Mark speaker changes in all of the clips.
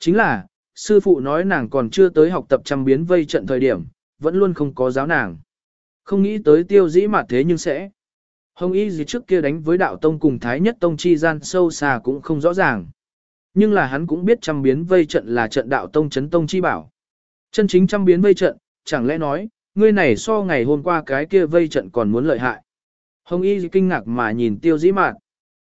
Speaker 1: Chính là, sư phụ nói nàng còn chưa tới học tập trăm biến vây trận thời điểm, vẫn luôn không có giáo nàng. Không nghĩ tới tiêu dĩ mà thế nhưng sẽ. Hồng y gì trước kia đánh với đạo tông cùng thái nhất tông chi gian sâu xa cũng không rõ ràng. Nhưng là hắn cũng biết trăm biến vây trận là trận đạo tông chấn tông chi bảo. Chân chính trăm biến vây trận, chẳng lẽ nói, ngươi này so ngày hôm qua cái kia vây trận còn muốn lợi hại. Hồng y kinh ngạc mà nhìn tiêu dĩ mạn.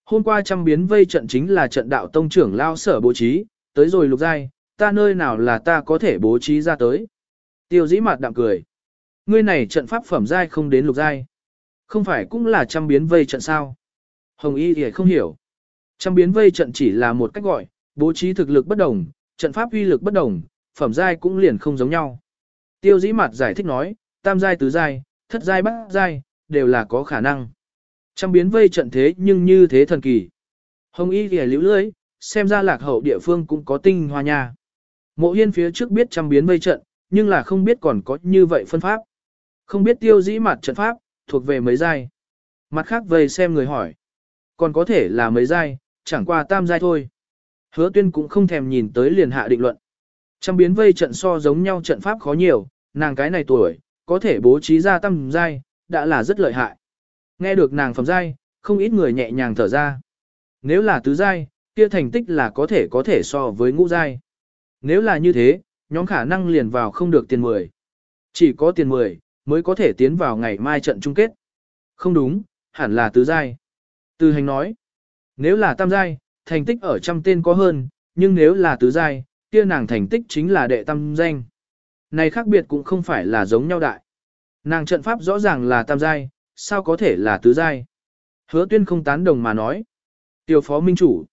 Speaker 1: Hôm qua trăm biến vây trận chính là trận đạo tông trưởng lao sở bố trí, tới rồi lục giai, ta nơi nào là ta có thể bố trí ra tới. Tiêu dĩ mặt đạm cười. Ngươi này trận pháp phẩm giai không đến lục giai. Không phải cũng là trăm biến vây trận sao? Hồng Y thì không hiểu. Trăm biến vây trận chỉ là một cách gọi, bố trí thực lực bất đồng, trận pháp uy lực bất đồng, phẩm giai cũng liền không giống nhau. Tiêu dĩ mặt giải thích nói, tam giai tứ giai, thất giai bát giai, đều là có khả năng. Trăm biến vây trận thế nhưng như thế thần kỳ. Hồng Y thì liễu lưới, xem ra lạc hậu địa phương cũng có tinh hoa nha. Mộ hiên phía trước biết trăm biến vây trận, nhưng là không biết còn có như vậy phân pháp. Không biết tiêu dĩ mặt trận pháp, thuộc về mấy giai. Mặt khác vây xem người hỏi. Còn có thể là mấy giai, chẳng qua tam giai thôi. Hứa tuyên cũng không thèm nhìn tới liền hạ định luận. Trăm biến vây trận so giống nhau trận pháp khó nhiều, nàng cái này tuổi, có thể bố trí ra tam giai, đã là rất lợi hại. Nghe được nàng phẩm giai, không ít người nhẹ nhàng thở ra. Nếu là tứ giai, kia thành tích là có thể có thể so với ngũ giai. Nếu là như thế, nhóm khả năng liền vào không được tiền 10. Chỉ có tiền 10, mới có thể tiến vào ngày mai trận chung kết. Không đúng, hẳn là tứ giai. Từ hành nói, nếu là tam giai, thành tích ở trăm tên có hơn, nhưng nếu là tứ giai, kia nàng thành tích chính là đệ tam danh. Này khác biệt cũng không phải là giống nhau đại. Nàng trận pháp rõ ràng là tam giai, sao có thể là tứ giai? Hứa tuyên không tán đồng mà nói. Tiêu phó minh chủ.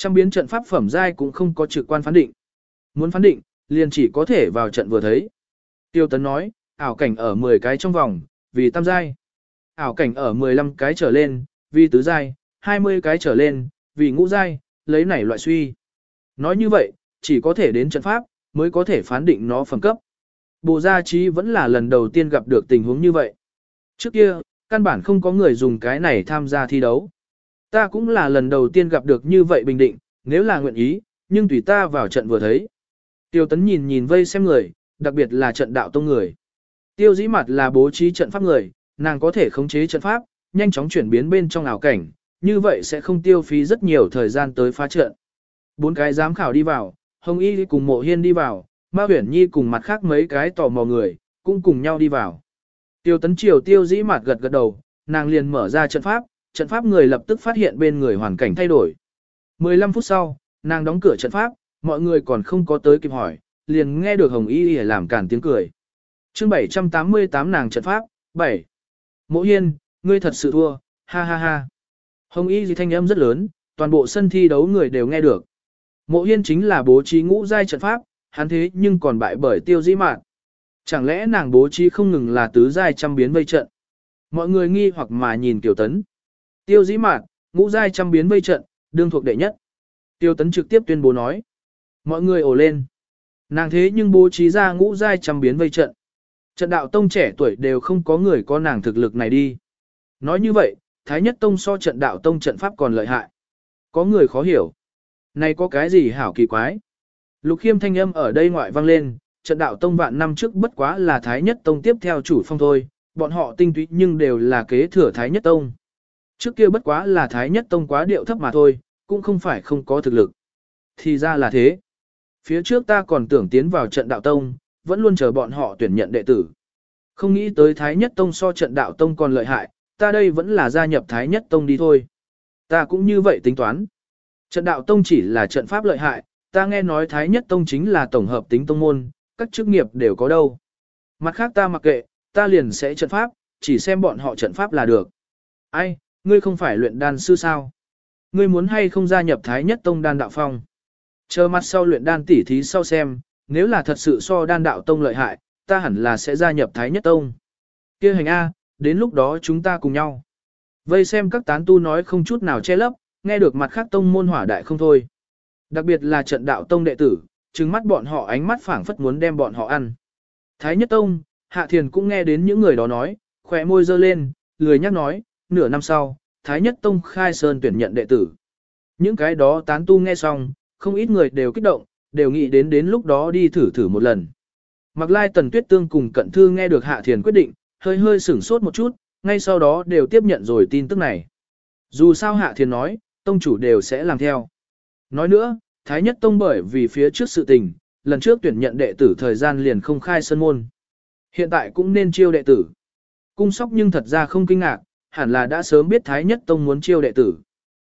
Speaker 1: Trăm biến trận pháp phẩm giai cũng không có trực quan phán định. Muốn phán định, liền chỉ có thể vào trận vừa thấy. Tiêu tấn nói, ảo cảnh ở 10 cái trong vòng, vì tam giai. Ảo cảnh ở 15 cái trở lên, vì tứ giai, 20 cái trở lên, vì ngũ giai, lấy này loại suy. Nói như vậy, chỉ có thể đến trận pháp, mới có thể phán định nó phẩm cấp. Bồ Gia Trí vẫn là lần đầu tiên gặp được tình huống như vậy. Trước kia, căn bản không có người dùng cái này tham gia thi đấu. Ta cũng là lần đầu tiên gặp được như vậy bình định, nếu là nguyện ý, nhưng tùy ta vào trận vừa thấy. Tiêu tấn nhìn nhìn vây xem người, đặc biệt là trận đạo tông người. Tiêu dĩ mặt là bố trí trận pháp người, nàng có thể khống chế trận pháp, nhanh chóng chuyển biến bên trong ảo cảnh, như vậy sẽ không tiêu phí rất nhiều thời gian tới phá trận. Bốn cái giám khảo đi vào, Hồng Y cùng Mộ Hiên đi vào, Ma Huyển Nhi cùng mặt khác mấy cái tò mò người, cũng cùng nhau đi vào. Tiêu tấn triều tiêu dĩ mặt gật gật đầu, nàng liền mở ra trận pháp, trận pháp người lập tức phát hiện bên người hoàn cảnh thay đổi. 15 phút sau, nàng đóng cửa trận pháp, mọi người còn không có tới kịp hỏi, liền nghe được Hồng Y làm cản tiếng cười. chương 788 nàng trận pháp, 7. Mộ hiên, ngươi thật sự thua, ha ha ha. Hồng Y Y thanh âm rất lớn, toàn bộ sân thi đấu người đều nghe được. Mộ hiên chính là bố trí ngũ giai trận pháp, hắn thế nhưng còn bại bởi tiêu dĩ mạn. Chẳng lẽ nàng bố trí không ngừng là tứ giai trăm biến vây trận? Mọi người nghi hoặc mà nhìn Kiều Tấn. Tiêu dĩ mạn, ngũ giai trăm biến vây trận, đương thuộc đệ nhất. Tiêu Tấn trực tiếp tuyên bố nói. Mọi người ồ lên. Nàng thế nhưng bố trí ra ngũ giai trăm biến vây trận. Trận đạo tông trẻ tuổi đều không có người có nàng thực lực này đi. Nói như vậy, Thái Nhất Tông so trận đạo tông trận pháp còn lợi hại. Có người khó hiểu. Này có cái gì hảo kỳ quái? Lục khiêm thanh âm ở đây ngoại vang lên, trận đạo tông vạn năm trước bất quá là Thái Nhất Tông tiếp theo chủ phong thôi, bọn họ tinh túy nhưng đều là kế thừa Thái Nhất Tông. Trước kia bất quá là Thái Nhất Tông quá điệu thấp mà thôi, cũng không phải không có thực lực. Thì ra là thế. Phía trước ta còn tưởng tiến vào trận đạo tông, vẫn luôn chờ bọn họ tuyển nhận đệ tử. Không nghĩ tới Thái Nhất Tông so trận đạo tông còn lợi hại, ta đây vẫn là gia nhập Thái Nhất Tông đi thôi. Ta cũng như vậy tính toán. Trận đạo tông chỉ là trận pháp lợi hại, ta nghe nói Thái Nhất Tông chính là tổng hợp tính tông môn, các chức nghiệp đều có đâu. Mặt khác ta mặc kệ, ta liền sẽ trận pháp, chỉ xem bọn họ trận pháp là được. Ai, ngươi không phải luyện đan sư sao? Ngươi muốn hay không gia nhập Thái Nhất Tông đan đạo phong? Chờ mặt sau luyện đan tỉ thí sau xem, nếu là thật sự so đan đạo tông lợi hại, ta hẳn là sẽ gia nhập Thái Nhất Tông. kia hành A, đến lúc đó chúng ta cùng nhau. Vây xem các tán tu nói không chút nào che lấp, nghe được mặt khác tông môn hỏa đại không thôi. Đặc biệt là trận đạo tông đệ tử, trừng mắt bọn họ ánh mắt phảng phất muốn đem bọn họ ăn. Thái Nhất Tông, Hạ Thiền cũng nghe đến những người đó nói, khỏe môi dơ lên, lười nhắc nói, nửa năm sau, Thái Nhất Tông khai sơn tuyển nhận đệ tử. Những cái đó tán tu nghe xong, không ít người đều kích động, đều nghĩ đến đến lúc đó đi thử thử một lần. Mặc lai tần tuyết tương cùng cận thư nghe được hạ thiền quyết định, hơi hơi sửng sốt một chút, ngay sau đó đều tiếp nhận rồi tin tức này. Dù sao hạ thiền nói, tông chủ đều sẽ làm theo. Nói nữa, Thái Nhất Tông bởi vì phía trước sự tình, lần trước tuyển nhận đệ tử thời gian liền không khai sân môn. Hiện tại cũng nên chiêu đệ tử. Cung sóc nhưng thật ra không kinh ngạc, hẳn là đã sớm biết Thái Nhất Tông muốn chiêu đệ tử.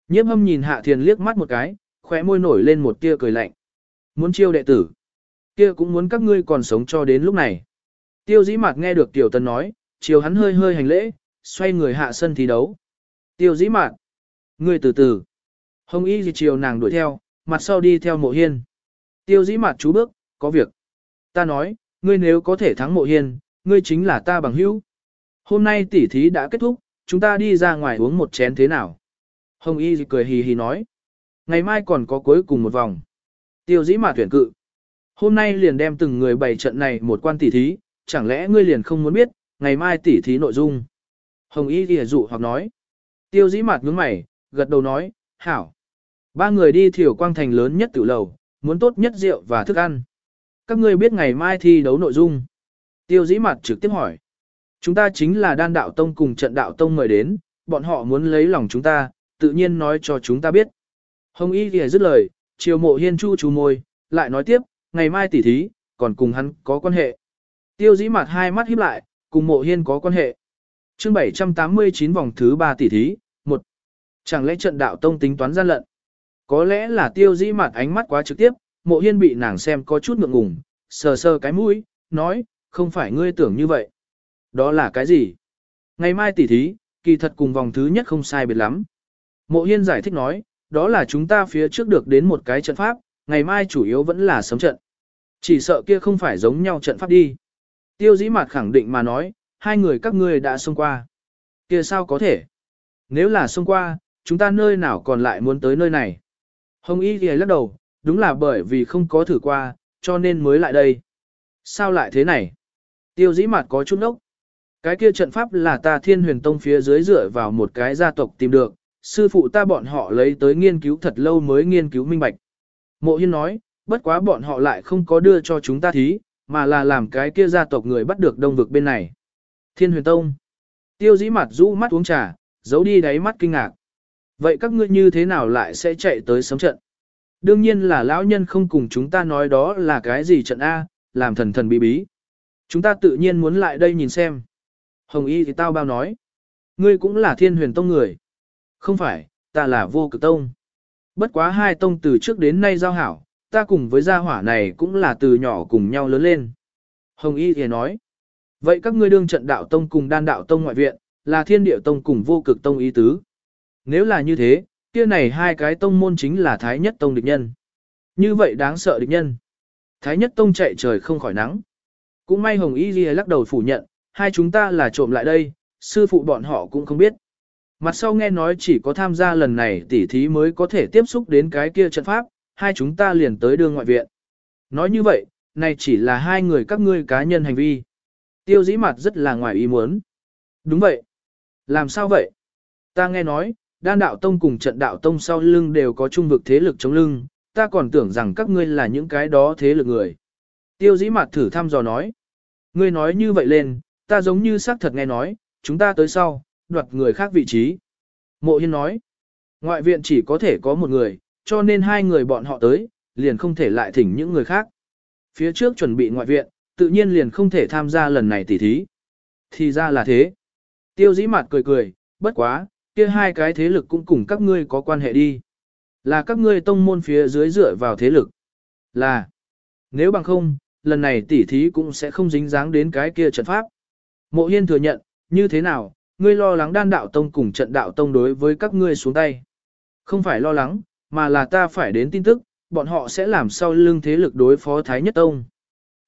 Speaker 1: Nhiếp hâm nhìn Hạ Thiền liếc mắt một cái, khóe môi nổi lên một tia cười lạnh. Muốn chiêu đệ tử. Kia cũng muốn các ngươi còn sống cho đến lúc này. Tiêu dĩ mạc nghe được Tiểu Tần nói, chiều hắn hơi hơi hành lễ, xoay người hạ sân thi đấu. Tiêu dĩ mạc Ngươi từ từ. Hồng y gì chiều nàng đuổi theo, mặt sau đi theo mộ hiên. Tiêu dĩ mạc chú bước, có việc. Ta nói, ngươi nếu có thể thắng mộ hiên, ngươi chính là ta bằng hữu. Hôm nay tỉ thí đã kết thúc, chúng ta đi ra ngoài uống một chén thế nào? Hồng Y cười hì hì nói. Ngày mai còn có cuối cùng một vòng. Tiêu dĩ mà tuyển cự. Hôm nay liền đem từng người bày trận này một quan tỉ thí, chẳng lẽ ngươi liền không muốn biết, ngày mai tỉ thí nội dung. Hồng Y ghi dụ hoặc nói. Tiêu dĩ mặt ngưỡng mày, gật đầu nói, hảo. Ba người đi thiểu quang thành lớn nhất tự lầu, muốn tốt nhất rượu và thức ăn. Các ngươi biết ngày mai thi đấu nội dung. Tiêu dĩ mặt trực tiếp hỏi. Chúng ta chính là đan đạo tông cùng trận đạo tông mời đến, bọn họ muốn lấy lòng chúng ta, tự nhiên nói cho chúng ta biết. Hồng Y thì dứt lời, chiều mộ hiên chu chú môi, lại nói tiếp, ngày mai tỉ thí, còn cùng hắn có quan hệ. Tiêu dĩ mặt hai mắt híp lại, cùng mộ hiên có quan hệ. chương 789 vòng thứ 3 tỉ thí, 1. Chẳng lẽ trận đạo tông tính toán gian lận? Có lẽ là tiêu dĩ mặt ánh mắt quá trực tiếp, mộ hiên bị nàng xem có chút ngượng ngùng, sờ sờ cái mũi, nói, không phải ngươi tưởng như vậy. Đó là cái gì? Ngày mai tỉ thí, kỳ thật cùng vòng thứ nhất không sai biệt lắm. Mộ hiên giải thích nói, đó là chúng ta phía trước được đến một cái trận pháp, ngày mai chủ yếu vẫn là sấm trận. Chỉ sợ kia không phải giống nhau trận pháp đi. Tiêu dĩ mặt khẳng định mà nói, hai người các ngươi đã xông qua. Kia sao có thể? Nếu là xông qua, chúng ta nơi nào còn lại muốn tới nơi này? Hồng Y thì lắc đầu, đúng là bởi vì không có thử qua, cho nên mới lại đây. Sao lại thế này? Tiêu dĩ mặt có chút nốc. Cái kia trận pháp là ta thiên huyền tông phía dưới dựa vào một cái gia tộc tìm được, sư phụ ta bọn họ lấy tới nghiên cứu thật lâu mới nghiên cứu minh bạch. Mộ hiên nói, bất quá bọn họ lại không có đưa cho chúng ta thí, mà là làm cái kia gia tộc người bắt được đông vực bên này. Thiên huyền tông. Tiêu dĩ mặt rũ mắt uống trà, giấu đi đáy mắt kinh ngạc. Vậy các ngươi như thế nào lại sẽ chạy tới sấm trận? Đương nhiên là lão nhân không cùng chúng ta nói đó là cái gì trận A, làm thần thần bí bí. Chúng ta tự nhiên muốn lại đây nhìn xem. Hồng Y thì tao bao nói. Ngươi cũng là thiên huyền tông người. Không phải, ta là vô cực tông. Bất quá hai tông từ trước đến nay giao hảo, ta cùng với gia hỏa này cũng là từ nhỏ cùng nhau lớn lên. Hồng Y thì nói. Vậy các ngươi đương trận đạo tông cùng đan đạo tông ngoại viện, là thiên địa tông cùng vô cực tông ý tứ. Nếu là như thế, kia này hai cái tông môn chính là Thái Nhất Tông địch nhân. Như vậy đáng sợ địch nhân. Thái Nhất Tông chạy trời không khỏi nắng. Cũng may Hồng Y Ghi lắc đầu phủ nhận, hai chúng ta là trộm lại đây, sư phụ bọn họ cũng không biết. Mặt sau nghe nói chỉ có tham gia lần này tỉ thí mới có thể tiếp xúc đến cái kia trận pháp, hai chúng ta liền tới đường ngoại viện. Nói như vậy, này chỉ là hai người các ngươi cá nhân hành vi. Tiêu dĩ mặt rất là ngoài ý muốn. Đúng vậy. Làm sao vậy? Ta nghe nói, đan đạo tông cùng trận đạo tông sau lưng đều có trung vực thế lực chống lưng, ta còn tưởng rằng các ngươi là những cái đó thế lực người. Tiêu dĩ mặt thử thăm dò nói. Ngươi nói như vậy lên, ta giống như xác thật nghe nói, chúng ta tới sau, đoạt người khác vị trí. Mộ hiên nói, ngoại viện chỉ có thể có một người, cho nên hai người bọn họ tới, liền không thể lại thỉnh những người khác. Phía trước chuẩn bị ngoại viện, tự nhiên liền không thể tham gia lần này tỉ thí. Thì ra là thế. Tiêu dĩ mặt cười cười, bất quá, kia hai cái thế lực cũng cùng các ngươi có quan hệ đi. Là các ngươi tông môn phía dưới dựa vào thế lực. Là, nếu bằng không, lần này tỉ thí cũng sẽ không dính dáng đến cái kia trận pháp. Mộ hiên thừa nhận, như thế nào, ngươi lo lắng đan đạo tông cùng trận đạo tông đối với các ngươi xuống tay. Không phải lo lắng, mà là ta phải đến tin tức, bọn họ sẽ làm sao lưng thế lực đối phó Thái Nhất Tông.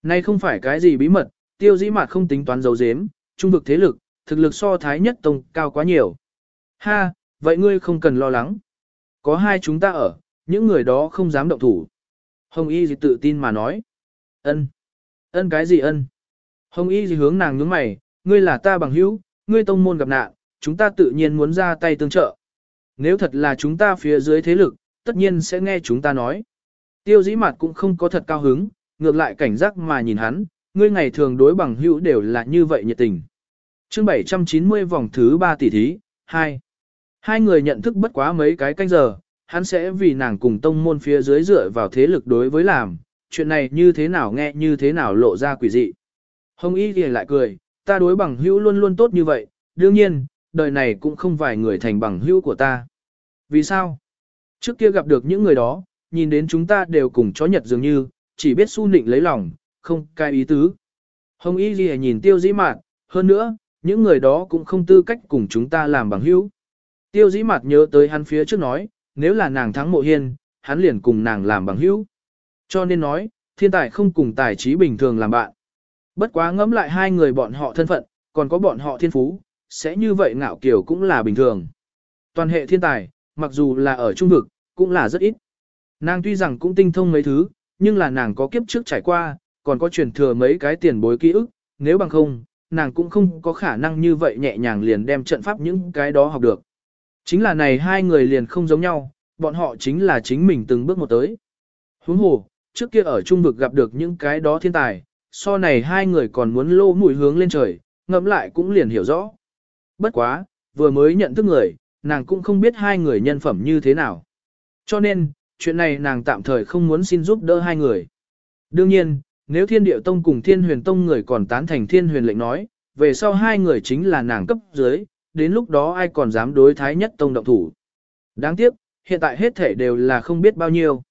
Speaker 1: Nay không phải cái gì bí mật, tiêu dĩ mạt không tính toán dấu dếm, trung vực thế lực, thực lực so Thái Nhất Tông cao quá nhiều. Ha, vậy ngươi không cần lo lắng. Có hai chúng ta ở, những người đó không dám động thủ. Hồng Y gì tự tin mà nói. Ân, Ân cái gì ân? Hồng Y gì hướng nàng nhướng mày, ngươi là ta bằng hữu, ngươi tông môn gặp nạn, chúng ta tự nhiên muốn ra tay tương trợ. Nếu thật là chúng ta phía dưới thế lực, tất nhiên sẽ nghe chúng ta nói. Tiêu dĩ mặt cũng không có thật cao hứng, ngược lại cảnh giác mà nhìn hắn, ngươi ngày thường đối bằng hữu đều là như vậy nhiệt tình. chương 790 vòng thứ 3 tỷ thí, 2. Hai người nhận thức bất quá mấy cái canh giờ, hắn sẽ vì nàng cùng tông môn phía dưới dựa vào thế lực đối với làm, chuyện này như thế nào nghe như thế nào lộ ra quỷ dị. Hồng Y thì lại cười, ta đối bằng hữu luôn luôn tốt như vậy, đương nhiên, đời này cũng không vài người thành bằng hữu của ta. Vì sao? Trước kia gặp được những người đó, nhìn đến chúng ta đều cùng chó nhật dường như, chỉ biết su nịnh lấy lòng, không cai ý tứ. Hồng Y Ghi nhìn tiêu dĩ mạt, hơn nữa, những người đó cũng không tư cách cùng chúng ta làm bằng hữu. Tiêu dĩ mạt nhớ tới hắn phía trước nói, nếu là nàng thắng mộ hiên, hắn liền cùng nàng làm bằng hữu. Cho nên nói, thiên tài không cùng tài trí bình thường làm bạn. Bất quá ngẫm lại hai người bọn họ thân phận, còn có bọn họ thiên phú, sẽ như vậy ngạo kiểu cũng là bình thường. Toàn hệ thiên tài, mặc dù là ở trung vực, cũng là rất ít. Nàng tuy rằng cũng tinh thông mấy thứ, nhưng là nàng có kiếp trước trải qua, còn có truyền thừa mấy cái tiền bối ký ức, nếu bằng không, nàng cũng không có khả năng như vậy nhẹ nhàng liền đem trận pháp những cái đó học được. Chính là này hai người liền không giống nhau, bọn họ chính là chính mình từng bước một tới. Huống hồ, trước kia ở trung vực gặp được những cái đó thiên tài, so này hai người còn muốn lô mũi hướng lên trời, ngẫm lại cũng liền hiểu rõ. Bất quá, vừa mới nhận thức người, nàng cũng không biết hai người nhân phẩm như thế nào. Cho nên, chuyện này nàng tạm thời không muốn xin giúp đỡ hai người. Đương nhiên, nếu thiên điệu tông cùng thiên huyền tông người còn tán thành thiên huyền lệnh nói, về sau hai người chính là nàng cấp dưới, đến lúc đó ai còn dám đối thái nhất tông động thủ. Đáng tiếc, hiện tại hết thể đều là không biết bao nhiêu.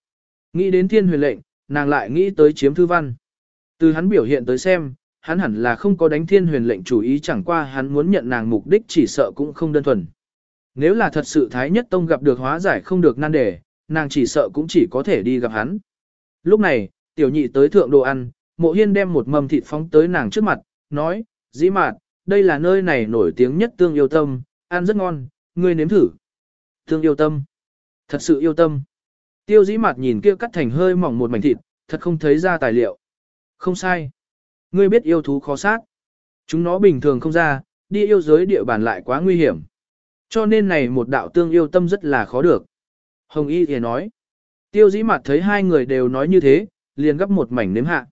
Speaker 1: Nghĩ đến thiên huyền lệnh, nàng lại nghĩ tới chiếm thư văn. Từ hắn biểu hiện tới xem, hắn hẳn là không có đánh thiên huyền lệnh chủ ý chẳng qua hắn muốn nhận nàng mục đích chỉ sợ cũng không đơn thuần. Nếu là thật sự Thái Nhất Tông gặp được hóa giải không được nan đề, nàng chỉ sợ cũng chỉ có thể đi gặp hắn. Lúc này, tiểu nhị tới thượng đồ ăn, mộ hiên đem một mầm thịt phóng tới nàng trước mặt, nói, dĩ mạt, đây là nơi này nổi tiếng nhất tương yêu tâm, ăn rất ngon, ngươi nếm thử. Tương yêu tâm. Thật sự yêu tâm. Tiêu dĩ mạt nhìn kia cắt thành hơi mỏng một mảnh thịt, thật không thấy ra tài liệu. Không sai. Ngươi biết yêu thú khó sát. Chúng nó bình thường không ra, đi yêu giới địa bàn lại quá nguy hiểm. Cho nên này một đạo tương yêu tâm rất là khó được. Hồng Y thì nói. Tiêu dĩ mặt thấy hai người đều nói như thế, liền gấp một mảnh nếm hạ.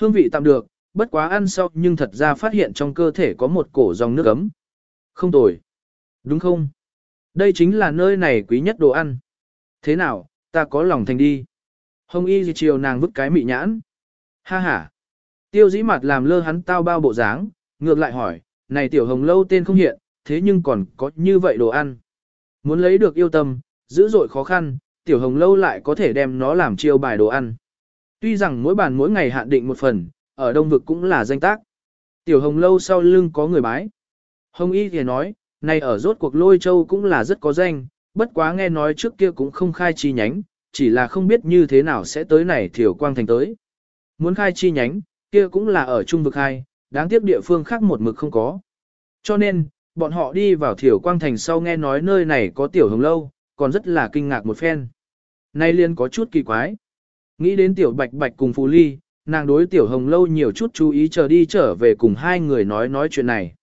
Speaker 1: Hương vị tạm được, bất quá ăn sau nhưng thật ra phát hiện trong cơ thể có một cổ dòng nước ấm. Không tồi. Đúng không? Đây chính là nơi này quý nhất đồ ăn. Thế nào, ta có lòng thành đi. Hồng Y thì chiều nàng vứt cái mị nhãn. Ha ha. Tiêu dĩ mặt làm lơ hắn tao bao bộ dáng, ngược lại hỏi, này tiểu hồng lâu tên không hiện, thế nhưng còn có như vậy đồ ăn. Muốn lấy được yêu tâm, dữ dội khó khăn, tiểu hồng lâu lại có thể đem nó làm chiêu bài đồ ăn. Tuy rằng mỗi bàn mỗi ngày hạn định một phần, ở đông vực cũng là danh tác. Tiểu hồng lâu sau lưng có người bái. Hồng y thì nói, này ở rốt cuộc lôi châu cũng là rất có danh, bất quá nghe nói trước kia cũng không khai chi nhánh, chỉ là không biết như thế nào sẽ tới này thiểu quang thành tới. Muốn khai chi nhánh, kia cũng là ở trung vực hai, đáng tiếc địa phương khác một mực không có. Cho nên, bọn họ đi vào thiểu quang thành sau nghe nói nơi này có tiểu hồng lâu, còn rất là kinh ngạc một phen. Nay liên có chút kỳ quái. Nghĩ đến tiểu bạch bạch cùng phù ly, nàng đối tiểu hồng lâu nhiều chút chú ý chờ đi trở về cùng hai người nói nói chuyện này.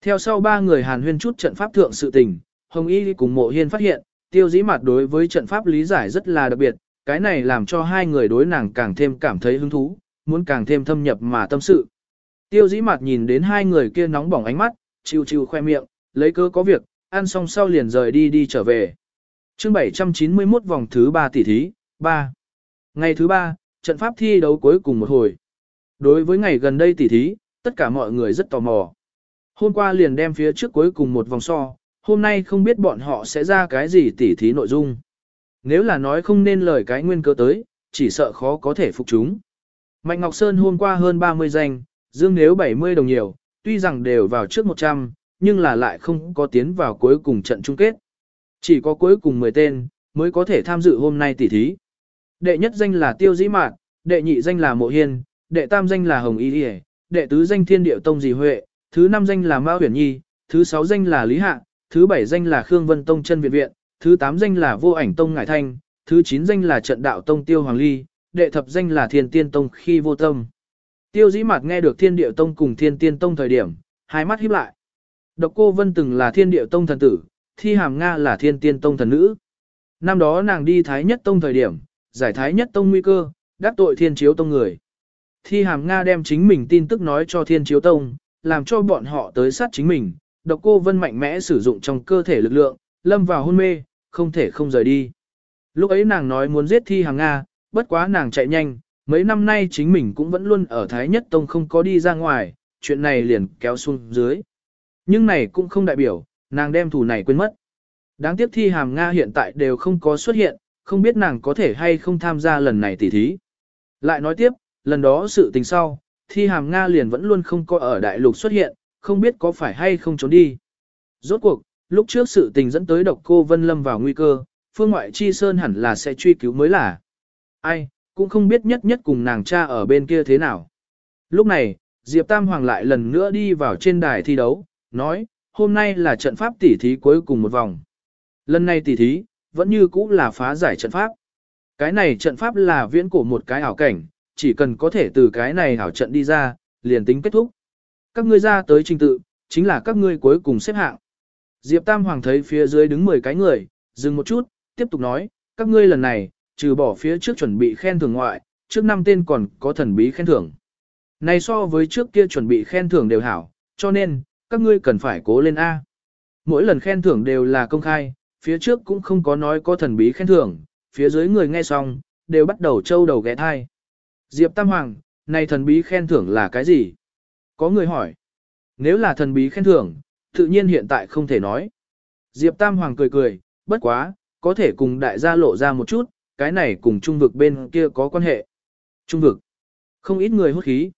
Speaker 1: Theo sau ba người hàn huyên chút trận pháp thượng sự tình, hồng y cùng mộ hiên phát hiện, tiêu dĩ mặt đối với trận pháp lý giải rất là đặc biệt, cái này làm cho hai người đối nàng càng thêm cảm thấy hứng thú, muốn càng thêm thâm nhập mà tâm sự. Tiêu dĩ mặt nhìn đến hai người kia nóng bỏng ánh mắt, chiêu chiêu khoe miệng, lấy cơ có việc, ăn xong sau liền rời đi đi trở về. chương 791 vòng thứ 3 tỷ thí, 3. Ngày thứ 3, trận pháp thi đấu cuối cùng một hồi. Đối với ngày gần đây tỷ thí, tất cả mọi người rất tò mò. Hôm qua liền đem phía trước cuối cùng một vòng so, hôm nay không biết bọn họ sẽ ra cái gì tỉ thí nội dung. Nếu là nói không nên lời cái nguyên cơ tới, chỉ sợ khó có thể phục chúng. Mạnh Ngọc Sơn hôm qua hơn 30 danh, Dương Nếu 70 đồng nhiều, tuy rằng đều vào trước 100, nhưng là lại không có tiến vào cuối cùng trận chung kết. Chỉ có cuối cùng 10 tên, mới có thể tham dự hôm nay tỉ thí. Đệ nhất danh là Tiêu Dĩ Mạn, đệ nhị danh là Mộ Hiên, đệ tam danh là Hồng Y Điề, đệ tứ danh Thiên Điệu Tông Dì Huệ, thứ năm danh là Mao Huyền Nhi, thứ sáu danh là Lý Hạ, thứ bảy danh là Khương Vân Tông Chân Viện Viện, thứ tám danh là Vô Ảnh Tông Ngải Thanh, thứ chín danh là Trận Đạo Tông Tiêu Hoàng Ly, đệ thập danh là Thiên Tiên Tông khi vô tâm. Tiêu dĩ mạt nghe được Thiên Điệu Tông cùng Thiên Tiên Tông thời điểm, hai mắt híp lại. Độc cô Vân từng là Thiên Điệu Tông thần tử, Thi Hàm Nga là Thiên Tiên Tông thần nữ. Năm đó nàng đi Thái Nhất Tông thời điểm, giải thái nhất tông nguy cơ, đắc tội thiên chiếu tông người. Thi hàm Nga đem chính mình tin tức nói cho thiên chiếu tông, làm cho bọn họ tới sát chính mình, độc cô vân mạnh mẽ sử dụng trong cơ thể lực lượng, lâm vào hôn mê, không thể không rời đi. Lúc ấy nàng nói muốn giết thi hàng Nga, bất quá nàng chạy nhanh, mấy năm nay chính mình cũng vẫn luôn ở Thái Nhất Tông không có đi ra ngoài, chuyện này liền kéo xuống dưới. Nhưng này cũng không đại biểu, nàng đem thủ này quên mất. Đáng tiếc thi hàm Nga hiện tại đều không có xuất hiện, không biết nàng có thể hay không tham gia lần này tỉ thí. Lại nói tiếp, lần đó sự tình sau, thi hàm Nga liền vẫn luôn không có ở đại lục xuất hiện, không biết có phải hay không trốn đi. Rốt cuộc, lúc trước sự tình dẫn tới độc cô Vân Lâm vào nguy cơ, phương ngoại chi sơn hẳn là sẽ truy cứu mới là. Ai, cũng không biết nhất nhất cùng nàng cha ở bên kia thế nào. Lúc này, Diệp Tam Hoàng lại lần nữa đi vào trên đài thi đấu, nói, hôm nay là trận pháp tỉ thí cuối cùng một vòng. Lần này tỉ thí, vẫn như cũ là phá giải trận pháp. Cái này trận pháp là viễn cổ một cái ảo cảnh, chỉ cần có thể từ cái này ảo trận đi ra, liền tính kết thúc. Các ngươi ra tới trình tự, chính là các ngươi cuối cùng xếp hạng. Diệp Tam Hoàng thấy phía dưới đứng 10 cái người, dừng một chút, tiếp tục nói, các ngươi lần này, trừ bỏ phía trước chuẩn bị khen thưởng ngoại, trước năm tên còn có thần bí khen thưởng. Này so với trước kia chuẩn bị khen thưởng đều hảo, cho nên, các ngươi cần phải cố lên A. Mỗi lần khen thưởng đều là công khai, phía trước cũng không có nói có thần bí khen thưởng, phía dưới người nghe xong, đều bắt đầu trâu đầu ghé thai. Diệp Tam Hoàng, này thần bí khen thưởng là cái gì? Có người hỏi. Nếu là thần bí khen thưởng, tự nhiên hiện tại không thể nói. Diệp Tam Hoàng cười cười, bất quá, có thể cùng đại gia lộ ra một chút, cái này cùng trung vực bên kia có quan hệ. Trung vực. Không ít người hút khí.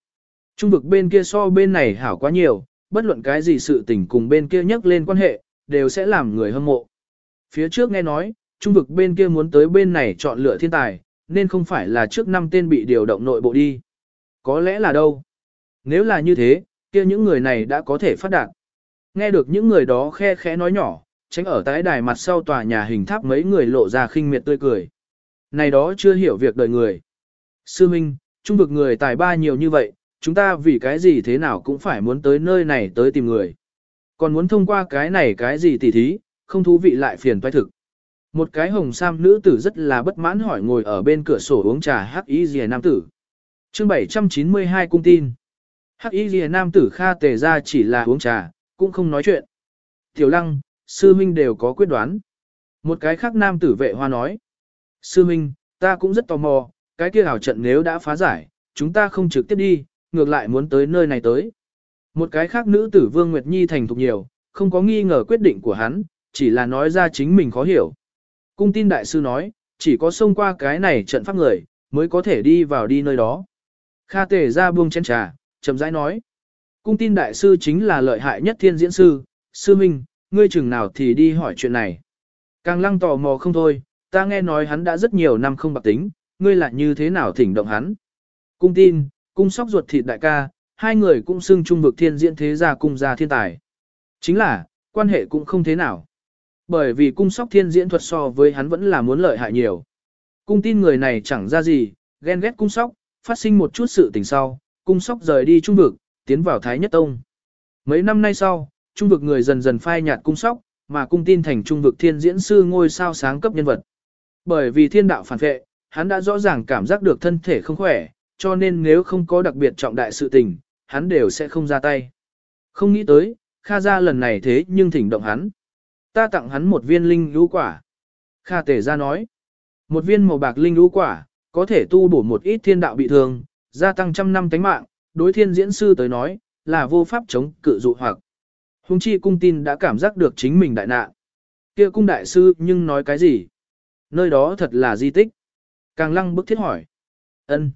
Speaker 1: Trung vực bên kia so bên này hảo quá nhiều, bất luận cái gì sự tình cùng bên kia nhắc lên quan hệ, đều sẽ làm người hâm mộ. Phía trước nghe nói, trung vực bên kia muốn tới bên này chọn lựa thiên tài, nên không phải là trước năm tên bị điều động nội bộ đi. Có lẽ là đâu. Nếu là như thế, kia những người này đã có thể phát đạt. Nghe được những người đó khe khẽ nói nhỏ, tránh ở tái đài mặt sau tòa nhà hình tháp mấy người lộ ra khinh miệt tươi cười. Này đó chưa hiểu việc đời người. Sư Minh, trung vực người tài ba nhiều như vậy, chúng ta vì cái gì thế nào cũng phải muốn tới nơi này tới tìm người. Còn muốn thông qua cái này cái gì tỉ thí, không thú vị lại phiền toái thực. Một cái hồng sam nữ tử rất là bất mãn hỏi ngồi ở bên cửa sổ uống trà hắc y rìa nam tử. chương 792 cung tin. Hắc y rìa nam tử kha tề ra chỉ là uống trà, cũng không nói chuyện. Tiểu lăng, sư minh đều có quyết đoán. Một cái khác nam tử vệ hoa nói. Sư minh, ta cũng rất tò mò, cái kia hảo trận nếu đã phá giải, chúng ta không trực tiếp đi, ngược lại muốn tới nơi này tới. Một cái khác nữ tử Vương Nguyệt Nhi thành thục nhiều, không có nghi ngờ quyết định của hắn, chỉ là nói ra chính mình khó hiểu. Cung tin đại sư nói, chỉ có xông qua cái này trận pháp người, mới có thể đi vào đi nơi đó. Kha tề ra buông chén trà, chậm rãi nói. Cung tin đại sư chính là lợi hại nhất thiên diễn sư, sư minh, ngươi chừng nào thì đi hỏi chuyện này. Càng lăng tò mò không thôi, ta nghe nói hắn đã rất nhiều năm không bạc tính, ngươi lại như thế nào thỉnh động hắn. Cung tin, cung sóc ruột thịt đại ca, hai người cũng xưng trung vực thiên diễn thế gia cung gia thiên tài. Chính là, quan hệ cũng không thế nào. Bởi vì cung sóc thiên diễn thuật so với hắn vẫn là muốn lợi hại nhiều. Cung tin người này chẳng ra gì, ghen ghét cung sóc, phát sinh một chút sự tình sau, cung sóc rời đi trung vực, tiến vào Thái Nhất Tông. Mấy năm nay sau, trung vực người dần dần phai nhạt cung sóc, mà cung tin thành trung vực thiên diễn sư ngôi sao sáng cấp nhân vật. Bởi vì thiên đạo phản vệ, hắn đã rõ ràng cảm giác được thân thể không khỏe, cho nên nếu không có đặc biệt trọng đại sự tình, hắn đều sẽ không ra tay. Không nghĩ tới, Kha ra lần này thế nhưng thỉnh động hắn. Ta tặng hắn một viên linh lũ quả. Kha tể ra nói, một viên màu bạc linh lũ quả, có thể tu bổ một ít thiên đạo bị thương, gia tăng trăm năm tánh mạng, đối thiên diễn sư tới nói, là vô pháp chống cự dụ hoặc. Hùng chi cung tin đã cảm giác được chính mình đại nạn. kia cung đại sư nhưng nói cái gì? Nơi đó thật là di tích. Càng lăng bức thiết hỏi. ân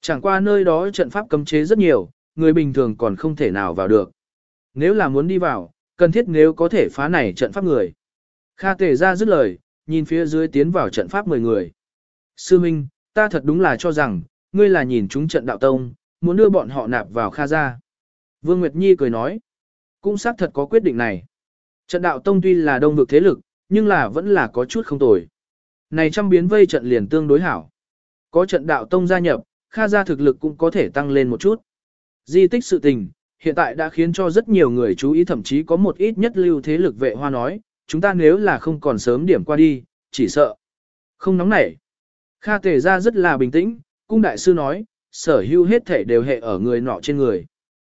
Speaker 1: Chẳng qua nơi đó trận pháp cấm chế rất nhiều, người bình thường còn không thể nào vào được. Nếu là muốn đi vào, cần thiết nếu có thể phá này trận pháp người. Kha tề ra dứt lời, nhìn phía dưới tiến vào trận pháp 10 người. Sư Minh, ta thật đúng là cho rằng, ngươi là nhìn chúng trận đạo tông, muốn đưa bọn họ nạp vào Kha Gia Vương Nguyệt Nhi cười nói, cũng xác thật có quyết định này. Trận đạo tông tuy là đông vực thế lực, nhưng là vẫn là có chút không tồi. Này trăm biến vây trận liền tương đối hảo. Có trận đạo tông gia nhập, Kha gia thực lực cũng có thể tăng lên một chút. Di tích sự tình, hiện tại đã khiến cho rất nhiều người chú ý thậm chí có một ít nhất lưu thế lực vệ hoa nói, chúng ta nếu là không còn sớm điểm qua đi, chỉ sợ. Không nóng nảy. Kha tề ra rất là bình tĩnh, cung đại sư nói, sở hữu hết thể đều hệ ở người nọ trên người.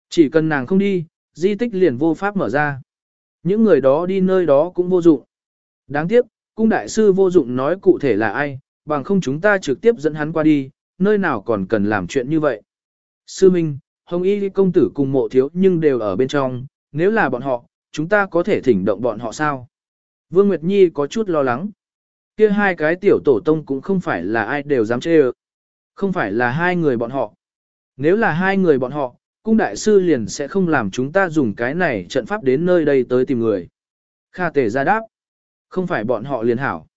Speaker 1: Chỉ cần nàng không đi, di tích liền vô pháp mở ra. Những người đó đi nơi đó cũng vô dụng. Đáng tiếc, cung đại sư vô dụng nói cụ thể là ai, bằng không chúng ta trực tiếp dẫn hắn qua đi, nơi nào còn cần làm chuyện như vậy. Sư Minh, Hồng Y công tử cùng mộ thiếu nhưng đều ở bên trong, nếu là bọn họ, chúng ta có thể thỉnh động bọn họ sao? Vương Nguyệt Nhi có chút lo lắng. Kia hai cái tiểu tổ tông cũng không phải là ai đều dám chê ơ. Không phải là hai người bọn họ. Nếu là hai người bọn họ, cung đại sư liền sẽ không làm chúng ta dùng cái này trận pháp đến nơi đây tới tìm người. Kha tề ra đáp. Không phải bọn họ liền hảo.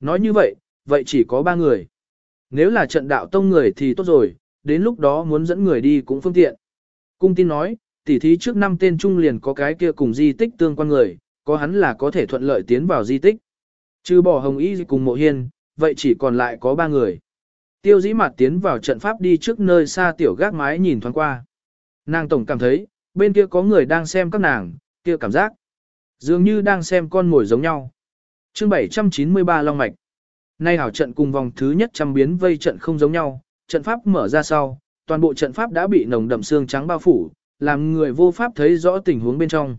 Speaker 1: Nói như vậy, vậy chỉ có ba người. Nếu là trận đạo tông người thì tốt rồi, đến lúc đó muốn dẫn người đi cũng phương tiện. Cung tin nói, tỉ thí trước năm tên trung liền có cái kia cùng di tích tương quan người, có hắn là có thể thuận lợi tiến vào di tích. Trừ bỏ hồng y cùng mộ hiên, vậy chỉ còn lại có ba người. Tiêu dĩ mặt tiến vào trận pháp đi trước nơi xa tiểu gác mái nhìn thoáng qua. Nàng tổng cảm thấy, bên kia có người đang xem các nàng, kia cảm giác. Dường như đang xem con mồi giống nhau. chương 793 Long Mạch. Nay hảo trận cùng vòng thứ nhất trăm biến vây trận không giống nhau, trận pháp mở ra sau, toàn bộ trận pháp đã bị nồng đậm xương trắng bao phủ, làm người vô pháp thấy rõ tình huống bên trong.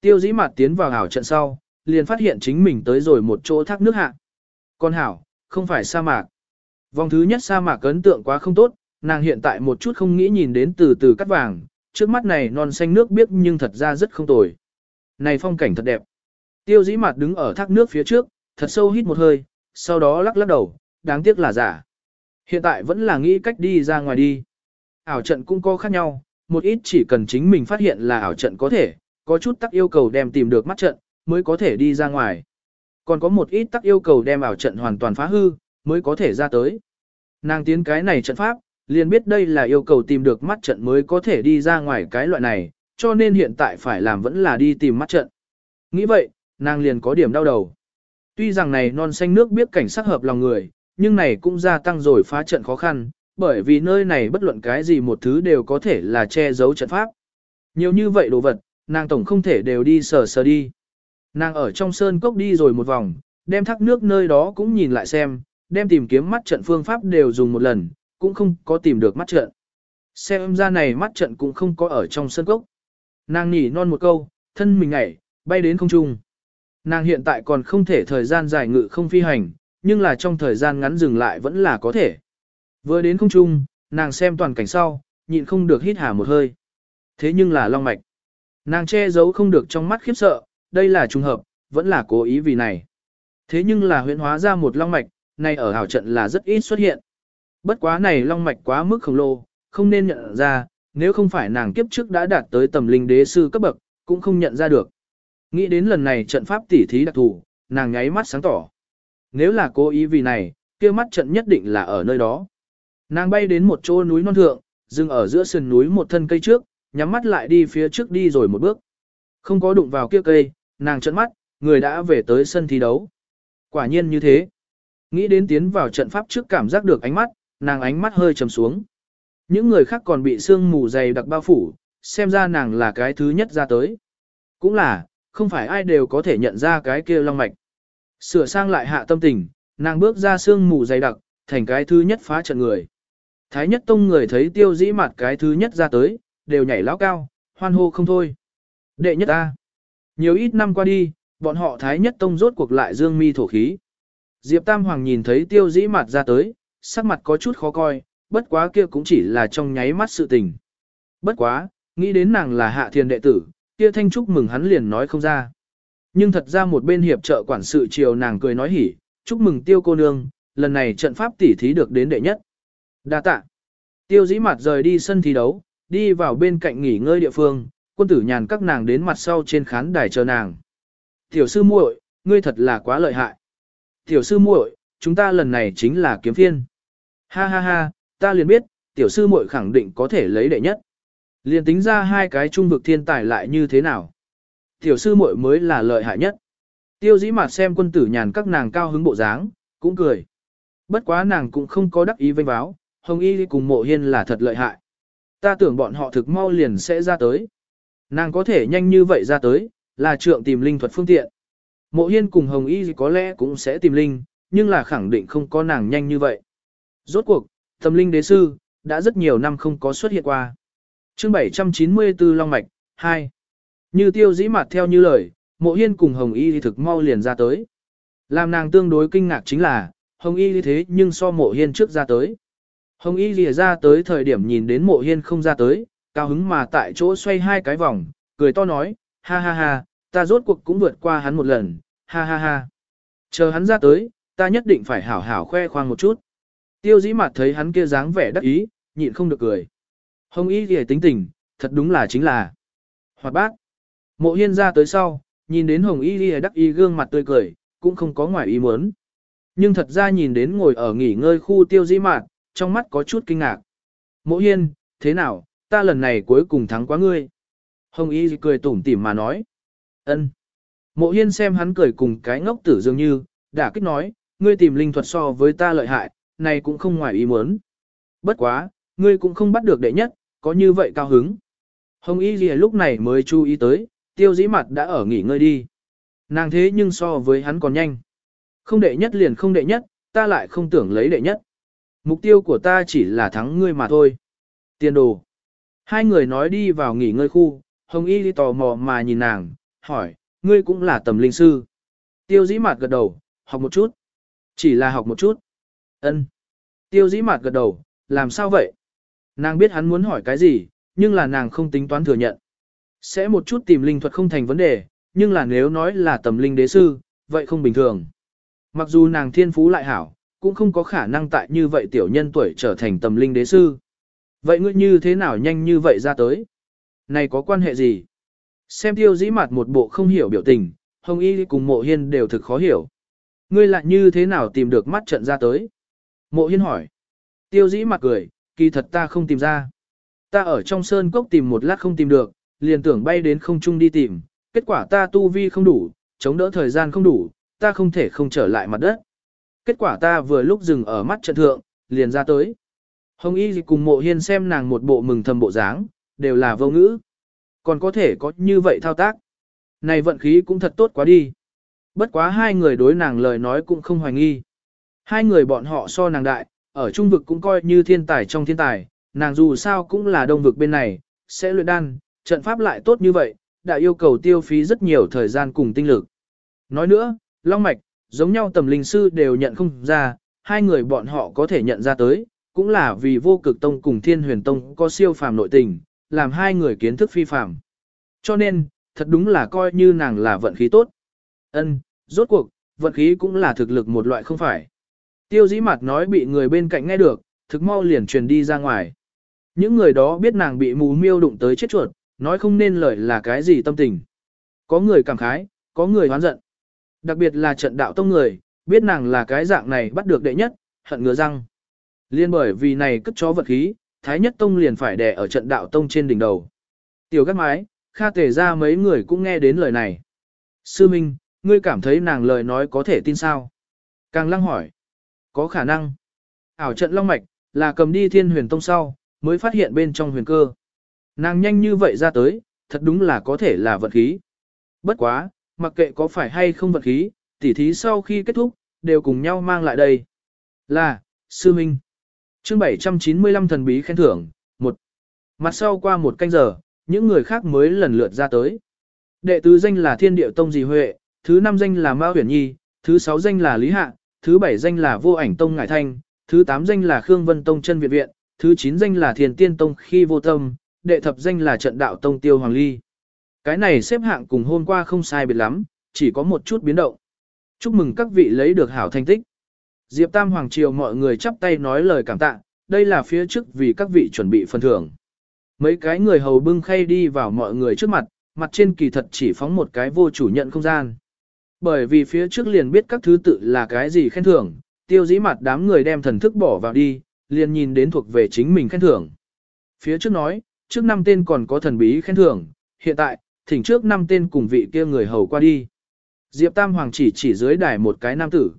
Speaker 1: Tiêu dĩ mặt tiến vào hảo trận sau, liền phát hiện chính mình tới rồi một chỗ thác nước hạ. Con hảo, không phải sa mạc. Vòng thứ nhất sa mạc ấn tượng quá không tốt, nàng hiện tại một chút không nghĩ nhìn đến từ từ cắt vàng, trước mắt này non xanh nước biếc nhưng thật ra rất không tồi. Này phong cảnh thật đẹp. Tiêu dĩ mặt đứng ở thác nước phía trước, thật sâu hít một hơi, sau đó lắc lắc đầu, đáng tiếc là giả. Hiện tại vẫn là nghĩ cách đi ra ngoài đi. Ảo trận cũng có khác nhau, một ít chỉ cần chính mình phát hiện là ảo trận có thể, có chút tắc yêu cầu đem tìm được mắt trận, mới có thể đi ra ngoài. Còn có một ít tắc yêu cầu đem ảo trận hoàn toàn phá hư, mới có thể ra tới. Nàng tiến cái này trận pháp, liền biết đây là yêu cầu tìm được mắt trận mới có thể đi ra ngoài cái loại này, cho nên hiện tại phải làm vẫn là đi tìm mắt trận. Nghĩ vậy, nàng liền có điểm đau đầu. Tuy rằng này non xanh nước biết cảnh sắc hợp lòng người, nhưng này cũng gia tăng rồi phá trận khó khăn, bởi vì nơi này bất luận cái gì một thứ đều có thể là che giấu trận pháp. Nhiều như vậy đồ vật, nàng tổng không thể đều đi sờ sờ đi. Nàng ở trong sơn cốc đi rồi một vòng, đem thác nước nơi đó cũng nhìn lại xem, đem tìm kiếm mắt trận phương pháp đều dùng một lần, cũng không có tìm được mắt trận. Xem ra này mắt trận cũng không có ở trong sân cốc. Nàng nhỉ non một câu, thân mình nhảy, bay đến không trung. Nàng hiện tại còn không thể thời gian dài ngự không phi hành, nhưng là trong thời gian ngắn dừng lại vẫn là có thể. Vừa đến không trung, nàng xem toàn cảnh sau, nhịn không được hít hà một hơi. Thế nhưng là long mạch. Nàng che giấu không được trong mắt khiếp sợ, đây là trùng hợp, vẫn là cố ý vì này. Thế nhưng là huyễn hóa ra một long mạch, này ở hảo trận là rất ít xuất hiện. Bất quá này long mạch quá mức khổng lồ, không nên nhận ra, nếu không phải nàng kiếp trước đã đạt tới tầm linh đế sư cấp bậc, cũng không nhận ra được. Nghĩ đến lần này trận pháp tỉ thí đặc thù, nàng nháy mắt sáng tỏ. Nếu là cố ý vì này, kia mắt trận nhất định là ở nơi đó. Nàng bay đến một chỗ núi non thượng, dừng ở giữa sườn núi một thân cây trước, nhắm mắt lại đi phía trước đi rồi một bước. Không có đụng vào kia cây, nàng trận mắt, người đã về tới sân thi đấu. Quả nhiên như thế. Nghĩ đến tiến vào trận pháp trước cảm giác được ánh mắt, nàng ánh mắt hơi trầm xuống. Những người khác còn bị sương mù dày đặc bao phủ, xem ra nàng là cái thứ nhất ra tới. Cũng là, không phải ai đều có thể nhận ra cái kia long mạch. Sửa sang lại hạ tâm tình, nàng bước ra sương mù dày đặc, thành cái thứ nhất phá trận người. Thái nhất tông người thấy tiêu dĩ mặt cái thứ nhất ra tới, đều nhảy lão cao, hoan hô không thôi. Đệ nhất A. Nhiều ít năm qua đi, bọn họ thái nhất tông rốt cuộc lại dương mi thổ khí. Diệp Tam Hoàng nhìn thấy tiêu dĩ mặt ra tới, sắc mặt có chút khó coi, bất quá kia cũng chỉ là trong nháy mắt sự tình. Bất quá, nghĩ đến nàng là hạ thiền đệ tử, kia thanh chúc mừng hắn liền nói không ra. Nhưng thật ra một bên hiệp trợ quản sự chiều nàng cười nói hỉ, chúc mừng tiêu cô nương, lần này trận pháp tỉ thí được đến đệ nhất. Đa tạ. Tiêu dĩ mặt rời đi sân thi đấu, đi vào bên cạnh nghỉ ngơi địa phương, quân tử nhàn các nàng đến mặt sau trên khán đài chờ nàng. Tiểu sư muội, ngươi thật là quá lợi hại. Tiểu sư muội, chúng ta lần này chính là kiếm phiên. Ha ha ha, ta liền biết, tiểu sư muội khẳng định có thể lấy đệ nhất. Liền tính ra hai cái trung vực thiên tài lại như thế nào. Tiểu sư muội mới là lợi hại nhất. Tiêu dĩ mặt xem quân tử nhàn các nàng cao hứng bộ dáng, cũng cười. Bất quá nàng cũng không có đắc ý vênh báo, hồng y cùng mộ hiên là thật lợi hại. Ta tưởng bọn họ thực mau liền sẽ ra tới. Nàng có thể nhanh như vậy ra tới, là trượng tìm linh thuật phương tiện. Mộ hiên cùng hồng y có lẽ cũng sẽ tìm linh, nhưng là khẳng định không có nàng nhanh như vậy. Rốt cuộc, tâm linh đế sư, đã rất nhiều năm không có xuất hiện qua. chương 794 Long Mạch, 2. Như tiêu dĩ mặt theo như lời, mộ hiên cùng Hồng Y thì thực mau liền ra tới. Làm nàng tương đối kinh ngạc chính là, Hồng Y như thế nhưng so mộ hiên trước ra tới. Hồng Y lìa ra tới thời điểm nhìn đến mộ hiên không ra tới, cao hứng mà tại chỗ xoay hai cái vòng, cười to nói, ha ha ha, ta rốt cuộc cũng vượt qua hắn một lần, ha ha ha. Chờ hắn ra tới, ta nhất định phải hảo hảo khoe khoang một chút. Tiêu dĩ mặt thấy hắn kia dáng vẻ đắc ý, nhịn không được cười. Hồng Y lìa tính tình, thật đúng là chính là hoạt bác. Mộ hiên ra tới sau, nhìn đến Hồng Y lìa đắc ý gương mặt tươi cười, cũng không có ngoài ý muốn. Nhưng thật ra nhìn đến ngồi ở nghỉ ngơi khu tiêu dĩ mạt, trong mắt có chút kinh ngạc. Mộ hiên, thế nào, ta lần này cuối cùng thắng quá ngươi. Hồng Y cười tủm tỉm mà nói ân. Mộ hiên xem hắn cười cùng cái ngốc tử dường như, đã kích nói, ngươi tìm linh thuật so với ta lợi hại, này cũng không ngoài ý muốn. Bất quá, ngươi cũng không bắt được đệ nhất, có như vậy cao hứng. Hồng Y Lìa lúc này mới chú ý tới, tiêu dĩ mặt đã ở nghỉ ngơi đi. Nàng thế nhưng so với hắn còn nhanh. Không đệ nhất liền không đệ nhất, ta lại không tưởng lấy đệ nhất. Mục tiêu của ta chỉ là thắng ngươi mà thôi. Tiền đồ. Hai người nói đi vào nghỉ ngơi khu, Hồng Y đi tò mò mà nhìn nàng, hỏi, ngươi cũng là tầm linh sư. Tiêu dĩ mạt gật đầu, học một chút. Chỉ là học một chút. ân Tiêu dĩ mạt gật đầu, làm sao vậy? Nàng biết hắn muốn hỏi cái gì, nhưng là nàng không tính toán thừa nhận. Sẽ một chút tìm linh thuật không thành vấn đề, nhưng là nếu nói là tầm linh đế sư, vậy không bình thường. Mặc dù nàng thiên phú lại hảo, cũng không có khả năng tại như vậy tiểu nhân tuổi trở thành tầm linh đế sư. Vậy ngươi như thế nào nhanh như vậy ra tới? Này có quan hệ gì? Xem tiêu dĩ mặt một bộ không hiểu biểu tình, Hồng Y cùng mộ hiên đều thực khó hiểu. Ngươi lại như thế nào tìm được mắt trận ra tới? Mộ hiên hỏi. Tiêu dĩ mặt cười, kỳ thật ta không tìm ra. Ta ở trong sơn cốc tìm một lát không tìm được, liền tưởng bay đến không trung đi tìm, kết quả ta tu vi không đủ, chống đỡ thời gian không đủ, ta không thể không trở lại mặt đất. Kết quả ta vừa lúc dừng ở mắt trận thượng, liền ra tới. Hồng Y cùng mộ hiên xem nàng một bộ mừng thầm bộ dáng, đều là vô ngữ. Còn có thể có như vậy thao tác. Này vận khí cũng thật tốt quá đi. Bất quá hai người đối nàng lời nói cũng không hoài nghi. Hai người bọn họ so nàng đại, ở trung vực cũng coi như thiên tài trong thiên tài, nàng dù sao cũng là đông vực bên này, sẽ luyện đan, trận pháp lại tốt như vậy, đã yêu cầu tiêu phí rất nhiều thời gian cùng tinh lực. Nói nữa, Long Mạch, giống nhau tầm linh sư đều nhận không ra, hai người bọn họ có thể nhận ra tới, cũng là vì vô cực tông cùng thiên huyền tông có siêu phàm nội tình, làm hai người kiến thức phi phàm. Cho nên, thật đúng là coi như nàng là vận khí tốt. Ân, rốt cuộc, vận khí cũng là thực lực một loại không phải. Tiêu dĩ mặt nói bị người bên cạnh nghe được, thực mau liền truyền đi ra ngoài. Những người đó biết nàng bị mù miêu đụng tới chết chuột, nói không nên lời là cái gì tâm tình. Có người cảm khái, có người hoán giận. Đặc biệt là trận đạo tông người, biết nàng là cái dạng này bắt được đệ nhất, hận ngứa răng. Liên bởi vì này cất chó vật khí, Thái Nhất Tông liền phải đè ở trận đạo tông trên đỉnh đầu. Tiểu gác mái, Kha Tề ra mấy người cũng nghe đến lời này. Sư Minh, ngươi cảm thấy nàng lời nói có thể tin sao? Càng lăng hỏi. Có khả năng. Ảo trận long mạch, là cầm đi thiên huyền tông sau, mới phát hiện bên trong huyền cơ. Nàng nhanh như vậy ra tới, thật đúng là có thể là vận khí. Bất quá, mặc kệ có phải hay không vận khí, tỉ thí sau khi kết thúc, đều cùng nhau mang lại đây. Là, Sư Minh chương 795 thần bí khen thưởng, một Mặt sau qua một canh giờ, những người khác mới lần lượt ra tới. Đệ tứ danh là Thiên Điệu Tông Dì Huệ, thứ năm danh là Mao Huyền Nhi, thứ sáu danh là Lý Hạ, thứ bảy danh là Vô Ảnh Tông Ngải Thanh, thứ tám danh là Khương Vân Tông Chân Việt Viện, thứ chín danh là Thiền Tiên Tông Khi Vô Tâm, đệ thập danh là Trận Đạo Tông Tiêu Hoàng Ly. Cái này xếp hạng cùng hôm qua không sai biệt lắm, chỉ có một chút biến động. Chúc mừng các vị lấy được hảo thành tích. Diệp Tam Hoàng Triều mọi người chắp tay nói lời cảm tạ, đây là phía trước vì các vị chuẩn bị phần thưởng. Mấy cái người hầu bưng khay đi vào mọi người trước mặt, mặt trên kỳ thật chỉ phóng một cái vô chủ nhận không gian. Bởi vì phía trước liền biết các thứ tự là cái gì khen thưởng, tiêu dĩ mặt đám người đem thần thức bỏ vào đi, liền nhìn đến thuộc về chính mình khen thưởng. Phía trước nói, trước năm tên còn có thần bí khen thưởng, hiện tại, thỉnh trước năm tên cùng vị kia người hầu qua đi. Diệp Tam Hoàng chỉ chỉ dưới đài một cái nam tử.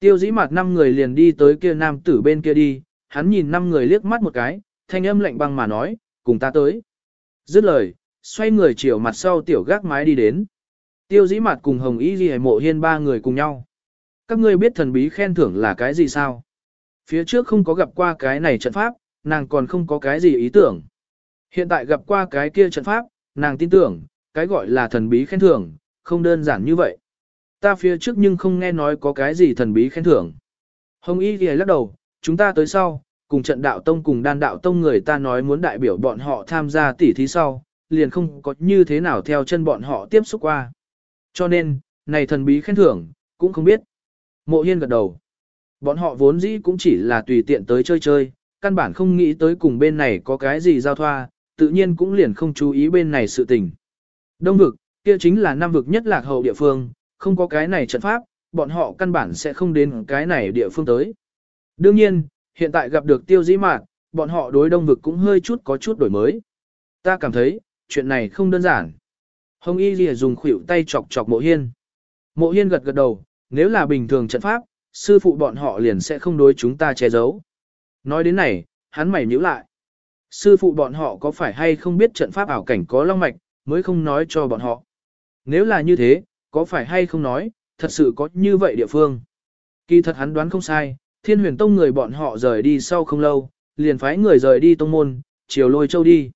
Speaker 1: Tiêu dĩ mặt năm người liền đi tới kia nam tử bên kia đi, hắn nhìn năm người liếc mắt một cái, thanh âm lạnh băng mà nói, cùng ta tới. Dứt lời, xoay người chiều mặt sau tiểu gác mái đi đến. Tiêu dĩ mặt cùng Hồng Y Ghi mộ hiên ba người cùng nhau. Các ngươi biết thần bí khen thưởng là cái gì sao? Phía trước không có gặp qua cái này trận pháp, nàng còn không có cái gì ý tưởng. Hiện tại gặp qua cái kia trận pháp, nàng tin tưởng, cái gọi là thần bí khen thưởng, không đơn giản như vậy. Ta phía trước nhưng không nghe nói có cái gì thần bí khen thưởng. Hồng Y thì lắc đầu, chúng ta tới sau, cùng trận đạo tông cùng đan đạo tông người ta nói muốn đại biểu bọn họ tham gia tỉ thí sau, liền không có như thế nào theo chân bọn họ tiếp xúc qua. Cho nên, này thần bí khen thưởng, cũng không biết. Mộ hiên gật đầu. Bọn họ vốn dĩ cũng chỉ là tùy tiện tới chơi chơi, căn bản không nghĩ tới cùng bên này có cái gì giao thoa, tự nhiên cũng liền không chú ý bên này sự tình. Đông vực, kia chính là năm vực nhất lạc hậu địa phương, không có cái này trận pháp, bọn họ căn bản sẽ không đến cái này địa phương tới. Đương nhiên, hiện tại gặp được tiêu dĩ mạn, bọn họ đối đông vực cũng hơi chút có chút đổi mới. Ta cảm thấy, chuyện này không đơn giản. Hồng Y Lìa dùng khuỷu tay chọc chọc mộ hiên. Mộ hiên gật gật đầu, nếu là bình thường trận pháp, sư phụ bọn họ liền sẽ không đối chúng ta che giấu. Nói đến này, hắn mày nhíu lại. Sư phụ bọn họ có phải hay không biết trận pháp ảo cảnh có long mạch, mới không nói cho bọn họ. Nếu là như thế, có phải hay không nói, thật sự có như vậy địa phương. Kỳ thật hắn đoán không sai, thiên huyền tông người bọn họ rời đi sau không lâu, liền phái người rời đi tông môn, chiều lôi châu đi.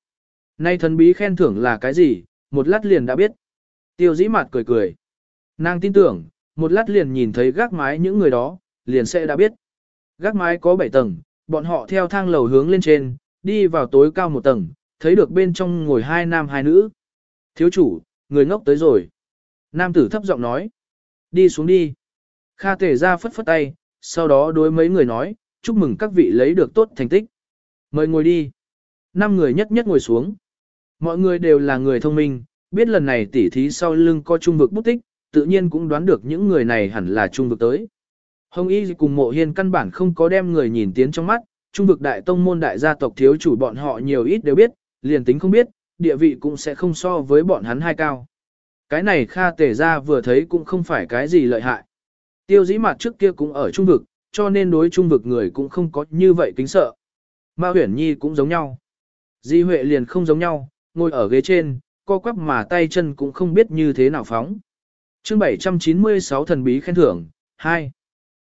Speaker 1: Nay thần bí khen thưởng là cái gì, một lát liền đã biết. Tiêu dĩ mặt cười cười. Nàng tin tưởng, một lát liền nhìn thấy gác mái những người đó, liền sẽ đã biết. Gác mái có 7 tầng, bọn họ theo thang lầu hướng lên trên, đi vào tối cao một tầng, thấy được bên trong ngồi hai nam hai nữ. Thiếu chủ, người ngốc tới rồi. Nam tử thấp giọng nói. Đi xuống đi. Kha tể ra phất phất tay, sau đó đối mấy người nói, chúc mừng các vị lấy được tốt thành tích. Mời ngồi đi. Năm người nhất nhất ngồi xuống. Mọi người đều là người thông minh, biết lần này tỉ thí sau lưng có trung vực bút tích, tự nhiên cũng đoán được những người này hẳn là trung vực tới. Hồng Y cùng mộ hiên căn bản không có đem người nhìn tiến trong mắt, trung vực đại tông môn đại gia tộc thiếu chủ bọn họ nhiều ít đều biết, liền tính không biết, địa vị cũng sẽ không so với bọn hắn hai cao. Cái này Kha Tề ra vừa thấy cũng không phải cái gì lợi hại. Tiêu dĩ mặt trước kia cũng ở trung vực, cho nên đối trung vực người cũng không có như vậy kính sợ. Ma huyển nhi cũng giống nhau. Di Huệ liền không giống nhau, ngồi ở ghế trên, co quắp mà tay chân cũng không biết như thế nào phóng. chương 796 thần bí khen thưởng, 2.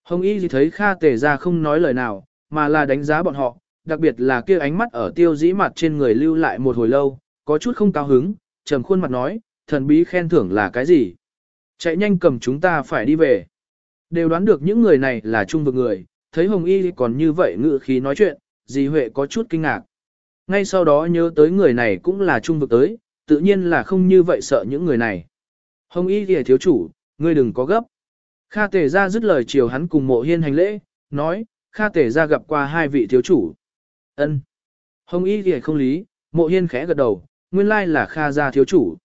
Speaker 1: Hồng Y thì thấy Kha Tề ra không nói lời nào, mà là đánh giá bọn họ, đặc biệt là kia ánh mắt ở tiêu dĩ mặt trên người lưu lại một hồi lâu, có chút không cao hứng, trầm khuôn mặt nói, thần bí khen thưởng là cái gì? Chạy nhanh cầm chúng ta phải đi về. Đều đoán được những người này là trung vực người, thấy Hồng Y còn như vậy ngự khí nói chuyện, dì Huệ có chút kinh ngạc. Ngay sau đó nhớ tới người này cũng là trung vực tới, tự nhiên là không như vậy sợ những người này. Hồng Y thì thiếu chủ, ngươi đừng có gấp. Kha tề ra dứt lời chiều hắn cùng mộ hiên hành lễ, nói, Kha tề ra gặp qua hai vị thiếu chủ. ân Hồng Y thì không lý, mộ hiên khẽ gật đầu, nguyên lai là Kha gia thiếu chủ.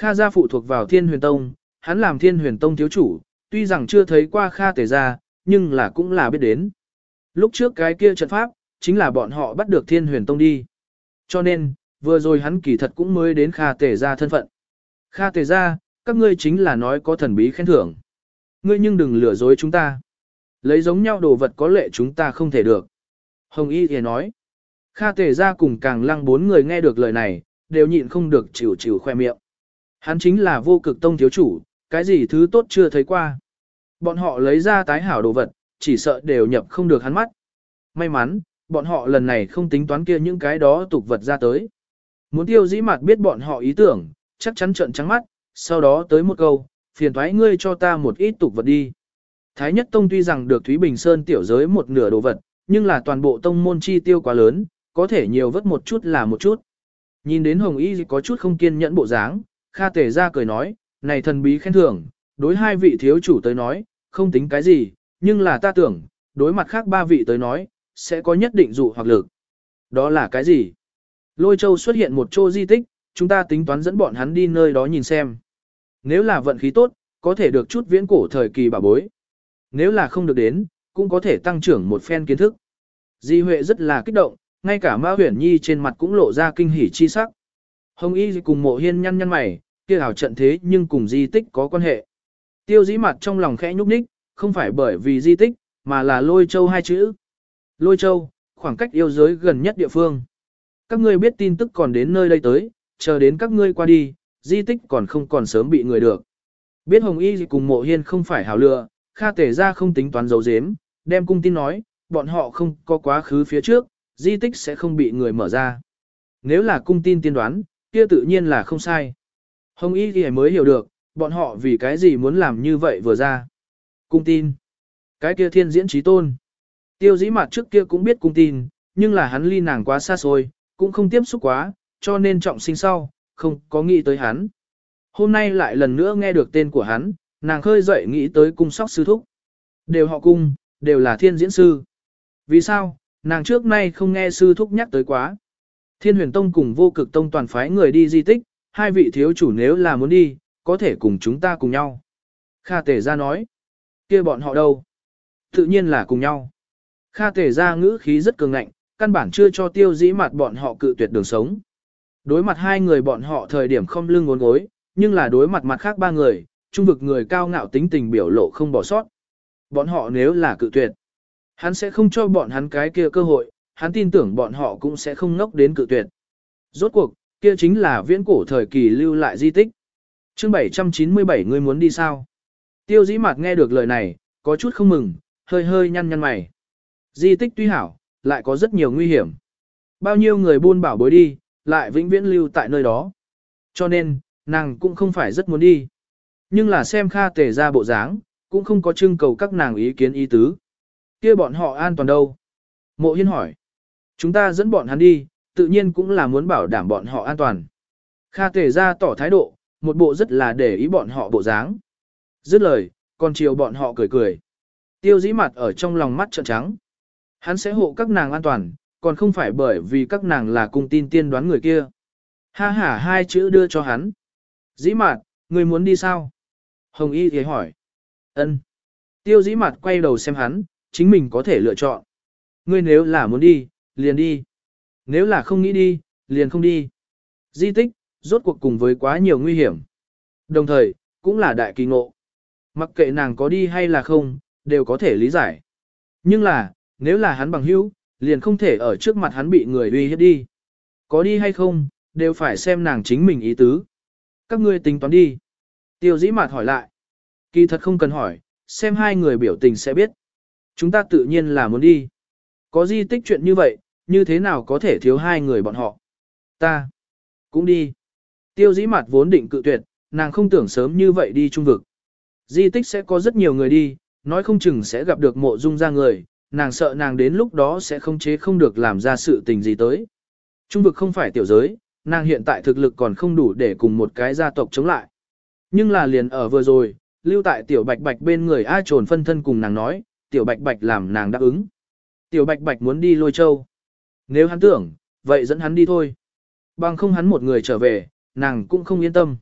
Speaker 1: Kha gia phụ thuộc vào Thiên Huyền Tông, hắn làm Thiên Huyền Tông thiếu chủ, tuy rằng chưa thấy qua Kha Tề gia, nhưng là cũng là biết đến. Lúc trước cái kia trận pháp, chính là bọn họ bắt được Thiên Huyền Tông đi. Cho nên, vừa rồi hắn kỳ thật cũng mới đến Kha Tề gia thân phận. Kha Tề gia, các ngươi chính là nói có thần bí khen thưởng. Ngươi nhưng đừng lừa dối chúng ta. Lấy giống nhau đồ vật có lệ chúng ta không thể được. Hồng Y thì nói. Kha Tề gia cùng càng lăng bốn người nghe được lời này, đều nhịn không được chịu chịu khoe miệng. Hắn chính là vô cực tông thiếu chủ, cái gì thứ tốt chưa thấy qua. Bọn họ lấy ra tái hảo đồ vật, chỉ sợ đều nhập không được hắn mắt. May mắn, bọn họ lần này không tính toán kia những cái đó tục vật ra tới. Muốn tiêu dĩ mặt biết bọn họ ý tưởng, chắc chắn trợn trắng mắt, sau đó tới một câu, phiền thoái ngươi cho ta một ít tục vật đi. Thái nhất tông tuy rằng được Thúy Bình Sơn tiểu giới một nửa đồ vật, nhưng là toàn bộ tông môn chi tiêu quá lớn, có thể nhiều vất một chút là một chút. Nhìn đến Hồng Y có chút không kiên nhẫn bộ dáng, Kha Tề ra cười nói, này thần bí khen thưởng, đối hai vị thiếu chủ tới nói, không tính cái gì, nhưng là ta tưởng, đối mặt khác ba vị tới nói, sẽ có nhất định dụ hoặc lực. Đó là cái gì? Lôi châu xuất hiện một chỗ di tích, chúng ta tính toán dẫn bọn hắn đi nơi đó nhìn xem. Nếu là vận khí tốt, có thể được chút viễn cổ thời kỳ bà bối. Nếu là không được đến, cũng có thể tăng trưởng một phen kiến thức. Di Huệ rất là kích động, ngay cả Ma Huyền Nhi trên mặt cũng lộ ra kinh hỉ chi sắc. Hồng Y cùng mộ hiên nhăn nhăn mày, kia ảo trận thế nhưng cùng di tích có quan hệ. Tiêu dĩ mặt trong lòng khẽ nhúc nhích, không phải bởi vì di tích, mà là lôi châu hai chữ. Lôi châu, khoảng cách yêu giới gần nhất địa phương. Các ngươi biết tin tức còn đến nơi đây tới, chờ đến các ngươi qua đi, di tích còn không còn sớm bị người được. Biết Hồng Y cùng mộ hiên không phải hảo lựa, Kha tể ra không tính toán dấu dếm, đem cung tin nói, bọn họ không có quá khứ phía trước, di tích sẽ không bị người mở ra. Nếu là cung tin tiên đoán, kia tự nhiên là không sai. Hồng Y thì mới hiểu được, bọn họ vì cái gì muốn làm như vậy vừa ra. Cung tin. Cái kia thiên diễn trí tôn. Tiêu dĩ mặt trước kia cũng biết cung tin, nhưng là hắn ly nàng quá xa xôi, cũng không tiếp xúc quá, cho nên trọng sinh sau, không có nghĩ tới hắn. Hôm nay lại lần nữa nghe được tên của hắn, nàng khơi dậy nghĩ tới cung sóc sư thúc. Đều họ cung, đều là thiên diễn sư. Vì sao, nàng trước nay không nghe sư thúc nhắc tới quá. Thiên huyền tông cùng vô cực tông toàn phái người đi di tích, hai vị thiếu chủ nếu là muốn đi, có thể cùng chúng ta cùng nhau. Kha tể ra nói, kia bọn họ đâu? Tự nhiên là cùng nhau. Kha tể ra ngữ khí rất cường ngạnh, căn bản chưa cho tiêu dĩ mặt bọn họ cự tuyệt đường sống. Đối mặt hai người bọn họ thời điểm không lưng ngốn gối, nhưng là đối mặt mặt khác ba người, trung vực người cao ngạo tính tình biểu lộ không bỏ sót. Bọn họ nếu là cự tuyệt, hắn sẽ không cho bọn hắn cái kia cơ hội, hắn tin tưởng bọn họ cũng sẽ không ngốc đến cự tuyệt. Rốt cuộc, kia chính là viễn cổ thời kỳ lưu lại di tích. chương 797 người muốn đi sao? Tiêu dĩ mặt nghe được lời này, có chút không mừng, hơi hơi nhăn nhăn mày. Di tích tuy hảo, lại có rất nhiều nguy hiểm. Bao nhiêu người buôn bảo bối đi, lại vĩnh viễn lưu tại nơi đó. Cho nên, nàng cũng không phải rất muốn đi. Nhưng là xem Kha tề ra bộ dáng, cũng không có trưng cầu các nàng ý kiến ý tứ. kia bọn họ an toàn đâu? Mộ hiên hỏi. Chúng ta dẫn bọn hắn đi, tự nhiên cũng là muốn bảo đảm bọn họ an toàn. Kha tề ra tỏ thái độ, một bộ rất là để ý bọn họ bộ dáng. Dứt lời, còn chiều bọn họ cười cười. Tiêu dĩ mặt ở trong lòng mắt trợn trắng. Hắn sẽ hộ các nàng an toàn, còn không phải bởi vì các nàng là cung tin tiên đoán người kia. Ha ha hai chữ đưa cho hắn. Dĩ mạt, người muốn đi sao? Hồng Y thì hỏi. ân. Tiêu dĩ mạt quay đầu xem hắn, chính mình có thể lựa chọn. Ngươi nếu là muốn đi, liền đi. Nếu là không nghĩ đi, liền không đi. Di tích, rốt cuộc cùng với quá nhiều nguy hiểm. Đồng thời, cũng là đại kỳ ngộ. Mặc kệ nàng có đi hay là không, đều có thể lý giải. Nhưng là, nếu là hắn bằng hữu, liền không thể ở trước mặt hắn bị người uy hiếp đi. Có đi hay không, đều phải xem nàng chính mình ý tứ. Các ngươi tính toán đi. Tiêu dĩ mạt hỏi lại. Kỳ thật không cần hỏi, xem hai người biểu tình sẽ biết. Chúng ta tự nhiên là muốn đi. Có di tích chuyện như vậy, như thế nào có thể thiếu hai người bọn họ. Ta. Cũng đi. Tiêu dĩ mặt vốn định cự tuyệt, nàng không tưởng sớm như vậy đi trung vực. Di tích sẽ có rất nhiều người đi, nói không chừng sẽ gặp được mộ dung ra người, nàng sợ nàng đến lúc đó sẽ không chế không được làm ra sự tình gì tới. Trung vực không phải tiểu giới, nàng hiện tại thực lực còn không đủ để cùng một cái gia tộc chống lại. Nhưng là liền ở vừa rồi, lưu tại tiểu bạch bạch bên người ai trồn phân thân cùng nàng nói, tiểu bạch bạch làm nàng đáp ứng. Tiểu bạch bạch muốn đi lôi châu. Nếu hắn tưởng, vậy dẫn hắn đi thôi. Bằng không hắn một người trở về, nàng cũng không yên tâm.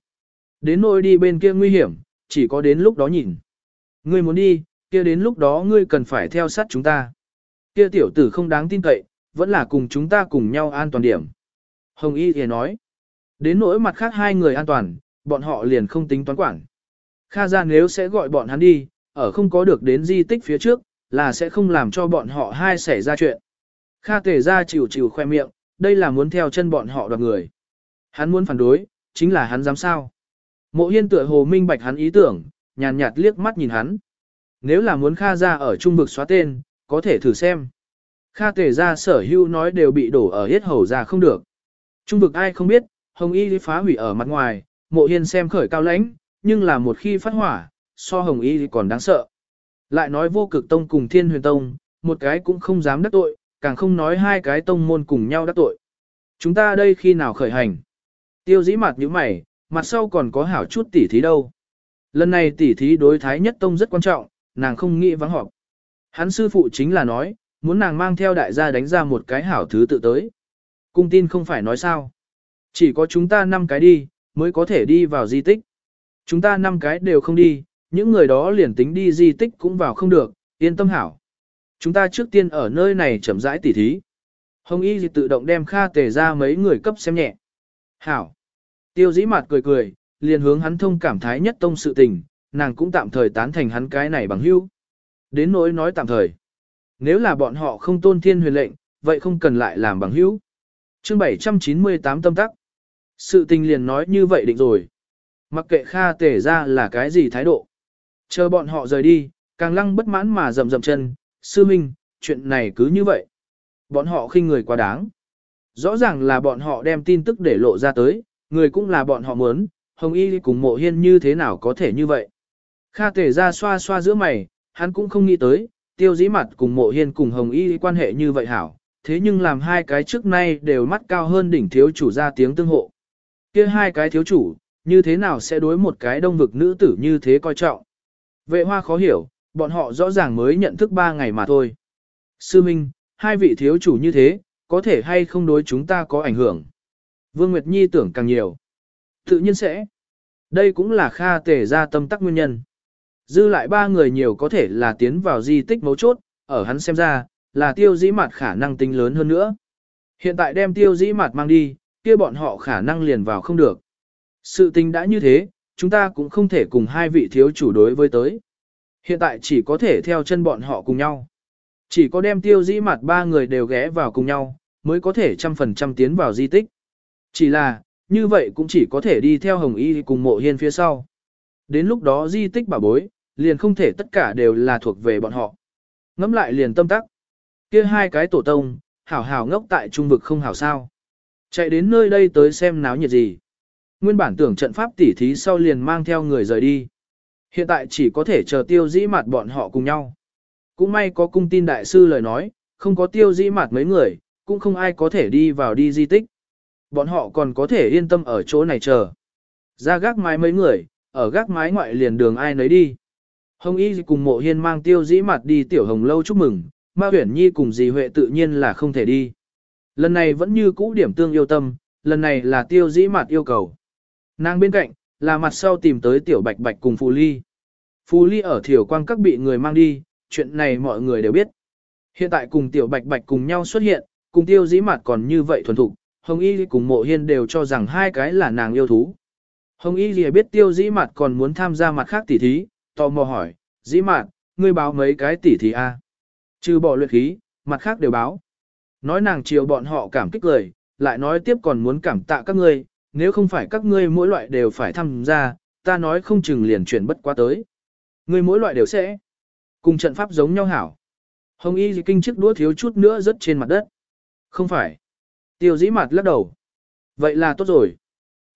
Speaker 1: Đến nỗi đi bên kia nguy hiểm, chỉ có đến lúc đó nhìn. Ngươi muốn đi, kia đến lúc đó ngươi cần phải theo sát chúng ta. Kia tiểu tử không đáng tin cậy, vẫn là cùng chúng ta cùng nhau an toàn điểm. Hồng Y thì nói, đến nỗi mặt khác hai người an toàn, bọn họ liền không tính toán quản. Kha ra nếu sẽ gọi bọn hắn đi, ở không có được đến di tích phía trước, là sẽ không làm cho bọn họ hai xảy ra chuyện. Kha tề ra chịu chịu khoe miệng, đây là muốn theo chân bọn họ đoạt người. Hắn muốn phản đối, chính là hắn dám sao. Mộ hiên tựa hồ minh bạch hắn ý tưởng, nhàn nhạt liếc mắt nhìn hắn. Nếu là muốn Kha ra ở trung vực xóa tên, có thể thử xem. Kha tề ra sở hưu nói đều bị đổ ở hết hầu ra không được. Trung vực ai không biết, hồng y phá hủy ở mặt ngoài, mộ hiên xem khởi cao lãnh, nhưng là một khi phát hỏa, so hồng y còn đáng sợ. Lại nói vô cực tông cùng thiên huyền tông, một cái cũng không dám đắc tội, càng không nói hai cái tông môn cùng nhau đắc tội. Chúng ta đây khi nào khởi hành? Tiêu dĩ mặt như mày, mặt sau còn có hảo chút tỉ thí đâu. Lần này tỉ thí đối thái nhất tông rất quan trọng, nàng không nghĩ vắng họp. Hắn sư phụ chính là nói, muốn nàng mang theo đại gia đánh ra một cái hảo thứ tự tới. Cung tin không phải nói sao. Chỉ có chúng ta năm cái đi, mới có thể đi vào di tích. Chúng ta năm cái đều không đi, những người đó liền tính đi di tích cũng vào không được, yên tâm hảo. Chúng ta trước tiên ở nơi này chậm rãi tỉ thí. Hồng Y thì tự động đem Kha Tề ra mấy người cấp xem nhẹ. Hảo. Tiêu dĩ mặt cười cười, liền hướng hắn thông cảm thái nhất tông sự tình, nàng cũng tạm thời tán thành hắn cái này bằng hữu. Đến nỗi nói tạm thời. Nếu là bọn họ không tôn thiên huyền lệnh, vậy không cần lại làm bằng hữu. Chương 798 tâm tắc. Sự tình liền nói như vậy định rồi. Mặc kệ Kha Tề ra là cái gì thái độ. Chờ bọn họ rời đi, Càng lăng bất mãn mà rầm rầm chân, sư minh, chuyện này cứ như vậy. Bọn họ khinh người quá đáng. Rõ ràng là bọn họ đem tin tức để lộ ra tới, người cũng là bọn họ muốn, Hồng Y cùng mộ hiên như thế nào có thể như vậy. Kha tể ra xoa xoa giữa mày, hắn cũng không nghĩ tới, tiêu dĩ mặt cùng mộ hiên cùng Hồng Y quan hệ như vậy hảo, thế nhưng làm hai cái trước nay đều mắt cao hơn đỉnh thiếu chủ ra tiếng tương hộ. kia hai cái thiếu chủ, như thế nào sẽ đối một cái đông vực nữ tử như thế coi trọng. Vệ hoa khó hiểu, bọn họ rõ ràng mới nhận thức ba ngày mà thôi. Sư Minh, hai vị thiếu chủ như thế, có thể hay không đối chúng ta có ảnh hưởng. Vương Nguyệt Nhi tưởng càng nhiều. Tự nhiên sẽ. Đây cũng là Kha tể ra tâm tắc nguyên nhân. Dư lại ba người nhiều có thể là tiến vào di tích mấu chốt, ở hắn xem ra, là tiêu dĩ mặt khả năng tính lớn hơn nữa. Hiện tại đem tiêu dĩ mặt mang đi, kia bọn họ khả năng liền vào không được. Sự tình đã như thế, chúng ta cũng không thể cùng hai vị thiếu chủ đối với tới. Hiện tại chỉ có thể theo chân bọn họ cùng nhau. Chỉ có đem tiêu dĩ mặt ba người đều ghé vào cùng nhau, mới có thể trăm phần trăm tiến vào di tích. Chỉ là, như vậy cũng chỉ có thể đi theo Hồng Y cùng mộ hiên phía sau. Đến lúc đó di tích bảo bối, liền không thể tất cả đều là thuộc về bọn họ. Ngắm lại liền tâm tắc. kia hai cái tổ tông, hảo hảo ngốc tại trung vực không hảo sao. Chạy đến nơi đây tới xem náo nhiệt gì. Nguyên bản tưởng trận pháp tỉ thí sau liền mang theo người rời đi. Hiện tại chỉ có thể chờ tiêu dĩ mặt bọn họ cùng nhau. Cũng may có cung tin đại sư lời nói, không có tiêu dĩ mặt mấy người, cũng không ai có thể đi vào đi di tích. Bọn họ còn có thể yên tâm ở chỗ này chờ. Ra gác mái mấy người, ở gác mái ngoại liền đường ai nấy đi. Hồng Y cùng mộ hiên mang tiêu dĩ mặt đi tiểu hồng lâu chúc mừng, Ma Huyển Nhi cùng dì Huệ tự nhiên là không thể đi. Lần này vẫn như cũ điểm tương yêu tâm, lần này là tiêu dĩ mặt yêu cầu. Nàng bên cạnh, là mặt sau tìm tới tiểu bạch bạch cùng Phù Ly. Phù Ly ở thiểu quang các bị người mang đi, chuyện này mọi người đều biết. Hiện tại cùng tiểu bạch bạch cùng nhau xuất hiện, cùng tiêu dĩ Mạt còn như vậy thuần thục, Hồng Y cùng mộ hiên đều cho rằng hai cái là nàng yêu thú. Hồng Y Lìa biết tiêu dĩ Mạt còn muốn tham gia mặt khác tỷ thí, tò mò hỏi, dĩ Mạt, ngươi báo mấy cái tỷ thí a? À? Trừ bỏ luyện khí, mặt khác đều báo. Nói nàng chiều bọn họ cảm kích lời, lại nói tiếp còn muốn cảm tạ các ngươi, nếu không phải các ngươi mỗi loại đều phải tham gia, ta nói không chừng liền chuyển bất quá tới người mỗi loại đều sẽ cùng trận pháp giống nhau hảo. Hồng Y gì kinh chiếc đũa thiếu chút nữa rớt trên mặt đất. Không phải. Tiêu dĩ mặt lắc đầu. Vậy là tốt rồi.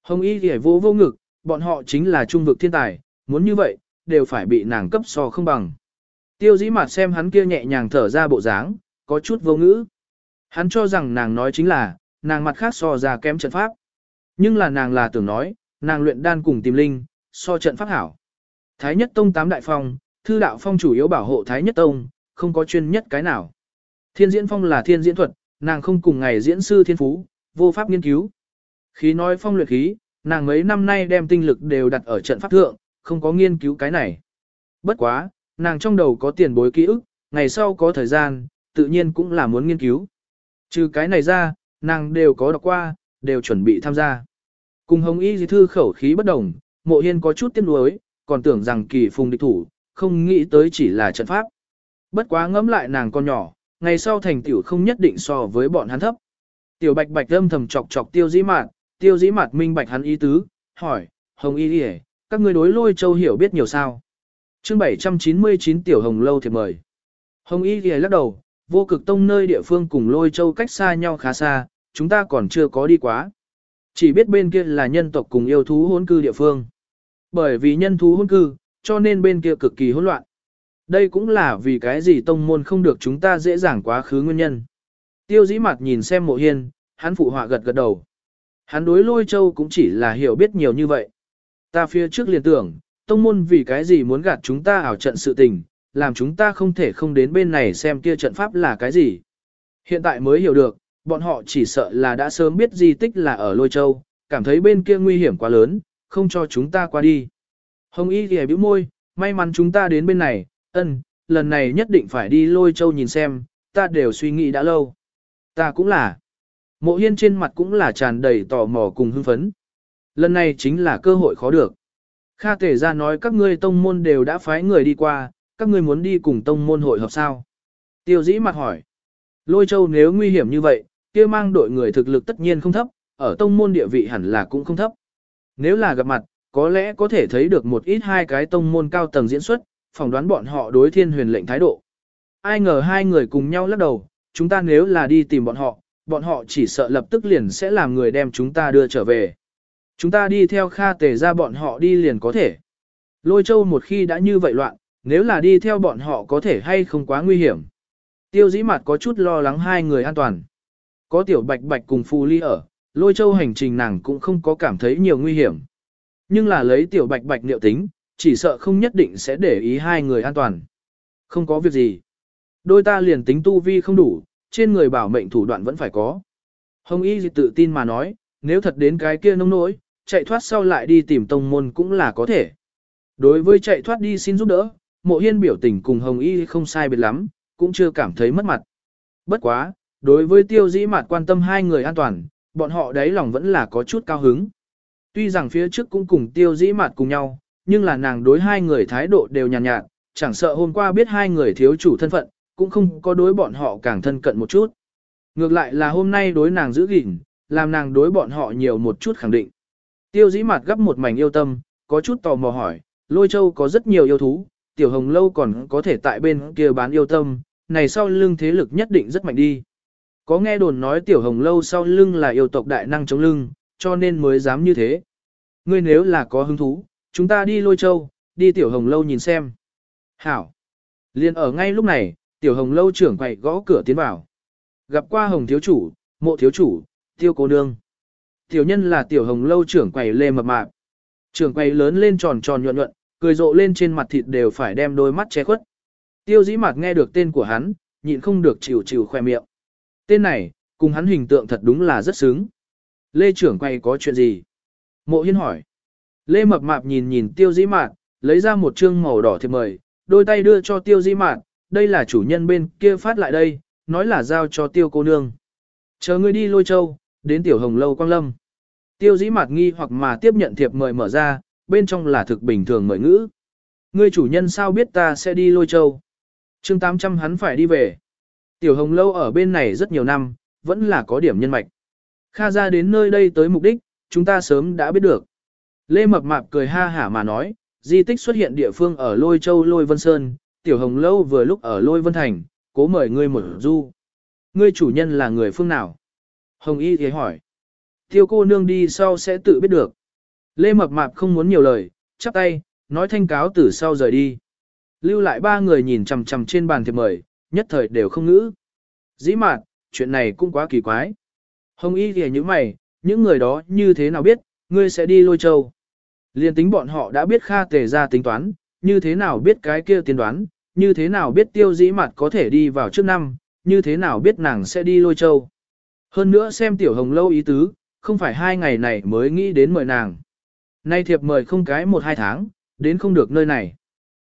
Speaker 1: Hồng Y thì vô vô ngực, bọn họ chính là trung vực thiên tài, muốn như vậy, đều phải bị nàng cấp so không bằng. Tiêu dĩ mặt xem hắn kia nhẹ nhàng thở ra bộ dáng, có chút vô ngữ. Hắn cho rằng nàng nói chính là, nàng mặt khác so ra kém trận pháp. Nhưng là nàng là tưởng nói, nàng luyện đan cùng tìm linh, so trận pháp hảo. Thái nhất tông tám đại phong, thư đạo phong chủ yếu bảo hộ Thái nhất tông, không có chuyên nhất cái nào. Thiên diễn phong là thiên diễn thuật, nàng không cùng ngày diễn sư thiên phú, vô pháp nghiên cứu. Khí nói phong luyện khí, nàng mấy năm nay đem tinh lực đều đặt ở trận pháp thượng, không có nghiên cứu cái này. Bất quá, nàng trong đầu có tiền bối ký ức, ngày sau có thời gian, tự nhiên cũng là muốn nghiên cứu. Trừ cái này ra, nàng đều có đọc qua, đều chuẩn bị tham gia. Cùng hồng y dì thư khẩu khí bất đồng, mộ hiên có chút tiếc nuối, còn tưởng rằng kỳ phùng địch thủ, không nghĩ tới chỉ là trận pháp. Bất quá ngẫm lại nàng con nhỏ, ngày sau thành tiểu không nhất định so với bọn hắn thấp. Tiểu bạch bạch âm thầm chọc chọc tiêu dĩ mạt, tiêu dĩ mạt minh bạch hắn ý tứ, hỏi, hồng y đi các ngươi đối lôi châu hiểu biết nhiều sao. chương 799 tiểu hồng lâu thiệp mời. Hồng y đi lắc đầu, vô cực tông nơi địa phương cùng lôi châu cách xa nhau khá xa, chúng ta còn chưa có đi quá. Chỉ biết bên kia là nhân tộc cùng yêu thú hôn cư địa phương. Bởi vì nhân thú hôn cư, cho nên bên kia cực kỳ hỗn loạn. Đây cũng là vì cái gì tông môn không được chúng ta dễ dàng quá khứ nguyên nhân. Tiêu dĩ mặt nhìn xem mộ hiên, hắn phụ họa gật gật đầu. Hắn đối lôi châu cũng chỉ là hiểu biết nhiều như vậy. Ta phía trước liền tưởng, tông môn vì cái gì muốn gạt chúng ta ảo trận sự tình, làm chúng ta không thể không đến bên này xem kia trận pháp là cái gì. Hiện tại mới hiểu được, bọn họ chỉ sợ là đã sớm biết di tích là ở lôi châu, cảm thấy bên kia nguy hiểm quá lớn, không cho chúng ta qua đi. Hồng Y thì bĩu môi, may mắn chúng ta đến bên này, ân, lần này nhất định phải đi lôi châu nhìn xem, ta đều suy nghĩ đã lâu. Ta cũng là. Mộ hiên trên mặt cũng là tràn đầy tò mò cùng hưng phấn. Lần này chính là cơ hội khó được. Kha tể ra nói các ngươi tông môn đều đã phái người đi qua, các ngươi muốn đi cùng tông môn hội hợp sao? Tiêu dĩ mặt hỏi. Lôi châu nếu nguy hiểm như vậy, kia mang đội người thực lực tất nhiên không thấp, ở tông môn địa vị hẳn là cũng không thấp. Nếu là gặp mặt, có lẽ có thể thấy được một ít hai cái tông môn cao tầng diễn xuất, phỏng đoán bọn họ đối thiên huyền lệnh thái độ. Ai ngờ hai người cùng nhau lắc đầu, chúng ta nếu là đi tìm bọn họ, bọn họ chỉ sợ lập tức liền sẽ làm người đem chúng ta đưa trở về. Chúng ta đi theo Kha Tề ra bọn họ đi liền có thể. Lôi châu một khi đã như vậy loạn, nếu là đi theo bọn họ có thể hay không quá nguy hiểm. Tiêu dĩ mặt có chút lo lắng hai người an toàn. Có tiểu bạch bạch cùng phù ly ở, lôi châu hành trình nàng cũng không có cảm thấy nhiều nguy hiểm. Nhưng là lấy tiểu bạch bạch liệu tính, chỉ sợ không nhất định sẽ để ý hai người an toàn. Không có việc gì. Đôi ta liền tính tu vi không đủ, trên người bảo mệnh thủ đoạn vẫn phải có. Hồng Y tự tin mà nói, nếu thật đến cái kia nông nỗi, chạy thoát sau lại đi tìm tông môn cũng là có thể. Đối với chạy thoát đi xin giúp đỡ, mộ hiên biểu tình cùng Hồng Y không sai biệt lắm, cũng chưa cảm thấy mất mặt. Bất quá, đối với tiêu dĩ mặt quan tâm hai người an toàn, bọn họ đấy lòng vẫn là có chút cao hứng. Tuy rằng phía trước cũng cùng tiêu dĩ mặt cùng nhau, nhưng là nàng đối hai người thái độ đều nhàn nhạt, nhạt, chẳng sợ hôm qua biết hai người thiếu chủ thân phận, cũng không có đối bọn họ càng thân cận một chút. Ngược lại là hôm nay đối nàng giữ gìn, làm nàng đối bọn họ nhiều một chút khẳng định. Tiêu dĩ mặt gấp một mảnh yêu tâm, có chút tò mò hỏi, lôi châu có rất nhiều yêu thú, tiểu hồng lâu còn có thể tại bên kia bán yêu tâm, này sau lưng thế lực nhất định rất mạnh đi. Có nghe đồn nói tiểu hồng lâu sau lưng là yêu tộc đại năng chống lưng, cho nên mới dám như thế. Ngươi nếu là có hứng thú, chúng ta đi lôi châu, đi tiểu hồng lâu nhìn xem. Hảo. Liên ở ngay lúc này, tiểu hồng lâu trưởng quậy gõ cửa tiến vào. Gặp qua hồng thiếu chủ, mộ thiếu chủ, tiêu cô nương. Tiểu nhân là tiểu hồng lâu trưởng quầy lê mập mạp. Trưởng quầy lớn lên tròn tròn nhuận nhuận, cười rộ lên trên mặt thịt đều phải đem đôi mắt che khuất. Tiêu dĩ mặt nghe được tên của hắn, nhịn không được chịu chịu khoe miệng. Tên này, cùng hắn hình tượng thật đúng là rất xứng. Lê trưởng quay có chuyện gì? Mộ hiên hỏi. Lê mập mạp nhìn nhìn tiêu dĩ mạn, lấy ra một chương màu đỏ thiệp mời, đôi tay đưa cho tiêu dĩ mạn, đây là chủ nhân bên kia phát lại đây, nói là giao cho tiêu cô nương. Chờ ngươi đi lôi châu, đến tiểu hồng lâu quang lâm. Tiêu dĩ Mạt nghi hoặc mà tiếp nhận thiệp mời mở ra, bên trong là thực bình thường mời ngữ. Ngươi chủ nhân sao biết ta sẽ đi lôi châu? chương 800 hắn phải đi về. Tiểu hồng lâu ở bên này rất nhiều năm, vẫn là có điểm nhân mạch. Kha ra đến nơi đây tới mục đích, chúng ta sớm đã biết được. Lê Mập Mạp cười ha hả mà nói, di tích xuất hiện địa phương ở Lôi Châu Lôi Vân Sơn, Tiểu Hồng Lâu vừa lúc ở Lôi Vân Thành, cố mời ngươi một du. Ngươi chủ nhân là người phương nào? Hồng Y thì hỏi. Tiêu cô nương đi sau sẽ tự biết được. Lê Mập Mạp không muốn nhiều lời, chắp tay, nói thanh cáo từ sau rời đi. Lưu lại ba người nhìn chằm chằm trên bàn thiệp mời, nhất thời đều không ngữ. Dĩ mạn, chuyện này cũng quá kỳ quái. Hồng Y thì như mày, những người đó như thế nào biết, ngươi sẽ đi lôi châu. Liên tính bọn họ đã biết Kha Tề ra tính toán, như thế nào biết cái kia tiên đoán, như thế nào biết tiêu dĩ mặt có thể đi vào trước năm, như thế nào biết nàng sẽ đi lôi châu. Hơn nữa xem tiểu hồng lâu ý tứ, không phải hai ngày này mới nghĩ đến mời nàng. Nay thiệp mời không cái một hai tháng, đến không được nơi này.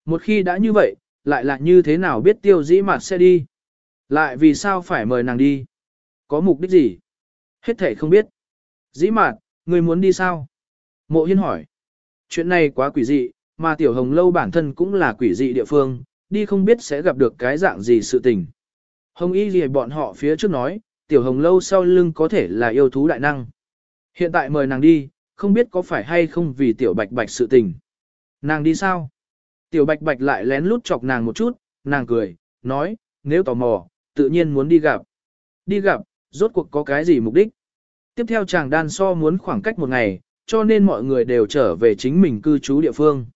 Speaker 1: Một khi đã như vậy, lại là như thế nào biết tiêu dĩ mặt sẽ đi. Lại vì sao phải mời nàng đi? Có mục đích gì? Hết thể không biết. Dĩ mạt, người muốn đi sao? Mộ hiên hỏi. Chuyện này quá quỷ dị, mà tiểu hồng lâu bản thân cũng là quỷ dị địa phương, đi không biết sẽ gặp được cái dạng gì sự tình. Hồng y gì bọn họ phía trước nói, tiểu hồng lâu sau lưng có thể là yêu thú đại năng. Hiện tại mời nàng đi, không biết có phải hay không vì tiểu bạch bạch sự tình. Nàng đi sao? Tiểu bạch bạch lại lén lút chọc nàng một chút, nàng cười, nói, nếu tò mò, tự nhiên muốn đi gặp. Đi gặp, rốt cuộc có cái gì mục đích? Tiếp theo chàng đan so muốn khoảng cách một ngày, cho nên mọi người đều trở về chính mình cư trú địa phương.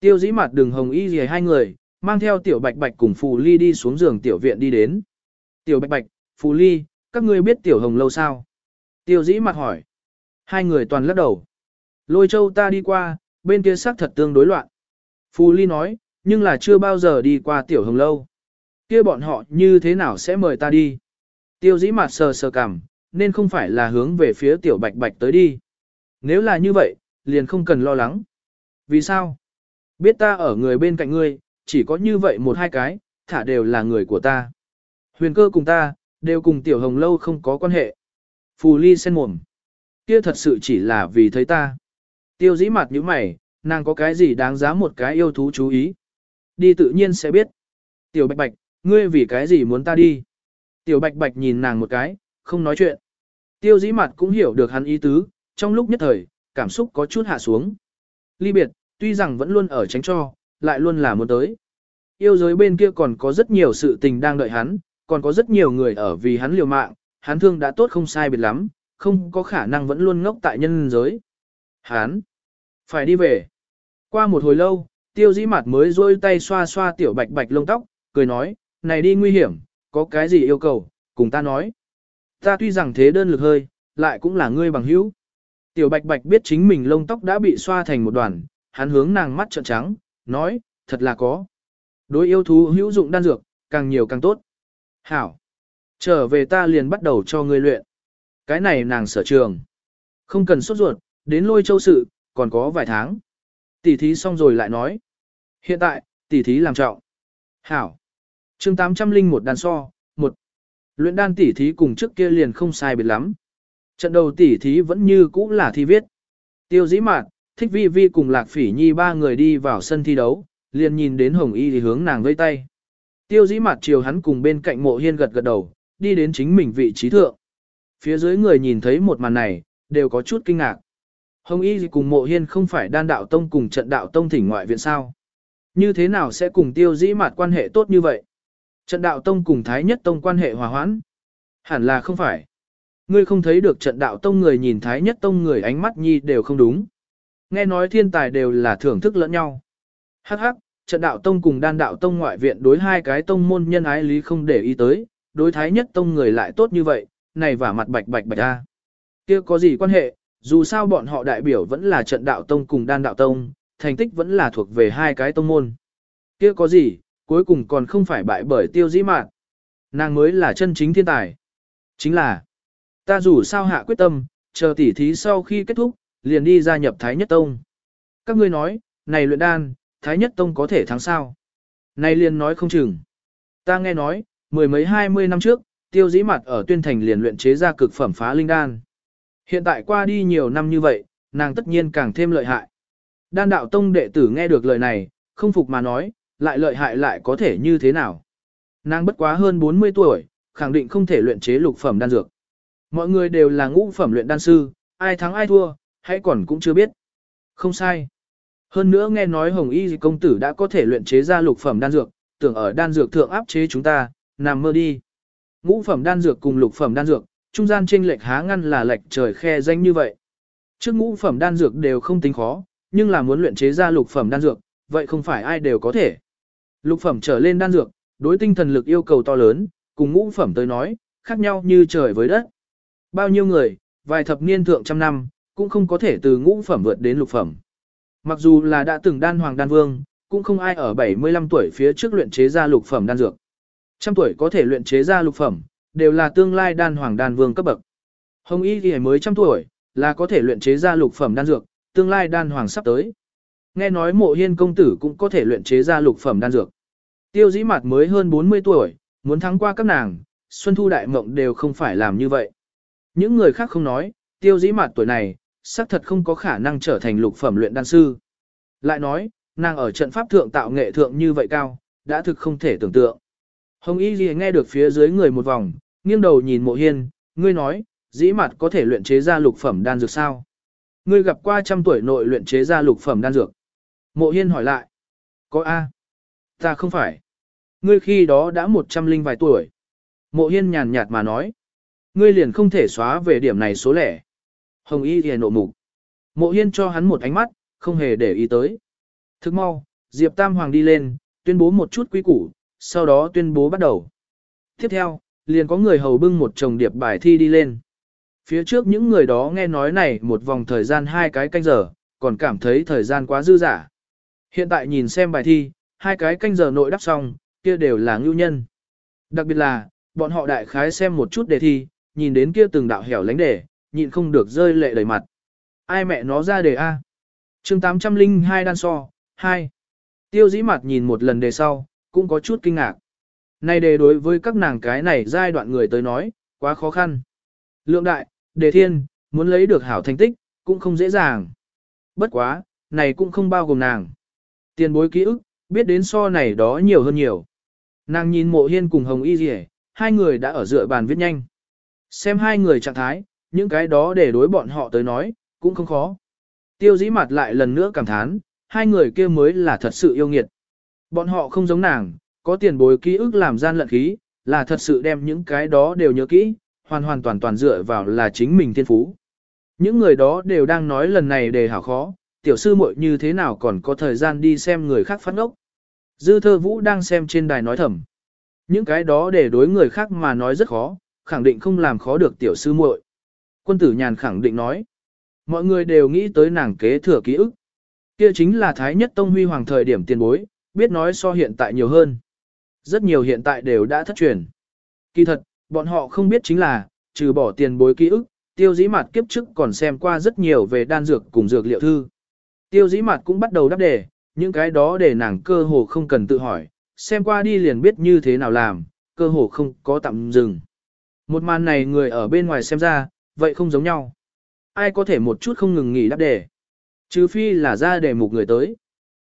Speaker 1: Tiêu dĩ mặt đường hồng y gì hai người, mang theo tiểu bạch bạch cùng phù ly đi xuống giường tiểu viện đi đến. Tiểu bạch bạch, phù ly, các ngươi biết tiểu hồng lâu sao? Tiêu dĩ mặt hỏi. Hai người toàn lắc đầu. Lôi châu ta đi qua, bên kia xác thật tương đối loạn. Phù ly nói, nhưng là chưa bao giờ đi qua tiểu hồng lâu. kia bọn họ như thế nào sẽ mời ta đi? Tiêu dĩ mặt sờ sờ cằm, nên không phải là hướng về phía tiểu bạch bạch tới đi. Nếu là như vậy, liền không cần lo lắng. Vì sao? Biết ta ở người bên cạnh ngươi, chỉ có như vậy một hai cái, thả đều là người của ta. Huyền cơ cùng ta, đều cùng tiểu hồng lâu không có quan hệ. Phù ly sen mồm. Kia thật sự chỉ là vì thấy ta. Tiêu dĩ mặt như mày, nàng có cái gì đáng giá một cái yêu thú chú ý. Đi tự nhiên sẽ biết. Tiểu bạch bạch, ngươi vì cái gì muốn ta đi? Tiểu bạch bạch nhìn nàng một cái, không nói chuyện. Tiêu dĩ mặt cũng hiểu được hắn ý tứ, trong lúc nhất thời, cảm xúc có chút hạ xuống. Ly biệt, tuy rằng vẫn luôn ở tránh cho, lại luôn là muốn tới. Yêu giới bên kia còn có rất nhiều sự tình đang đợi hắn, còn có rất nhiều người ở vì hắn liều mạng, hắn thương đã tốt không sai biệt lắm, không có khả năng vẫn luôn ngốc tại nhân giới. Hắn, phải đi về. Qua một hồi lâu, tiêu dĩ mặt mới rôi tay xoa xoa tiểu bạch bạch lông tóc, cười nói, này đi nguy hiểm, có cái gì yêu cầu, cùng ta nói. Ta tuy rằng thế đơn lực hơi, lại cũng là ngươi bằng hữu. Tiểu bạch bạch biết chính mình lông tóc đã bị xoa thành một đoàn, hắn hướng nàng mắt trợn trắng, nói, thật là có. Đối yêu thú hữu dụng đan dược, càng nhiều càng tốt. Hảo. Trở về ta liền bắt đầu cho ngươi luyện. Cái này nàng sở trường. Không cần sốt ruột, đến lôi châu sự, còn có vài tháng. Tỷ thí xong rồi lại nói. Hiện tại, tỷ thí làm trọng. Hảo. chương 801 đàn so, một Luyện đan tỷ thí cùng trước kia liền không sai biệt lắm. Trận đầu tỷ thí vẫn như cũ là thi viết. Tiêu dĩ mạt, thích vi vi cùng lạc phỉ nhi ba người đi vào sân thi đấu, liền nhìn đến hồng y thì hướng nàng vây tay. Tiêu dĩ mạt chiều hắn cùng bên cạnh mộ hiên gật gật đầu, đi đến chính mình vị trí thượng. Phía dưới người nhìn thấy một màn này, đều có chút kinh ngạc. Hồng y cùng mộ hiên không phải đan đạo tông cùng trận đạo tông thỉnh ngoại viện sao. Như thế nào sẽ cùng tiêu dĩ mặt quan hệ tốt như vậy? Trận đạo tông cùng thái nhất tông quan hệ hòa hoãn? Hẳn là không phải. Ngươi không thấy được trận đạo tông người nhìn thái nhất tông người ánh mắt nhi đều không đúng. Nghe nói thiên tài đều là thưởng thức lẫn nhau. Hắc hắc, trận đạo tông cùng đan đạo tông ngoại viện đối hai cái tông môn nhân ái lý không để ý tới, đối thái nhất tông người lại tốt như vậy, này vả mặt bạch bạch bạch ra. kia có gì quan hệ, dù sao bọn họ đại biểu vẫn là trận đạo tông cùng đan đạo tông, thành tích vẫn là thuộc về hai cái tông môn. kia có gì, cuối cùng còn không phải bại bởi tiêu dĩ mạn. Nàng mới là chân chính thiên tài. Chính là, ta dù sao hạ quyết tâm, chờ tỉ thí sau khi kết thúc, liền đi gia nhập Thái Nhất Tông. Các ngươi nói, này luyện đan, Thái Nhất Tông có thể thắng sao? Này liền nói không chừng. Ta nghe nói, mười mấy hai mươi năm trước, tiêu dĩ mặt ở tuyên thành liền luyện chế ra cực phẩm phá linh đan. Hiện tại qua đi nhiều năm như vậy, nàng tất nhiên càng thêm lợi hại. Đan đạo tông đệ tử nghe được lời này, không phục mà nói, lại lợi hại lại có thể như thế nào. Nàng bất quá hơn 40 tuổi, khẳng định không thể luyện chế lục phẩm đan dược. Mọi người đều là ngũ phẩm luyện đan sư, ai thắng ai thua, hãy còn cũng chưa biết. Không sai. Hơn nữa nghe nói Hồng Y công tử đã có thể luyện chế ra lục phẩm đan dược, tưởng ở đan dược thượng áp chế chúng ta, nằm mơ đi. Ngũ phẩm đan dược cùng lục phẩm đan dược, trung gian chênh lệch há ngăn là lệch trời khe danh như vậy. Trước ngũ phẩm đan dược đều không tính khó, nhưng là muốn luyện chế ra lục phẩm đan dược, vậy không phải ai đều có thể. Lục phẩm trở lên đan dược, đối tinh thần lực yêu cầu to lớn, cùng ngũ phẩm tới nói, khác nhau như trời với đất. Bao nhiêu người, vài thập niên thượng trăm năm, cũng không có thể từ ngũ phẩm vượt đến lục phẩm. Mặc dù là đã từng đan hoàng đan vương, cũng không ai ở 75 tuổi phía trước luyện chế ra lục phẩm đan dược. Trăm tuổi có thể luyện chế ra lục phẩm, đều là tương lai đan hoàng đan vương cấp bậc. Hồng Y thì mới trăm tuổi, là có thể luyện chế ra lục phẩm đan dược, tương lai đan hoàng sắp tới. Nghe nói mộ hiên công tử cũng có thể luyện chế ra lục phẩm đan dược. Tiêu dĩ mặt mới hơn 40 tuổi, muốn thắng qua các nàng, Xuân Thu Đại Mộng đều không phải làm như vậy. Những người khác không nói, tiêu dĩ mặt tuổi này, xác thật không có khả năng trở thành lục phẩm luyện đan sư. Lại nói, nàng ở trận pháp thượng tạo nghệ thượng như vậy cao, đã thực không thể tưởng tượng. Hồng Y Ghi nghe được phía dưới người một vòng, nghiêng đầu nhìn mộ hiên, ngươi nói, dĩ mặt có thể luyện chế ra lục phẩm đan dược sao? Ngươi gặp qua trăm tuổi nội luyện chế ra lục phẩm đan dược. Mộ hiên hỏi lại. Có A. Ta không phải. Ngươi khi đó đã một trăm linh vài tuổi. Mộ hiên nhàn nhạt mà nói. Ngươi liền không thể xóa về điểm này số lẻ. Hồng y thì nộ mục. Mộ hiên cho hắn một ánh mắt, không hề để ý tới. Thức mau, Diệp Tam Hoàng đi lên, tuyên bố một chút quý củ, sau đó tuyên bố bắt đầu. Tiếp theo, liền có người hầu bưng một chồng điệp bài thi đi lên. Phía trước những người đó nghe nói này một vòng thời gian hai cái canh giờ, còn cảm thấy thời gian quá dư giả. Hiện tại nhìn xem bài thi, hai cái canh giờ nội đắp xong, kia đều là ngưu nhân. Đặc biệt là, bọn họ đại khái xem một chút đề thi, nhìn đến kia từng đạo hẻo lánh đề, nhịn không được rơi lệ đầy mặt. Ai mẹ nó ra đề A? chương 802 đan so, 2. Tiêu dĩ mặt nhìn một lần đề sau, cũng có chút kinh ngạc. Này đề đối với các nàng cái này giai đoạn người tới nói, quá khó khăn. Lượng đại, đề thiên, muốn lấy được hảo thành tích, cũng không dễ dàng. Bất quá, này cũng không bao gồm nàng. Tiền bối ký ức, biết đến so này đó nhiều hơn nhiều. Nàng nhìn mộ hiên cùng hồng y rỉ, hai người đã ở dựa bàn viết nhanh. Xem hai người trạng thái, những cái đó để đối bọn họ tới nói, cũng không khó. Tiêu dĩ mặt lại lần nữa cảm thán, hai người kia mới là thật sự yêu nghiệt. Bọn họ không giống nàng, có tiền bối ký ức làm gian lận khí, là thật sự đem những cái đó đều nhớ kỹ, hoàn hoàn toàn toàn dựa vào là chính mình thiên phú. Những người đó đều đang nói lần này đề hảo khó, tiểu sư muội như thế nào còn có thời gian đi xem người khác phát ngốc. Dư thơ vũ đang xem trên đài nói thầm. Những cái đó để đối người khác mà nói rất khó, khẳng định không làm khó được tiểu sư muội. Quân tử nhàn khẳng định nói. Mọi người đều nghĩ tới nàng kế thừa ký ức. Kia chính là Thái Nhất Tông Huy Hoàng thời điểm tiền bối, biết nói so hiện tại nhiều hơn. Rất nhiều hiện tại đều đã thất truyền. Kỳ thật, bọn họ không biết chính là, trừ bỏ tiền bối ký ức, tiêu dĩ mặt kiếp trước còn xem qua rất nhiều về đan dược cùng dược liệu thư. Tiêu dĩ mặt cũng bắt đầu đáp đề, những cái đó để nàng cơ hồ không cần tự hỏi, xem qua đi liền biết như thế nào làm, cơ hồ không có tạm dừng. Một màn này người ở bên ngoài xem ra, vậy không giống nhau. Ai có thể một chút không ngừng nghỉ đáp đề. Trừ phi là ra đề mục người tới.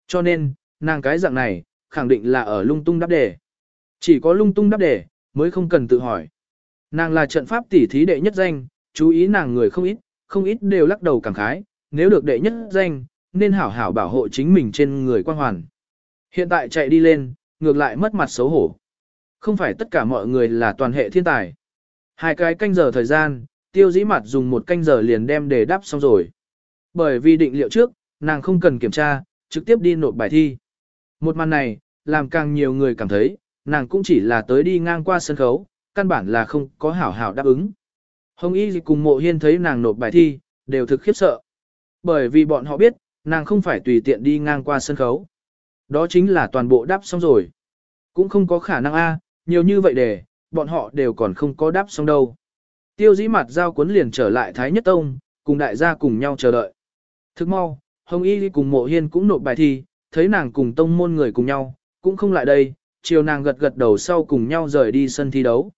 Speaker 1: Cho nên, nàng cái dạng này, khẳng định là ở lung tung đáp đề. Chỉ có lung tung đáp đề, mới không cần tự hỏi. Nàng là trận pháp tỷ thí đệ nhất danh, chú ý nàng người không ít, không ít đều lắc đầu cảm khái, nếu được đệ nhất danh, nên hảo hảo bảo hộ chính mình trên người quan hoàn. Hiện tại chạy đi lên, ngược lại mất mặt xấu hổ. Không phải tất cả mọi người là toàn hệ thiên tài. Hai cái canh giờ thời gian, tiêu dĩ mặt dùng một canh giờ liền đem đề đáp xong rồi. Bởi vì định liệu trước, nàng không cần kiểm tra, trực tiếp đi nộp bài thi. Một màn này, làm càng nhiều người cảm thấy, nàng cũng chỉ là tới đi ngang qua sân khấu, căn bản là không có hảo hảo đáp ứng. Hồng Y cùng mộ hiên thấy nàng nộp bài thi, đều thực khiếp sợ. Bởi vì bọn họ biết, nàng không phải tùy tiện đi ngang qua sân khấu. Đó chính là toàn bộ đáp xong rồi. Cũng không có khả năng a, nhiều như vậy để, bọn họ đều còn không có đáp xong đâu. Tiêu dĩ mặt giao cuốn liền trở lại Thái Nhất Tông, cùng đại gia cùng nhau chờ đợi. Thức mau, Hồng Y cùng mộ hiên cũng nộp bài thi, thấy nàng cùng tông môn người cùng nhau, cũng không lại đây, chiều nàng gật gật đầu sau cùng nhau rời đi sân thi đấu.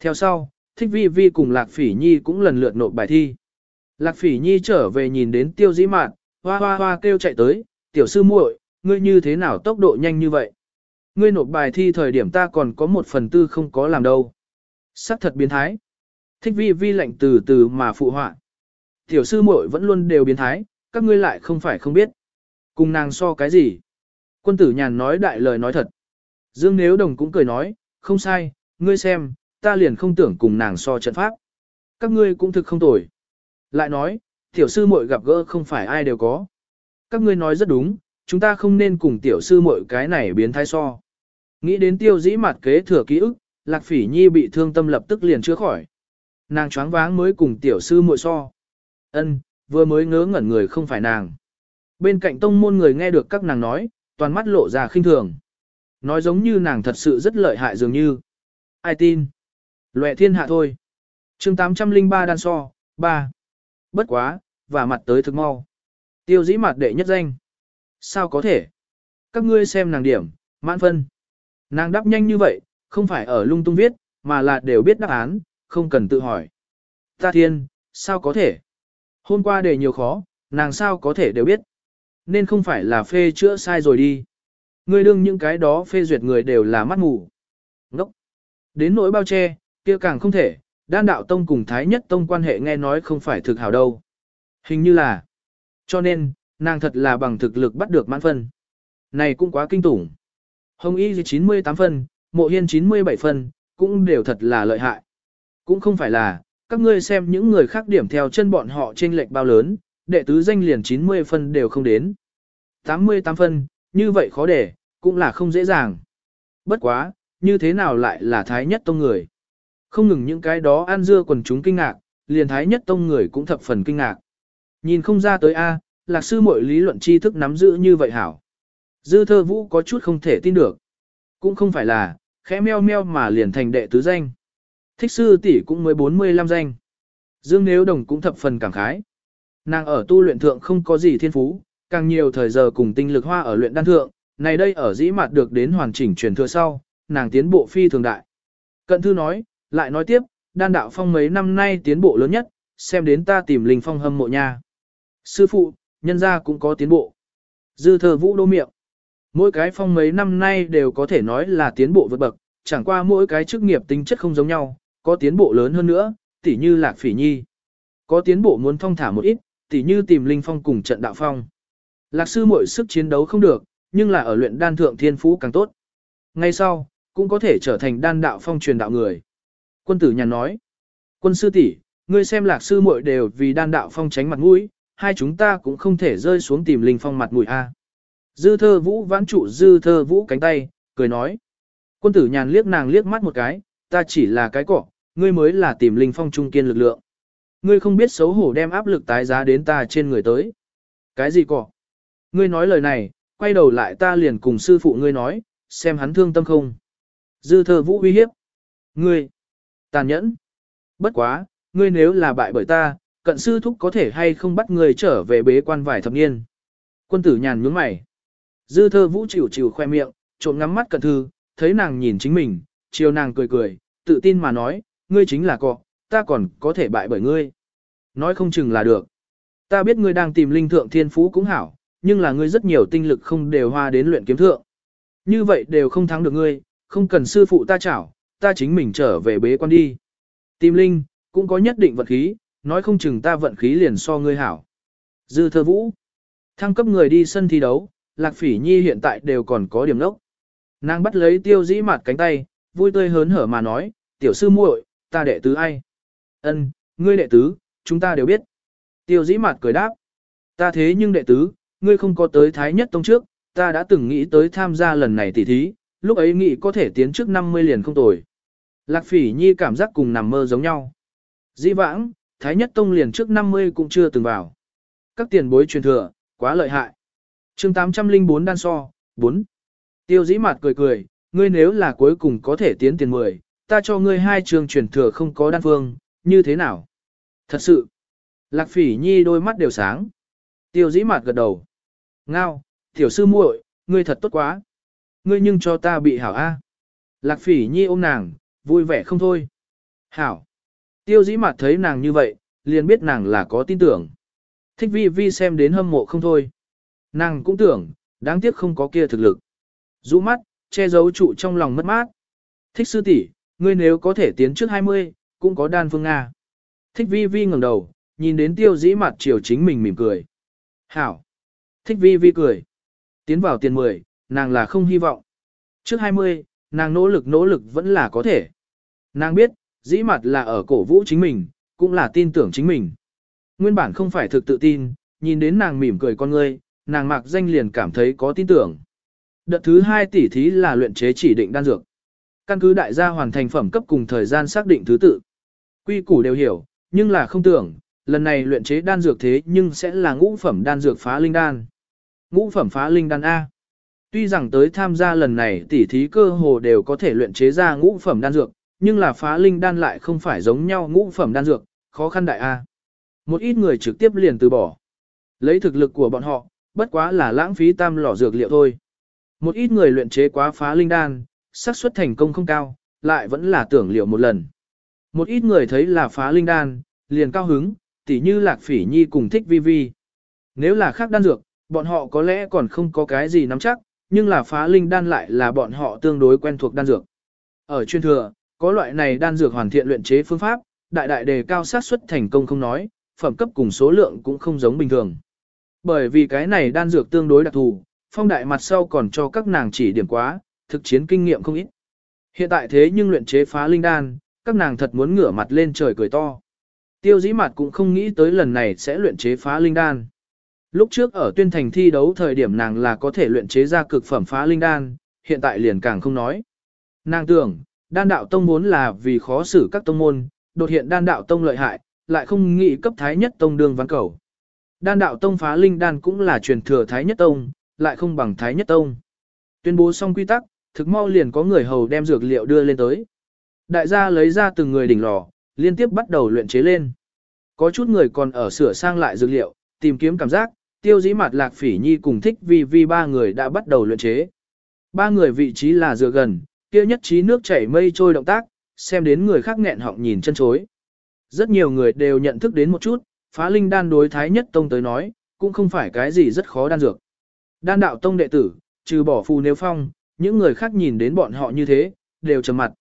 Speaker 1: Theo sau, Thích Vi Vi cùng Lạc Phỉ Nhi cũng lần lượt nộp bài thi. Lạc Phỉ Nhi trở về nhìn đến tiêu dĩ mạn, hoa hoa hoa kêu chạy tới, tiểu sư muội, ngươi như thế nào tốc độ nhanh như vậy? Ngươi nộp bài thi thời điểm ta còn có một phần tư không có làm đâu. Sắc thật biến thái. Thích vi vi lạnh từ từ mà phụ họa. Tiểu sư muội vẫn luôn đều biến thái, các ngươi lại không phải không biết. Cùng nàng so cái gì? Quân tử nhàn nói đại lời nói thật. Dương Nếu Đồng cũng cười nói, không sai, ngươi xem, ta liền không tưởng cùng nàng so trận pháp. Các ngươi cũng thực không tồi. Lại nói, tiểu sư muội gặp gỡ không phải ai đều có. Các ngươi nói rất đúng, chúng ta không nên cùng tiểu sư muội cái này biến thái so. Nghĩ đến tiêu dĩ mặt kế thừa ký ức, lạc phỉ nhi bị thương tâm lập tức liền chữa khỏi. Nàng choáng váng mới cùng tiểu sư muội so. Ân, vừa mới ngớ ngẩn người không phải nàng. Bên cạnh tông môn người nghe được các nàng nói, toàn mắt lộ ra khinh thường. Nói giống như nàng thật sự rất lợi hại dường như. Ai tin? Loẹ thiên hạ thôi. chương 803 đan so, 3. Bất quá, và mặt tới thực mau. Tiêu dĩ mặt đệ nhất danh. Sao có thể? Các ngươi xem nàng điểm, mãn phân. Nàng đáp nhanh như vậy, không phải ở lung tung viết, mà là đều biết đáp án, không cần tự hỏi. Ta thiên, sao có thể? Hôm qua đề nhiều khó, nàng sao có thể đều biết. Nên không phải là phê chữa sai rồi đi. Ngươi đương những cái đó phê duyệt người đều là mắt mù. Ngốc. Đến nỗi bao che, kia càng không thể, đan đạo tông cùng thái nhất tông quan hệ nghe nói không phải thực hảo đâu. Hình như là. Cho nên, nàng thật là bằng thực lực bắt được mãn phân. Này cũng quá kinh tủng. Hồng Y 98 phân, Mộ Hiên 97 phân, cũng đều thật là lợi hại. Cũng không phải là, các ngươi xem những người khác điểm theo chân bọn họ trên lệch bao lớn, đệ tứ danh liền 90 phân đều không đến. 88 phân, như vậy khó để, cũng là không dễ dàng. Bất quá, như thế nào lại là thái nhất tông người? Không ngừng những cái đó an dưa quần chúng kinh ngạc, liền thái nhất tông người cũng thập phần kinh ngạc. Nhìn không ra tới A, lạc sư mọi lý luận tri thức nắm giữ như vậy hảo. Dư thơ vũ có chút không thể tin được. Cũng không phải là, khẽ meo meo mà liền thành đệ tứ danh. Thích sư tỷ cũng mới 45 danh. Dương Nếu Đồng cũng thập phần cảm khái. Nàng ở tu luyện thượng không có gì thiên phú, càng nhiều thời giờ cùng tinh lực hoa ở luyện đan thượng, này đây ở dĩ mặt được đến hoàn chỉnh truyền thừa sau, nàng tiến bộ phi thường đại. Cận thư nói, lại nói tiếp, đan đạo phong mấy năm nay tiến bộ lớn nhất, xem đến ta tìm linh phong hâm mộ nha. Sư phụ, nhân gia cũng có tiến bộ. Dư thờ vũ đô miệng. Mỗi cái phong mấy năm nay đều có thể nói là tiến bộ vượt bậc, chẳng qua mỗi cái chức nghiệp tính chất không giống nhau, có tiến bộ lớn hơn nữa, tỉ như lạc phỉ nhi. Có tiến bộ muốn phong thả một ít, tỉ như tìm linh phong cùng trận đạo phong. Lạc sư mỗi sức chiến đấu không được, nhưng là ở luyện đan thượng thiên phú càng tốt. Ngay sau, cũng có thể trở thành đan đạo phong truyền đạo người. Quân tử nhàn nói, quân sư tỷ, ngươi xem lạc sư muội đều vì đan đạo phong tránh mặt mũi, hai chúng ta cũng không thể rơi xuống tìm linh phong mặt mũi a. Dư thơ vũ vãn trụ dư thơ vũ cánh tay, cười nói. Quân tử nhàn liếc nàng liếc mắt một cái, ta chỉ là cái cỏ, ngươi mới là tìm linh phong trung kiên lực lượng. Ngươi không biết xấu hổ đem áp lực tái giá đến ta trên người tới. Cái gì cỏ? Ngươi nói lời này, quay đầu lại ta liền cùng sư phụ ngươi nói, xem hắn thương tâm không. Dư thơ vũ uy hiếp. Ngươi, tàn nhẫn. Bất quá, ngươi nếu là bại bởi ta, cận sư thúc có thể hay không bắt ngươi trở về bế quan vài thập niên. Quân tử nhàn nhướng mày. Dư thơ vũ chịu chịu khoe miệng, trộm ngắm mắt cận thư, thấy nàng nhìn chính mình, chiều nàng cười cười, tự tin mà nói, ngươi chính là cọ, ta còn có thể bại bởi ngươi. Nói không chừng là được. Ta biết ngươi đang tìm linh thượng thiên phú cũng hảo, nhưng là ngươi rất nhiều tinh lực không đều hoa đến luyện kiếm thượng. Như vậy đều không thắng được ngươi, không cần sư phụ ta chảo, ta chính mình trở về bế quan đi. Tìm linh, cũng có nhất định vận khí, nói không chừng ta vận khí liền so ngươi hảo. Dư thơ vũ. Thăng cấp người đi sân thi đấu, Lạc Phỉ Nhi hiện tại đều còn có điểm lốc. Nàng bắt lấy tiêu dĩ mặt cánh tay, vui tươi hớn hở mà nói, tiểu sư muội, ta đệ tứ ai? Ân, ngươi đệ tứ, chúng ta đều biết. Tiêu dĩ mặt cười đáp. Ta thế nhưng đệ tứ, ngươi không có tới Thái Nhất Tông trước, ta đã từng nghĩ tới tham gia lần này tỉ thí, lúc ấy nghĩ có thể tiến trước 50 liền không tồi. Lạc Phỉ Nhi cảm giác cùng nằm mơ giống nhau. Di vãng, Thái Nhất Tông liền trước 50 cũng chưa từng vào. Các tiền bối truyền thừa, quá lợi hại. chương 804 đan so, 4. Tiêu dĩ mặt cười cười, ngươi nếu là cuối cùng có thể tiến tiền 10, ta cho ngươi hai trường truyền thừa không có đan phương, như thế nào? Thật sự. Lạc phỉ nhi đôi mắt đều sáng. Tiêu dĩ mặt gật đầu. Ngao, tiểu sư muội, ngươi thật tốt quá. Ngươi nhưng cho ta bị hảo A. Lạc phỉ nhi ôm nàng, vui vẻ không thôi. Hảo. Tiêu dĩ mặt thấy nàng như vậy, liền biết nàng là có tin tưởng. Thích vi vi xem đến hâm mộ không thôi. Nàng cũng tưởng, đáng tiếc không có kia thực lực. Rũ mắt, che giấu trụ trong lòng mất mát. Thích sư tỷ, ngươi nếu có thể tiến trước 20, cũng có đan phương Nga. Thích vi vi ngẩng đầu, nhìn đến tiêu dĩ mặt chiều chính mình mỉm cười. Hảo. Thích vi vi cười. Tiến vào tiền 10, nàng là không hy vọng. Trước 20, nàng nỗ lực nỗ lực vẫn là có thể. Nàng biết, dĩ mặt là ở cổ vũ chính mình, cũng là tin tưởng chính mình. Nguyên bản không phải thực tự tin, nhìn đến nàng mỉm cười con ngươi, nàng mặc danh liền cảm thấy có tin tưởng. Đợt thứ hai tỷ thí là luyện chế chỉ định đan dược. Căn cứ đại gia hoàn thành phẩm cấp cùng thời gian xác định thứ tự. Quy củ đều hiểu, nhưng là không tưởng, lần này luyện chế đan dược thế nhưng sẽ là ngũ phẩm đan dược phá linh đan. Ngũ phẩm phá linh đan A. Tuy rằng tới tham gia lần này tỷ thí cơ hồ đều có thể luyện chế ra ngũ phẩm đan dược, nhưng là phá linh đan lại không phải giống nhau ngũ phẩm đan dược, khó khăn đại A. Một ít người trực tiếp liền từ bỏ. Lấy thực lực của bọn họ, bất quá là lãng phí tam lò dược liệu thôi. Một ít người luyện chế quá phá linh đan, xác suất thành công không cao, lại vẫn là tưởng liệu một lần. Một ít người thấy là phá linh đan, liền cao hứng, tỉ như lạc phỉ nhi cùng thích vi vi. Nếu là khác đan dược, bọn họ có lẽ còn không có cái gì nắm chắc, nhưng là phá linh đan lại là bọn họ tương đối quen thuộc đan dược. Ở chuyên thừa, có loại này đan dược hoàn thiện luyện chế phương pháp, đại đại đề cao xác suất thành công không nói, phẩm cấp cùng số lượng cũng không giống bình thường. Bởi vì cái này đan dược tương đối đặc thù, phong đại mặt sau còn cho các nàng chỉ điểm quá, thực chiến kinh nghiệm không ít. Hiện tại thế nhưng luyện chế phá linh đan, các nàng thật muốn ngửa mặt lên trời cười to. Tiêu dĩ mặt cũng không nghĩ tới lần này sẽ luyện chế phá linh đan. Lúc trước ở tuyên thành thi đấu thời điểm nàng là có thể luyện chế ra cực phẩm phá linh đan, hiện tại liền càng không nói. Nàng tưởng, đan đạo tông muốn là vì khó xử các tông môn, đột hiện đan đạo tông lợi hại, lại không nghĩ cấp thái nhất tông đương ván cầu. Đan đạo tông phá linh đan cũng là truyền thừa thái nhất tông, lại không bằng thái nhất tông. Tuyên bố xong quy tắc, thực mau liền có người hầu đem dược liệu đưa lên tới. Đại gia lấy ra từng người đỉnh lò, liên tiếp bắt đầu luyện chế lên. Có chút người còn ở sửa sang lại dược liệu, tìm kiếm cảm giác, tiêu dĩ mặt lạc phỉ nhi cùng thích vì vì ba người đã bắt đầu luyện chế. Ba người vị trí là dựa gần, kia nhất trí nước chảy mây trôi động tác, xem đến người khác nghẹn họng nhìn chân chối. Rất nhiều người đều nhận thức đến một chút, phá linh đan đối thái nhất tông tới nói, cũng không phải cái gì rất khó đan dược. Đan đạo tông đệ tử, trừ bỏ phù nếu phong, những người khác nhìn đến bọn họ như thế, đều trầm mặt.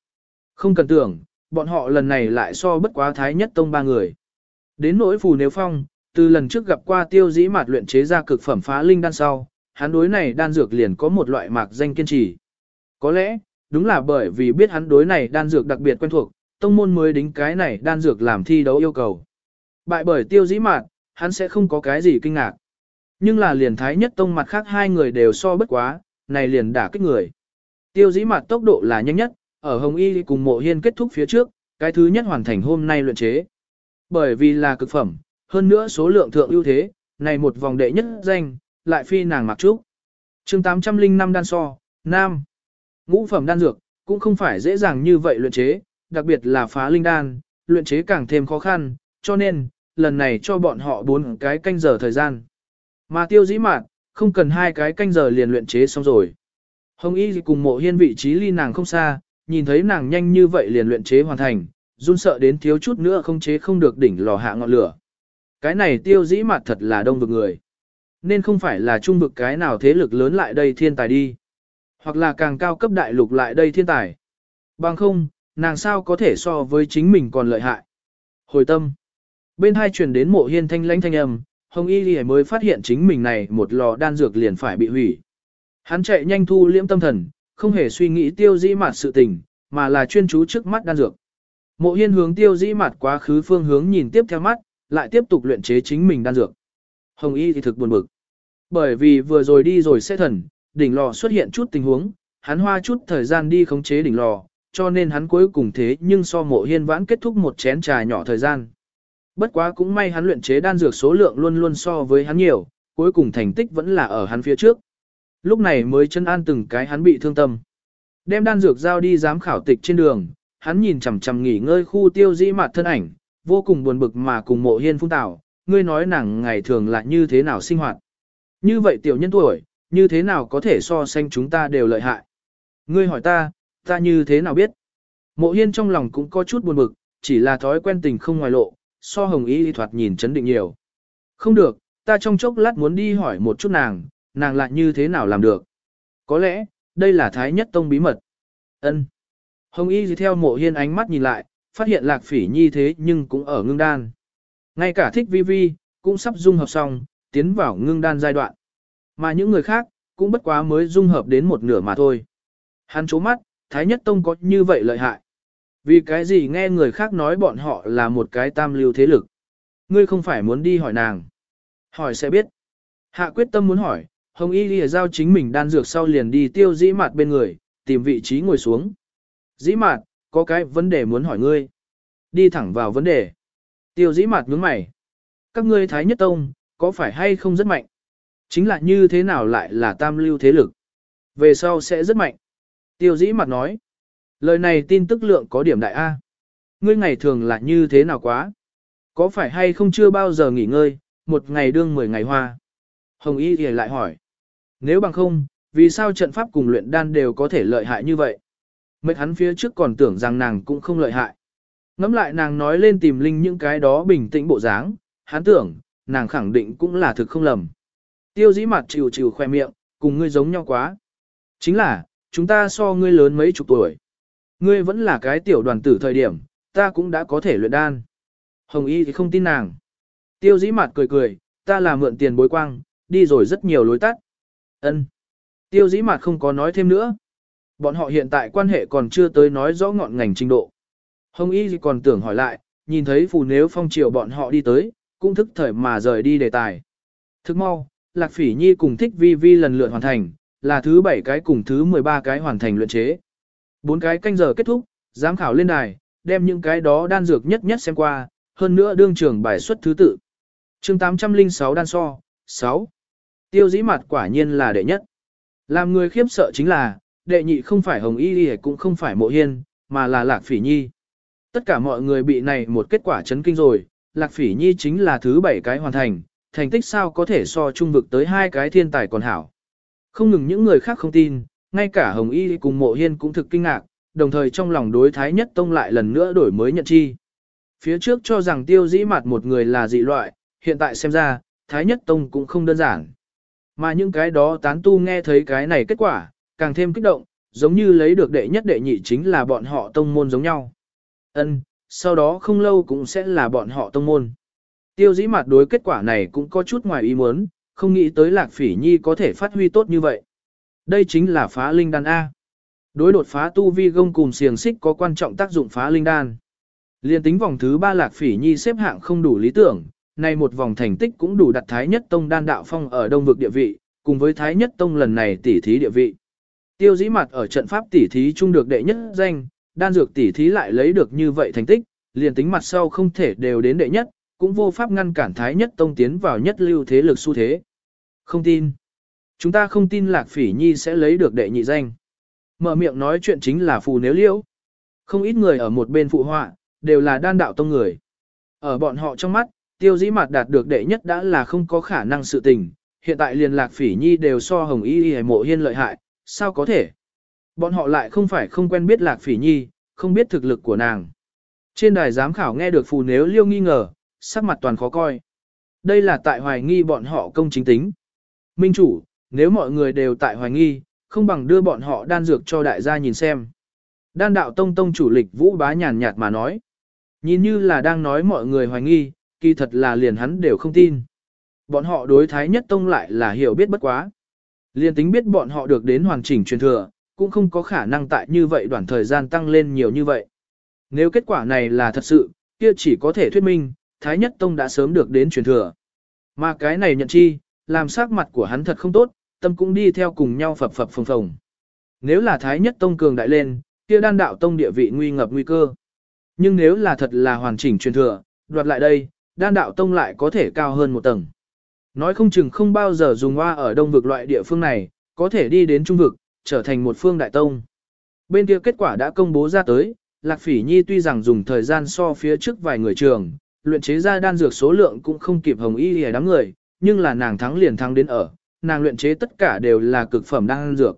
Speaker 1: Không cần tưởng, bọn họ lần này lại so bất quá thái nhất tông ba người. Đến nỗi phù nếu phong, từ lần trước gặp qua tiêu dĩ mạt luyện chế ra cực phẩm phá linh đan sau, hắn đối này đan dược liền có một loại mạc danh kiên trì. Có lẽ, đúng là bởi vì biết hắn đối này đan dược đặc biệt quen thuộc, tông môn mới đính cái này đan dược làm thi đấu yêu cầu. Bại bởi tiêu dĩ mạt, hắn sẽ không có cái gì kinh ngạc. Nhưng là liền thái nhất tông mặt khác hai người đều so bất quá, này liền đả kích người. Tiêu dĩ mạt tốc độ là nhanh nhất, ở Hồng Y cùng mộ hiên kết thúc phía trước, cái thứ nhất hoàn thành hôm nay luyện chế. Bởi vì là cực phẩm, hơn nữa số lượng thượng ưu thế, này một vòng đệ nhất danh, lại phi nàng mặc trúc. chương 805 đan so, Nam. Ngũ phẩm đan dược, cũng không phải dễ dàng như vậy luyện chế, đặc biệt là phá linh đan, luyện chế càng thêm khó khăn, cho nên, lần này cho bọn họ bốn cái canh giờ thời gian. Mà tiêu dĩ mạn, không cần hai cái canh giờ liền luyện chế xong rồi. Hồng Y cùng mộ hiên vị trí ly nàng không xa, nhìn thấy nàng nhanh như vậy liền luyện chế hoàn thành, run sợ đến thiếu chút nữa không chế không được đỉnh lò hạ ngọn lửa. Cái này tiêu dĩ mặt thật là đông vực người. Nên không phải là trung vực cái nào thế lực lớn lại đây thiên tài đi. Hoặc là càng cao cấp đại lục lại đây thiên tài. Bằng không, nàng sao có thể so với chính mình còn lợi hại. Hồi tâm. Bên hai truyền đến mộ hiên thanh lãnh thanh âm, Hồng Y Ghi mới phát hiện chính mình này một lò đan dược liền phải bị hủy. Hắn chạy nhanh thu liễm tâm thần, không hề suy nghĩ tiêu dĩ mặt sự tình, mà là chuyên chú trước mắt đan dược. Mộ hiên hướng tiêu dĩ mặt quá khứ phương hướng nhìn tiếp theo mắt, lại tiếp tục luyện chế chính mình đan dược. Hồng Y thì thực buồn bực. Bởi vì vừa rồi đi rồi sẽ thần, đỉnh lò xuất hiện chút tình huống, hắn hoa chút thời gian đi khống chế đỉnh lò, cho nên hắn cuối cùng thế nhưng so mộ hiên vãn kết thúc một chén trà nhỏ thời gian. Bất quá cũng may hắn luyện chế đan dược số lượng luôn luôn so với hắn nhiều, cuối cùng thành tích vẫn là ở hắn phía trước. Lúc này mới chân an từng cái hắn bị thương tâm. Đem đan dược giao đi giám khảo tịch trên đường, hắn nhìn chằm chằm nghỉ ngơi khu tiêu dĩ mặt thân ảnh, vô cùng buồn bực mà cùng mộ hiên phun tảo, ngươi nói nàng ngày thường là như thế nào sinh hoạt. Như vậy tiểu nhân tuổi, như thế nào có thể so sánh chúng ta đều lợi hại. Ngươi hỏi ta, ta như thế nào biết. Mộ hiên trong lòng cũng có chút buồn bực, chỉ là thói quen tình không ngoài lộ, so hồng y thoạt nhìn chấn định nhiều. Không được, ta trong chốc lát muốn đi hỏi một chút nàng, nàng lại như thế nào làm được. Có lẽ, đây là thái nhất tông bí mật. ân Hồng y theo mộ hiên ánh mắt nhìn lại, phát hiện lạc phỉ nhi thế nhưng cũng ở ngưng đan. Ngay cả thích vi vi, cũng sắp dung hợp xong, tiến vào ngưng đan giai đoạn. Mà những người khác, cũng bất quá mới dung hợp đến một nửa mà thôi. Hắn chố mắt, Thái Nhất Tông có như vậy lợi hại. Vì cái gì nghe người khác nói bọn họ là một cái tam lưu thế lực. Ngươi không phải muốn đi hỏi nàng. Hỏi sẽ biết. Hạ quyết tâm muốn hỏi, Hồng Y lìa giao chính mình đan dược sau liền đi tiêu dĩ mạt bên người, tìm vị trí ngồi xuống. Dĩ mạt, có cái vấn đề muốn hỏi ngươi. Đi thẳng vào vấn đề. Tiêu dĩ mạt nhướng mày. Các ngươi Thái Nhất Tông, có phải hay không rất mạnh? Chính là như thế nào lại là tam lưu thế lực? Về sau sẽ rất mạnh. Tiêu dĩ mặt nói. Lời này tin tức lượng có điểm đại A. Ngươi ngày thường là như thế nào quá? Có phải hay không chưa bao giờ nghỉ ngơi, một ngày đương mười ngày hoa? Hồng Y thì lại hỏi. Nếu bằng không, vì sao trận pháp cùng luyện đan đều có thể lợi hại như vậy? Mệt hắn phía trước còn tưởng rằng nàng cũng không lợi hại. Ngắm lại nàng nói lên tìm linh những cái đó bình tĩnh bộ dáng, hắn tưởng, nàng khẳng định cũng là thực không lầm. Tiêu dĩ mặt chịu chịu khoe miệng, cùng ngươi giống nhau quá. Chính là, chúng ta so ngươi lớn mấy chục tuổi. Ngươi vẫn là cái tiểu đoàn tử thời điểm, ta cũng đã có thể luyện đan. Hồng Y thì không tin nàng. Tiêu dĩ mặt cười cười, ta là mượn tiền bối quang, đi rồi rất nhiều lối tắt. Ân. Tiêu dĩ mặt không có nói thêm nữa. Bọn họ hiện tại quan hệ còn chưa tới nói rõ ngọn ngành trình độ. Hồng Y còn tưởng hỏi lại, nhìn thấy phù nếu phong triều bọn họ đi tới, cũng thức thời mà rời đi đề tài. Thức mau, Lạc Phỉ Nhi cùng thích vi vi lần lượt hoàn thành, là thứ 7 cái cùng thứ 13 cái hoàn thành luyện chế. Bốn cái canh giờ kết thúc, giám khảo lên đài, đem những cái đó đan dược nhất nhất xem qua, hơn nữa đương trưởng bài xuất thứ tự. chương 806 đan so, 6. Tiêu dĩ mặt quả nhiên là đệ nhất. Làm người khiếp sợ chính là, đệ nhị không phải Hồng Y Y cũng không phải Mộ Hiên, mà là Lạc Phỉ Nhi. Tất cả mọi người bị này một kết quả chấn kinh rồi, Lạc Phỉ Nhi chính là thứ bảy cái hoàn thành, thành tích sao có thể so trung vực tới hai cái thiên tài còn hảo. Không ngừng những người khác không tin, ngay cả Hồng Y cùng Mộ Hiên cũng thực kinh ngạc, đồng thời trong lòng đối Thái Nhất Tông lại lần nữa đổi mới nhận chi. Phía trước cho rằng tiêu dĩ mặt một người là dị loại, hiện tại xem ra, Thái Nhất Tông cũng không đơn giản. Mà những cái đó tán tu nghe thấy cái này kết quả, càng thêm kích động, giống như lấy được đệ nhất đệ nhị chính là bọn họ tông môn giống nhau. Ân, sau đó không lâu cũng sẽ là bọn họ tông môn. Tiêu dĩ mặt đối kết quả này cũng có chút ngoài ý muốn, không nghĩ tới lạc phỉ nhi có thể phát huy tốt như vậy. Đây chính là phá linh đan A. Đối đột phá tu vi gông cùng xiềng xích có quan trọng tác dụng phá linh đan. Liên tính vòng thứ ba lạc phỉ nhi xếp hạng không đủ lý tưởng, nay một vòng thành tích cũng đủ đặt Thái Nhất Tông đan đạo phong ở đông vực địa vị, cùng với Thái Nhất Tông lần này tỉ thí địa vị. Tiêu dĩ mặt ở trận pháp tỉ thí chung được đệ nhất danh, đan dược tỉ thí lại lấy được như vậy thành tích, liền tính mặt sau không thể đều đến đệ nhất, cũng vô pháp ngăn cản Thái Nhất Tông tiến vào nhất lưu thế lực xu thế. Không tin. Chúng ta không tin Lạc Phỉ Nhi sẽ lấy được đệ nhị danh. Mở miệng nói chuyện chính là phù nếu liễu. Không ít người ở một bên phụ họa, đều là đan đạo tông người. Ở bọn họ trong mắt, tiêu dĩ mặt đạt được đệ nhất đã là không có khả năng sự tình, hiện tại liền lạc phỉ nhi đều so hồng y y mộ hiên lợi hại, sao có thể? Bọn họ lại không phải không quen biết lạc phỉ nhi, không biết thực lực của nàng. Trên đài giám khảo nghe được phù nếu liêu nghi ngờ, sắc mặt toàn khó coi. Đây là tại hoài nghi bọn họ công chính tính. Minh chủ, nếu mọi người đều tại hoài nghi, không bằng đưa bọn họ đan dược cho đại gia nhìn xem. Đan đạo tông tông chủ lịch vũ bá nhàn nhạt mà nói. Nhìn như là đang nói mọi người hoài nghi, kỳ thật là liền hắn đều không tin. Bọn họ đối thái nhất tông lại là hiểu biết bất quá. Liền tính biết bọn họ được đến hoàn chỉnh truyền thừa, cũng không có khả năng tại như vậy đoạn thời gian tăng lên nhiều như vậy. Nếu kết quả này là thật sự, kia chỉ có thể thuyết minh, Thái Nhất Tông đã sớm được đến truyền thừa. Mà cái này nhận chi, làm sắc mặt của hắn thật không tốt, tâm cũng đi theo cùng nhau phập phập phồng phồng. Nếu là Thái Nhất Tông cường đại lên, kia đan đạo tông địa vị nguy ngập nguy cơ. Nhưng nếu là thật là hoàn chỉnh truyền thừa, đoạt lại đây, đan đạo tông lại có thể cao hơn một tầng. Nói không chừng không bao giờ dùng hoa ở đông vực loại địa phương này, có thể đi đến trung vực, trở thành một phương đại tông. Bên kia kết quả đã công bố ra tới, Lạc Phỉ Nhi tuy rằng dùng thời gian so phía trước vài người trường, luyện chế ra đan dược số lượng cũng không kịp hồng y lìa đám người, nhưng là nàng thắng liền thắng đến ở, nàng luyện chế tất cả đều là cực phẩm đan dược.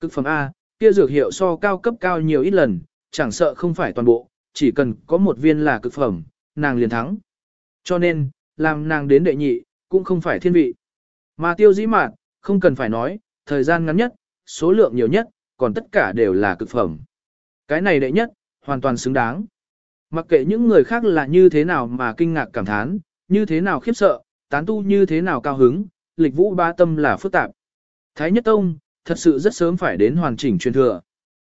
Speaker 1: Cực phẩm A, kia dược hiệu so cao cấp cao nhiều ít lần, chẳng sợ không phải toàn bộ, chỉ cần có một viên là cực phẩm, nàng liền thắng. Cho nên, làm nàng đến đệ nhị, cũng không phải thiên vị. Mà tiêu dĩ mạn, không cần phải nói, thời gian ngắn nhất, số lượng nhiều nhất, còn tất cả đều là cực phẩm. Cái này đệ nhất, hoàn toàn xứng đáng. Mặc kệ những người khác là như thế nào mà kinh ngạc cảm thán, như thế nào khiếp sợ, tán tu như thế nào cao hứng, lịch vũ ba tâm là phức tạp. Thái Nhất Tông, thật sự rất sớm phải đến hoàn chỉnh truyền thừa.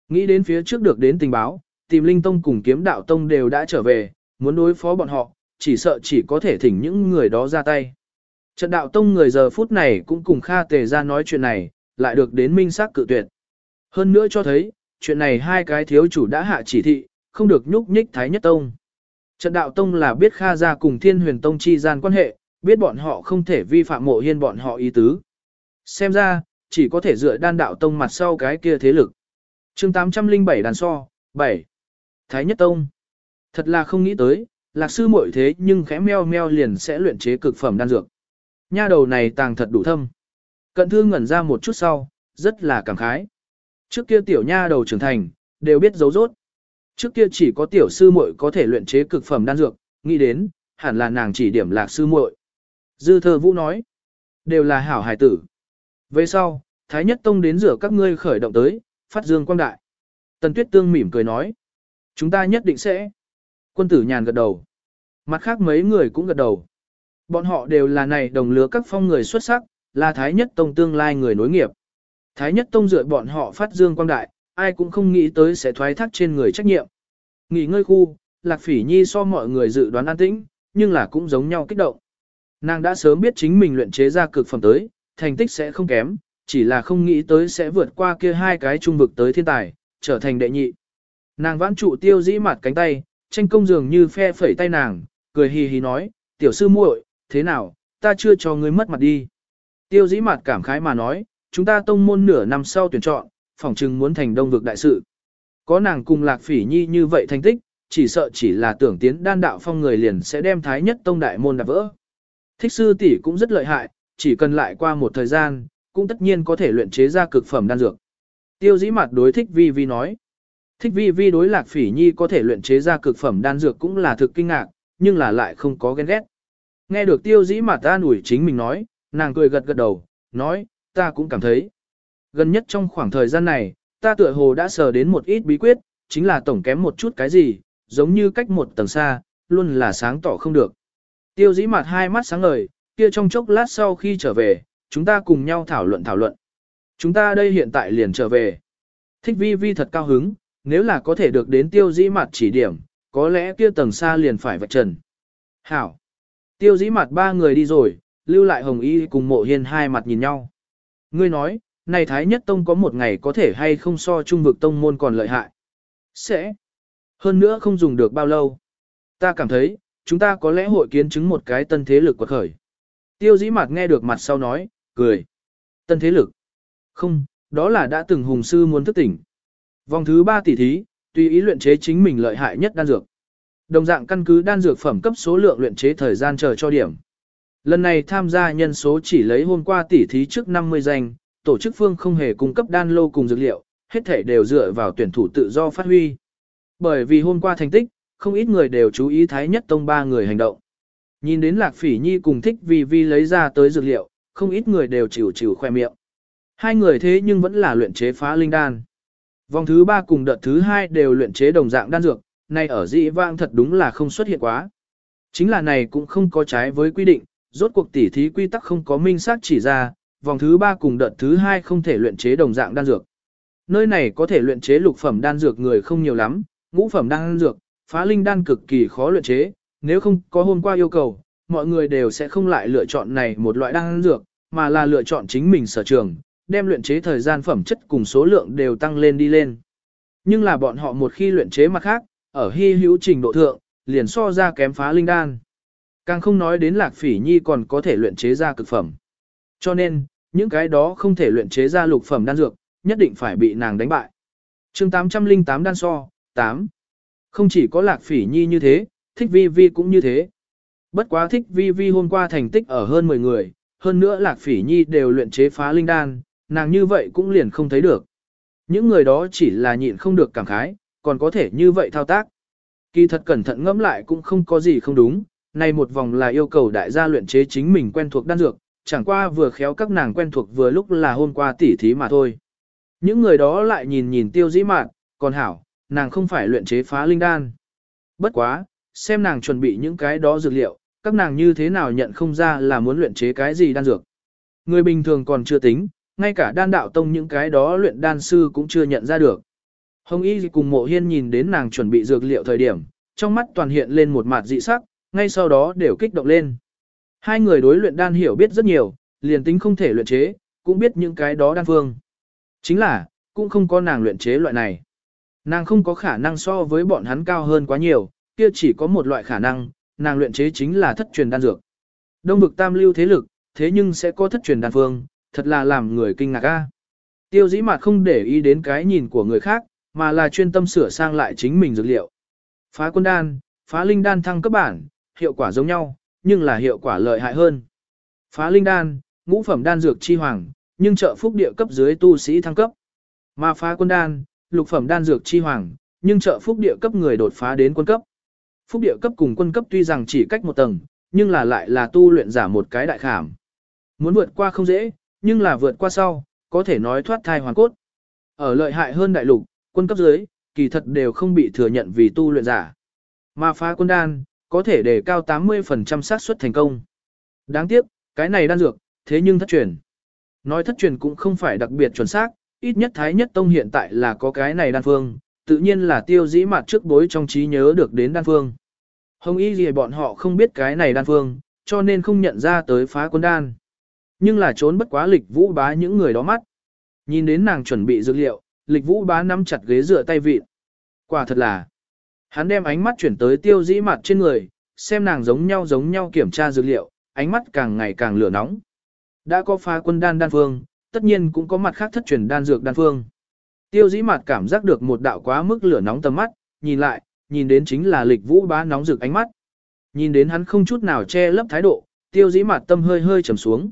Speaker 1: Nghĩ đến phía trước được đến tình báo, tìm Linh Tông cùng kiếm đạo Tông đều đã trở về, muốn đối phó bọn họ, chỉ sợ chỉ có thể thỉnh những người đó ra tay. Trận đạo Tông người giờ phút này cũng cùng Kha Tề ra nói chuyện này, lại được đến minh xác cự tuyệt. Hơn nữa cho thấy, chuyện này hai cái thiếu chủ đã hạ chỉ thị, không được nhúc nhích Thái Nhất Tông. Trận đạo Tông là biết Kha ra cùng Thiên Huyền Tông chi gian quan hệ, biết bọn họ không thể vi phạm mộ hiên bọn họ ý tứ. Xem ra, chỉ có thể dựa đan đạo tông mặt sau cái kia thế lực. chương 807 đàn so, 7. Thái Nhất Tông. Thật là không nghĩ tới, lạc sư muội thế nhưng khẽ meo meo liền sẽ luyện chế cực phẩm đan dược. Nha đầu này tàng thật đủ thâm. Cận thương ngẩn ra một chút sau, rất là cảm khái. Trước kia tiểu nha đầu trưởng thành, đều biết giấu rốt. Trước kia chỉ có tiểu sư muội có thể luyện chế cực phẩm đan dược, nghĩ đến, hẳn là nàng chỉ điểm lạc sư muội. Dư thơ vũ nói, đều là hảo hài tử. Về sau, Thái Nhất Tông đến rửa các ngươi khởi động tới, phát dương quang đại. Tần Tuyết Tương mỉm cười nói, chúng ta nhất định sẽ. Quân tử nhàn gật đầu. Mặt khác mấy người cũng gật đầu. Bọn họ đều là này đồng lứa các phong người xuất sắc, là Thái Nhất Tông tương lai người nối nghiệp. Thái Nhất Tông dựa bọn họ phát dương quang đại, ai cũng không nghĩ tới sẽ thoái thác trên người trách nhiệm. Nghỉ ngơi khu, Lạc Phỉ Nhi so mọi người dự đoán an tĩnh, nhưng là cũng giống nhau kích động. Nàng đã sớm biết chính mình luyện chế ra cực phẩm tới, thành tích sẽ không kém, chỉ là không nghĩ tới sẽ vượt qua kia hai cái trung vực tới thiên tài, trở thành đệ nhị. Nàng vãn trụ tiêu dĩ mặt cánh tay, tranh công dường như phe phẩy tay nàng, cười hì hì nói, tiểu sư muội, thế nào, ta chưa cho ngươi mất mặt đi. Tiêu dĩ mặt cảm khái mà nói, chúng ta tông môn nửa năm sau tuyển chọn, phỏng chừng muốn thành đông vực đại sự. Có nàng cùng lạc phỉ nhi như vậy thành tích, chỉ sợ chỉ là tưởng tiến đan đạo phong người liền sẽ đem thái nhất tông đại môn đạp vỡ. Thích sư tỷ cũng rất lợi hại, chỉ cần lại qua một thời gian, cũng tất nhiên có thể luyện chế ra cực phẩm đan dược. Tiêu dĩ mặt đối thích vi vi nói. Thích vi vi đối lạc phỉ nhi có thể luyện chế ra cực phẩm đan dược cũng là thực kinh ngạc, nhưng là lại không có ghen ghét. Nghe được tiêu dĩ mà ta ủi chính mình nói, nàng cười gật gật đầu, nói, ta cũng cảm thấy. Gần nhất trong khoảng thời gian này, ta tựa hồ đã sờ đến một ít bí quyết, chính là tổng kém một chút cái gì, giống như cách một tầng xa, luôn là sáng tỏ không được. Tiêu dĩ mặt hai mắt sáng ngời, kia trong chốc lát sau khi trở về, chúng ta cùng nhau thảo luận thảo luận. Chúng ta đây hiện tại liền trở về. Thích vi vi thật cao hứng, nếu là có thể được đến tiêu dĩ mặt chỉ điểm, có lẽ kia tầng xa liền phải vạch trần. Hảo. Tiêu dĩ mặt ba người đi rồi, lưu lại hồng y cùng mộ hiên hai mặt nhìn nhau. Ngươi nói, này Thái Nhất Tông có một ngày có thể hay không so trung vực tông môn còn lợi hại. Sẽ. Hơn nữa không dùng được bao lâu. Ta cảm thấy, chúng ta có lẽ hội kiến chứng một cái tân thế lực quật khởi. Tiêu dĩ mặt nghe được mặt sau nói, cười. Tân thế lực. Không, đó là đã từng hùng sư muốn thức tỉnh. Vòng thứ ba tỷ thí, tùy ý luyện chế chính mình lợi hại nhất đan dược. Đồng dạng căn cứ đan dược phẩm cấp số lượng luyện chế thời gian chờ cho điểm. Lần này tham gia nhân số chỉ lấy hôm qua tỷ thí trước 50 danh, tổ chức phương không hề cung cấp đan lô cùng dược liệu, hết thể đều dựa vào tuyển thủ tự do phát huy. Bởi vì hôm qua thành tích, không ít người đều chú ý Thái Nhất Tông ba người hành động. Nhìn đến Lạc Phỉ Nhi cùng thích vì vi lấy ra tới dược liệu, không ít người đều chịu chịu khoe miệng. Hai người thế nhưng vẫn là luyện chế phá linh đan. Vòng thứ ba cùng đợt thứ hai đều luyện chế đồng dạng đan dược, này ở dị vãng thật đúng là không xuất hiện quá. Chính là này cũng không có trái với quy định, rốt cuộc tỉ thí quy tắc không có minh xác chỉ ra, vòng thứ ba cùng đợt thứ hai không thể luyện chế đồng dạng đan dược. Nơi này có thể luyện chế lục phẩm đan dược người không nhiều lắm, ngũ phẩm đan dược, phá linh đan cực kỳ khó luyện chế, nếu không có hôm qua yêu cầu, mọi người đều sẽ không lại lựa chọn này một loại đan dược, mà là lựa chọn chính mình sở trường, đem luyện chế thời gian phẩm chất cùng số lượng đều tăng lên đi lên. Nhưng là bọn họ một khi luyện chế mặt khác, ở hy hữu trình độ thượng, liền so ra kém phá linh đan. Càng không nói đến lạc phỉ nhi còn có thể luyện chế ra cực phẩm. Cho nên, những cái đó không thể luyện chế ra lục phẩm đan dược, nhất định phải bị nàng đánh bại. chương 808 đan so, 8. Không chỉ có lạc phỉ nhi như thế, thích vi vi cũng như thế. Bất quá thích vi vi hôm qua thành tích ở hơn 10 người, hơn nữa lạc phỉ nhi đều luyện chế phá linh đan, nàng như vậy cũng liền không thấy được. Những người đó chỉ là nhịn không được cảm khái, còn có thể như vậy thao tác. Kỳ thật cẩn thận ngẫm lại cũng không có gì không đúng, này một vòng là yêu cầu đại gia luyện chế chính mình quen thuộc đan dược, chẳng qua vừa khéo các nàng quen thuộc vừa lúc là hôm qua tỉ thí mà thôi. Những người đó lại nhìn nhìn tiêu dĩ mạn, còn hảo, nàng không phải luyện chế phá linh đan. Bất quá, xem nàng chuẩn bị những cái đó dược liệu, các nàng như thế nào nhận không ra là muốn luyện chế cái gì đan dược. Người bình thường còn chưa tính, ngay cả đan đạo tông những cái đó luyện đan sư cũng chưa nhận ra được. Hồng Y cùng mộ hiên nhìn đến nàng chuẩn bị dược liệu thời điểm, trong mắt toàn hiện lên một mặt dị sắc, ngay sau đó đều kích động lên. Hai người đối luyện đan hiểu biết rất nhiều, liền tính không thể luyện chế, cũng biết những cái đó đan phương. Chính là, cũng không có nàng luyện chế loại này. Nàng không có khả năng so với bọn hắn cao hơn quá nhiều, kia chỉ có một loại khả năng, nàng luyện chế chính là thất truyền đan dược. Đông vực tam lưu thế lực, thế nhưng sẽ có thất truyền đan phương, thật là làm người kinh ngạc a. Tiêu dĩ mặt không để ý đến cái nhìn của người khác, mà là chuyên tâm sửa sang lại chính mình dược liệu. Phá quân đan, phá linh đan thăng cấp bản, hiệu quả giống nhau, nhưng là hiệu quả lợi hại hơn. Phá linh đan, ngũ phẩm đan dược chi hoàng, nhưng trợ phúc địa cấp dưới tu sĩ thăng cấp. Mà phá quân đan, lục phẩm đan dược chi hoàng, nhưng trợ phúc địa cấp người đột phá đến quân cấp. Phúc địa cấp cùng quân cấp tuy rằng chỉ cách một tầng, nhưng là lại là tu luyện giả một cái đại khảm. Muốn vượt qua không dễ, nhưng là vượt qua sau, có thể nói thoát thai hoàn cốt. Ở lợi hại hơn đại lục, quân cấp dưới, kỳ thật đều không bị thừa nhận vì tu luyện giả. Mà phá quân đan, có thể đề cao 80% xác suất thành công. Đáng tiếc, cái này đan dược, thế nhưng thất truyền. Nói thất truyền cũng không phải đặc biệt chuẩn xác, ít nhất Thái Nhất Tông hiện tại là có cái này đan phương, tự nhiên là tiêu dĩ mặt trước bối trong trí nhớ được đến đan phương. Hồng y gì bọn họ không biết cái này đan phương, cho nên không nhận ra tới phá quân đan. Nhưng là trốn bất quá lịch vũ bá những người đó mắt. Nhìn đến nàng chuẩn bị dược liệu, lịch vũ bá nắm chặt ghế dựa tay vịn, Quả thật là, hắn đem ánh mắt chuyển tới tiêu dĩ mặt trên người, xem nàng giống nhau giống nhau kiểm tra dữ liệu, ánh mắt càng ngày càng lửa nóng. Đã có phá quân đan đan phương, tất nhiên cũng có mặt khác thất truyền đan dược đan phương. Tiêu dĩ mặt cảm giác được một đạo quá mức lửa nóng tầm mắt, nhìn lại, nhìn đến chính là lịch vũ bá nóng rực ánh mắt. Nhìn đến hắn không chút nào che lấp thái độ, tiêu dĩ mặt tâm hơi hơi trầm xuống.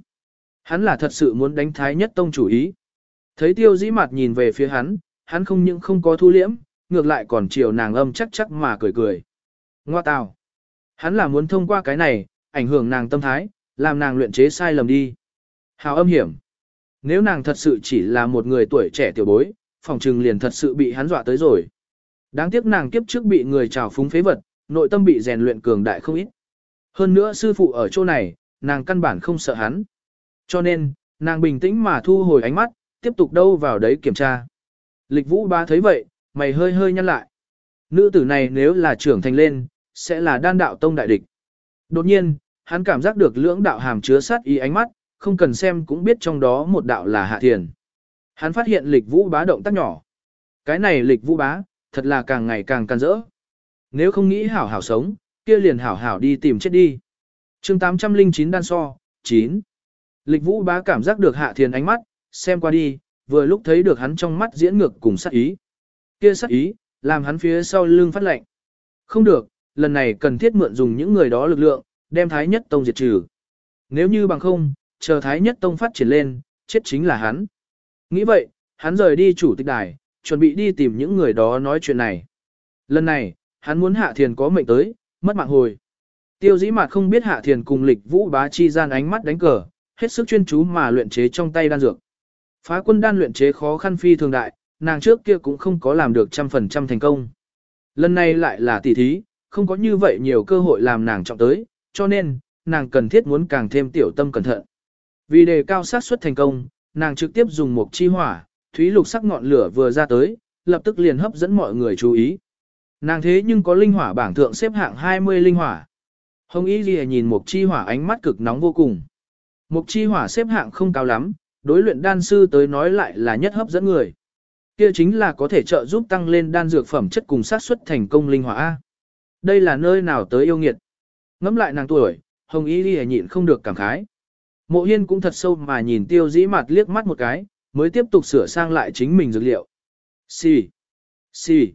Speaker 1: Hắn là thật sự muốn đánh thái nhất tông chủ ý. Thấy tiêu dĩ mặt nhìn về phía hắn, hắn không những không có thu liễm, ngược lại còn chiều nàng âm chắc chắc mà cười cười. Ngoa tào. Hắn là muốn thông qua cái này, ảnh hưởng nàng tâm thái, làm nàng luyện chế sai lầm đi. Hào âm hiểm. Nếu nàng thật sự chỉ là một người tuổi trẻ tiểu bối, phòng trừng liền thật sự bị hắn dọa tới rồi. Đáng tiếc nàng kiếp trước bị người trào phúng phế vật, nội tâm bị rèn luyện cường đại không ít. Hơn nữa sư phụ ở chỗ này, nàng căn bản không sợ hắn. Cho nên, nàng bình tĩnh mà thu hồi ánh mắt, tiếp tục đâu vào đấy kiểm tra. Lịch vũ ba thấy vậy, mày hơi hơi nhăn lại. Nữ tử này nếu là trưởng thành lên, sẽ là đan đạo tông đại địch. Đột nhiên, hắn cảm giác được lưỡng đạo hàm chứa sát ý ánh mắt, không cần xem cũng biết trong đó một đạo là hạ thiền. Hắn phát hiện lịch vũ bá động tác nhỏ. Cái này lịch vũ bá, thật là càng ngày càng can rỡ. Nếu không nghĩ hảo hảo sống, kia liền hảo hảo đi tìm chết đi. chương 809 đan so, 9. Lịch vũ bá cảm giác được hạ thiền ánh mắt, xem qua đi, vừa lúc thấy được hắn trong mắt diễn ngược cùng sát ý. Kia sát ý, làm hắn phía sau lưng phát lệnh. Không được, lần này cần thiết mượn dùng những người đó lực lượng, đem Thái Nhất Tông diệt trừ. Nếu như bằng không, chờ Thái Nhất Tông phát triển lên, chết chính là hắn. Nghĩ vậy, hắn rời đi chủ tịch đài, chuẩn bị đi tìm những người đó nói chuyện này. Lần này, hắn muốn Hạ Thiền có mệnh tới, mất mạng hồi. Tiêu dĩ mặt không biết Hạ Thiền cùng lịch vũ bá chi gian ánh mắt đánh cờ, hết sức chuyên chú mà luyện chế trong tay đan dược. Phá quân đan luyện chế khó khăn phi thường đại, nàng trước kia cũng không có làm được trăm phần trăm thành công. Lần này lại là tỷ thí, không có như vậy nhiều cơ hội làm nàng trọng tới, cho nên, nàng cần thiết muốn càng thêm tiểu tâm cẩn thận. Vì đề cao xác suất thành công, nàng trực tiếp dùng một chi hỏa, thúy lục sắc ngọn lửa vừa ra tới, lập tức liền hấp dẫn mọi người chú ý. Nàng thế nhưng có linh hỏa bảng thượng xếp hạng 20 linh hỏa. Hồng Y Ghi nhìn một chi hỏa ánh mắt cực nóng vô cùng. Một chi hỏa xếp hạng không cao lắm, đối luyện đan sư tới nói lại là nhất hấp dẫn người. Kia chính là có thể trợ giúp tăng lên đan dược phẩm chất cùng sát xuất thành công linh hỏa A. Đây là nơi nào tới yêu nghiệt. Ngắm lại nàng tuổi, Hồng Y Ghi nhịn không được cảm khái. Mộ Hiên cũng thật sâu mà nhìn tiêu dĩ mặt liếc mắt một cái, mới tiếp tục sửa sang lại chính mình dược liệu. Xì, xì.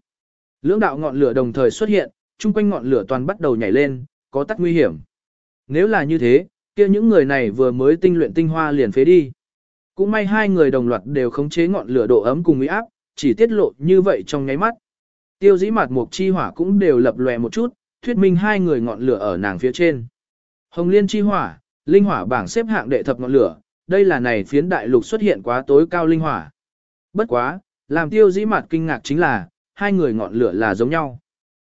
Speaker 1: Lưỡng đạo ngọn lửa đồng thời xuất hiện, chung quanh ngọn lửa toàn bắt đầu nhảy lên, có tắt nguy hiểm. Nếu là như thế, kia những người này vừa mới tinh luyện tinh hoa liền phế đi. Cũng may hai người đồng loạt đều khống chế ngọn lửa độ ấm cùng uy áp, chỉ tiết lộ như vậy trong nháy mắt. Tiêu dĩ mặt mục chi hỏa cũng đều lập lòe một chút, thuyết minh hai người ngọn lửa ở nàng phía trên. Hồng liên chi hỏa, linh hỏa bảng xếp hạng đệ thập ngọn lửa, đây là này phiến đại lục xuất hiện quá tối cao linh hỏa. Bất quá, làm tiêu dĩ mặt kinh ngạc chính là, hai người ngọn lửa là giống nhau.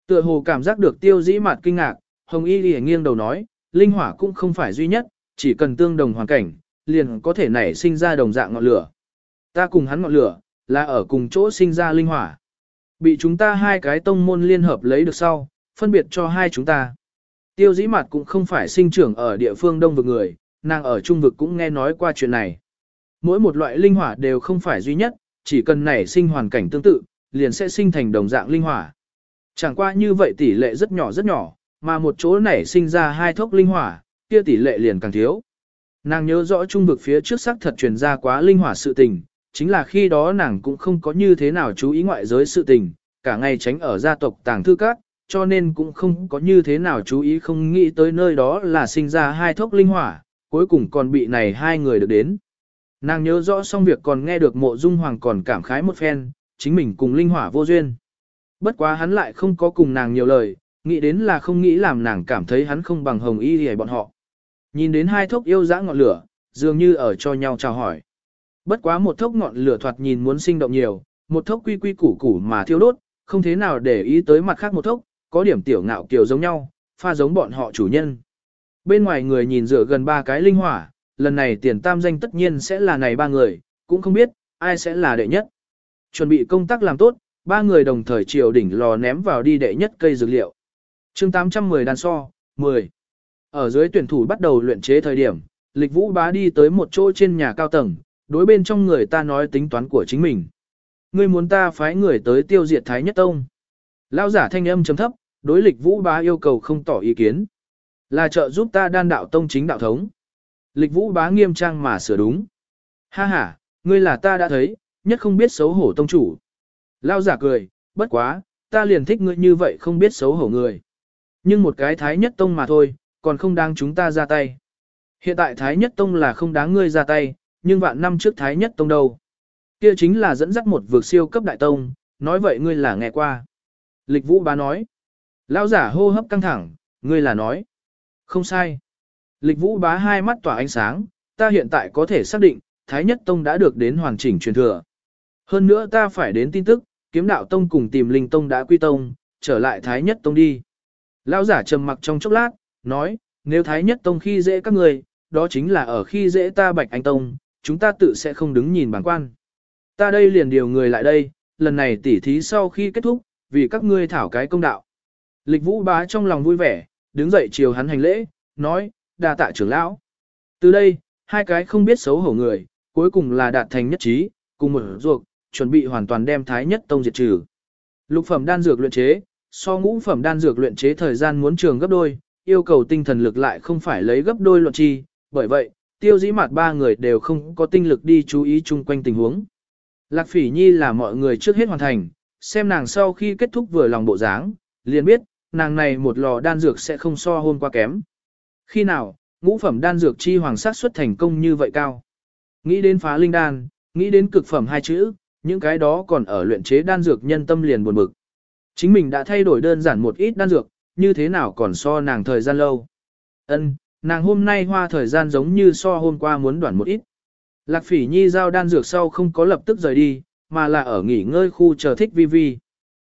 Speaker 1: Tựa hồ cảm giác được tiêu dĩ mặt kinh ngạc, Hồng Y lìa nghiêng đầu nói, linh hỏa cũng không phải duy nhất, chỉ cần tương đồng hoàn cảnh, liền có thể nảy sinh ra đồng dạng ngọn lửa. Ta cùng hắn ngọn lửa, là ở cùng chỗ sinh ra linh hỏa. Bị chúng ta hai cái tông môn liên hợp lấy được sau, phân biệt cho hai chúng ta. Tiêu dĩ mặt cũng không phải sinh trưởng ở địa phương đông vực người, nàng ở trung vực cũng nghe nói qua chuyện này. Mỗi một loại linh hỏa đều không phải duy nhất, chỉ cần nảy sinh hoàn cảnh tương tự, liền sẽ sinh thành đồng dạng linh hỏa. Chẳng qua như vậy tỷ lệ rất nhỏ rất nhỏ, mà một chỗ nảy sinh ra hai thốc linh hỏa, kia tỷ lệ liền càng thiếu. Nàng nhớ rõ trung vực phía trước xác thật truyền ra quá linh hỏa sự tình, chính là khi đó nàng cũng không có như thế nào chú ý ngoại giới sự tình, cả ngày tránh ở gia tộc tàng thư các, cho nên cũng không có như thế nào chú ý không nghĩ tới nơi đó là sinh ra hai thốc linh hỏa, cuối cùng còn bị này hai người được đến. Nàng nhớ rõ xong việc còn nghe được mộ dung hoàng còn cảm khái một phen, chính mình cùng linh hỏa vô duyên. Bất quá hắn lại không có cùng nàng nhiều lời, nghĩ đến là không nghĩ làm nàng cảm thấy hắn không bằng hồng y hề bọn họ. Nhìn đến hai thốc yêu dã ngọn lửa, dường như ở cho nhau chào hỏi. Bất quá một thốc ngọn lửa thoạt nhìn muốn sinh động nhiều, một thốc quy quy củ củ mà thiêu đốt, không thế nào để ý tới mặt khác một thốc, có điểm tiểu ngạo kiều giống nhau, pha giống bọn họ chủ nhân. Bên ngoài người nhìn dựa gần ba cái linh hỏa, lần này tiền tam danh tất nhiên sẽ là này ba người, cũng không biết, ai sẽ là đệ nhất. Chuẩn bị công tác làm tốt, ba người đồng thời chiều đỉnh lò ném vào đi đệ nhất cây dược liệu. chương 810 đàn so, 10. Ở dưới tuyển thủ bắt đầu luyện chế thời điểm, lịch vũ bá đi tới một chỗ trên nhà cao tầng, đối bên trong người ta nói tính toán của chính mình. Ngươi muốn ta phái người tới tiêu diệt Thái Nhất Tông. Lao giả thanh âm chấm thấp, đối lịch vũ bá yêu cầu không tỏ ý kiến. Là trợ giúp ta đan đạo tông chính đạo thống. Lịch vũ bá nghiêm trang mà sửa đúng. Ha ha, ngươi là ta đã thấy, nhất không biết xấu hổ tông chủ. Lao giả cười, bất quá, ta liền thích ngươi như vậy không biết xấu hổ người. Nhưng một cái thái nhất tông mà thôi, còn không đáng chúng ta ra tay. Hiện tại thái nhất tông là không đáng ngươi ra tay, nhưng vạn năm trước thái nhất tông đâu. Kia chính là dẫn dắt một vượt siêu cấp đại tông, nói vậy ngươi là nghe qua. Lịch vũ bá nói. lão giả hô hấp căng thẳng, ngươi là nói. Không sai. Lịch vũ bá hai mắt tỏa ánh sáng, ta hiện tại có thể xác định, Thái Nhất Tông đã được đến hoàn chỉnh truyền thừa. Hơn nữa ta phải đến tin tức, kiếm đạo tông cùng tìm linh tông đã quy tông, trở lại Thái Nhất Tông đi. Lão giả trầm mặc trong chốc lát, nói, nếu Thái Nhất Tông khi dễ các người, đó chính là ở khi dễ ta Bạch Anh Tông, chúng ta tự sẽ không đứng nhìn bản quan. Ta đây liền điều người lại đây, lần này tỉ thí sau khi kết thúc, vì các ngươi thảo cái công đạo. Lịch vũ bá trong lòng vui vẻ, đứng dậy chiều hắn hành lễ, nói, đa tạ trưởng lão. Từ đây, hai cái không biết xấu hổ người, cuối cùng là đạt thành nhất trí, cùng một ruột, chuẩn bị hoàn toàn đem thái nhất tông diệt trừ. Lục phẩm đan dược luyện chế, so ngũ phẩm đan dược luyện chế thời gian muốn trường gấp đôi, yêu cầu tinh thần lực lại không phải lấy gấp đôi luận chi, bởi vậy, tiêu dĩ mặt ba người đều không có tinh lực đi chú ý chung quanh tình huống. Lạc phỉ nhi là mọi người trước hết hoàn thành, xem nàng sau khi kết thúc vừa lòng bộ dáng, liền biết, nàng này một lò đan dược sẽ không so hôm qua kém. Khi nào, ngũ phẩm đan dược chi hoàng sát xuất thành công như vậy cao. Nghĩ đến phá linh đan, nghĩ đến cực phẩm hai chữ, những cái đó còn ở luyện chế đan dược nhân tâm liền buồn bực. Chính mình đã thay đổi đơn giản một ít đan dược, như thế nào còn so nàng thời gian lâu. Ân, nàng hôm nay hoa thời gian giống như so hôm qua muốn đoạn một ít. Lạc phỉ nhi giao đan dược sau không có lập tức rời đi, mà là ở nghỉ ngơi khu chờ thích vi vi.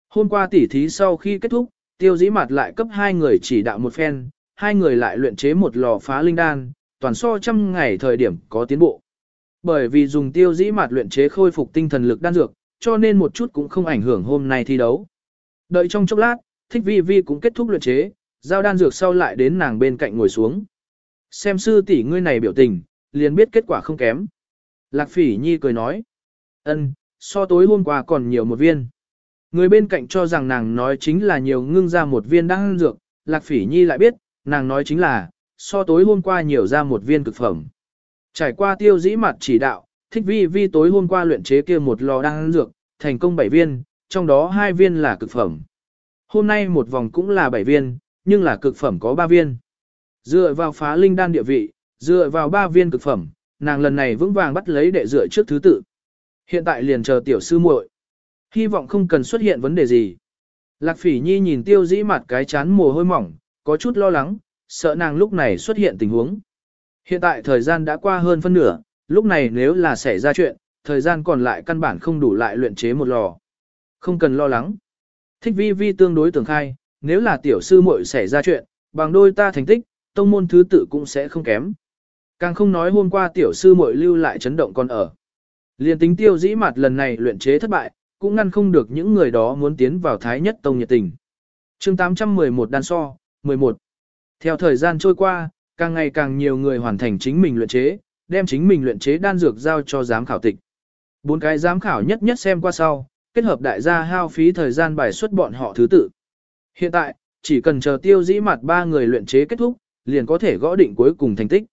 Speaker 1: Hôm qua tỉ thí sau khi kết thúc, tiêu dĩ mặt lại cấp hai người chỉ đạo một phen, hai người lại luyện chế một lò phá linh đan, toàn so trăm ngày thời điểm có tiến bộ. Bởi vì dùng tiêu dĩ mặt luyện chế khôi phục tinh thần lực đan dược, cho nên một chút cũng không ảnh hưởng hôm nay thi đấu. Đợi trong chốc lát, thích vi vi cũng kết thúc luyện chế, giao đan dược sau lại đến nàng bên cạnh ngồi xuống. Xem sư tỷ ngươi này biểu tình, liền biết kết quả không kém. Lạc phỉ nhi cười nói. ân, so tối hôm qua còn nhiều một viên. Người bên cạnh cho rằng nàng nói chính là nhiều ngưng ra một viên đan dược, Lạc phỉ nhi lại biết, nàng nói chính là, so tối hôm qua nhiều ra một viên cực phẩm. Trải qua tiêu dĩ mặt chỉ đạo, thích vi vi tối hôm qua luyện chế kia một lò đan dược, thành công 7 viên, trong đó hai viên là cực phẩm. Hôm nay một vòng cũng là 7 viên, nhưng là cực phẩm có 3 viên. Dựa vào phá linh đan địa vị, dựa vào 3 viên cực phẩm, nàng lần này vững vàng bắt lấy đệ dựa trước thứ tự. Hiện tại liền chờ tiểu sư muội. Hy vọng không cần xuất hiện vấn đề gì. Lạc phỉ nhi nhìn tiêu dĩ mặt cái chán mồ hôi mỏng, có chút lo lắng, sợ nàng lúc này xuất hiện tình huống. Hiện tại thời gian đã qua hơn phân nửa, lúc này nếu là xảy ra chuyện, thời gian còn lại căn bản không đủ lại luyện chế một lò. Không cần lo lắng. Thích vi vi tương đối tưởng khai, nếu là tiểu sư muội xảy ra chuyện, bằng đôi ta thành tích, tông môn thứ tự cũng sẽ không kém. Càng không nói hôm qua tiểu sư muội lưu lại chấn động còn ở. Liên tính tiêu dĩ mặt lần này luyện chế thất bại, cũng ngăn không được những người đó muốn tiến vào thái nhất tông nhiệt tình. chương 811 đan so, 11. Theo thời gian trôi qua, càng ngày càng nhiều người hoàn thành chính mình luyện chế, đem chính mình luyện chế đan dược giao cho giám khảo tịch. Bốn cái giám khảo nhất nhất xem qua sau, kết hợp đại gia hao phí thời gian bài xuất bọn họ thứ tự. Hiện tại, chỉ cần chờ tiêu dĩ mặt ba người luyện chế kết thúc, liền có thể gõ định cuối cùng thành tích.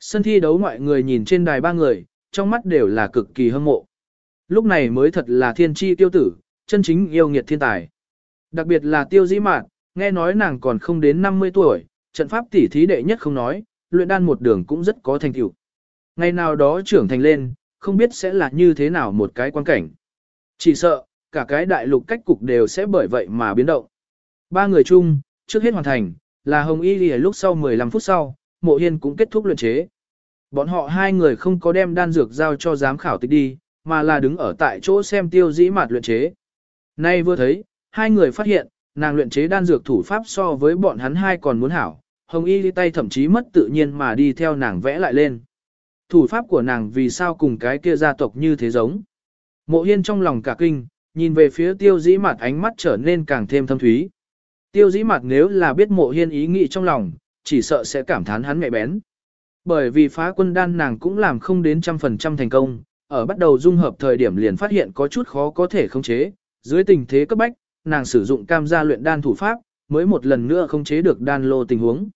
Speaker 1: Sân thi đấu mọi người nhìn trên đài ba người, trong mắt đều là cực kỳ hâm mộ. Lúc này mới thật là thiên tri tiêu tử, chân chính yêu nghiệt thiên tài. Đặc biệt là tiêu dĩ mạn, nghe nói nàng còn không đến 50 tuổi, trận pháp tỷ thí đệ nhất không nói, luyện đan một đường cũng rất có thành tựu. Ngày nào đó trưởng thành lên, không biết sẽ là như thế nào một cái quan cảnh. Chỉ sợ, cả cái đại lục cách cục đều sẽ bởi vậy mà biến động. Ba người chung, trước hết hoàn thành, là Hồng Y Lì lúc sau 15 phút sau, Mộ Hiên cũng kết thúc luyện chế. Bọn họ hai người không có đem đan dược giao cho giám khảo tịch đi, mà là đứng ở tại chỗ xem tiêu dĩ mạt luyện chế. Nay vừa thấy, hai người phát hiện, nàng luyện chế đan dược thủ pháp so với bọn hắn hai còn muốn hảo, hồng y đi tay thậm chí mất tự nhiên mà đi theo nàng vẽ lại lên. Thủ pháp của nàng vì sao cùng cái kia gia tộc như thế giống. Mộ hiên trong lòng cả kinh, nhìn về phía tiêu dĩ mặt ánh mắt trở nên càng thêm thâm thúy. Tiêu dĩ mặt nếu là biết mộ hiên ý nghĩ trong lòng, chỉ sợ sẽ cảm thán hắn mẹ bén. Bởi vì phá quân đan nàng cũng làm không đến trăm phần trăm thành công, ở bắt đầu dung hợp thời điểm liền phát hiện có chút khó có thể khống chế, dưới tình thế cấp bách, nàng sử dụng cam gia luyện đan thủ pháp, mới một lần nữa khống chế được đan lô tình huống.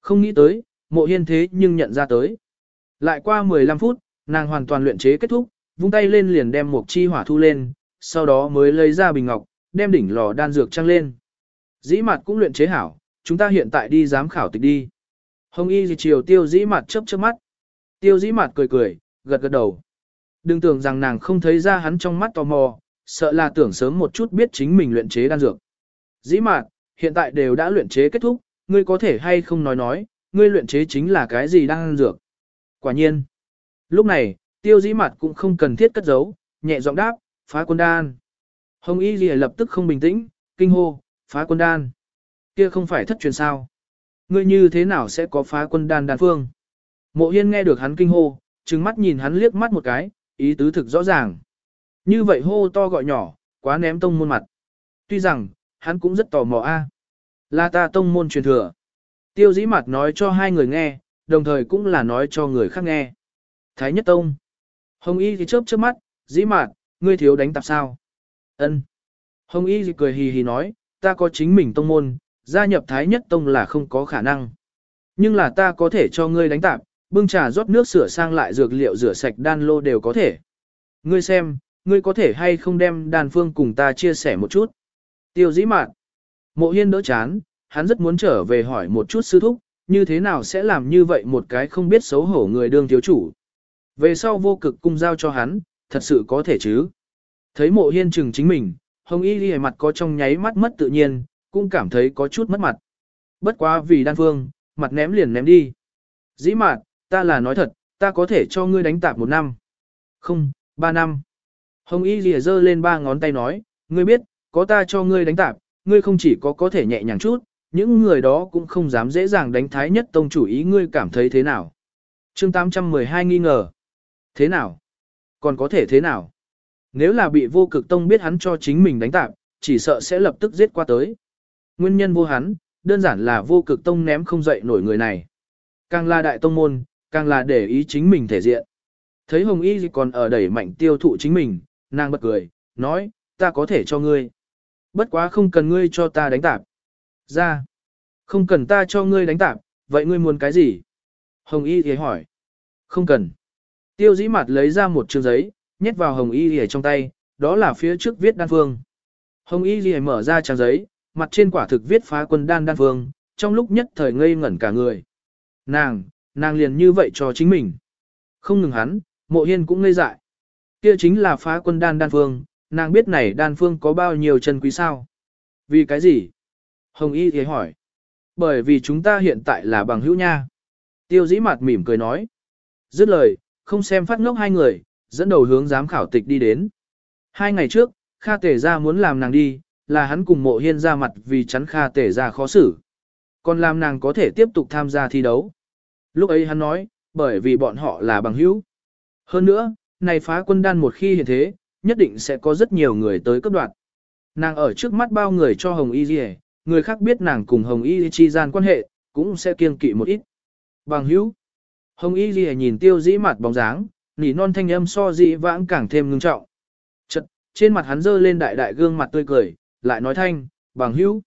Speaker 1: Không nghĩ tới, mộ hiên thế nhưng nhận ra tới. Lại qua 15 phút, nàng hoàn toàn luyện chế kết thúc, vung tay lên liền đem một chi hỏa thu lên, sau đó mới lấy ra bình ngọc, đem đỉnh lò đan dược trăng lên. Dĩ mặt cũng luyện chế hảo, chúng ta hiện tại đi giám khảo tịch đi. Hồng y gì chiều tiêu dĩ mặt chớp chớp mắt. Tiêu dĩ mặt cười cười, gật gật đầu. Đừng tưởng rằng nàng không thấy ra hắn trong mắt tò mò, sợ là tưởng sớm một chút biết chính mình luyện chế đan dược. Dĩ mạt, hiện tại đều đã luyện chế kết thúc, ngươi có thể hay không nói nói, ngươi luyện chế chính là cái gì đan dược. Quả nhiên. Lúc này, tiêu dĩ mặt cũng không cần thiết cất giấu, nhẹ giọng đáp, phá quân đan. Hồng Y Ghi lập tức không bình tĩnh, kinh hô, phá quân đan. Kia không phải thất truyền sao. ngươi như thế nào sẽ có phá quân đan đan phương? Mộ hiên nghe được hắn kinh hô, trừng mắt nhìn hắn liếc mắt một cái, ý tứ thực rõ ràng. Như vậy hô to gọi nhỏ, quá ném tông môn mặt. Tuy rằng, hắn cũng rất tò mò a Là ta tông môn truyền thừa. Tiêu dĩ mặt nói cho hai người nghe, đồng thời cũng là nói cho người khác nghe. Thái nhất tông. Hồng y thì chớp chớp mắt, dĩ mạt, ngươi thiếu đánh tạp sao? ân Hồng y thì cười hì hì nói, ta có chính mình tông môn, gia nhập thái nhất tông là không có khả năng. Nhưng là ta có thể cho ngươi đánh tạp, bưng trà rót nước sửa sang lại dược liệu rửa sạch đan lô đều có thể. Ngươi xem, ngươi có thể hay không đem đan phương cùng ta chia sẻ một chút. Tiêu dĩ mạn. Mộ hiên đỡ chán, hắn rất muốn trở về hỏi một chút sư thúc, như thế nào sẽ làm như vậy một cái không biết xấu hổ người đương thiếu chủ. Về sau vô cực cung giao cho hắn, thật sự có thể chứ. Thấy mộ hiên chừng chính mình, hồng y ghi mặt có trong nháy mắt mất tự nhiên, cũng cảm thấy có chút mất mặt. Bất quá vì đan phương, mặt ném liền ném đi. Dĩ mạt, ta là nói thật, ta có thể cho ngươi đánh tạp một năm. Không, ba năm. Hồng y ghi giơ lên ba ngón tay nói, ngươi biết, có ta cho ngươi đánh tạp, ngươi không chỉ có có thể nhẹ nhàng chút, những người đó cũng không dám dễ dàng đánh thái nhất tông chủ ý ngươi cảm thấy thế nào. chương 812 nghi ngờ. Thế nào? Còn có thể thế nào? Nếu là bị vô cực tông biết hắn cho chính mình đánh tạp, chỉ sợ sẽ lập tức giết qua tới. Nguyên nhân vô hắn, đơn giản là vô cực tông ném không dậy nổi người này. Càng là đại tông môn, càng là để ý chính mình thể diện. Thấy Hồng Y còn ở đẩy mạnh tiêu thụ chính mình, nàng bật cười, nói, ta có thể cho ngươi. Bất quá không cần ngươi cho ta đánh tạp. Ra. Không cần ta cho ngươi đánh tạp, vậy ngươi muốn cái gì? Hồng Y thì hỏi. Không cần. Tiêu dĩ mặt lấy ra một chương giấy, nhét vào Hồng Y thì trong tay, đó là phía trước viết đan phương. Hồng Y thì mở ra trang giấy, mặt trên quả thực viết phá quân đan đan phương, trong lúc nhất thời ngây ngẩn cả người. Nàng, nàng liền như vậy cho chính mình. Không ngừng hắn, mộ hiên cũng ngây dại. Kia chính là phá quân đan đan phương, nàng biết này đan phương có bao nhiêu chân quý sao. Vì cái gì? Hồng Y thì hỏi. Bởi vì chúng ta hiện tại là bằng hữu nha. Tiêu dĩ mặt mỉm cười nói. Dứt lời, không xem phát ngốc hai người, dẫn đầu hướng giám khảo tịch đi đến. Hai ngày trước, Kha Tể ra muốn làm nàng đi, là hắn cùng mộ hiên ra mặt vì chắn Kha Tể ra khó xử. Còn làm nàng có thể tiếp tục tham gia thi đấu. Lúc ấy hắn nói, bởi vì bọn họ là bằng hữu. Hơn nữa, này phá quân đan một khi hiện thế, nhất định sẽ có rất nhiều người tới cấp đoạn. Nàng ở trước mắt bao người cho Hồng Y Dì người khác biết nàng cùng Hồng Y chi gian quan hệ, cũng sẽ kiêng kỵ một ít. Bằng hữu. Hồng Y Ghi nhìn tiêu dĩ mặt bóng dáng, nỉ non thanh âm so dĩ vãng càng thêm ngưng trọng. Chật, trên mặt hắn dơ lên đại đại gương mặt tươi cười, lại nói thanh, bằng hữu.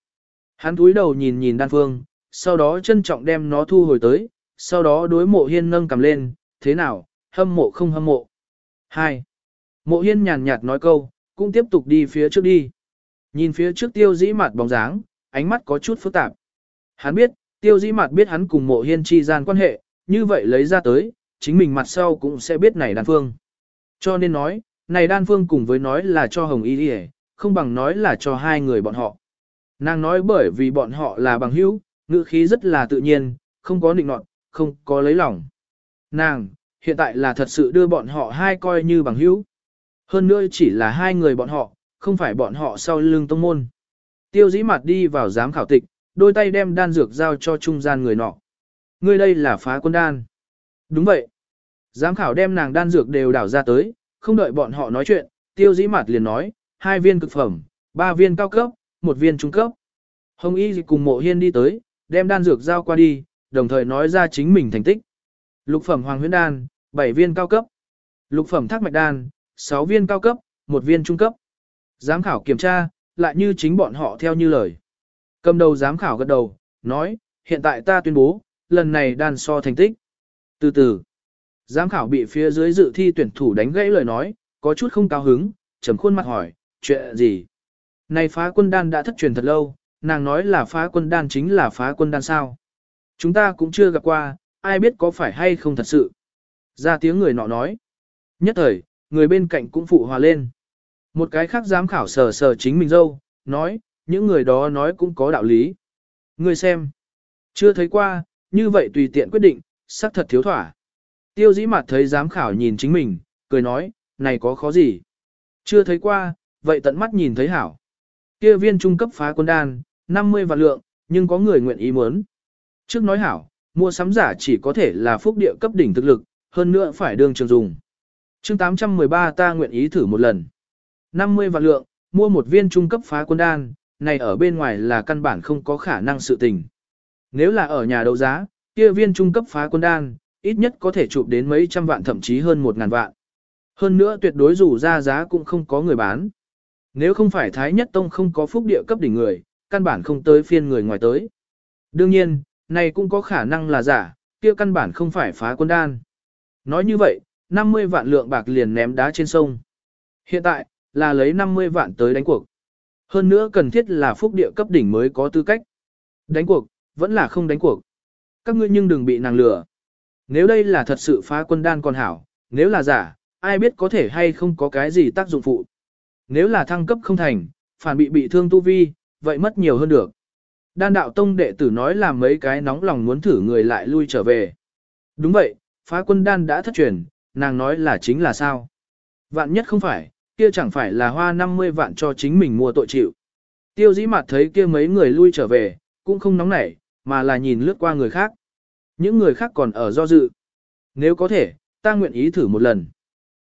Speaker 1: Hắn túi đầu nhìn nhìn đan phương, sau đó trân trọng đem nó thu hồi tới, sau đó đối mộ hiên nâng cầm lên, thế nào, hâm mộ không hâm mộ. 2. Mộ hiên nhàn nhạt nói câu, cũng tiếp tục đi phía trước đi. Nhìn phía trước tiêu dĩ mặt bóng dáng, ánh mắt có chút phức tạp. Hắn biết, tiêu dĩ mặt biết hắn cùng mộ hiên chi gian quan hệ, như vậy lấy ra tới, chính mình mặt sau cũng sẽ biết này đan phương. Cho nên nói, này đan phương cùng với nói là cho hồng y đi không bằng nói là cho hai người bọn họ. Nàng nói bởi vì bọn họ là bằng hữu, ngữ khí rất là tự nhiên, không có định nọt, không có lấy lòng. Nàng, hiện tại là thật sự đưa bọn họ hai coi như bằng hữu. Hơn nữa chỉ là hai người bọn họ, không phải bọn họ sau lưng tông môn. Tiêu dĩ mặt đi vào giám khảo tịch, đôi tay đem đan dược giao cho trung gian người nọ. Ngươi đây là phá quân đan. Đúng vậy. Giám khảo đem nàng đan dược đều đảo ra tới, không đợi bọn họ nói chuyện, tiêu dĩ mặt liền nói, hai viên cực phẩm, ba viên cao cấp, một viên trung cấp. Hồng Y cùng mộ hiên đi tới, đem đan dược giao qua đi, đồng thời nói ra chính mình thành tích. Lục phẩm hoàng huyễn đan, 7 viên cao cấp. Lục phẩm thác mạch đan, 6 viên cao cấp, một viên trung cấp. Giám khảo kiểm tra, lại như chính bọn họ theo như lời. Cầm đầu giám khảo gật đầu, nói, hiện tại ta tuyên bố, lần này đan so thành tích. Từ từ, giám khảo bị phía dưới dự thi tuyển thủ đánh gãy lời nói, có chút không cao hứng, trầm khuôn mặt hỏi, chuyện gì? Này phá quân đan đã thất truyền thật lâu, nàng nói là phá quân đan chính là phá quân đan sao. Chúng ta cũng chưa gặp qua, ai biết có phải hay không thật sự. Ra tiếng người nọ nói. Nhất thời, người bên cạnh cũng phụ hòa lên. Một cái khác giám khảo sờ sờ chính mình dâu, nói, những người đó nói cũng có đạo lý. Người xem. Chưa thấy qua, như vậy tùy tiện quyết định, xác thật thiếu thỏa. Tiêu dĩ mặt thấy giám khảo nhìn chính mình, cười nói, này có khó gì. Chưa thấy qua, vậy tận mắt nhìn thấy hảo. Kia viên trung cấp phá quân đan, 50 vạn lượng, nhưng có người nguyện ý muốn. Trước nói hảo, mua sắm giả chỉ có thể là phúc địa cấp đỉnh thực lực, hơn nữa phải đương trường dùng. chương 813 ta nguyện ý thử một lần. 50 vạn lượng, mua một viên trung cấp phá quân đan, này ở bên ngoài là căn bản không có khả năng sự tình. Nếu là ở nhà đấu giá, kia viên trung cấp phá quân đan, ít nhất có thể chụp đến mấy trăm vạn thậm chí hơn một ngàn vạn. Hơn nữa tuyệt đối dù ra giá cũng không có người bán. Nếu không phải Thái Nhất Tông không có phúc địa cấp đỉnh người, căn bản không tới phiên người ngoài tới. Đương nhiên, này cũng có khả năng là giả, kia căn bản không phải phá quân đan. Nói như vậy, 50 vạn lượng bạc liền ném đá trên sông. Hiện tại, là lấy 50 vạn tới đánh cuộc. Hơn nữa cần thiết là phúc địa cấp đỉnh mới có tư cách. Đánh cuộc, vẫn là không đánh cuộc. Các ngươi nhưng đừng bị nàng lừa. Nếu đây là thật sự phá quân đan còn hảo, nếu là giả, ai biết có thể hay không có cái gì tác dụng phụ. Nếu là thăng cấp không thành, phản bị bị thương tu vi, vậy mất nhiều hơn được. Đan đạo tông đệ tử nói là mấy cái nóng lòng muốn thử người lại lui trở về. Đúng vậy, phá quân đan đã thất truyền, nàng nói là chính là sao. Vạn nhất không phải, kia chẳng phải là hoa 50 vạn cho chính mình mua tội chịu. Tiêu dĩ mặt thấy kia mấy người lui trở về, cũng không nóng nảy, mà là nhìn lướt qua người khác. Những người khác còn ở do dự. Nếu có thể, ta nguyện ý thử một lần.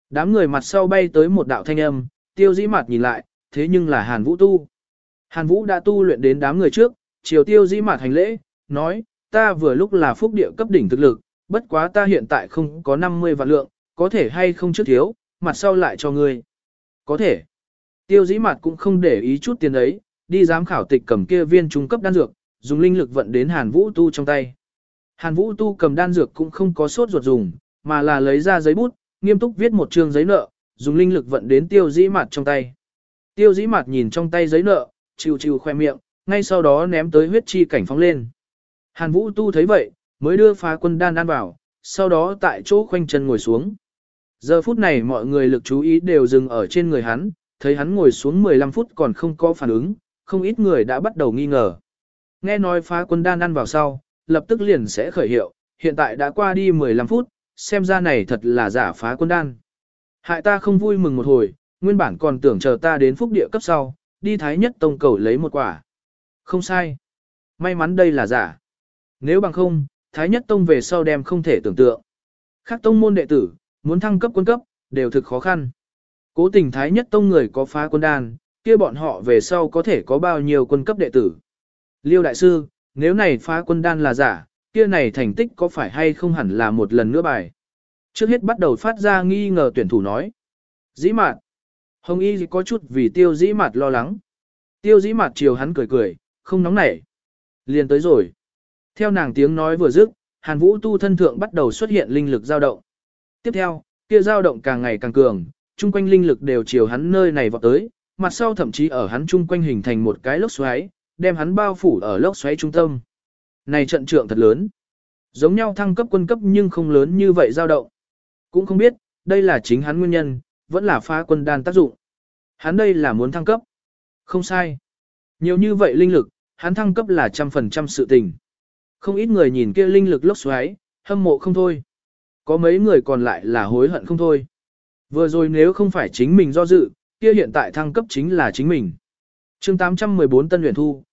Speaker 1: Đám người mặt sau bay tới một đạo thanh âm, tiêu dĩ mặt nhìn lại, thế nhưng là Hàn Vũ tu. Hàn Vũ đã tu luyện đến đám người trước, chiều tiêu dĩ mặt hành lễ, nói, ta vừa lúc là phúc địa cấp đỉnh thực lực, bất quá ta hiện tại không có 50 vạn lượng, có thể hay không trước thiếu, mặt sau lại cho ngươi. Có thể. Tiêu dĩ mặt cũng không để ý chút tiền ấy, đi giám khảo tịch cầm kia viên trung cấp đan dược, dùng linh lực vận đến Hàn Vũ tu trong tay. Hàn Vũ tu cầm đan dược cũng không có sốt ruột dùng, mà là lấy ra giấy bút, nghiêm túc viết một chương giấy nợ, dùng linh lực vận đến tiêu dĩ mặt trong tay. Tiêu dĩ mặt nhìn trong tay giấy nợ, chiều chiều khoe miệng, ngay sau đó ném tới huyết chi cảnh phóng lên. Hàn Vũ tu thấy vậy, mới đưa phá quân đan đan vào, sau đó tại chỗ khoanh chân ngồi xuống. Giờ phút này mọi người lực chú ý đều dừng ở trên người hắn, thấy hắn ngồi xuống 15 phút còn không có phản ứng, không ít người đã bắt đầu nghi ngờ. Nghe nói phá quân đan ăn vào sau, lập tức liền sẽ khởi hiệu, hiện tại đã qua đi 15 phút, xem ra này thật là giả phá quân đan. Hại ta không vui mừng một hồi, nguyên bản còn tưởng chờ ta đến phúc địa cấp sau, đi thái nhất tông cầu lấy một quả. Không sai. May mắn đây là giả. Nếu bằng không, thái nhất tông về sau đem không thể tưởng tượng. Khác tông môn đệ tử, muốn thăng cấp quân cấp, đều thực khó khăn. Cố tình thái nhất tông người có phá quân đan, kia bọn họ về sau có thể có bao nhiêu quân cấp đệ tử. Liêu đại sư, nếu này phá quân đan là giả, kia này thành tích có phải hay không hẳn là một lần nữa bài. Trước hết bắt đầu phát ra nghi ngờ tuyển thủ nói. Dĩ mạt. Hồng y có chút vì tiêu dĩ mạt lo lắng. Tiêu dĩ mạt chiều hắn cười cười, không nóng nảy. Liền tới rồi. Theo nàng tiếng nói vừa dứt, hàn vũ tu thân thượng bắt đầu xuất hiện linh lực dao động. Tiếp theo, kia dao động càng ngày càng cường, chung quanh linh lực đều chiều hắn nơi này vọt tới, mặt sau thậm chí ở hắn chung quanh hình thành một cái lốc xoáy, đem hắn bao phủ ở lốc xoáy trung tâm. Này trận trượng thật lớn. Giống nhau thăng cấp quân cấp nhưng không lớn như vậy dao động. Cũng không biết, đây là chính hắn nguyên nhân, vẫn là phá quân đan tác dụng. Hắn đây là muốn thăng cấp. Không sai. Nhiều như vậy linh lực, hắn thăng cấp là trăm phần trăm sự tình. Không ít người nhìn kia linh lực lốc xoáy, hâm mộ không thôi. Có mấy người còn lại là hối hận không thôi. Vừa rồi nếu không phải chính mình do dự, kia hiện tại thăng cấp chính là chính mình. chương 814 Tân Huyền Thu,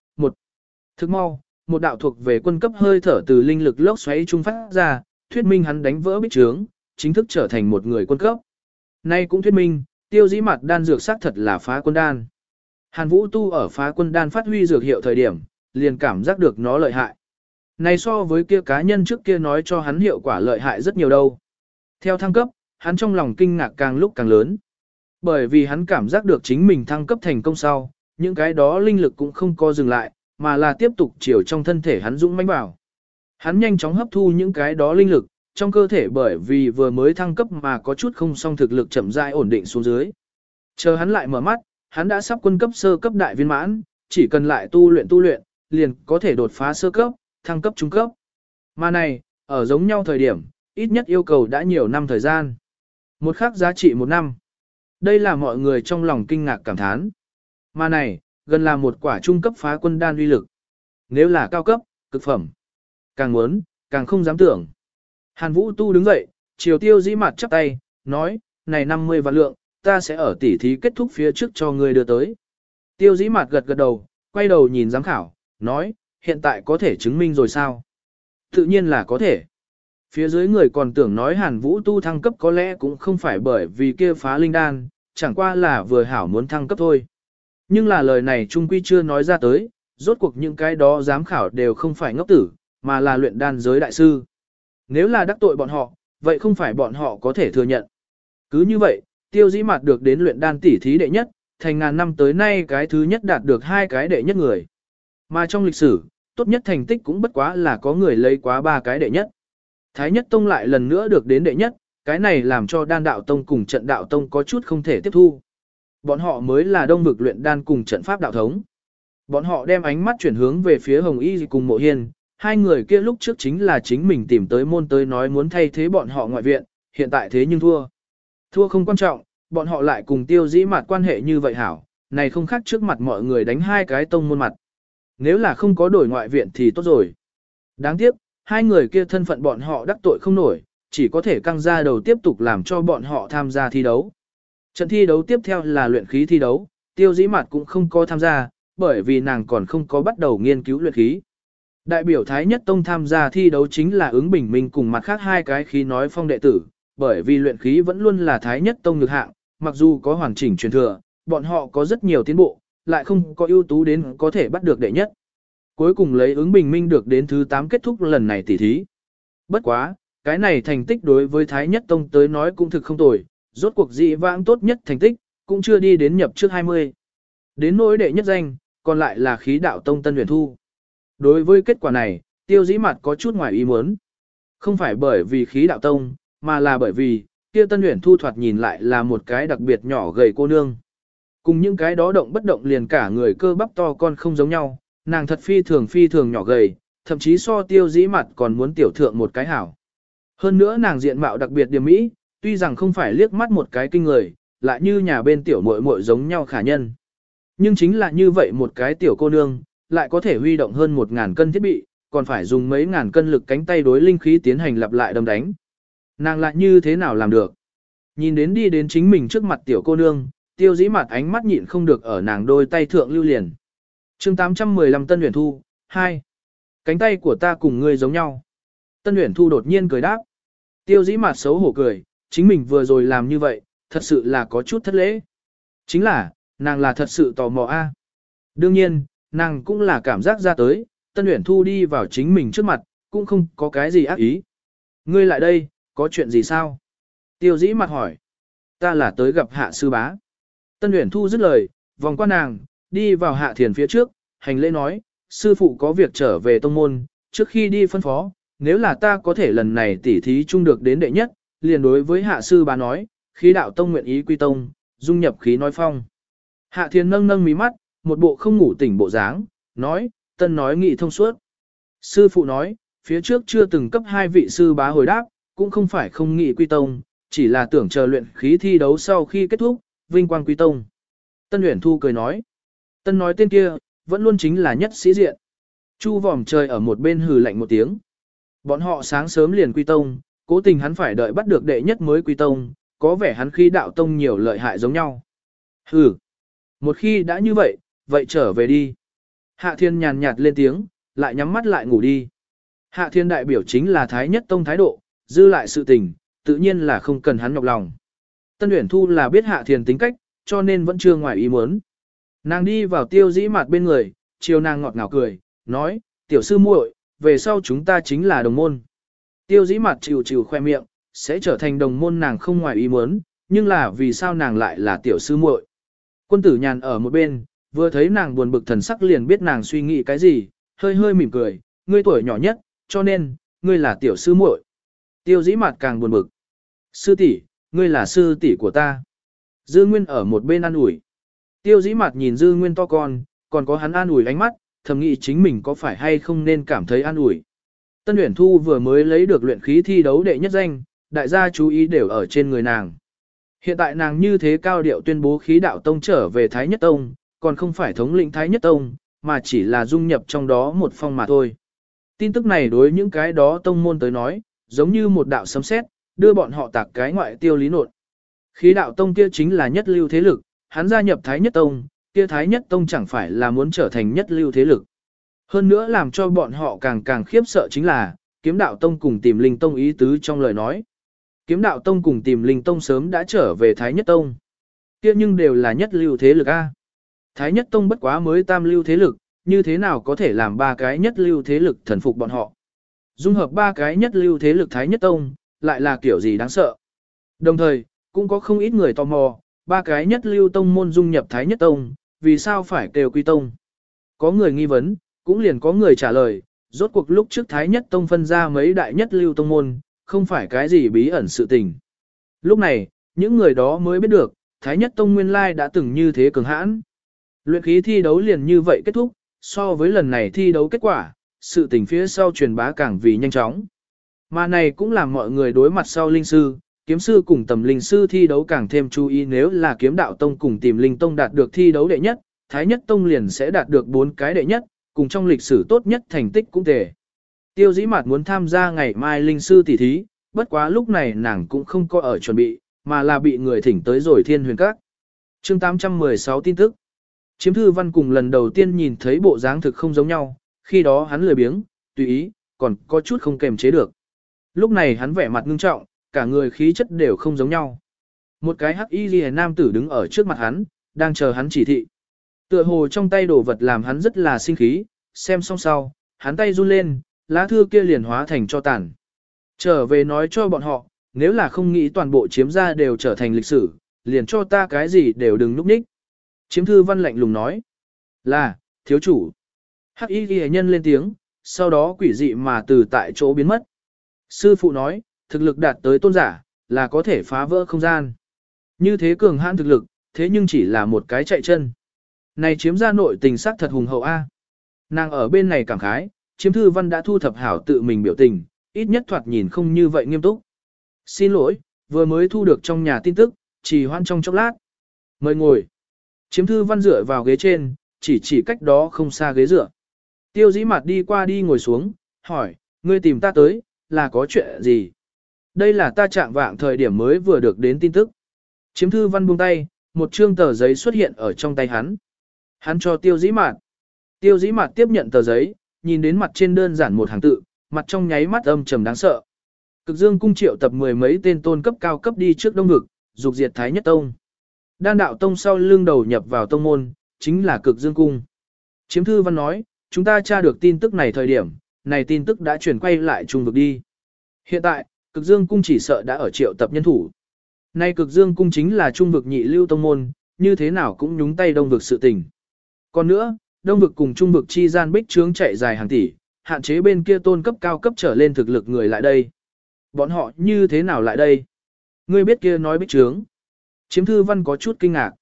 Speaker 1: Thức mau, một đạo thuộc về quân cấp hơi thở từ linh lực lốc xoáy trung phát ra, thuyết minh hắn đánh vỡ bích trướng, chính thức trở thành một người quân cấp. Nay cũng thuyết minh, tiêu dĩ mặt đan dược sắc thật là phá quân đan. Hàn Vũ Tu ở phá quân đan phát huy dược hiệu thời điểm, liền cảm giác được nó lợi hại. Này so với kia cá nhân trước kia nói cho hắn hiệu quả lợi hại rất nhiều đâu. Theo thăng cấp, hắn trong lòng kinh ngạc càng lúc càng lớn. Bởi vì hắn cảm giác được chính mình thăng cấp thành công sau, những cái đó linh lực cũng không co dừng lại, mà là tiếp tục chiều trong thân thể hắn dũng mãnh vào. Hắn nhanh chóng hấp thu những cái đó linh lực, trong cơ thể bởi vì vừa mới thăng cấp mà có chút không song thực lực chậm rãi ổn định xuống dưới. Chờ hắn lại mở mắt, hắn đã sắp quân cấp sơ cấp đại viên mãn, chỉ cần lại tu luyện tu luyện, liền có thể đột phá sơ cấp, thăng cấp trung cấp. Mà này, ở giống nhau thời điểm, ít nhất yêu cầu đã nhiều năm thời gian. Một khắc giá trị một năm. Đây là mọi người trong lòng kinh ngạc cảm thán. Mà này, gần là một quả trung cấp phá quân đan uy lực. Nếu là cao cấp, cực phẩm. Càng muốn, càng không dám tưởng. Hàn Vũ Tu đứng dậy, chiều tiêu dĩ mặt chắp tay, nói, này 50 vạn lượng, ta sẽ ở tỉ thí kết thúc phía trước cho ngươi đưa tới. Tiêu dĩ mặt gật gật đầu, quay đầu nhìn giám khảo, nói, hiện tại có thể chứng minh rồi sao? Tự nhiên là có thể. Phía dưới người còn tưởng nói Hàn Vũ tu thăng cấp có lẽ cũng không phải bởi vì kia phá linh đan, chẳng qua là vừa hảo muốn thăng cấp thôi. Nhưng là lời này Trung Quy chưa nói ra tới, rốt cuộc những cái đó giám khảo đều không phải ngốc tử, mà là luyện đan giới đại sư. Nếu là đắc tội bọn họ, vậy không phải bọn họ có thể thừa nhận. Cứ như vậy, tiêu dĩ mặt được đến luyện đan tỷ thí đệ nhất, thành ngàn năm tới nay cái thứ nhất đạt được hai cái đệ nhất người. Mà trong lịch sử, tốt nhất thành tích cũng bất quá là có người lấy quá ba cái đệ nhất. Thái nhất tông lại lần nữa được đến đệ nhất, cái này làm cho đan đạo tông cùng trận đạo tông có chút không thể tiếp thu. Bọn họ mới là đông vực luyện đan cùng trận pháp đạo thống. Bọn họ đem ánh mắt chuyển hướng về phía Hồng Y cùng Mộ Hiên, hai người kia lúc trước chính là chính mình tìm tới môn tới nói muốn thay thế bọn họ ngoại viện, hiện tại thế nhưng thua. Thua không quan trọng, bọn họ lại cùng tiêu dĩ mặt quan hệ như vậy hảo, này không khác trước mặt mọi người đánh hai cái tông môn mặt. Nếu là không có đổi ngoại viện thì tốt rồi. Đáng tiếc, hai người kia thân phận bọn họ đắc tội không nổi, chỉ có thể căng ra đầu tiếp tục làm cho bọn họ tham gia thi đấu. Trận thi đấu tiếp theo là luyện khí thi đấu, tiêu dĩ mặt cũng không có tham gia, bởi vì nàng còn không có bắt đầu nghiên cứu luyện khí. Đại biểu Thái Nhất Tông tham gia thi đấu chính là ứng bình minh cùng mặt khác hai cái khí nói phong đệ tử, bởi vì luyện khí vẫn luôn là Thái Nhất Tông ngược hạng, mặc dù có hoàn chỉnh truyền thừa, bọn họ có rất nhiều tiến bộ, lại không có ưu tú đến có thể bắt được đệ nhất. Cuối cùng lấy ứng bình minh được đến thứ 8 kết thúc lần này tỉ thí. Bất quá, cái này thành tích đối với Thái Nhất Tông tới nói cũng thực không tồi, rốt cuộc dị vãng tốt nhất thành tích, cũng chưa đi đến nhập trước 20. Đến nỗi đệ nhất danh, còn lại là khí đạo Tông Tân Huyền Thu. Đối với kết quả này, tiêu dĩ mặt có chút ngoài ý muốn. Không phải bởi vì khí đạo Tông, mà là bởi vì, kia Tân Huyền Thu thoạt nhìn lại là một cái đặc biệt nhỏ gầy cô nương. Cùng những cái đó động bất động liền cả người cơ bắp to con không giống nhau, nàng thật phi thường phi thường nhỏ gầy, thậm chí so tiêu dĩ mặt còn muốn tiểu thượng một cái hảo. Hơn nữa nàng diện mạo đặc biệt điểm mỹ, tuy rằng không phải liếc mắt một cái kinh người, lại như nhà bên tiểu muội muội giống nhau khả nhân. Nhưng chính là như vậy một cái tiểu cô nương, lại có thể huy động hơn một ngàn cân thiết bị, còn phải dùng mấy ngàn cân lực cánh tay đối linh khí tiến hành lặp lại đâm đánh. Nàng lại như thế nào làm được? Nhìn đến đi đến chính mình trước mặt tiểu cô nương, tiêu dĩ mặt ánh mắt nhịn không được ở nàng đôi tay thượng lưu liền. chương 815 Tân Huyền Thu, 2. Cánh tay của ta cùng ngươi giống nhau. Tân Huyền Thu đột nhiên cười đáp. Tiêu dĩ mặt xấu hổ cười, chính mình vừa rồi làm như vậy, thật sự là có chút thất lễ. Chính là, nàng là thật sự tò mò a. Đương nhiên, nàng cũng là cảm giác ra tới, Tân Uyển Thu đi vào chính mình trước mặt, cũng không có cái gì ác ý. Ngươi lại đây, có chuyện gì sao? Tiêu dĩ mặt hỏi. Ta là tới gặp hạ sư bá. Tân Uyển Thu dứt lời, vòng qua nàng, đi vào hạ thiền phía trước, hành lễ nói, sư phụ có việc trở về tông môn, trước khi đi phân phó, nếu là ta có thể lần này tỉ thí chung được đến đệ nhất, liền đối với hạ sư bà nói, khí đạo tông nguyện ý quy tông, dung nhập khí nói phong. Hạ thiên nâng nâng mí mắt, một bộ không ngủ tỉnh bộ dáng, nói, tân nói nghị thông suốt. Sư phụ nói, phía trước chưa từng cấp hai vị sư bá hồi đáp, cũng không phải không nghị quy tông, chỉ là tưởng chờ luyện khí thi đấu sau khi kết thúc, vinh quang quy tông. Tân Uyển Thu cười nói, tân nói tên kia, vẫn luôn chính là nhất sĩ diện. Chu vòm trời ở một bên hừ lạnh một tiếng. Bọn họ sáng sớm liền quy tông, cố tình hắn phải đợi bắt được đệ nhất mới quy tông, có vẻ hắn khi đạo tông nhiều lợi hại giống nhau. Hừ, một khi đã như vậy, vậy trở về đi. Hạ thiên nhàn nhạt lên tiếng, lại nhắm mắt lại ngủ đi. Hạ thiên đại biểu chính là thái nhất tông thái độ, dư lại sự tình, tự nhiên là không cần hắn nhọc lòng. Tân Uyển Thu là biết hạ thiên tính cách, cho nên vẫn chưa ngoài ý muốn. Nàng đi vào tiêu dĩ mặt bên người, chiều nàng ngọt ngào cười, nói, tiểu sư muội, về sau chúng ta chính là đồng môn. Tiêu dĩ mặt chịu chịu khoe miệng, sẽ trở thành đồng môn nàng không ngoài ý muốn, nhưng là vì sao nàng lại là tiểu sư muội? Quân tử nhàn ở một bên, vừa thấy nàng buồn bực thần sắc liền biết nàng suy nghĩ cái gì, hơi hơi mỉm cười, ngươi tuổi nhỏ nhất, cho nên, ngươi là tiểu sư muội. Tiêu dĩ mặt càng buồn bực. Sư tỷ, ngươi là sư tỷ của ta. Dư Nguyên ở một bên an ủi. Tiêu dĩ mặt nhìn Dư Nguyên to con, còn có hắn an ủi ánh mắt, thầm nghĩ chính mình có phải hay không nên cảm thấy an ủi. Tân Uyển Thu vừa mới lấy được luyện khí thi đấu đệ nhất danh, đại gia chú ý đều ở trên người nàng. Hiện tại nàng như thế cao điệu tuyên bố khí đạo tông trở về Thái Nhất Tông, còn không phải thống lĩnh Thái Nhất Tông, mà chỉ là dung nhập trong đó một phong mà thôi. Tin tức này đối những cái đó tông môn tới nói, giống như một đạo sấm sét, đưa bọn họ tạc cái ngoại tiêu lý nột. Khí đạo tông kia chính là nhất lưu thế lực, hắn gia nhập Thái Nhất Tông, kia Thái Nhất Tông chẳng phải là muốn trở thành nhất lưu thế lực. Hơn nữa làm cho bọn họ càng càng khiếp sợ chính là, kiếm đạo tông cùng tìm linh tông ý tứ trong lời nói. Kiếm đạo tông cùng tìm linh tông sớm đã trở về Thái Nhất Tông. kia nhưng đều là nhất lưu thế lực A. Thái Nhất Tông bất quá mới tam lưu thế lực, như thế nào có thể làm ba cái nhất lưu thế lực thần phục bọn họ. Dung hợp ba cái nhất lưu thế lực Thái Nhất Tông, lại là kiểu gì đáng sợ. Đồng thời, cũng có không ít người tò mò, ba cái nhất lưu tông môn dung nhập Thái Nhất Tông, vì sao phải kêu quy tông. Có người nghi vấn, cũng liền có người trả lời, rốt cuộc lúc trước Thái Nhất Tông phân ra mấy đại nhất lưu tông môn, không phải cái gì bí ẩn sự tình. Lúc này, những người đó mới biết được, Thái Nhất Tông nguyên lai đã từng như thế cường hãn. Luyện khí thi đấu liền như vậy kết thúc, so với lần này thi đấu kết quả, sự tình phía sau truyền bá càng vì nhanh chóng. Mà này cũng làm mọi người đối mặt sau linh sư, kiếm sư cùng tầm linh sư thi đấu càng thêm chú ý nếu là kiếm đạo tông cùng tìm linh tông đạt được thi đấu đệ nhất, thái nhất tông liền sẽ đạt được 4 cái đệ nhất, cùng trong lịch sử tốt nhất thành tích cũng thể. Tiêu dĩ mạt muốn tham gia ngày mai linh sư tỷ thí, bất quá lúc này nàng cũng không có ở chuẩn bị, mà là bị người thỉnh tới rồi thiên huyền các. chương 816 tin tức. Chiếm thư văn cùng lần đầu tiên nhìn thấy bộ dáng thực không giống nhau, khi đó hắn lười biếng, tùy ý, còn có chút không kềm chế được. Lúc này hắn vẻ mặt ngưng trọng, cả người khí chất đều không giống nhau. Một cái hắc y ghi nam tử đứng ở trước mặt hắn, đang chờ hắn chỉ thị. Tựa hồ trong tay đồ vật làm hắn rất là sinh khí, xem xong sau, hắn tay run lên, lá thư kia liền hóa thành cho tàn. Trở về nói cho bọn họ, nếu là không nghĩ toàn bộ chiếm ra đều trở thành lịch sử, liền cho ta cái gì đều đừng núp ních. Chiếm thư văn lạnh lùng nói, là, thiếu chủ. Hắc y ghi nhân lên tiếng, sau đó quỷ dị mà từ tại chỗ biến mất. Sư phụ nói, thực lực đạt tới tôn giả, là có thể phá vỡ không gian. Như thế cường hãn thực lực, thế nhưng chỉ là một cái chạy chân. Này chiếm ra nội tình sắc thật hùng hậu A. Nàng ở bên này cảm khái, chiếm thư văn đã thu thập hảo tự mình biểu tình, ít nhất thoạt nhìn không như vậy nghiêm túc. Xin lỗi, vừa mới thu được trong nhà tin tức, chỉ hoan trong chốc lát. Mời ngồi. Chiếm thư văn dựa vào ghế trên, chỉ chỉ cách đó không xa ghế dựa. Tiêu dĩ mặt đi qua đi ngồi xuống, hỏi, ngươi tìm ta tới, là có chuyện gì? Đây là ta chạm vạng thời điểm mới vừa được đến tin tức. Chiếm thư văn buông tay, một trương tờ giấy xuất hiện ở trong tay hắn. Hắn cho tiêu dĩ mạt. Tiêu dĩ mạt tiếp nhận tờ giấy, nhìn đến mặt trên đơn giản một hàng tự, mặt trong nháy mắt âm trầm đáng sợ. Cực dương cung triệu tập mười mấy tên tôn cấp cao cấp đi trước đông vực, dục diệt thái nhất tông. Đan đạo tông sau lưng đầu nhập vào tông môn, chính là cực dương cung. Chiếm thư văn nói, chúng ta tra được tin tức này thời điểm, này tin tức đã chuyển quay lại trung vực đi. Hiện tại, cực dương cung chỉ sợ đã ở triệu tập nhân thủ. Nay cực dương cung chính là trung vực nhị lưu tông môn, như thế nào cũng nhúng tay đông vực sự tình. Còn nữa, đông vực cùng trung vực chi gian bích trướng chạy dài hàng tỷ, hạn chế bên kia tôn cấp cao cấp trở lên thực lực người lại đây. Bọn họ như thế nào lại đây? Ngươi biết kia nói bích trướng. Chiếm thư văn có chút kinh ngạc.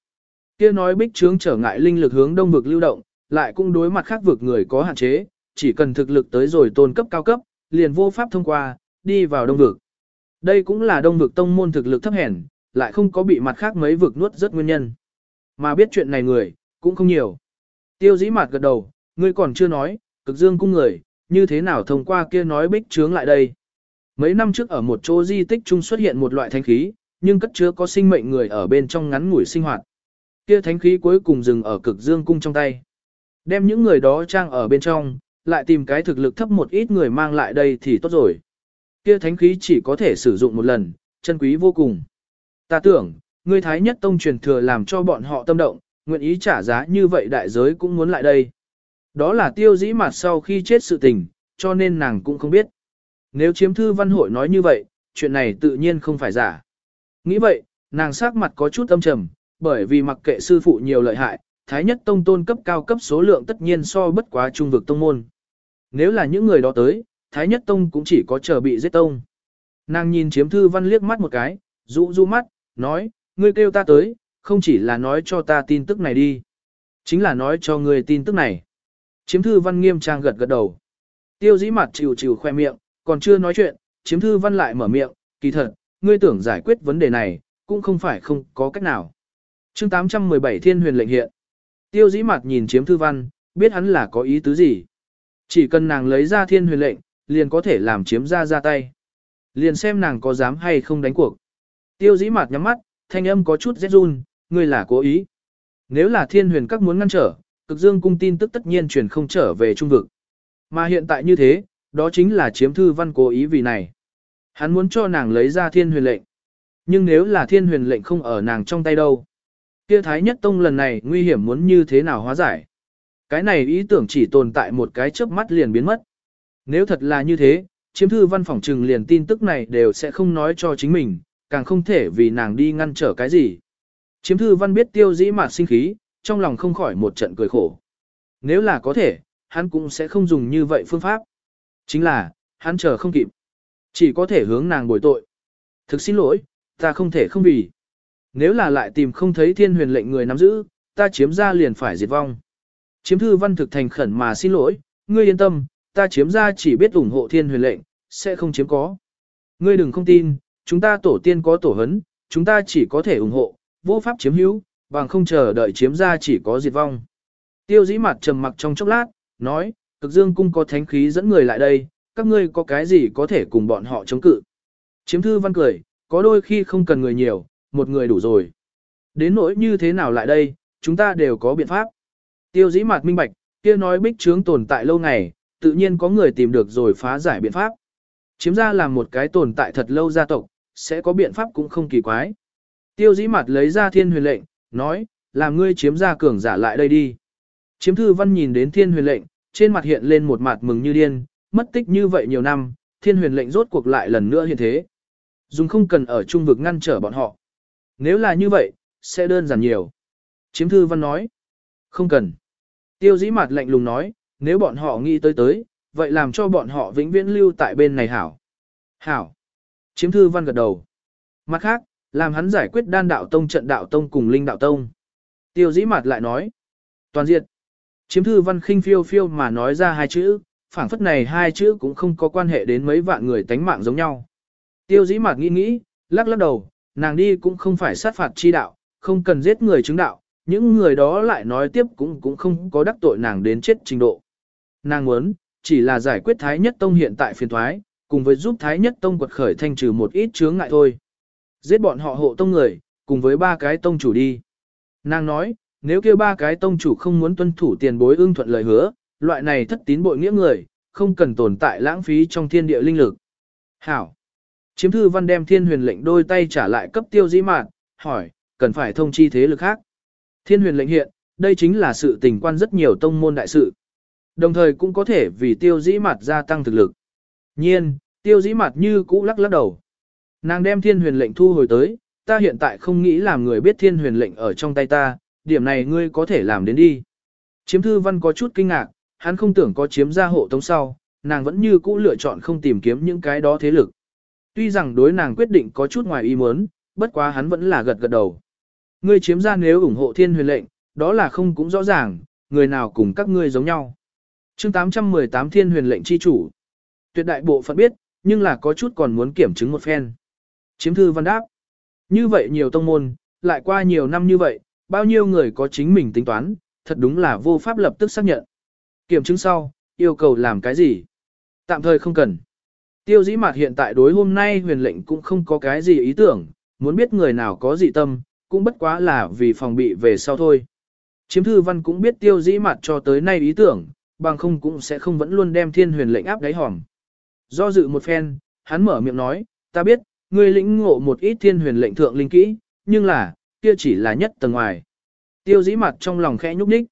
Speaker 1: Kia nói bích trướng trở ngại linh lực hướng đông vực lưu động, lại cũng đối mặt khác vực người có hạn chế, chỉ cần thực lực tới rồi tôn cấp cao cấp, liền vô pháp thông qua, đi vào đông vực. Đây cũng là đông vực tông môn thực lực thấp hèn, lại không có bị mặt khác mấy vực nuốt rất nguyên nhân. Mà biết chuyện này người, cũng không nhiều. Tiêu dĩ mặt gật đầu, ngươi còn chưa nói, cực dương cung người, như thế nào thông qua kia nói bích trướng lại đây. Mấy năm trước ở một chỗ di tích chung xuất hiện một loại thánh khí, nhưng cất chứa có sinh mệnh người ở bên trong ngắn ngủi sinh hoạt. Kia thánh khí cuối cùng dừng ở cực dương cung trong tay. Đem những người đó trang ở bên trong, lại tìm cái thực lực thấp một ít người mang lại đây thì tốt rồi. Kia thánh khí chỉ có thể sử dụng một lần, chân quý vô cùng. Ta tưởng, ngươi thái nhất tông truyền thừa làm cho bọn họ tâm động, nguyện ý trả giá như vậy đại giới cũng muốn lại đây. Đó là tiêu dĩ mặt sau khi chết sự tình, cho nên nàng cũng không biết. Nếu chiếm thư văn hội nói như vậy, chuyện này tự nhiên không phải giả. Nghĩ vậy, nàng sắc mặt có chút âm trầm, bởi vì mặc kệ sư phụ nhiều lợi hại, thái nhất tông tôn cấp cao cấp số lượng tất nhiên so bất quá trung vực tông môn. Nếu là những người đó tới, thái nhất tông cũng chỉ có chờ bị giết tông. Nàng nhìn chiếm thư văn liếc mắt một cái, rũ rũ mắt, nói, ngươi kêu ta tới, không chỉ là nói cho ta tin tức này đi. Chính là nói cho ngươi tin tức này. Chiếm thư văn nghiêm trang gật gật đầu. Tiêu dĩ mặt chịu chịu khoe miệng, còn chưa nói chuyện, chiếm thư văn lại mở miệng, kỳ thật, ngươi tưởng giải quyết vấn đề này, cũng không phải không có cách nào. chương 817 thiên huyền lệnh hiện. Tiêu dĩ mặt nhìn chiếm thư văn, biết hắn là có ý tứ gì. Chỉ cần nàng lấy ra thiên huyền lệnh, liền có thể làm chiếm ra ra tay. Liền xem nàng có dám hay không đánh cuộc. Tiêu dĩ mặt nhắm mắt, thanh âm có chút rét run, ngươi là cố ý. Nếu là thiên huyền các muốn ngăn trở, cực dương cung tin tức tất nhiên truyền không trở về trung vực. Mà hiện tại như thế, đó chính là chiếm thư văn cố ý vì này. Hắn muốn cho nàng lấy ra thiên huyền lệnh. Nhưng nếu là thiên huyền lệnh không ở nàng trong tay đâu. Kia Thái Nhất Tông lần này nguy hiểm muốn như thế nào hóa giải. Cái này ý tưởng chỉ tồn tại một cái chớp mắt liền biến mất. Nếu thật là như thế, chiếm thư văn phòng trừng liền tin tức này đều sẽ không nói cho chính mình, càng không thể vì nàng đi ngăn trở cái gì. Chiếm thư văn biết tiêu dĩ mạt sinh khí, trong lòng không khỏi một trận cười khổ. Nếu là có thể, hắn cũng sẽ không dùng như vậy phương pháp. Chính là, hắn chờ không kịp. Chỉ có thể hướng nàng bồi tội. Thực xin lỗi, ta không thể không vì. Nếu là lại tìm không thấy thiên huyền lệnh người nắm giữ, ta chiếm ra liền phải diệt vong. Chiếm thư văn thực thành khẩn mà xin lỗi, ngươi yên tâm, ta chiếm ra chỉ biết ủng hộ thiên huyền lệnh, sẽ không chiếm có. Ngươi đừng không tin, chúng ta tổ tiên có tổ hấn, chúng ta chỉ có thể ủng hộ, vô pháp chiếm hữu, bằng không chờ đợi chiếm ra chỉ có diệt vong. Tiêu dĩ mặt trầm mặc trong chốc lát, nói, cực dương cung có thánh khí dẫn người lại đây, các ngươi có cái gì có thể cùng bọn họ chống cự. Chiếm thư văn cười, có đôi khi không cần người nhiều, một người đủ rồi. Đến nỗi như thế nào lại đây, chúng ta đều có biện pháp. Tiêu dĩ mặt minh bạch, kia nói bích trướng tồn tại lâu ngày, tự nhiên có người tìm được rồi phá giải biện pháp. Chiếm ra làm một cái tồn tại thật lâu gia tộc, sẽ có biện pháp cũng không kỳ quái. Tiêu dĩ mặt lấy ra thiên huyền lệnh, nói, làm ngươi chiếm ra cường giả lại đây đi. Chiếm thư văn nhìn đến thiên huyền lệnh, trên mặt hiện lên một mặt mừng như điên, mất tích như vậy nhiều năm, thiên huyền lệnh rốt cuộc lại lần nữa hiện thế. Dùng không cần ở trung vực ngăn trở bọn họ. Nếu là như vậy, sẽ đơn giản nhiều. Chiếm thư văn nói, không cần. Tiêu dĩ mặt lạnh lùng nói, nếu bọn họ nghĩ tới tới, vậy làm cho bọn họ vĩnh viễn lưu tại bên này hảo. Hảo. Chiếm thư văn gật đầu. Mặt khác, làm hắn giải quyết đan đạo tông trận đạo tông cùng linh đạo tông. Tiêu dĩ mặt lại nói. Toàn diện. Chiếm thư văn khinh phiêu phiêu mà nói ra hai chữ, phảng phất này hai chữ cũng không có quan hệ đến mấy vạn người tánh mạng giống nhau. Tiêu dĩ mặt nghĩ nghĩ, lắc lắc đầu, nàng đi cũng không phải sát phạt chi đạo, không cần giết người chứng đạo, những người đó lại nói tiếp cũng cũng không có đắc tội nàng đến chết trình độ. Nàng muốn, chỉ là giải quyết Thái Nhất Tông hiện tại phiền thoái, cùng với giúp Thái Nhất Tông quật khởi thanh trừ một ít chướng ngại thôi. Giết bọn họ hộ tông người, cùng với ba cái tông chủ đi. Nàng nói, nếu kêu ba cái tông chủ không muốn tuân thủ tiền bối ưng thuận lời hứa, loại này thất tín bội nghĩa người, không cần tồn tại lãng phí trong thiên địa linh lực. Hảo. Chiếm thư văn đem thiên huyền lệnh đôi tay trả lại cấp tiêu dĩ mạn, hỏi, cần phải thông chi thế lực khác. Thiên huyền lệnh hiện, đây chính là sự tình quan rất nhiều tông môn đại sự. Đồng thời cũng có thể vì tiêu dĩ mạt gia tăng thực lực. Nhiên, tiêu dĩ mạt như cũ lắc lắc đầu. Nàng đem thiên huyền lệnh thu hồi tới, ta hiện tại không nghĩ làm người biết thiên huyền lệnh ở trong tay ta, điểm này ngươi có thể làm đến đi. Chiếm thư văn có chút kinh ngạc, hắn không tưởng có chiếm gia hộ tống sau, nàng vẫn như cũ lựa chọn không tìm kiếm những cái đó thế lực. Tuy rằng đối nàng quyết định có chút ngoài ý muốn, bất quá hắn vẫn là gật gật đầu. Ngươi chiếm ra nếu ủng hộ thiên huyền lệnh, đó là không cũng rõ ràng, người nào cùng các ngươi giống nhau. chương 818 thiên huyền lệnh chi chủ. Tuyệt đại bộ phận biết, nhưng là có chút còn muốn kiểm chứng một phen. Chiếm thư văn đáp. Như vậy nhiều tông môn, lại qua nhiều năm như vậy, bao nhiêu người có chính mình tính toán, thật đúng là vô pháp lập tức xác nhận. Kiểm chứng sau, yêu cầu làm cái gì? Tạm thời không cần. Tiêu dĩ mạt hiện tại đối hôm nay huyền lệnh cũng không có cái gì ý tưởng, muốn biết người nào có dị tâm, cũng bất quá là vì phòng bị về sau thôi. Chiếm thư văn cũng biết tiêu dĩ mặt cho tới nay ý tưởng, bằng không cũng sẽ không vẫn luôn đem thiên huyền lệnh áp đáy hòm. Do dự một phen, hắn mở miệng nói, ta biết, ngươi lĩnh ngộ một ít thiên huyền lệnh thượng linh kỹ, nhưng là, kia chỉ là nhất tầng ngoài. Tiêu dĩ mặt trong lòng khẽ nhúc nhích.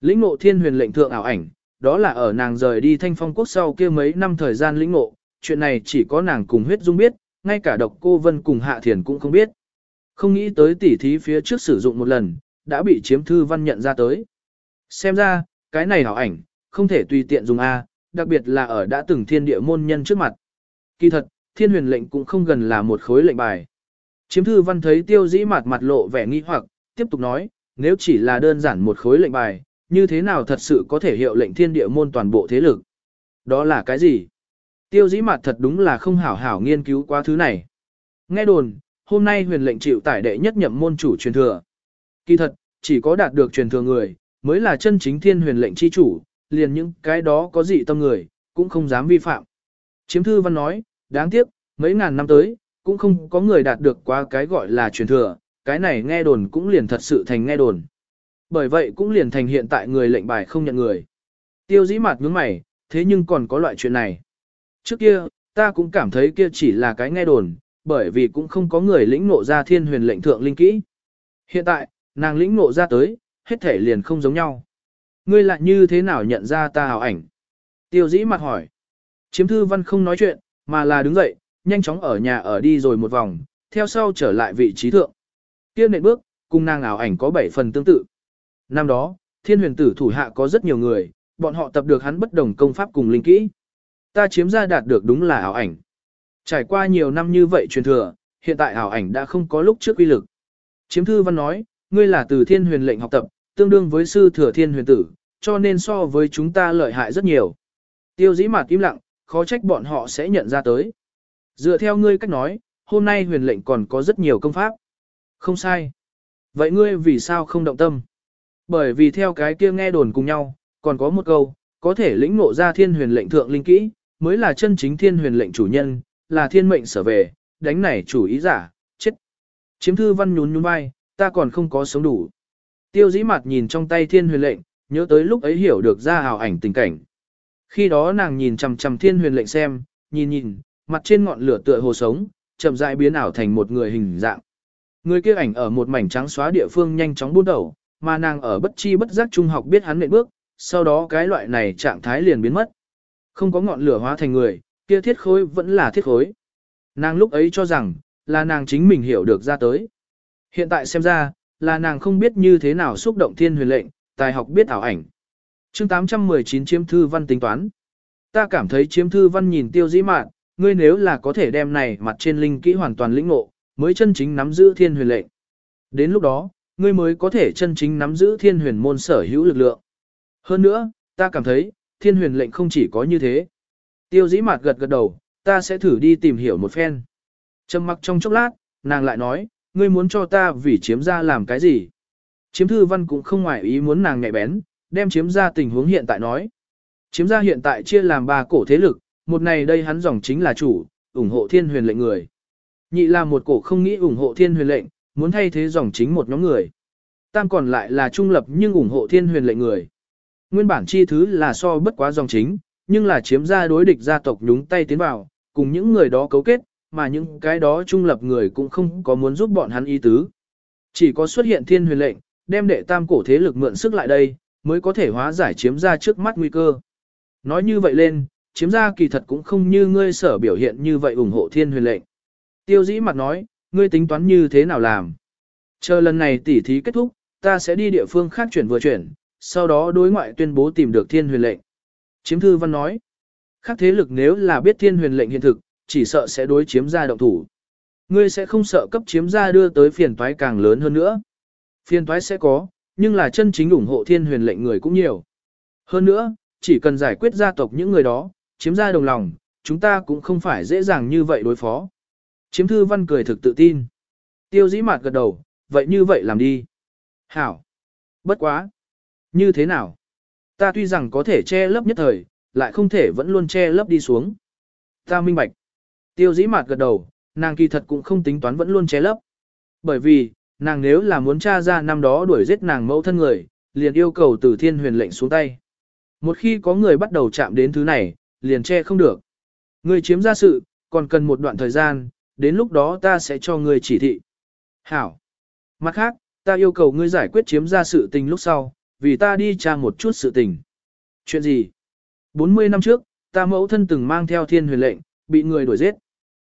Speaker 1: Lĩnh ngộ thiên huyền lệnh thượng ảo ảnh, đó là ở nàng rời đi thanh phong quốc sau kia mấy năm thời gian lĩnh ngộ, chuyện này chỉ có nàng cùng huyết dung biết, ngay cả độc cô vân cùng hạ thiền cũng không biết. Không nghĩ tới tỉ thí phía trước sử dụng một lần, đã bị chiếm thư văn nhận ra tới. Xem ra, cái này ảo ảnh, không thể tùy tiện dùng A, đặc biệt là ở đã từng thiên địa môn nhân trước mặt. Kỳ thật, thiên huyền lệnh cũng không gần là một khối lệnh bài. Chiếm thư văn thấy tiêu dĩ mặt mặt lộ vẻ nghi hoặc, tiếp tục nói, nếu chỉ là đơn giản một khối lệnh bài, như thế nào thật sự có thể hiệu lệnh thiên địa môn toàn bộ thế lực? Đó là cái gì? Tiêu dĩ mặt thật đúng là không hảo hảo nghiên cứu qua thứ này. Nghe đồn, hôm nay huyền lệnh chịu tải đệ nhất nhậm môn chủ truyền thừa. Kỳ thật, chỉ có đạt được truyền thừa người, mới là chân chính thiên huyền lệnh chi chủ, liền những cái đó có dị tâm người, cũng không dám vi phạm. Chiếm thư văn nói, đáng tiếc, mấy ngàn năm tới, cũng không có người đạt được qua cái gọi là truyền thừa, cái này nghe đồn cũng liền thật sự thành nghe đồn. Bởi vậy cũng liền thành hiện tại người lệnh bài không nhận người. Tiêu dĩ mặt nhướng mày, thế nhưng còn có loại chuyện này. Trước kia, ta cũng cảm thấy kia chỉ là cái nghe đồn, bởi vì cũng không có người lĩnh ngộ ra thiên huyền lệnh thượng linh kỹ. Hiện tại, nàng lĩnh ngộ ra tới, hết thể liền không giống nhau. Ngươi lại như thế nào nhận ra ta hào ảnh? Tiêu dĩ mặt hỏi. Chiếm thư văn không nói chuyện, mà là đứng dậy, nhanh chóng ở nhà ở đi rồi một vòng, theo sau trở lại vị trí thượng. Kia nệm bước, cùng nàng ảo ảnh có 7 phần tương tự. Năm đó, thiên huyền tử thủ hạ có rất nhiều người, bọn họ tập được hắn bất đồng công pháp cùng linh kỹ. Ta chiếm ra đạt được đúng là ảo ảnh. Trải qua nhiều năm như vậy truyền thừa, hiện tại ảo ảnh đã không có lúc trước uy lực. Chiếm thư văn nói, ngươi là từ thiên huyền lệnh học tập, tương đương với sư thừa thiên huyền tử, cho nên so với chúng ta lợi hại rất nhiều. Tiêu dĩ mặt im lặng, khó trách bọn họ sẽ nhận ra tới. Dựa theo ngươi cách nói, hôm nay huyền lệnh còn có rất nhiều công pháp. Không sai. Vậy ngươi vì sao không động tâm? Bởi vì theo cái kia nghe đồn cùng nhau, còn có một câu, có thể lĩnh ngộ ra thiên huyền lệnh thượng linh kỹ, mới là chân chính thiên huyền lệnh chủ nhân, là thiên mệnh sở về, đánh này chủ ý giả, chết. Chiếm thư văn nhún nhún vai, ta còn không có sống đủ. Tiêu dĩ mặt nhìn trong tay thiên huyền lệnh, nhớ tới lúc ấy hiểu được ra hào ảnh tình cảnh. Khi đó nàng nhìn chằm chằm thiên huyền lệnh xem, nhìn nhìn, mặt trên ngọn lửa tựa hồ sống, chậm rãi biến ảo thành một người hình dạng. Người kia ảnh ở một mảnh trắng xóa địa phương nhanh chóng buôn đầu, mà nàng ở bất chi bất giác trung học biết hắn nện bước, sau đó cái loại này trạng thái liền biến mất. Không có ngọn lửa hóa thành người, kia thiết khối vẫn là thiết khối. Nàng lúc ấy cho rằng, là nàng chính mình hiểu được ra tới. Hiện tại xem ra, là nàng không biết như thế nào xúc động thiên huyền lệnh, tài học biết ảo ảnh chương 819 chiếm thư văn tính toán. Ta cảm thấy chiếm thư văn nhìn tiêu dĩ mạn, ngươi nếu là có thể đem này mặt trên linh kỹ hoàn toàn lĩnh ngộ, mới chân chính nắm giữ thiên huyền lệnh. Đến lúc đó, ngươi mới có thể chân chính nắm giữ thiên huyền môn sở hữu lực lượng. Hơn nữa, ta cảm thấy, thiên huyền lệnh không chỉ có như thế. Tiêu dĩ mạt gật gật đầu, ta sẽ thử đi tìm hiểu một phen. Trầm mặc trong chốc lát, nàng lại nói, ngươi muốn cho ta vì chiếm ra làm cái gì? Chiếm thư văn cũng không ngoại ý muốn nàng nhạy bén, đem chiếm ra tình huống hiện tại nói. Chiếm ra hiện tại chia làm ba cổ thế lực, một này đây hắn dòng chính là chủ, ủng hộ thiên huyền lệnh người. Nhị là một cổ không nghĩ ủng hộ thiên huyền lệnh, muốn thay thế dòng chính một nhóm người. Tam còn lại là trung lập nhưng ủng hộ thiên huyền lệnh người. Nguyên bản chi thứ là so bất quá dòng chính, nhưng là chiếm ra đối địch gia tộc nhúng tay tiến vào, cùng những người đó cấu kết, mà những cái đó trung lập người cũng không có muốn giúp bọn hắn ý tứ. Chỉ có xuất hiện thiên huyền lệnh, đem đệ tam cổ thế lực mượn sức lại đây, mới có thể hóa giải chiếm ra trước mắt nguy cơ. Nói như vậy lên, chiếm ra kỳ thật cũng không như ngươi sở biểu hiện như vậy ủng hộ thiên huyền lệnh. Tiêu dĩ mặt nói, ngươi tính toán như thế nào làm? Chờ lần này tỉ thí kết thúc, ta sẽ đi địa phương khác chuyển vừa chuyển, sau đó đối ngoại tuyên bố tìm được thiên huyền lệnh. Chiếm thư văn nói, khác thế lực nếu là biết thiên huyền lệnh hiện thực, chỉ sợ sẽ đối chiếm ra động thủ. Ngươi sẽ không sợ cấp chiếm ra đưa tới phiền toái càng lớn hơn nữa. Phiền toái sẽ có, nhưng là chân chính ủng hộ thiên huyền lệnh người cũng nhiều. Hơn nữa, chỉ cần giải quyết gia tộc những người đó, chiếm ra đồng lòng, chúng ta cũng không phải dễ dàng như vậy đối phó. Chiếm thư văn cười thực tự tin. Tiêu dĩ mạt gật đầu, vậy như vậy làm đi. Hảo. Bất quá. Như thế nào? Ta tuy rằng có thể che lấp nhất thời, lại không thể vẫn luôn che lấp đi xuống. Ta minh bạch. Tiêu dĩ mạt gật đầu, nàng kỳ thật cũng không tính toán vẫn luôn che lấp. Bởi vì, nàng nếu là muốn tra ra năm đó đuổi giết nàng mẫu thân người, liền yêu cầu từ thiên huyền lệnh xuống tay. Một khi có người bắt đầu chạm đến thứ này, liền che không được. Người chiếm ra sự, còn cần một đoạn thời gian, đến lúc đó ta sẽ cho ngươi chỉ thị. Hảo. Mặt khác, ta yêu cầu ngươi giải quyết chiếm ra sự tình lúc sau, vì ta đi tra một chút sự tình. Chuyện gì? 40 năm trước, ta mẫu thân từng mang theo thiên huyền lệnh, bị người đuổi giết.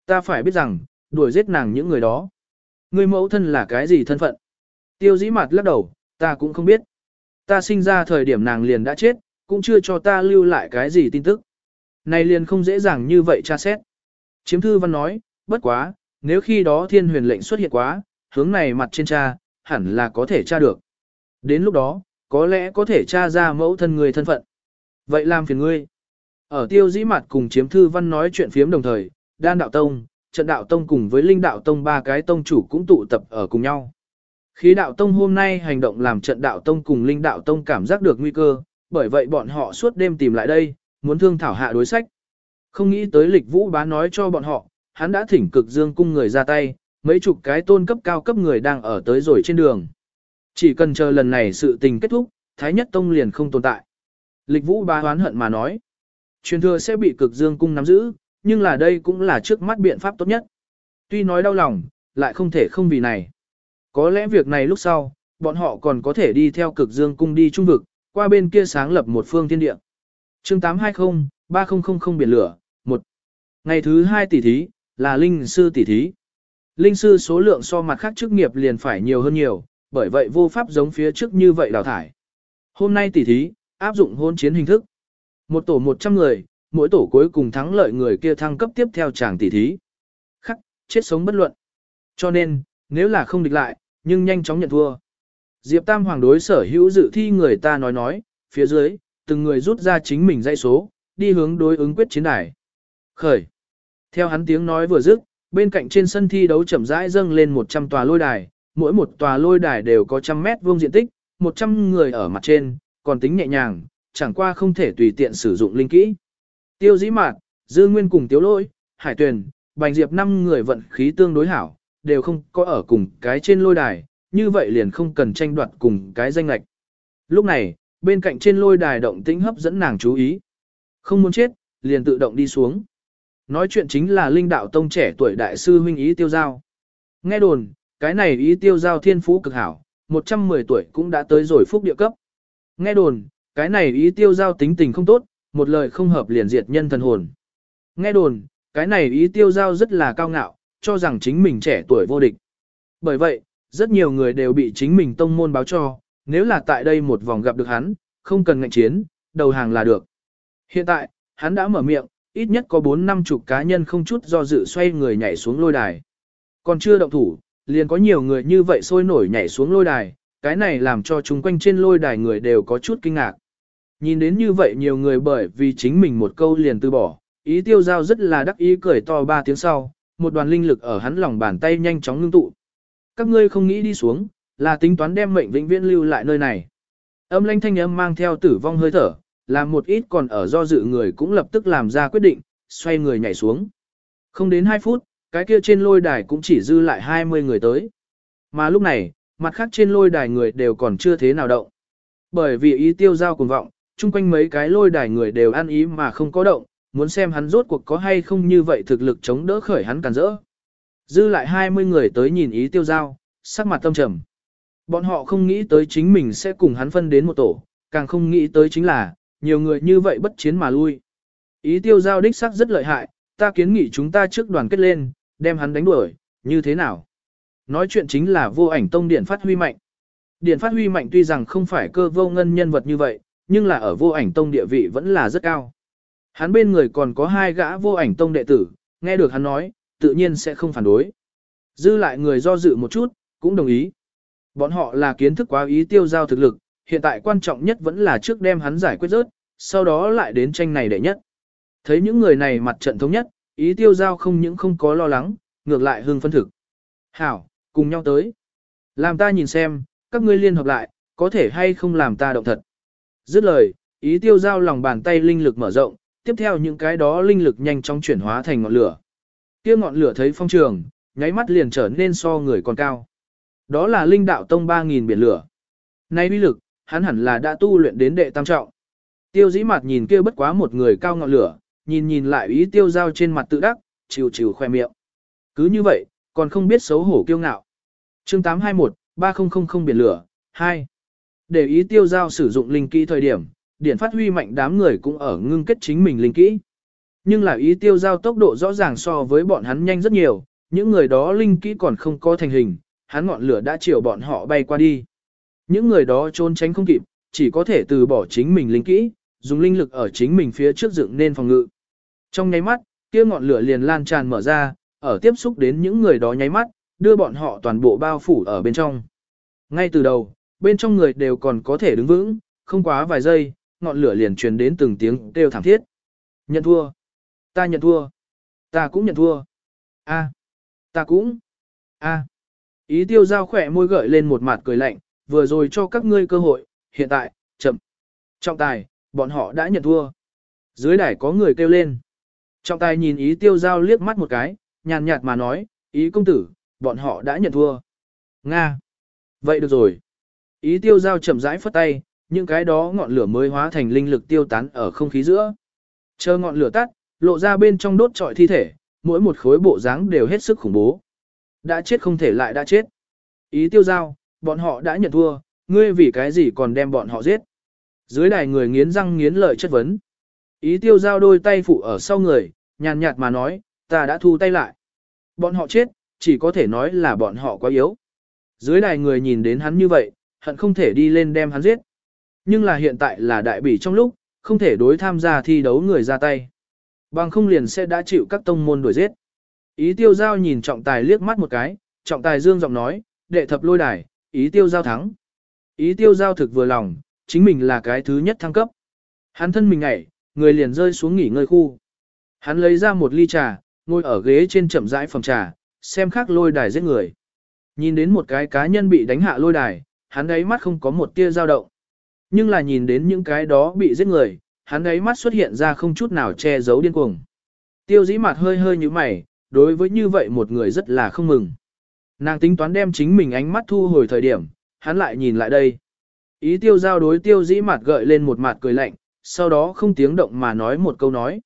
Speaker 1: Ta phải biết rằng, đuổi giết nàng những người đó. Ngươi mẫu thân là cái gì thân phận? Tiêu dĩ mặt lắc đầu, ta cũng không biết. Ta sinh ra thời điểm nàng liền đã chết, cũng chưa cho ta lưu lại cái gì tin tức. Này liền không dễ dàng như vậy tra xét. Chiếm thư văn nói, bất quá, nếu khi đó thiên huyền lệnh xuất hiện quá, hướng này mặt trên cha, hẳn là có thể tra được. Đến lúc đó, có lẽ có thể tra ra mẫu thân người thân phận. Vậy làm phiền ngươi. Ở tiêu dĩ mặt cùng chiếm thư văn nói chuyện phiếm đồng thời, đan đạo tông, trận đạo tông cùng với linh đạo tông ba cái tông chủ cũng tụ tập ở cùng nhau. Khí đạo tông hôm nay hành động làm trận đạo tông cùng linh đạo tông cảm giác được nguy cơ, bởi vậy bọn họ suốt đêm tìm lại đây, muốn thương thảo hạ đối sách. Không nghĩ tới lịch vũ bá nói cho bọn họ, hắn đã thỉnh cực dương cung người ra tay, mấy chục cái tôn cấp cao cấp người đang ở tới rồi trên đường. Chỉ cần chờ lần này sự tình kết thúc, Thái Nhất Tông liền không tồn tại. Lịch vũ bá hoán hận mà nói. Truyền thừa sẽ bị cực dương cung nắm giữ, nhưng là đây cũng là trước mắt biện pháp tốt nhất. Tuy nói đau lòng, lại không thể không vì này. Có lẽ việc này lúc sau, bọn họ còn có thể đi theo cực dương cung đi trung vực, qua bên kia sáng lập một phương thiên địa. chương 820, 3000 biển lửa, 1. Ngày thứ 2 tỷ thí, là linh sư tỷ thí. Linh sư số lượng so mặt khác chức nghiệp liền phải nhiều hơn nhiều, bởi vậy vô pháp giống phía trước như vậy đào thải. Hôm nay tỷ thí, áp dụng hôn chiến hình thức. Một tổ 100 người, mỗi tổ cuối cùng thắng lợi người kia thăng cấp tiếp theo chàng tỷ thí. Khắc, chết sống bất luận. Cho nên, nếu là không địch lại, nhưng nhanh chóng nhận thua. Diệp Tam Hoàng đối sở hữu dự thi người ta nói nói, phía dưới, từng người rút ra chính mình dãy số, đi hướng đối ứng quyết chiến đài. Khởi. Theo hắn tiếng nói vừa dứt, bên cạnh trên sân thi đấu chậm rãi dâng lên 100 tòa lôi đài, mỗi một tòa lôi đài đều có trăm mét vuông diện tích, 100 người ở mặt trên, còn tính nhẹ nhàng, chẳng qua không thể tùy tiện sử dụng linh kỹ. Tiêu dĩ mạt, dư nguyên cùng tiếu lôi, hải tuyền, bành diệp năm người vận khí tương đối hảo, đều không có ở cùng cái trên lôi đài, như vậy liền không cần tranh đoạt cùng cái danh lạch. Lúc này, bên cạnh trên lôi đài động tĩnh hấp dẫn nàng chú ý. Không muốn chết, liền tự động đi xuống. Nói chuyện chính là linh đạo tông trẻ tuổi đại sư huynh ý tiêu giao. Nghe đồn, cái này ý tiêu giao thiên phú cực hảo, 110 tuổi cũng đã tới rồi phúc địa cấp. Nghe đồn, cái này ý tiêu giao tính tình không tốt, một lời không hợp liền diệt nhân thần hồn. Nghe đồn, cái này ý tiêu giao rất là cao ngạo, cho rằng chính mình trẻ tuổi vô địch. Bởi vậy, rất nhiều người đều bị chính mình tông môn báo cho, nếu là tại đây một vòng gặp được hắn, không cần ngạnh chiến, đầu hàng là được. Hiện tại, hắn đã mở miệng, ít nhất có 4 năm chục cá nhân không chút do dự xoay người nhảy xuống lôi đài. Còn chưa động thủ, liền có nhiều người như vậy sôi nổi nhảy xuống lôi đài, cái này làm cho chúng quanh trên lôi đài người đều có chút kinh ngạc. Nhìn đến như vậy nhiều người bởi vì chính mình một câu liền từ bỏ, ý tiêu giao rất là đắc ý cười to ba tiếng sau, một đoàn linh lực ở hắn lòng bàn tay nhanh chóng ngưng tụ. Các ngươi không nghĩ đi xuống, là tính toán đem mệnh vĩnh viễn lưu lại nơi này. Âm lanh thanh âm mang theo tử vong hơi thở, làm một ít còn ở do dự người cũng lập tức làm ra quyết định, xoay người nhảy xuống. Không đến 2 phút, cái kia trên lôi đài cũng chỉ dư lại 20 người tới. Mà lúc này, mặt khác trên lôi đài người đều còn chưa thế nào động. Bởi vì ý tiêu giao cùng vọng, chung quanh mấy cái lôi đài người đều ăn ý mà không có động, muốn xem hắn rốt cuộc có hay không như vậy thực lực chống đỡ khởi hắn cản rỡ. Dư lại 20 người tới nhìn ý tiêu giao, sắc mặt tâm trầm. Bọn họ không nghĩ tới chính mình sẽ cùng hắn phân đến một tổ, càng không nghĩ tới chính là, nhiều người như vậy bất chiến mà lui. Ý tiêu giao đích sắc rất lợi hại, ta kiến nghị chúng ta trước đoàn kết lên, đem hắn đánh đuổi, như thế nào? Nói chuyện chính là vô ảnh tông điện phát huy mạnh. Điện phát huy mạnh tuy rằng không phải cơ vô ngân nhân vật như vậy, nhưng là ở vô ảnh tông địa vị vẫn là rất cao. Hắn bên người còn có hai gã vô ảnh tông đệ tử, nghe được hắn nói, tự nhiên sẽ không phản đối. Dư lại người do dự một chút, cũng đồng ý. Bọn họ là kiến thức quá ý tiêu giao thực lực, hiện tại quan trọng nhất vẫn là trước đem hắn giải quyết rớt, sau đó lại đến tranh này đệ nhất. Thấy những người này mặt trận thống nhất, ý tiêu giao không những không có lo lắng, ngược lại hưng phân thực. Hảo, cùng nhau tới. Làm ta nhìn xem, các ngươi liên hợp lại, có thể hay không làm ta động thật. Dứt lời, ý tiêu giao lòng bàn tay linh lực mở rộng, tiếp theo những cái đó linh lực nhanh chóng chuyển hóa thành ngọn lửa. Kia ngọn lửa thấy phong trường, nháy mắt liền trở nên so người còn cao. Đó là linh đạo tông 3000 biển lửa. Nay uy lực, hắn hẳn là đã tu luyện đến đệ tam trọng. Tiêu dĩ Mạt nhìn kia bất quá một người cao ngọn lửa, nhìn nhìn lại ý tiêu giao trên mặt tự đắc, chiều chiều khoe miệng. Cứ như vậy, còn không biết xấu hổ kiêu ngạo. chương 821, 3000 biển lửa, 2. Để ý tiêu giao sử dụng linh kỹ thời điểm, điển phát huy mạnh đám người cũng ở ngưng kết chính mình linh kỹ. Nhưng là ý tiêu giao tốc độ rõ ràng so với bọn hắn nhanh rất nhiều, những người đó linh kỹ còn không có thành hình, hắn ngọn lửa đã chiều bọn họ bay qua đi. Những người đó trốn tránh không kịp, chỉ có thể từ bỏ chính mình linh kỹ, dùng linh lực ở chính mình phía trước dựng nên phòng ngự. Trong nháy mắt, kia ngọn lửa liền lan tràn mở ra, ở tiếp xúc đến những người đó nháy mắt, đưa bọn họ toàn bộ bao phủ ở bên trong. Ngay từ đầu, bên trong người đều còn có thể đứng vững, không quá vài giây, ngọn lửa liền truyền đến từng tiếng kêu thảm thiết. Nhận thua. Ta nhận thua. Ta cũng nhận thua. A. Ta cũng. A. Ý tiêu giao khỏe môi gợi lên một mặt cười lạnh, vừa rồi cho các ngươi cơ hội, hiện tại, chậm. Trọng tài, bọn họ đã nhận thua. Dưới đài có người kêu lên. Trọng tài nhìn ý tiêu giao liếc mắt một cái, nhàn nhạt mà nói, ý công tử, bọn họ đã nhận thua. Nga. Vậy được rồi. Ý tiêu giao chậm rãi phất tay, những cái đó ngọn lửa mới hóa thành linh lực tiêu tán ở không khí giữa. Chờ ngọn lửa tắt, lộ ra bên trong đốt trọi thi thể, mỗi một khối bộ dáng đều hết sức khủng bố. Đã chết không thể lại đã chết. Ý tiêu giao, bọn họ đã nhận thua, ngươi vì cái gì còn đem bọn họ giết. Dưới đài người nghiến răng nghiến lợi chất vấn. Ý tiêu giao đôi tay phụ ở sau người, nhàn nhạt mà nói, ta đã thu tay lại. Bọn họ chết, chỉ có thể nói là bọn họ quá yếu. Dưới đài người nhìn đến hắn như vậy, hận không thể đi lên đem hắn giết. Nhưng là hiện tại là đại bỉ trong lúc, không thể đối tham gia thi đấu người ra tay. Bằng không liền sẽ đã chịu các tông môn đuổi giết. Ý tiêu giao nhìn trọng tài liếc mắt một cái, trọng tài dương giọng nói, đệ thập lôi đài, ý tiêu giao thắng. Ý tiêu giao thực vừa lòng, chính mình là cái thứ nhất thăng cấp. Hắn thân mình ngảy, người liền rơi xuống nghỉ ngơi khu. Hắn lấy ra một ly trà, ngồi ở ghế trên chậm rãi phòng trà, xem khác lôi đài giết người. Nhìn đến một cái cá nhân bị đánh hạ lôi đài, hắn ấy mắt không có một tia dao động. Nhưng là nhìn đến những cái đó bị giết người, hắn ấy mắt xuất hiện ra không chút nào che giấu điên cuồng. Tiêu dĩ mặt hơi hơi như mày, đối với như vậy một người rất là không mừng. Nàng tính toán đem chính mình ánh mắt thu hồi thời điểm, hắn lại nhìn lại đây. Ý tiêu giao đối tiêu dĩ mặt gợi lên một mặt cười lạnh, sau đó không tiếng động mà nói một câu nói.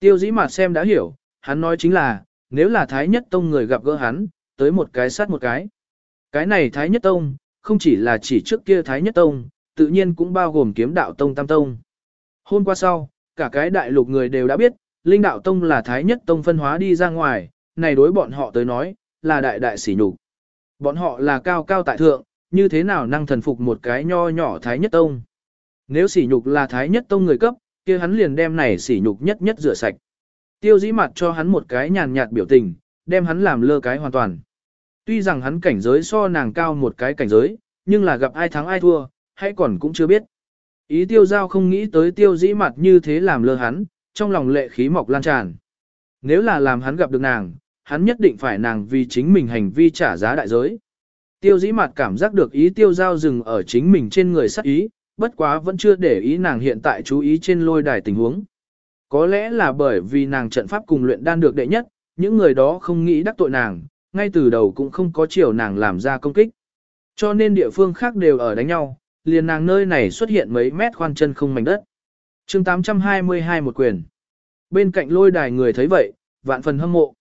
Speaker 1: Tiêu dĩ mặt xem đã hiểu, hắn nói chính là, nếu là Thái Nhất Tông người gặp gỡ hắn, tới một cái sát một cái. Cái này Thái Nhất Tông, không chỉ là chỉ trước kia Thái Nhất Tông, tự nhiên cũng bao gồm kiếm đạo Tông Tam Tông. Hôm qua sau, cả cái đại lục người đều đã biết, Linh Đạo Tông là Thái Nhất Tông phân hóa đi ra ngoài, này đối bọn họ tới nói, là đại đại sỉ nhục. Bọn họ là cao cao tại thượng, như thế nào năng thần phục một cái nho nhỏ Thái Nhất Tông. Nếu sỉ nhục là Thái Nhất Tông người cấp, kia hắn liền đem này sỉ nhục nhất nhất rửa sạch. Tiêu dĩ mặt cho hắn một cái nhàn nhạt biểu tình, đem hắn làm lơ cái hoàn toàn. Tuy rằng hắn cảnh giới so nàng cao một cái cảnh giới, nhưng là gặp ai thắng ai thua, hay còn cũng chưa biết. Ý tiêu giao không nghĩ tới tiêu dĩ mặt như thế làm lơ hắn, trong lòng lệ khí mọc lan tràn. Nếu là làm hắn gặp được nàng, hắn nhất định phải nàng vì chính mình hành vi trả giá đại giới. Tiêu dĩ mặt cảm giác được ý tiêu giao dừng ở chính mình trên người sắc ý, bất quá vẫn chưa để ý nàng hiện tại chú ý trên lôi đài tình huống. Có lẽ là bởi vì nàng trận pháp cùng luyện đan được đệ nhất, những người đó không nghĩ đắc tội nàng, ngay từ đầu cũng không có chiều nàng làm ra công kích. Cho nên địa phương khác đều ở đánh nhau, liền nàng nơi này xuất hiện mấy mét khoan chân không mảnh đất. chương 822 một quyền. Bên cạnh lôi đài người thấy vậy, vạn phần hâm mộ.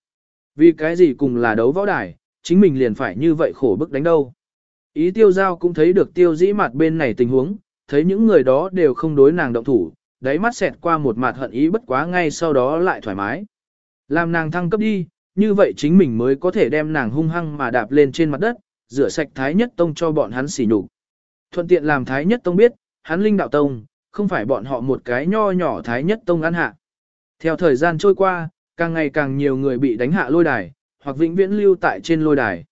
Speaker 1: Vì cái gì cùng là đấu võ đài, chính mình liền phải như vậy khổ bức đánh đâu. Ý tiêu giao cũng thấy được tiêu dĩ mặt bên này tình huống, thấy những người đó đều không đối nàng động thủ, đáy mắt xẹt qua một mặt hận ý bất quá ngay sau đó lại thoải mái. Làm nàng thăng cấp đi, như vậy chính mình mới có thể đem nàng hung hăng mà đạp lên trên mặt đất, rửa sạch Thái Nhất Tông cho bọn hắn xỉ nhục. Thuận tiện làm Thái Nhất Tông biết, hắn linh đạo tông, không phải bọn họ một cái nho nhỏ Thái Nhất Tông ăn hạ. Theo thời gian trôi qua, càng ngày càng nhiều người bị đánh hạ lôi đài, hoặc vĩnh viễn lưu tại trên lôi đài.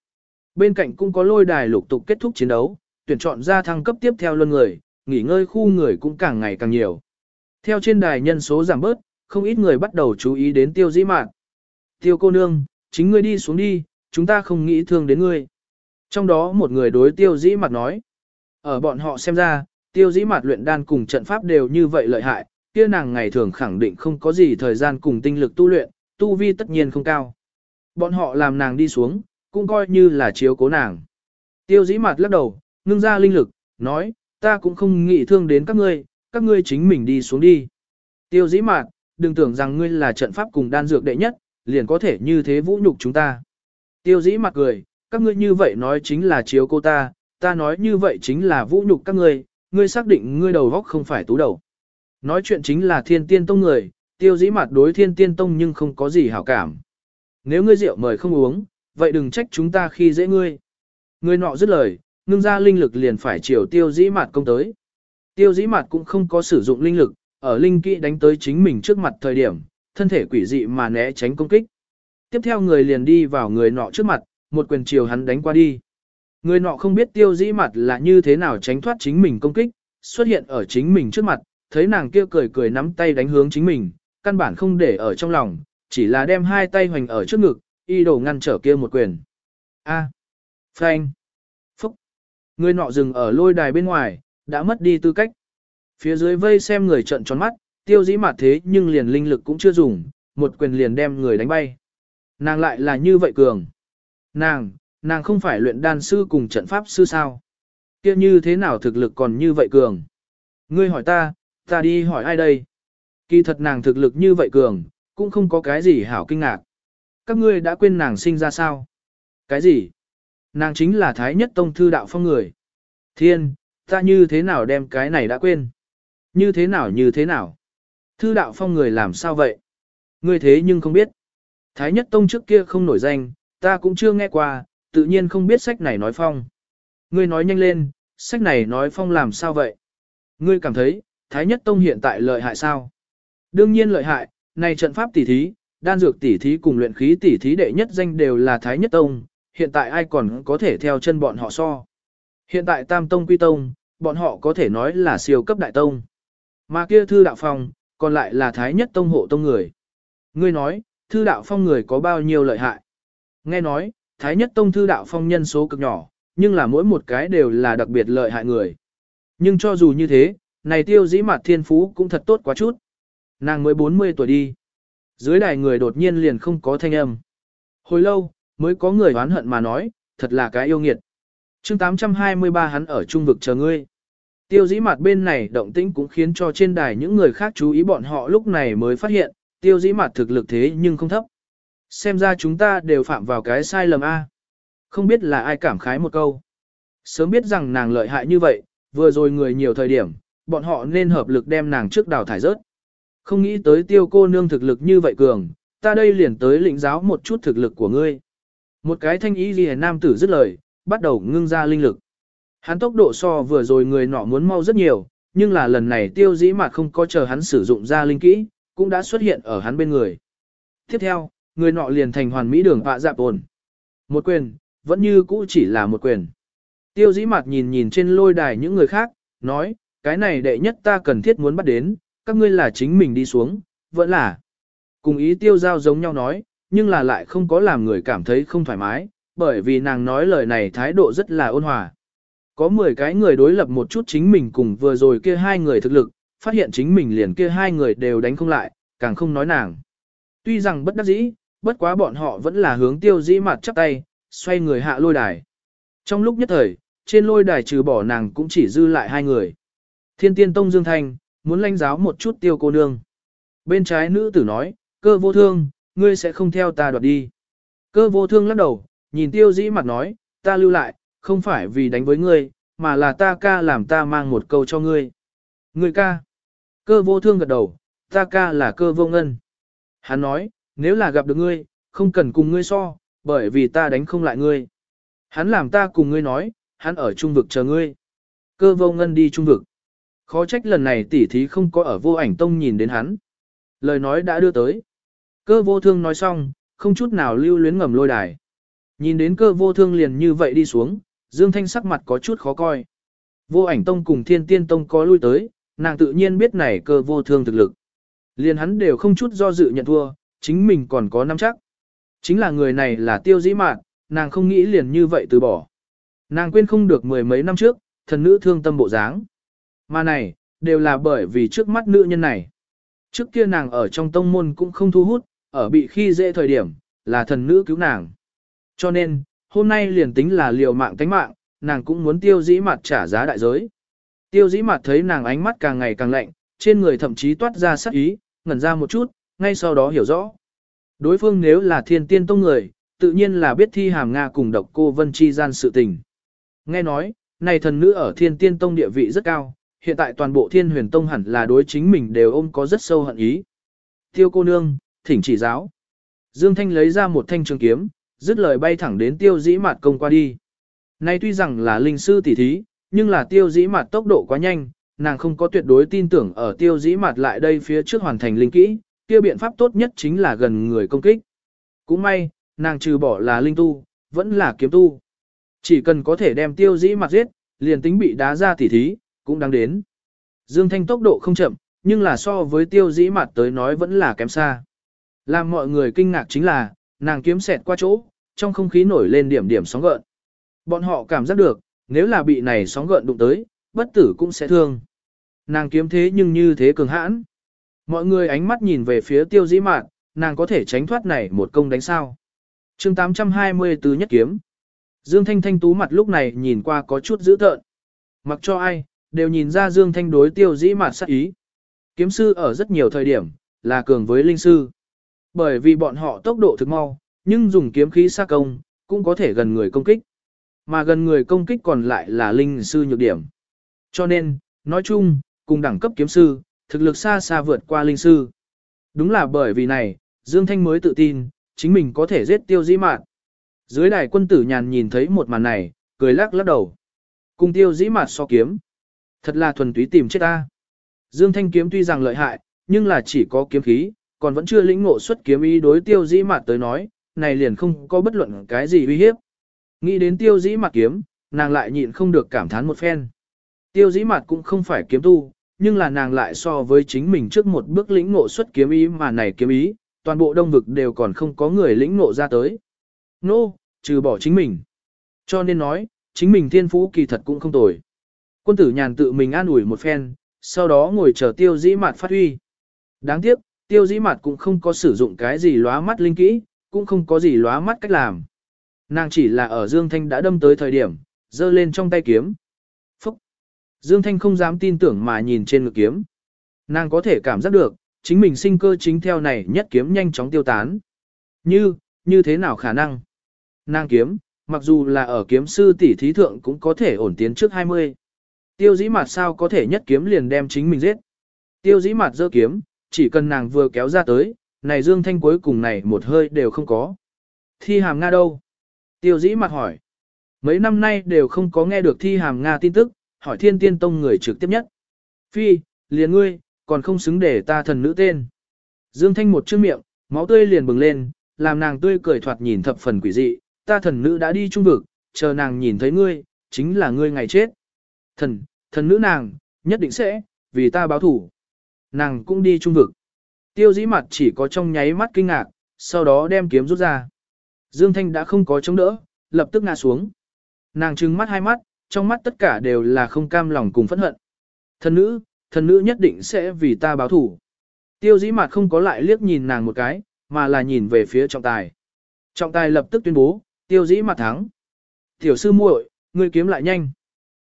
Speaker 1: Bên cạnh cũng có lôi đài lục tục kết thúc chiến đấu, tuyển chọn ra thăng cấp tiếp theo luân người, nghỉ ngơi khu người cũng càng ngày càng nhiều. Theo trên đài nhân số giảm bớt, không ít người bắt đầu chú ý đến tiêu dĩ mạn. Tiêu cô nương, chính ngươi đi xuống đi, chúng ta không nghĩ thương đến ngươi. Trong đó một người đối tiêu dĩ mặt nói. Ở bọn họ xem ra, tiêu dĩ mặt luyện đan cùng trận pháp đều như vậy lợi hại, kia nàng ngày thường khẳng định không có gì thời gian cùng tinh lực tu luyện, tu vi tất nhiên không cao. Bọn họ làm nàng đi xuống, cũng coi như là chiếu cố nàng. Tiêu dĩ mặt lắc đầu, ngưng ra linh lực, nói, ta cũng không nghĩ thương đến các ngươi, các ngươi chính mình đi xuống đi. Tiêu dĩ mạt, đừng tưởng rằng ngươi là trận pháp cùng đan dược đệ nhất, liền có thể như thế vũ nhục chúng ta. Tiêu dĩ mặt cười, các ngươi như vậy nói chính là chiếu cô ta, ta nói như vậy chính là vũ nhục các ngươi, ngươi xác định ngươi đầu góc không phải tú đầu. Nói chuyện chính là thiên tiên tông người, tiêu dĩ mặt đối thiên tiên tông nhưng không có gì hảo cảm. Nếu ngươi rượu mời không uống, vậy đừng trách chúng ta khi dễ ngươi. Ngươi nọ dứt lời, ngưng ra linh lực liền phải chiều tiêu dĩ mặt công tới. Tiêu dĩ mặt cũng không có sử dụng linh lực, ở linh kỹ đánh tới chính mình trước mặt thời điểm, thân thể quỷ dị mà né tránh công kích. Tiếp theo người liền đi vào người nọ trước mặt, một quyền chiều hắn đánh qua đi. Người nọ không biết tiêu dĩ mặt là như thế nào tránh thoát chính mình công kích, xuất hiện ở chính mình trước mặt, thấy nàng kia cười cười nắm tay đánh hướng chính mình, căn bản không để ở trong lòng, chỉ là đem hai tay hoành ở trước ngực, y đồ ngăn trở kia một quyền. A. À. Phanh. Phúc. Người nọ dừng ở lôi đài bên ngoài, đã mất đi tư cách. Phía dưới vây xem người trận tròn mắt, tiêu dĩ mặt thế nhưng liền linh lực cũng chưa dùng, một quyền liền đem người đánh bay. Nàng lại là như vậy cường. Nàng, nàng không phải luyện đan sư cùng trận pháp sư sao? kia như thế nào thực lực còn như vậy cường? Ngươi hỏi ta, ta đi hỏi ai đây? Kỳ thật nàng thực lực như vậy cường, cũng không có cái gì hảo kinh ngạc. Các ngươi đã quên nàng sinh ra sao? Cái gì? Nàng chính là Thái Nhất Tông Thư Đạo Phong người. Thiên, ta như thế nào đem cái này đã quên? Như thế nào như thế nào? Thư Đạo Phong người làm sao vậy? Ngươi thế nhưng không biết. Thái Nhất Tông trước kia không nổi danh, ta cũng chưa nghe qua, tự nhiên không biết sách này nói phong. Ngươi nói nhanh lên, sách này nói phong làm sao vậy? Ngươi cảm thấy, Thái Nhất Tông hiện tại lợi hại sao? Đương nhiên lợi hại, này trận pháp tỷ thí, đan dược tỷ thí cùng luyện khí tỷ thí đệ nhất danh đều là Thái Nhất Tông, hiện tại ai còn có thể theo chân bọn họ so. Hiện tại Tam Tông Quy Tông, bọn họ có thể nói là siêu cấp đại tông. Mà kia thư đạo phong, còn lại là Thái Nhất Tông hộ tông người. Ngươi nói, thư đạo phong người có bao nhiêu lợi hại? Nghe nói, Thái Nhất Tông thư đạo phong nhân số cực nhỏ, nhưng là mỗi một cái đều là đặc biệt lợi hại người. Nhưng cho dù như thế, này tiêu dĩ mặt thiên phú cũng thật tốt quá chút. Nàng mới 40 tuổi đi. Dưới đài người đột nhiên liền không có thanh âm. Hồi lâu, mới có người oán hận mà nói, thật là cái yêu nghiệt. chương 823 hắn ở trung vực chờ ngươi. Tiêu dĩ mặt bên này động tĩnh cũng khiến cho trên đài những người khác chú ý bọn họ lúc này mới phát hiện, tiêu dĩ mặt thực lực thế nhưng không thấp. Xem ra chúng ta đều phạm vào cái sai lầm A. Không biết là ai cảm khái một câu. Sớm biết rằng nàng lợi hại như vậy, vừa rồi người nhiều thời điểm, bọn họ nên hợp lực đem nàng trước đào thải rớt. Không nghĩ tới tiêu cô nương thực lực như vậy cường, ta đây liền tới lĩnh giáo một chút thực lực của ngươi. Một cái thanh ý ghi nam tử dứt lời, bắt đầu ngưng ra linh lực. Hắn tốc độ so vừa rồi người nọ muốn mau rất nhiều, nhưng là lần này tiêu dĩ mà không có chờ hắn sử dụng ra linh kỹ, cũng đã xuất hiện ở hắn bên người. Tiếp theo, người nọ liền thành hoàn mỹ đường họa dạp ồn. Một quyền, vẫn như cũ chỉ là một quyền. Tiêu dĩ mặt nhìn nhìn trên lôi đài những người khác, nói, cái này đệ nhất ta cần thiết muốn bắt đến, các ngươi là chính mình đi xuống, vẫn là. Cùng ý tiêu giao giống nhau nói, nhưng là lại không có làm người cảm thấy không thoải mái, bởi vì nàng nói lời này thái độ rất là ôn hòa. Có 10 cái người đối lập một chút chính mình cùng vừa rồi kia hai người thực lực, phát hiện chính mình liền kia hai người đều đánh không lại, càng không nói nàng. Tuy rằng bất đắc dĩ, bất quá bọn họ vẫn là hướng tiêu dĩ mặt chắp tay, xoay người hạ lôi đài. Trong lúc nhất thời, trên lôi đài trừ bỏ nàng cũng chỉ dư lại hai người. Thiên tiên tông Dương Thanh, muốn lãnh giáo một chút tiêu cô nương. Bên trái nữ tử nói, cơ vô thương, ngươi sẽ không theo ta đoạt đi. Cơ vô thương lắc đầu, nhìn tiêu dĩ mặt nói, ta lưu lại, không phải vì đánh với ngươi, mà là ta ca làm ta mang một câu cho ngươi. Ngươi ca. Cơ vô thương gật đầu, ta ca là cơ vô ngân. Hắn nói, nếu là gặp được ngươi, không cần cùng ngươi so, bởi vì ta đánh không lại ngươi. Hắn làm ta cùng ngươi nói, hắn ở trung vực chờ ngươi. Cơ vô ngân đi trung vực. Khó trách lần này tỉ thí không có ở vô ảnh tông nhìn đến hắn. Lời nói đã đưa tới. Cơ vô thương nói xong, không chút nào lưu luyến ngầm lôi đài. Nhìn đến cơ vô thương liền như vậy đi xuống, Dương Thanh sắc mặt có chút khó coi. Vô ảnh tông cùng thiên tiên tông có lui tới, nàng tự nhiên biết này cơ vô thương thực lực. Liền hắn đều không chút do dự nhận thua, chính mình còn có nắm chắc. Chính là người này là tiêu dĩ mạn, nàng không nghĩ liền như vậy từ bỏ. Nàng quên không được mười mấy năm trước, thần nữ thương tâm bộ dáng. Mà này, đều là bởi vì trước mắt nữ nhân này. Trước kia nàng ở trong tông môn cũng không thu hút, ở bị khi dễ thời điểm, là thần nữ cứu nàng. Cho nên, hôm nay liền tính là liều mạng tánh mạng, nàng cũng muốn tiêu dĩ mặt trả giá đại giới. Tiêu dĩ mặt thấy nàng ánh mắt càng ngày càng lạnh, trên người thậm chí toát ra sắc ý, ngẩn ra một chút, ngay sau đó hiểu rõ. Đối phương nếu là thiên tiên tông người, tự nhiên là biết thi hàm Nga cùng độc cô Vân Chi gian sự tình. Nghe nói, này thần nữ ở thiên tiên tông địa vị rất cao, hiện tại toàn bộ thiên huyền tông hẳn là đối chính mình đều ôm có rất sâu hận ý. Tiêu cô nương, thỉnh chỉ giáo. Dương Thanh lấy ra một thanh trường kiếm, dứt lời bay thẳng đến tiêu dĩ mạt công qua đi. Nay tuy rằng là linh sư tỷ thí, nhưng là tiêu dĩ mạt tốc độ quá nhanh, nàng không có tuyệt đối tin tưởng ở tiêu dĩ mạt lại đây phía trước hoàn thành linh kỹ, kia biện pháp tốt nhất chính là gần người công kích. Cũng may, nàng trừ bỏ là linh tu, vẫn là kiếm tu. Chỉ cần có thể đem tiêu dĩ mặt giết, liền tính bị đá ra tỉ thí, cũng đáng đến. Dương Thanh tốc độ không chậm, nhưng là so với tiêu dĩ mặt tới nói vẫn là kém xa. Làm mọi người kinh ngạc chính là, nàng kiếm xẹt qua chỗ, trong không khí nổi lên điểm điểm sóng gợn. Bọn họ cảm giác được, nếu là bị này sóng gợn đụng tới, bất tử cũng sẽ thương. Nàng kiếm thế nhưng như thế cường hãn. Mọi người ánh mắt nhìn về phía tiêu dĩ mạn, nàng có thể tránh thoát này một công đánh sao. chương 824 nhất kiếm. Dương Thanh Thanh tú mặt lúc này nhìn qua có chút dữ tợn. Mặc cho ai, đều nhìn ra Dương Thanh đối tiêu dĩ mạn sát ý. kiếm sư ở rất nhiều thời điểm, là cường với linh sư. Bởi vì bọn họ tốc độ thực mau, nhưng dùng kiếm khí xa công, cũng có thể gần người công kích. Mà gần người công kích còn lại là linh sư nhược điểm. Cho nên, nói chung, cùng đẳng cấp kiếm sư, thực lực xa xa vượt qua linh sư. Đúng là bởi vì này, Dương Thanh mới tự tin, chính mình có thể giết tiêu dĩ mạn. Dưới đài quân tử nhàn nhìn thấy một màn này, cười lắc lắc đầu. Cùng tiêu dĩ mạn so kiếm. Thật là thuần túy tìm chết ta. Dương Thanh kiếm tuy rằng lợi hại, nhưng là chỉ có kiếm khí, còn vẫn chưa lĩnh ngộ xuất kiếm ý đối tiêu dĩ mạn tới nói, này liền không có bất luận cái gì uy hiếp. Nghĩ đến tiêu dĩ mặt kiếm, nàng lại nhịn không được cảm thán một phen. Tiêu dĩ mặt cũng không phải kiếm tu, nhưng là nàng lại so với chính mình trước một bước lĩnh ngộ xuất kiếm ý mà này kiếm ý, toàn bộ đông vực đều còn không có người lĩnh ngộ ra tới. Nô, no, trừ bỏ chính mình. Cho nên nói, chính mình thiên phú kỳ thật cũng không tồi. Quân tử nhàn tự mình an ủi một phen, sau đó ngồi chờ tiêu dĩ mặt phát huy. Đáng tiếc, tiêu dĩ mặt cũng không có sử dụng cái gì lóa mắt linh kỹ, cũng không có gì lóa mắt cách làm. Nàng chỉ là ở Dương Thanh đã đâm tới thời điểm, giơ lên trong tay kiếm. Phúc! Dương Thanh không dám tin tưởng mà nhìn trên ngực kiếm. Nàng có thể cảm giác được, chính mình sinh cơ chính theo này nhất kiếm nhanh chóng tiêu tán. Như, như thế nào khả năng? Nàng kiếm, mặc dù là ở kiếm sư tỷ thí thượng cũng có thể ổn tiến trước 20. Tiêu dĩ mặt sao có thể nhất kiếm liền đem chính mình giết. Tiêu dĩ mặt giơ kiếm, chỉ cần nàng vừa kéo ra tới, này Dương Thanh cuối cùng này một hơi đều không có. Thi hàm Nga đâu? Tiêu dĩ mặt hỏi. Mấy năm nay đều không có nghe được thi hàm Nga tin tức, hỏi thiên tiên tông người trực tiếp nhất. Phi, liền ngươi, còn không xứng để ta thần nữ tên. Dương Thanh một chữ miệng, máu tươi liền bừng lên, làm nàng tươi cười thoạt nhìn thập phần quỷ dị, ta thần nữ đã đi trung vực, chờ nàng nhìn thấy ngươi, chính là ngươi ngày chết. Thần, thần nữ nàng, nhất định sẽ, vì ta báo thủ. Nàng cũng đi trung vực. Tiêu dĩ mặt chỉ có trong nháy mắt kinh ngạc, sau đó đem kiếm rút ra. Dương Thanh đã không có chống đỡ, lập tức ngã xuống. Nàng trừng mắt hai mắt, trong mắt tất cả đều là không cam lòng cùng phẫn hận. Thần nữ, thần nữ nhất định sẽ vì ta báo thủ. Tiêu dĩ mặt không có lại liếc nhìn nàng một cái, mà là nhìn về phía trọng tài. Trọng tài lập tức tuyên bố, tiêu dĩ mặt thắng. Tiểu sư muội, ngươi kiếm lại nhanh.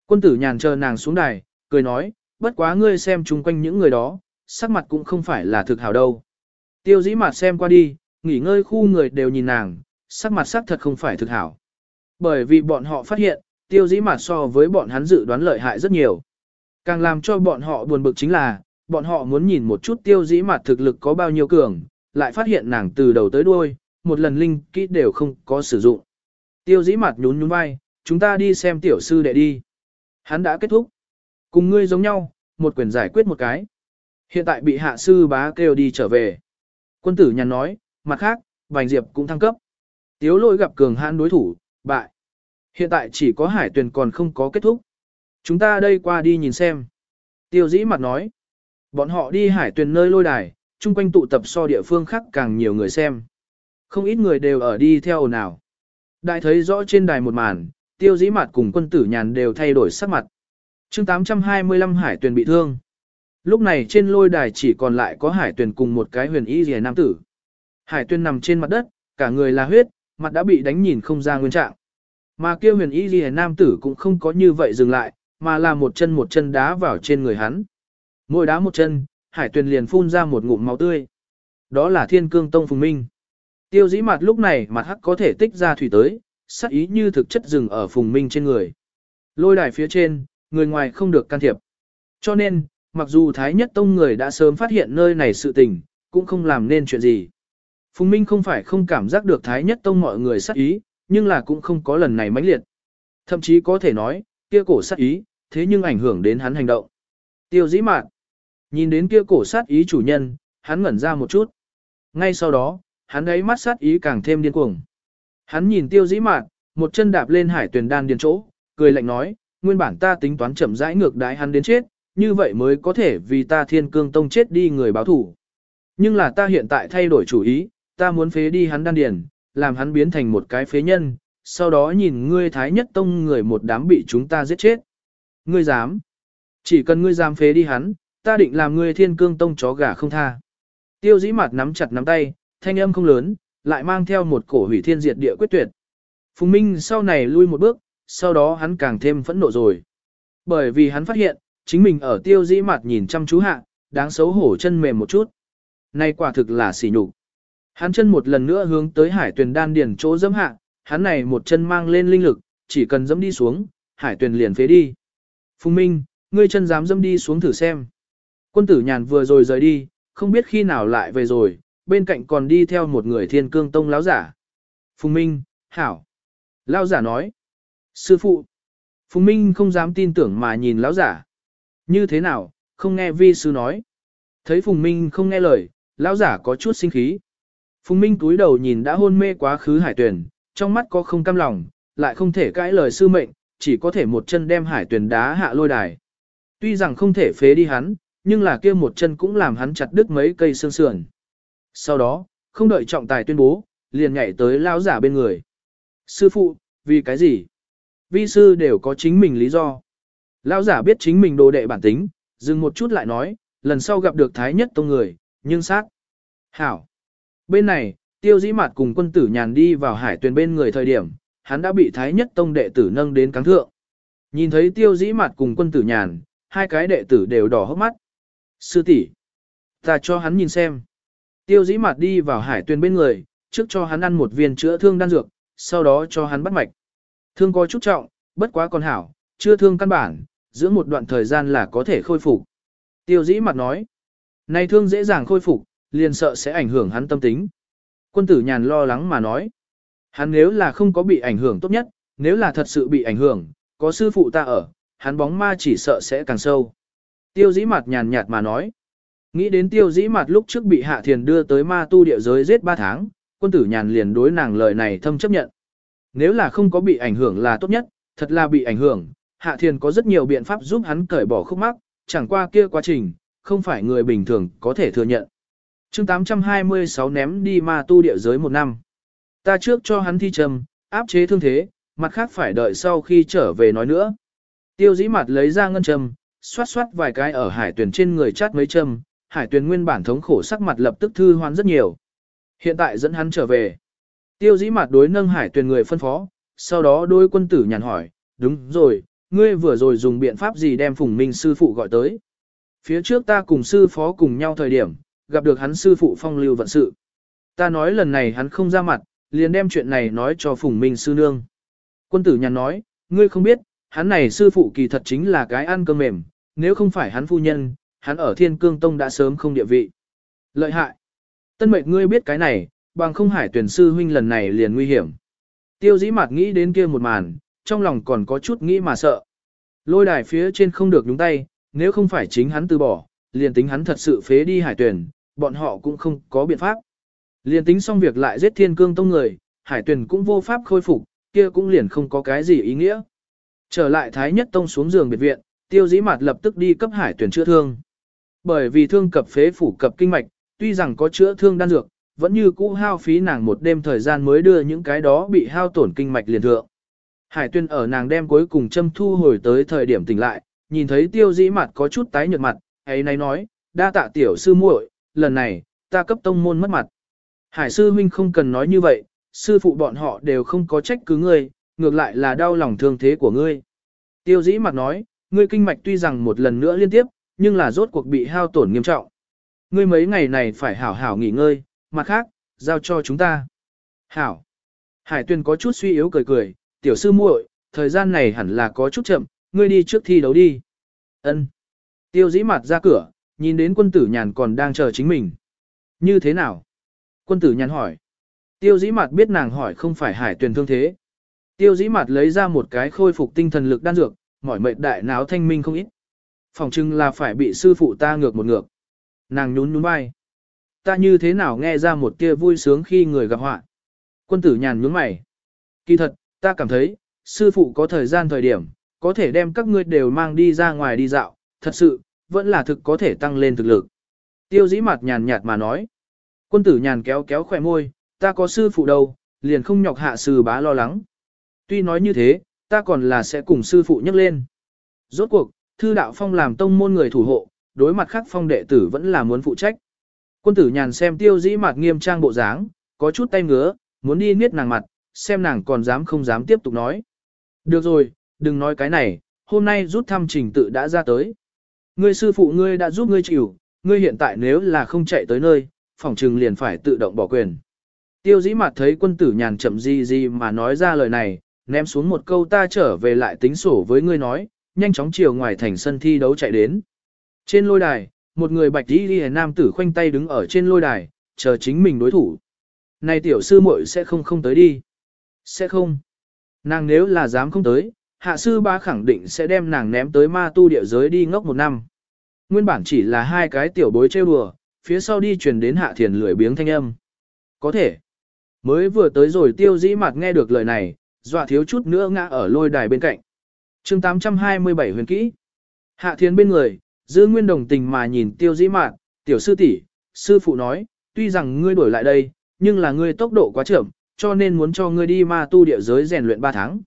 Speaker 1: Quân tử nhàn chờ nàng xuống đài, cười nói, bất quá ngươi xem chung quanh những người đó, sắc mặt cũng không phải là thực hảo đâu. Tiêu dĩ mặt xem qua đi, nghỉ ngơi khu người đều nhìn nàng, sắc mặt sắc thật không phải thực hảo. Bởi vì bọn họ phát hiện, tiêu dĩ mặt so với bọn hắn dự đoán lợi hại rất nhiều. Càng làm cho bọn họ buồn bực chính là, bọn họ muốn nhìn một chút tiêu dĩ mặt thực lực có bao nhiêu cường, lại phát hiện nàng từ đầu tới đuôi, một lần linh kỹ đều không có sử dụng. Tiêu dĩ mặt nhún nhún vai, chúng ta đi xem tiểu sư đệ đi. Hắn đã kết thúc. Cùng ngươi giống nhau, một quyền giải quyết một cái. Hiện tại bị hạ sư bá kêu đi trở về. Quân tử nhàn nói, mặt khác, Bành Diệp cũng thăng cấp. Tiếu lôi gặp cường hãn đối thủ, bại. Hiện tại chỉ có hải tuyển còn không có kết thúc. Chúng ta đây qua đi nhìn xem. Tiêu dĩ mặt nói. Bọn họ đi hải tuyển nơi lôi đài, chung quanh tụ tập so địa phương khác càng nhiều người xem. Không ít người đều ở đi theo ồn ào. Đại thấy rõ trên đài một màn, tiêu dĩ mặt cùng quân tử nhàn đều thay đổi sắc mặt. chương 825 hải tuyển bị thương. Lúc này trên lôi đài chỉ còn lại có hải tuyển cùng một cái huyền y rìa nam tử. Hải tuyển nằm trên mặt đất, cả người là huyết, mặt đã bị đánh nhìn không ra nguyên trạng. Mà kia huyền y rìa nam tử cũng không có như vậy dừng lại, mà là một chân một chân đá vào trên người hắn. Mỗi đá một chân, hải tuyển liền phun ra một ngụm máu tươi. Đó là thiên cương tông phùng minh. Tiêu dĩ mặt lúc này mặt hắc có thể tích ra thủy tới, sắc ý như thực chất rừng ở phùng minh trên người. Lôi đài phía trên, người ngoài không được can thiệp. Cho nên, mặc dù Thái Nhất Tông người đã sớm phát hiện nơi này sự tình, cũng không làm nên chuyện gì. Phùng Minh không phải không cảm giác được Thái Nhất Tông mọi người sát ý, nhưng là cũng không có lần này mãnh liệt. Thậm chí có thể nói, kia cổ sát ý, thế nhưng ảnh hưởng đến hắn hành động. Tiêu dĩ mạn, nhìn đến kia cổ sát ý chủ nhân, hắn ngẩn ra một chút. Ngay sau đó, hắn ấy mắt sát ý càng thêm điên cuồng. Hắn nhìn tiêu dĩ mạn, một chân đạp lên hải tuyển đan điền chỗ, cười lạnh nói, nguyên bản ta tính toán chậm rãi ngược đái hắn đến chết, như vậy mới có thể vì ta thiên cương tông chết đi người báo thủ. Nhưng là ta hiện tại thay đổi chủ ý, ta muốn phế đi hắn đan điền, làm hắn biến thành một cái phế nhân, sau đó nhìn ngươi thái nhất tông người một đám bị chúng ta giết chết. Ngươi dám. Chỉ cần ngươi dám phế đi hắn, ta định làm ngươi thiên cương tông chó gà không tha. Tiêu dĩ mặt nắm chặt nắm tay, thanh âm không lớn, lại mang theo một cổ hủy thiên diệt địa quyết tuyệt. Phùng Minh sau này lui một bước, sau đó hắn càng thêm phẫn nộ rồi. Bởi vì hắn phát hiện, chính mình ở tiêu dĩ mặt nhìn chăm chú hạ, đáng xấu hổ chân mềm một chút. Này quả thực là xỉ nhục. Hắn chân một lần nữa hướng tới hải tuyền đan điền chỗ dẫm hạ, hắn này một chân mang lên linh lực, chỉ cần dẫm đi xuống, hải tuyền liền phế đi. Phùng Minh, ngươi chân dám dẫm đi xuống thử xem. Quân tử nhàn vừa rồi rời đi, không biết khi nào lại về rồi, bên cạnh còn đi theo một người thiên cương tông lão giả. Phùng Minh, hảo. Lão giả nói. Sư phụ. Phùng Minh không dám tin tưởng mà nhìn lão giả. Như thế nào, không nghe vi sư nói. Thấy Phùng Minh không nghe lời, lão giả có chút sinh khí. Phùng Minh túi đầu nhìn đã hôn mê quá khứ hải tuyển, trong mắt có không cam lòng, lại không thể cãi lời sư mệnh, chỉ có thể một chân đem hải tuyển đá hạ lôi đài. Tuy rằng không thể phế đi hắn, nhưng là kia một chân cũng làm hắn chặt đứt mấy cây xương sườn. Sau đó, không đợi trọng tài tuyên bố, liền nhảy tới lão giả bên người. Sư phụ, vì cái gì? Vi sư đều có chính mình lý do. Lão giả biết chính mình đồ đệ bản tính, dừng một chút lại nói, lần sau gặp được thái nhất tông người, nhưng sát. Hảo. Bên này, tiêu dĩ mạt cùng quân tử nhàn đi vào hải tuyền bên người thời điểm, hắn đã bị thái nhất tông đệ tử nâng đến cáng thượng. Nhìn thấy tiêu dĩ mạt cùng quân tử nhàn, hai cái đệ tử đều đỏ hốc mắt. Sư tỷ, ta cho hắn nhìn xem. Tiêu dĩ mạt đi vào hải tuyền bên người, trước cho hắn ăn một viên chữa thương đan dược, sau đó cho hắn bắt mạch. Thương có chút trọng, bất quá còn hảo, chưa thương căn bản, giữa một đoạn thời gian là có thể khôi phục. Tiêu dĩ mặt nói, này thương dễ dàng khôi phục, liền sợ sẽ ảnh hưởng hắn tâm tính. Quân tử nhàn lo lắng mà nói, hắn nếu là không có bị ảnh hưởng tốt nhất, nếu là thật sự bị ảnh hưởng, có sư phụ ta ở, hắn bóng ma chỉ sợ sẽ càng sâu. Tiêu dĩ mặt nhàn nhạt mà nói, nghĩ đến tiêu dĩ mặt lúc trước bị hạ thiền đưa tới ma tu địa giới giết 3 tháng, quân tử nhàn liền đối nàng lời này thâm chấp nhận. Nếu là không có bị ảnh hưởng là tốt nhất, thật là bị ảnh hưởng, Hạ Thiền có rất nhiều biện pháp giúp hắn cởi bỏ khúc mắc, chẳng qua kia quá trình, không phải người bình thường có thể thừa nhận. chương 826 ném đi ma tu địa giới một năm. Ta trước cho hắn thi trầm, áp chế thương thế, mặt khác phải đợi sau khi trở về nói nữa. Tiêu dĩ mặt lấy ra ngân trầm, xoát xoát vài cái ở hải tuyển trên người chát mấy trầm, hải tuyển nguyên bản thống khổ sắc mặt lập tức thư hoán rất nhiều. Hiện tại dẫn hắn trở về. Tiêu dĩ mặt đối nâng hải tuyển người phân phó, sau đó đôi quân tử nhàn hỏi, đúng rồi, ngươi vừa rồi dùng biện pháp gì đem Phùng Minh sư phụ gọi tới. Phía trước ta cùng sư phó cùng nhau thời điểm, gặp được hắn sư phụ phong lưu vận sự. Ta nói lần này hắn không ra mặt, liền đem chuyện này nói cho Phùng Minh sư nương. Quân tử nhàn nói, ngươi không biết, hắn này sư phụ kỳ thật chính là cái ăn cơm mềm, nếu không phải hắn phu nhân, hắn ở thiên cương tông đã sớm không địa vị. Lợi hại. Tân mệnh ngươi biết cái này, bằng không hải tuyển sư huynh lần này liền nguy hiểm. Tiêu dĩ mặt nghĩ đến kia một màn, trong lòng còn có chút nghĩ mà sợ. Lôi đài phía trên không được nhúng tay, nếu không phải chính hắn từ bỏ, liền tính hắn thật sự phế đi hải tuyển, bọn họ cũng không có biện pháp. Liền tính xong việc lại giết thiên cương tông người, hải tuyển cũng vô pháp khôi phục, kia cũng liền không có cái gì ý nghĩa. Trở lại thái nhất tông xuống giường biệt viện, tiêu dĩ mặt lập tức đi cấp hải tuyển chữa thương. Bởi vì thương cập phế phủ cập kinh mạch, tuy rằng có chữa thương đan dược, vẫn như cũ hao phí nàng một đêm thời gian mới đưa những cái đó bị hao tổn kinh mạch liền thượng. Hải tuyên ở nàng đem cuối cùng châm thu hồi tới thời điểm tỉnh lại, nhìn thấy tiêu dĩ mặt có chút tái nhợt mặt, ấy này nói, đa tạ tiểu sư muội, lần này, ta cấp tông môn mất mặt. Hải sư huynh không cần nói như vậy, sư phụ bọn họ đều không có trách cứ ngươi, ngược lại là đau lòng thương thế của ngươi. Tiêu dĩ mặt nói, ngươi kinh mạch tuy rằng một lần nữa liên tiếp, nhưng là rốt cuộc bị hao tổn nghiêm trọng. Ngươi mấy ngày này phải hảo hảo nghỉ ngơi, mặt khác, giao cho chúng ta. Hảo. Hải tuyên có chút suy yếu cười cười, tiểu sư muội, thời gian này hẳn là có chút chậm, ngươi đi trước thi đấu đi. Ân. Tiêu dĩ mặt ra cửa, nhìn đến quân tử nhàn còn đang chờ chính mình. Như thế nào? Quân tử nhàn hỏi. Tiêu dĩ mặt biết nàng hỏi không phải hải tuyển thương thế. Tiêu dĩ mặt lấy ra một cái khôi phục tinh thần lực đan dược, mỏi mệt đại náo thanh minh không ít. Phòng trưng là phải bị sư phụ ta ngược một ngược. Nàng nhún nhún vai. Ta như thế nào nghe ra một kia vui sướng khi người gặp họa. Quân tử nhàn nhướng mày. Kỳ thật, ta cảm thấy, sư phụ có thời gian thời điểm, có thể đem các ngươi đều mang đi ra ngoài đi dạo, thật sự, vẫn là thực có thể tăng lên thực lực. Tiêu dĩ mặt nhàn nhạt mà nói. Quân tử nhàn kéo kéo khỏe môi, ta có sư phụ đâu, liền không nhọc hạ sư bá lo lắng. Tuy nói như thế, ta còn là sẽ cùng sư phụ nhắc lên. Rốt cuộc, thư đạo phong làm tông môn người thủ hộ, đối mặt khác phong đệ tử vẫn là muốn phụ trách. Quân tử nhàn xem tiêu dĩ mặt nghiêm trang bộ dáng, có chút tay ngứa, muốn đi niết nàng mặt, xem nàng còn dám không dám tiếp tục nói. Được rồi, đừng nói cái này, hôm nay rút thăm trình tự đã ra tới. Ngươi sư phụ ngươi đã giúp ngươi chịu, ngươi hiện tại nếu là không chạy tới nơi, phòng trừng liền phải tự động bỏ quyền. Tiêu dĩ mặt thấy quân tử nhàn chậm gì gì mà nói ra lời này, ném xuống một câu ta trở về lại tính sổ với ngươi nói, nhanh chóng chiều ngoài thành sân thi đấu chạy đến. Trên lôi đài, một người bạch đi đi nam tử khoanh tay đứng ở trên lôi đài, chờ chính mình đối thủ. Này tiểu sư muội sẽ không không tới đi. Sẽ không. Nàng nếu là dám không tới, hạ sư ba khẳng định sẽ đem nàng ném tới ma tu địa giới đi ngốc một năm. Nguyên bản chỉ là hai cái tiểu bối trêu đùa, phía sau đi truyền đến hạ thiền lười biếng thanh âm. Có thể. Mới vừa tới rồi tiêu dĩ mặt nghe được lời này, dọa thiếu chút nữa ngã ở lôi đài bên cạnh. chương 827 huyền kỹ. Hạ thiền bên người, giữ nguyên đồng tình mà nhìn tiêu dĩ mạn, tiểu sư tỷ, sư phụ nói, tuy rằng ngươi đổi lại đây, nhưng là ngươi tốc độ quá chậm, cho nên muốn cho ngươi đi ma tu địa giới rèn luyện 3 tháng.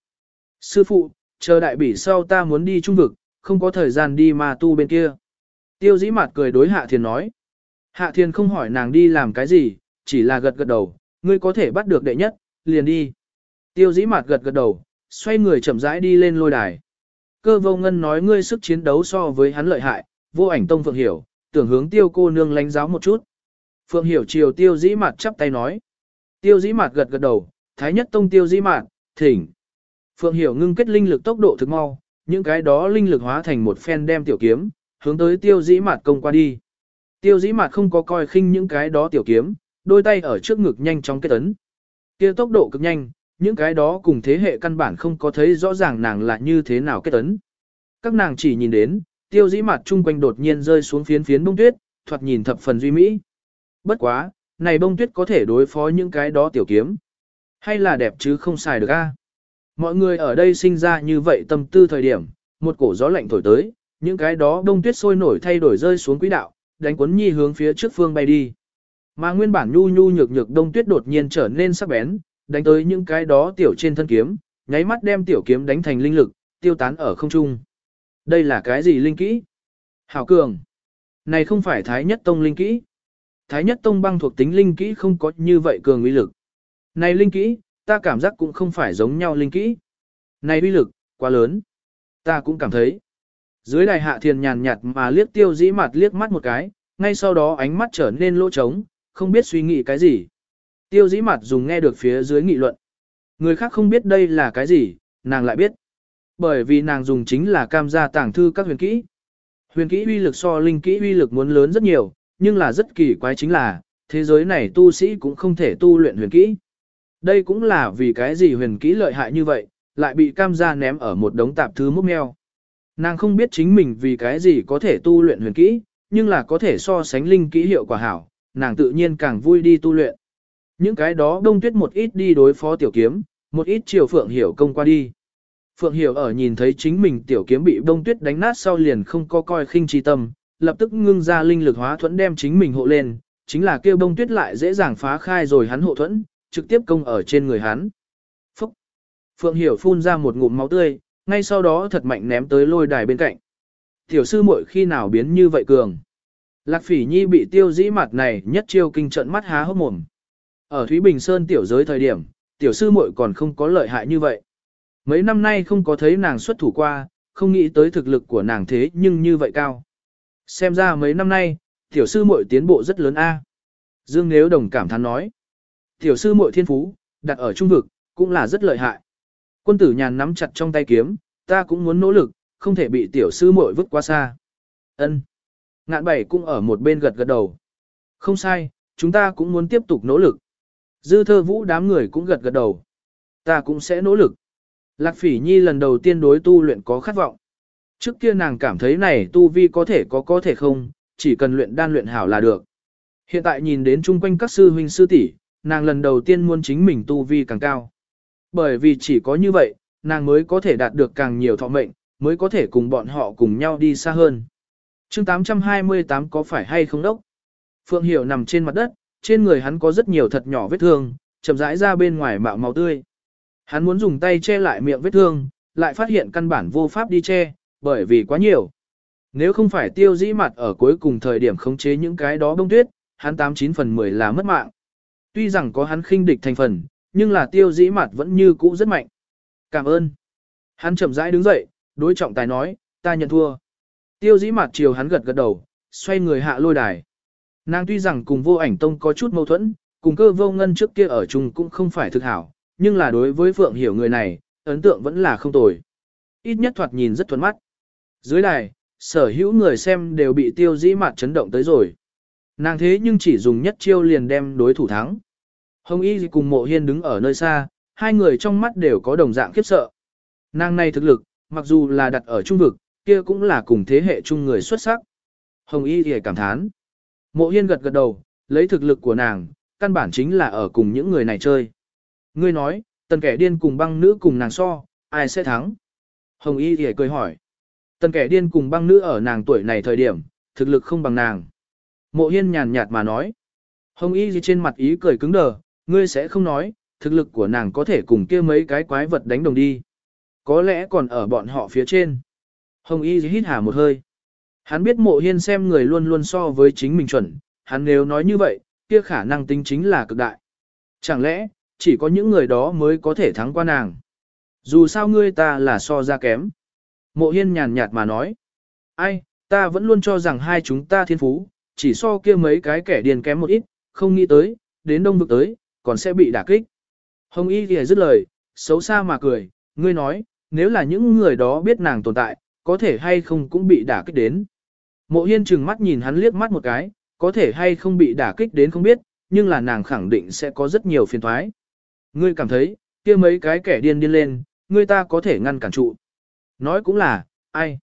Speaker 1: Sư phụ, chờ đại bỉ sau ta muốn đi trung vực, không có thời gian đi ma tu bên kia. Tiêu dĩ mặt cười đối hạ thiền nói. Hạ thiền không hỏi nàng đi làm cái gì, chỉ là gật gật đầu, ngươi có thể bắt được đệ nhất, liền đi. Tiêu dĩ mặt gật gật đầu, xoay người chậm rãi đi lên lôi đài. Cơ vô ngân nói ngươi sức chiến đấu so với hắn lợi hại, vô ảnh tông phượng hiểu, tưởng hướng tiêu cô nương lánh giáo một chút. Phượng hiểu chiều tiêu dĩ mặt chắp tay nói. Tiêu dĩ mạt gật gật đầu, thái nhất tông tiêu dĩ mạt, thỉnh. Phượng hiểu ngưng kết linh lực tốc độ thực mau, những cái đó linh lực hóa thành một phen đem tiểu kiếm, hướng tới tiêu dĩ mạt công qua đi. Tiêu dĩ mạt không có coi khinh những cái đó tiểu kiếm, đôi tay ở trước ngực nhanh chóng kết ấn. Kia tốc độ cực nhanh, những cái đó cùng thế hệ căn bản không có thấy rõ ràng nàng là như thế nào kết ấn. Các nàng chỉ nhìn đến, tiêu dĩ mặt chung quanh đột nhiên rơi xuống phiến phiến bông tuyết, thoạt nhìn thập phần duy mỹ. Bất quá, này bông tuyết có thể đối phó những cái đó tiểu kiếm. Hay là đẹp chứ không xài được a? Mọi người ở đây sinh ra như vậy tâm tư thời điểm, một cổ gió lạnh thổi tới, những cái đó bông tuyết sôi nổi thay đổi rơi xuống quỹ đạo, đánh cuốn nhi hướng phía trước phương bay đi. Mà nguyên bản nhu nhu nhược nhược đông tuyết đột nhiên trở nên sắc bén, đánh tới những cái đó tiểu trên thân kiếm, nháy mắt đem tiểu kiếm đánh thành linh lực, tiêu tán ở không trung. Đây là cái gì linh kỹ? Hảo cường. Này không phải Thái Nhất Tông linh kỹ. Thái Nhất Tông băng thuộc tính linh kỹ không có như vậy cường uy lực. Này linh kỹ, ta cảm giác cũng không phải giống nhau linh kỹ. Này uy lực, quá lớn. Ta cũng cảm thấy. Dưới đài hạ thiền nhàn nhạt mà liếc tiêu dĩ mặt liếc mắt một cái, ngay sau đó ánh mắt trở nên lỗ trống, không biết suy nghĩ cái gì. Tiêu dĩ mặt dùng nghe được phía dưới nghị luận. Người khác không biết đây là cái gì, nàng lại biết. Bởi vì nàng dùng chính là cam gia tàng thư các huyền kỹ. Huyền kỹ uy lực so linh kỹ uy lực muốn lớn rất nhiều, nhưng là rất kỳ quái chính là, thế giới này tu sĩ cũng không thể tu luyện huyền kỹ. Đây cũng là vì cái gì huyền kỹ lợi hại như vậy, lại bị cam gia ném ở một đống tạp thứ múc meo. Nàng không biết chính mình vì cái gì có thể tu luyện huyền kỹ, nhưng là có thể so sánh linh kỹ hiệu quả hảo, nàng tự nhiên càng vui đi tu luyện. Những cái đó đông tuyết một ít đi đối phó tiểu kiếm, một ít chiều Phượng Hiểu công qua đi. Phượng Hiểu ở nhìn thấy chính mình tiểu kiếm bị đông tuyết đánh nát sau liền không có coi khinh chi tâm, lập tức ngưng ra linh lực hóa thuẫn đem chính mình hộ lên, chính là kêu đông tuyết lại dễ dàng phá khai rồi hắn hộ thuẫn, trực tiếp công ở trên người hắn. Phúc! Phượng Hiểu phun ra một ngụm máu tươi, ngay sau đó thật mạnh ném tới lôi đài bên cạnh. Tiểu sư muội khi nào biến như vậy cường? Lạc phỉ nhi bị tiêu dĩ mặt này nhất chiêu kinh trận mắt há hốc mồm. Ở Thúy Bình Sơn tiểu giới thời điểm, tiểu sư muội còn không có lợi hại như vậy. Mấy năm nay không có thấy nàng xuất thủ qua, không nghĩ tới thực lực của nàng thế nhưng như vậy cao. Xem ra mấy năm nay, tiểu sư muội tiến bộ rất lớn a. Dương Nếu đồng cảm thán nói. Tiểu sư muội thiên phú, đặt ở trung vực, cũng là rất lợi hại. Quân tử nhàn nắm chặt trong tay kiếm, ta cũng muốn nỗ lực, không thể bị tiểu sư muội vứt quá xa. Ân. Ngạn bảy cũng ở một bên gật gật đầu. Không sai, chúng ta cũng muốn tiếp tục nỗ lực. Dư thơ vũ đám người cũng gật gật đầu. Ta cũng sẽ nỗ lực. Lạc phỉ nhi lần đầu tiên đối tu luyện có khát vọng. Trước kia nàng cảm thấy này tu vi có thể có có thể không, chỉ cần luyện đan luyện hảo là được. Hiện tại nhìn đến chung quanh các sư huynh sư tỷ, nàng lần đầu tiên muốn chính mình tu vi càng cao. Bởi vì chỉ có như vậy, nàng mới có thể đạt được càng nhiều thọ mệnh, mới có thể cùng bọn họ cùng nhau đi xa hơn. chương 828 có phải hay không đốc? Phượng Hiểu nằm trên mặt đất, trên người hắn có rất nhiều thật nhỏ vết thương, chậm rãi ra bên ngoài mạo màu tươi. Hắn muốn dùng tay che lại miệng vết thương, lại phát hiện căn bản vô pháp đi che, bởi vì quá nhiều. Nếu không phải tiêu dĩ mặt ở cuối cùng thời điểm khống chế những cái đó bông tuyết, hắn 89 phần 10 là mất mạng. Tuy rằng có hắn khinh địch thành phần, nhưng là tiêu dĩ mặt vẫn như cũ rất mạnh. Cảm ơn. Hắn chậm rãi đứng dậy, đối trọng tài nói, ta nhận thua. Tiêu dĩ mặt chiều hắn gật gật đầu, xoay người hạ lôi đài. Nàng tuy rằng cùng vô ảnh tông có chút mâu thuẫn, cùng cơ vô ngân trước kia ở chung cũng không phải thực hảo, nhưng là đối với Phượng Hiểu người này, ấn tượng vẫn là không tồi. Ít nhất thoạt nhìn rất thuần mắt. Dưới đài, sở hữu người xem đều bị tiêu dĩ mặt chấn động tới rồi. Nàng thế nhưng chỉ dùng nhất chiêu liền đem đối thủ thắng. Hồng Y cùng mộ hiên đứng ở nơi xa, hai người trong mắt đều có đồng dạng khiếp sợ. Nàng này thực lực, mặc dù là đặt ở trung vực, kia cũng là cùng thế hệ chung người xuất sắc. Hồng Y thì cảm thán. Mộ hiên gật gật đầu, lấy thực lực của nàng, căn bản chính là ở cùng những người này chơi. Ngươi nói, tần kẻ điên cùng băng nữ cùng nàng so, ai sẽ thắng? Hồng Y thì cười hỏi. Tần kẻ điên cùng băng nữ ở nàng tuổi này thời điểm, thực lực không bằng nàng. Mộ hiên nhàn nhạt mà nói. Hồng Y gì trên mặt ý cười cứng đờ, ngươi sẽ không nói, thực lực của nàng có thể cùng kia mấy cái quái vật đánh đồng đi. Có lẽ còn ở bọn họ phía trên. Hồng Y gì hít hà một hơi. Hắn biết mộ hiên xem người luôn luôn so với chính mình chuẩn, hắn nếu nói như vậy, kia khả năng tính chính là cực đại. Chẳng lẽ, chỉ có những người đó mới có thể thắng qua nàng. Dù sao ngươi ta là so ra kém. Mộ hiên nhàn nhạt mà nói. Ai, ta vẫn luôn cho rằng hai chúng ta thiên phú, chỉ so kia mấy cái kẻ điên kém một ít, không nghĩ tới, đến đông vực tới, còn sẽ bị đả kích. Hồng Y thì dứt lời, xấu xa mà cười, ngươi nói, nếu là những người đó biết nàng tồn tại, có thể hay không cũng bị đả kích đến. Mộ hiên trừng mắt nhìn hắn liếc mắt một cái, có thể hay không bị đả kích đến không biết, nhưng là nàng khẳng định sẽ có rất nhiều phiền thoái. Ngươi cảm thấy, kia mấy cái kẻ điên điên lên, ngươi ta có thể ngăn cản trụ. Nói cũng là, ai?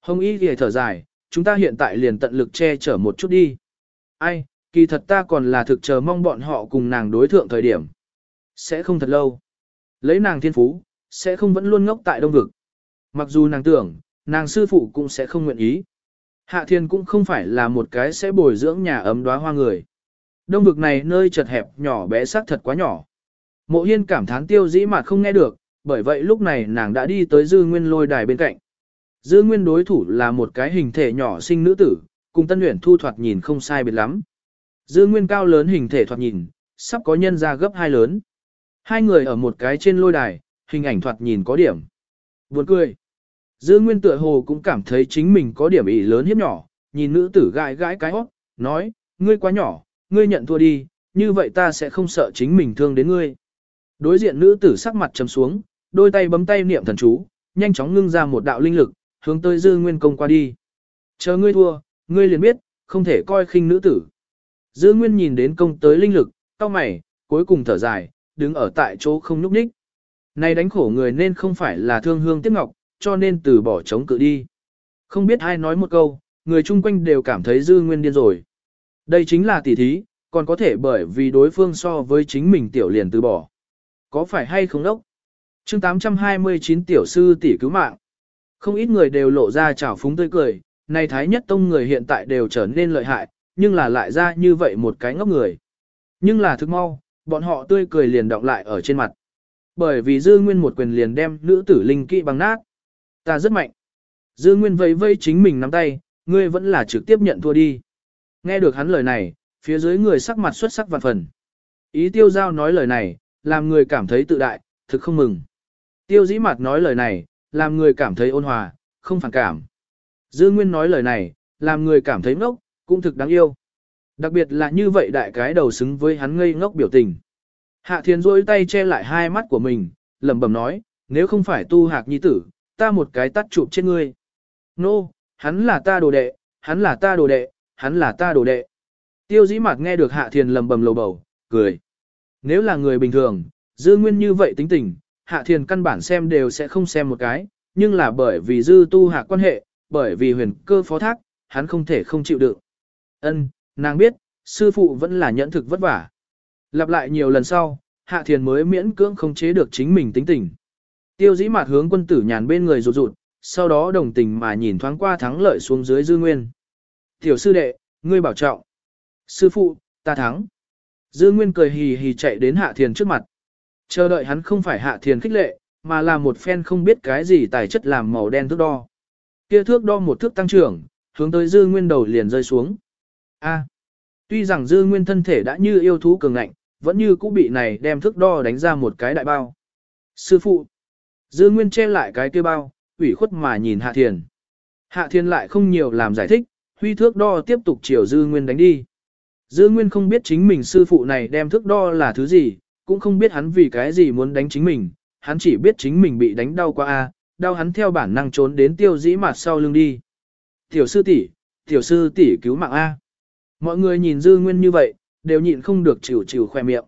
Speaker 1: Hồng Y thì thở dài, chúng ta hiện tại liền tận lực che chở một chút đi. Ai, kỳ thật ta còn là thực chờ mong bọn họ cùng nàng đối thượng thời điểm. Sẽ không thật lâu. Lấy nàng thiên phú, sẽ không vẫn luôn ngốc tại đông vực. Mặc dù nàng tưởng, nàng sư phụ cũng sẽ không nguyện ý. Hạ thiên cũng không phải là một cái sẽ bồi dưỡng nhà ấm đóa hoa người. Đông vực này nơi chật hẹp nhỏ bé xác thật quá nhỏ. Mộ hiên cảm thán tiêu dĩ mà không nghe được, bởi vậy lúc này nàng đã đi tới dư nguyên lôi đài bên cạnh. Dư nguyên đối thủ là một cái hình thể nhỏ sinh nữ tử, cùng tân luyện thu thoạt nhìn không sai biệt lắm. Dư nguyên cao lớn hình thể thoạt nhìn, sắp có nhân ra gấp hai lớn. Hai người ở một cái trên lôi đài, hình ảnh thoạt nhìn có điểm. Buồn cười. Dư nguyên tựa hồ cũng cảm thấy chính mình có điểm ý lớn hiếp nhỏ, nhìn nữ tử gãi gãi cái hót, nói, ngươi quá nhỏ, ngươi nhận thua đi, như vậy ta sẽ không sợ chính mình thương đến ngươi. Đối diện nữ tử sắc mặt trầm xuống, đôi tay bấm tay niệm thần chú, nhanh chóng ngưng ra một đạo linh lực, hướng tới dư nguyên công qua đi. Chờ ngươi thua, ngươi liền biết, không thể coi khinh nữ tử. Dư nguyên nhìn đến công tới linh lực, cao mày, cuối cùng thở dài, đứng ở tại chỗ không nhúc nhích. Này đánh khổ người nên không phải là thương hương tiếc ngọc, cho nên từ bỏ chống cự đi. Không biết ai nói một câu, người chung quanh đều cảm thấy dư nguyên điên rồi. Đây chính là tỷ thí, còn có thể bởi vì đối phương so với chính mình tiểu liền từ bỏ. Có phải hay không đốc? Chương 829 tiểu sư tỷ cứu mạng. Không ít người đều lộ ra trào phúng tươi cười, này thái nhất tông người hiện tại đều trở nên lợi hại, nhưng là lại ra như vậy một cái ngốc người. Nhưng là thức mau, bọn họ tươi cười liền động lại ở trên mặt. Bởi vì dư nguyên một quyền liền đem nữ tử linh kỵ bằng nát. Ta rất mạnh. Dư nguyên vẫy vây chính mình nắm tay, ngươi vẫn là trực tiếp nhận thua đi. Nghe được hắn lời này, phía dưới người sắc mặt xuất sắc vạn phần. Ý tiêu giao nói lời này, làm người cảm thấy tự đại, thực không mừng. Tiêu dĩ mặt nói lời này, làm người cảm thấy ôn hòa, không phản cảm. Dư Nguyên nói lời này, làm người cảm thấy ngốc, cũng thực đáng yêu. Đặc biệt là như vậy đại cái đầu xứng với hắn ngây ngốc biểu tình. Hạ Thiên rôi tay che lại hai mắt của mình, lẩm bẩm nói, nếu không phải tu hạc nhi tử, ta một cái tắt chụp trên ngươi. Nô, no, hắn là ta đồ đệ, hắn là ta đồ đệ, hắn là ta đồ đệ. Tiêu dĩ mặt nghe được Hạ Thiên lẩm bẩm lầu bầu, cười. Nếu là người bình thường, dư nguyên như vậy tính tình, Hạ Thiên căn bản xem đều sẽ không xem một cái, nhưng là bởi vì dư tu hạ quan hệ, bởi vì huyền cơ phó thác, hắn không thể không chịu đựng. Ân, nàng biết, sư phụ vẫn là nhẫn thực vất vả. Lặp lại nhiều lần sau, Hạ Thiền mới miễn cưỡng không chế được chính mình tính tình. Tiêu dĩ mạt hướng quân tử nhàn bên người rụt rụt, sau đó đồng tình mà nhìn thoáng qua thắng lợi xuống dưới dư nguyên. Tiểu sư đệ, ngươi bảo trọng. Sư phụ, ta thắng. Dư nguyên cười hì hì chạy đến Hạ Thiền trước mặt. Chờ đợi hắn không phải Hạ Thiền khích lệ, mà là một phen không biết cái gì tài chất làm màu đen thước đo. Kia thước đo một thước tăng trưởng, hướng tới dư nguyên đầu liền rơi xuống. A. tuy rằng dư nguyên thân thể đã như yêu thú cường ngạnh, vẫn như cũ bị này đem thước đo đánh ra một cái đại bao. Sư phụ. Dư nguyên che lại cái kia bao, ủy khuất mà nhìn Hạ Thiền. Hạ Thiền lại không nhiều làm giải thích, huy thước đo tiếp tục chiều Dư Nguyên đánh đi. Dư Nguyên không biết chính mình sư phụ này đem thước đo là thứ gì, cũng không biết hắn vì cái gì muốn đánh chính mình, hắn chỉ biết chính mình bị đánh đau quá a, đau hắn theo bản năng trốn đến tiêu dĩ mặt sau lưng đi. Tiểu sư tỷ, tiểu sư tỷ cứu mạng a. Mọi người nhìn Dư Nguyên như vậy, đều nhịn không được chịu chịu khoe miệng.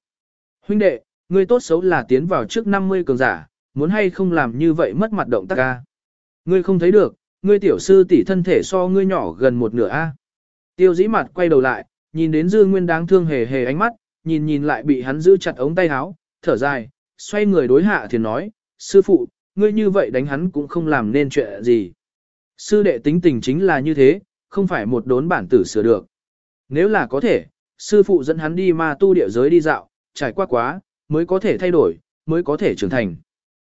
Speaker 1: Huynh đệ, ngươi tốt xấu là tiến vào trước 50 cường giả, muốn hay không làm như vậy mất mặt động tác a. Ngươi không thấy được, ngươi tiểu sư tỷ thân thể so ngươi nhỏ gần một nửa a. Tiêu dĩ mặt quay đầu lại, nhìn đến Dư Nguyên đáng thương hề hề ánh mắt, nhìn nhìn lại bị hắn giữ chặt ống tay áo, thở dài, xoay người đối hạ thì nói, sư phụ, ngươi như vậy đánh hắn cũng không làm nên chuyện gì. Sư đệ tính tình chính là như thế, không phải một đốn bản tử sửa được. Nếu là có thể, sư phụ dẫn hắn đi ma tu địa giới đi dạo, trải qua quá, mới có thể thay đổi, mới có thể trưởng thành.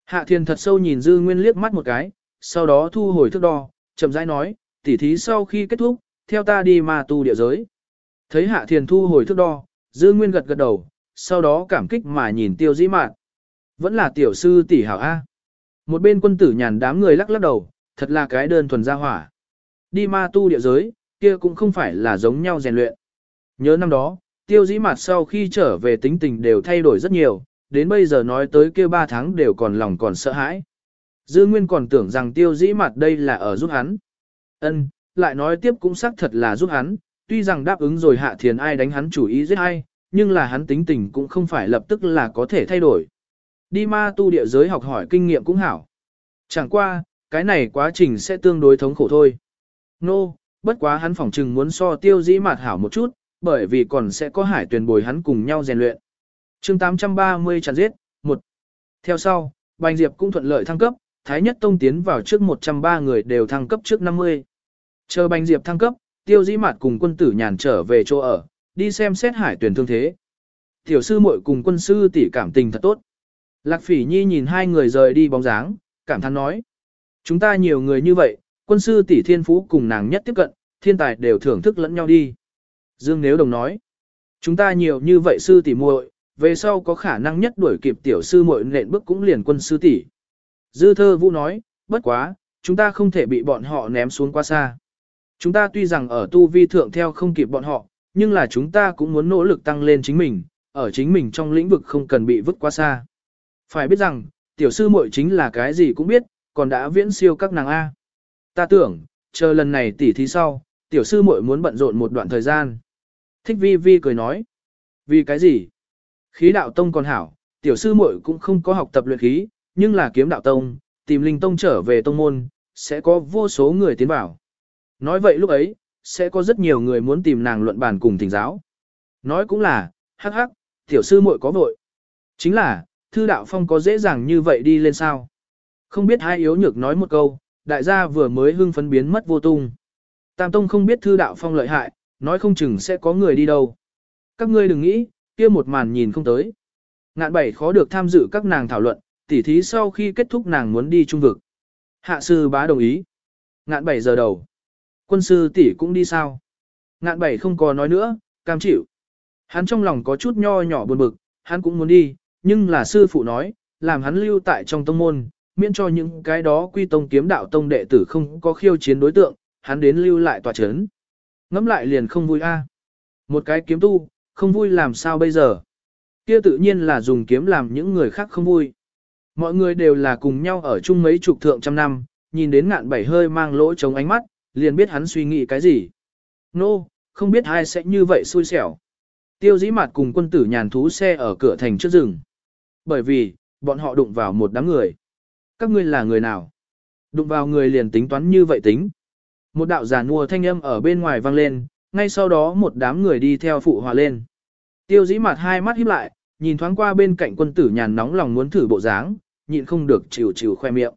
Speaker 1: Hạ thiên thật sâu nhìn Dư Nguyên liếc mắt một cái, sau đó thu hồi thước đo, chậm rãi nói, tỉ thí sau khi kết thúc, theo ta đi ma tu địa giới. Thấy Hạ Thiền thu hồi thước đo, Dư Nguyên gật gật đầu, sau đó cảm kích mà nhìn tiêu dĩ mạn. Vẫn là tiểu sư tỷ hảo A. Một bên quân tử nhàn đám người lắc lắc đầu, thật là cái đơn thuần gia hỏa. Đi ma tu địa giới, kia cũng không phải là giống nhau rèn luyện. Nhớ năm đó, tiêu dĩ mặt sau khi trở về tính tình đều thay đổi rất nhiều, đến bây giờ nói tới kia ba tháng đều còn lòng còn sợ hãi. Dư Nguyên còn tưởng rằng tiêu dĩ mặt đây là ở giúp hắn. Ân, lại nói tiếp cũng xác thật là giúp hắn, tuy rằng đáp ứng rồi hạ thiền ai đánh hắn chủ ý giết ai, nhưng là hắn tính tình cũng không phải lập tức là có thể thay đổi. Đi ma tu địa giới học hỏi kinh nghiệm cũng hảo. Chẳng qua, cái này quá trình sẽ tương đối thống khổ thôi. Nô, no, bất quá hắn phỏng chừng muốn so tiêu dĩ mạt hảo một chút, bởi vì còn sẽ có hải tuyển bồi hắn cùng nhau rèn luyện. chương 830 chặn giết, 1. Theo sau, Bành Diệp cũng thuận lợi thăng cấp, Thái Nhất Tông tiến vào trước 103 người đều thăng cấp trước 50. Chờ Bành Diệp thăng cấp, tiêu dĩ mạt cùng quân tử nhàn trở về chỗ ở, đi xem xét hải tuyển thương thế. Tiểu sư muội cùng quân sư tỷ cảm tình thật tốt. Lạc phỉ nhi nhìn hai người rời đi bóng dáng, cảm thán nói. Chúng ta nhiều người như vậy, quân sư tỷ thiên phú cùng nàng nhất tiếp cận, thiên tài đều thưởng thức lẫn nhau đi. Dương Nếu Đồng nói. Chúng ta nhiều như vậy sư tỷ muội, về sau có khả năng nhất đuổi kịp tiểu sư muội nện bước cũng liền quân sư tỷ. Dư thơ vũ nói, bất quá, chúng ta không thể bị bọn họ ném xuống quá xa. Chúng ta tuy rằng ở tu vi thượng theo không kịp bọn họ, nhưng là chúng ta cũng muốn nỗ lực tăng lên chính mình, ở chính mình trong lĩnh vực không cần bị vứt quá xa. Phải biết rằng, tiểu sư muội chính là cái gì cũng biết, còn đã viễn siêu các nàng A. Ta tưởng, chờ lần này tỉ thí sau, tiểu sư muội muốn bận rộn một đoạn thời gian. Thích vi vi cười nói. Vì cái gì? Khí đạo tông còn hảo, tiểu sư muội cũng không có học tập luyện khí, nhưng là kiếm đạo tông, tìm linh tông trở về tông môn, sẽ có vô số người tiến vào. Nói vậy lúc ấy, sẽ có rất nhiều người muốn tìm nàng luận bàn cùng thỉnh giáo. Nói cũng là, hắc hắc, tiểu sư muội có vội. Chính là, thư đạo phong có dễ dàng như vậy đi lên sao? Không biết hai yếu nhược nói một câu, đại gia vừa mới hưng phấn biến mất vô tung. Tam Tông không biết thư đạo phong lợi hại, nói không chừng sẽ có người đi đâu. Các ngươi đừng nghĩ, kia một màn nhìn không tới. Ngạn bảy khó được tham dự các nàng thảo luận, tỉ thí sau khi kết thúc nàng muốn đi trung vực. Hạ sư bá đồng ý. Ngạn bảy giờ đầu. Quân sư tỷ cũng đi sao? Ngạn bảy không có nói nữa, cam chịu. Hắn trong lòng có chút nho nhỏ buồn bực, hắn cũng muốn đi, nhưng là sư phụ nói, làm hắn lưu tại trong tông môn, miễn cho những cái đó quy tông kiếm đạo tông đệ tử không có khiêu chiến đối tượng, hắn đến lưu lại tòa chấn. Ngắm lại liền không vui a. Một cái kiếm tu, không vui làm sao bây giờ? Kia tự nhiên là dùng kiếm làm những người khác không vui. Mọi người đều là cùng nhau ở chung mấy chục thượng trăm năm, nhìn đến ngạn bảy hơi mang lỗ chống ánh mắt, liền biết hắn suy nghĩ cái gì. Nô, no, không biết ai sẽ như vậy xui xẻo. Tiêu dĩ mặt cùng quân tử nhàn thú xe ở cửa thành trước rừng. Bởi vì, bọn họ đụng vào một đám người. Các ngươi là người nào? Đụng vào người liền tính toán như vậy tính. Một đạo giả nua thanh âm ở bên ngoài vang lên, ngay sau đó một đám người đi theo phụ hòa lên. Tiêu dĩ mặt hai mắt híp lại, nhìn thoáng qua bên cạnh quân tử nhàn nóng lòng muốn thử bộ dáng, nhịn không được chịu chịu khoe miệng.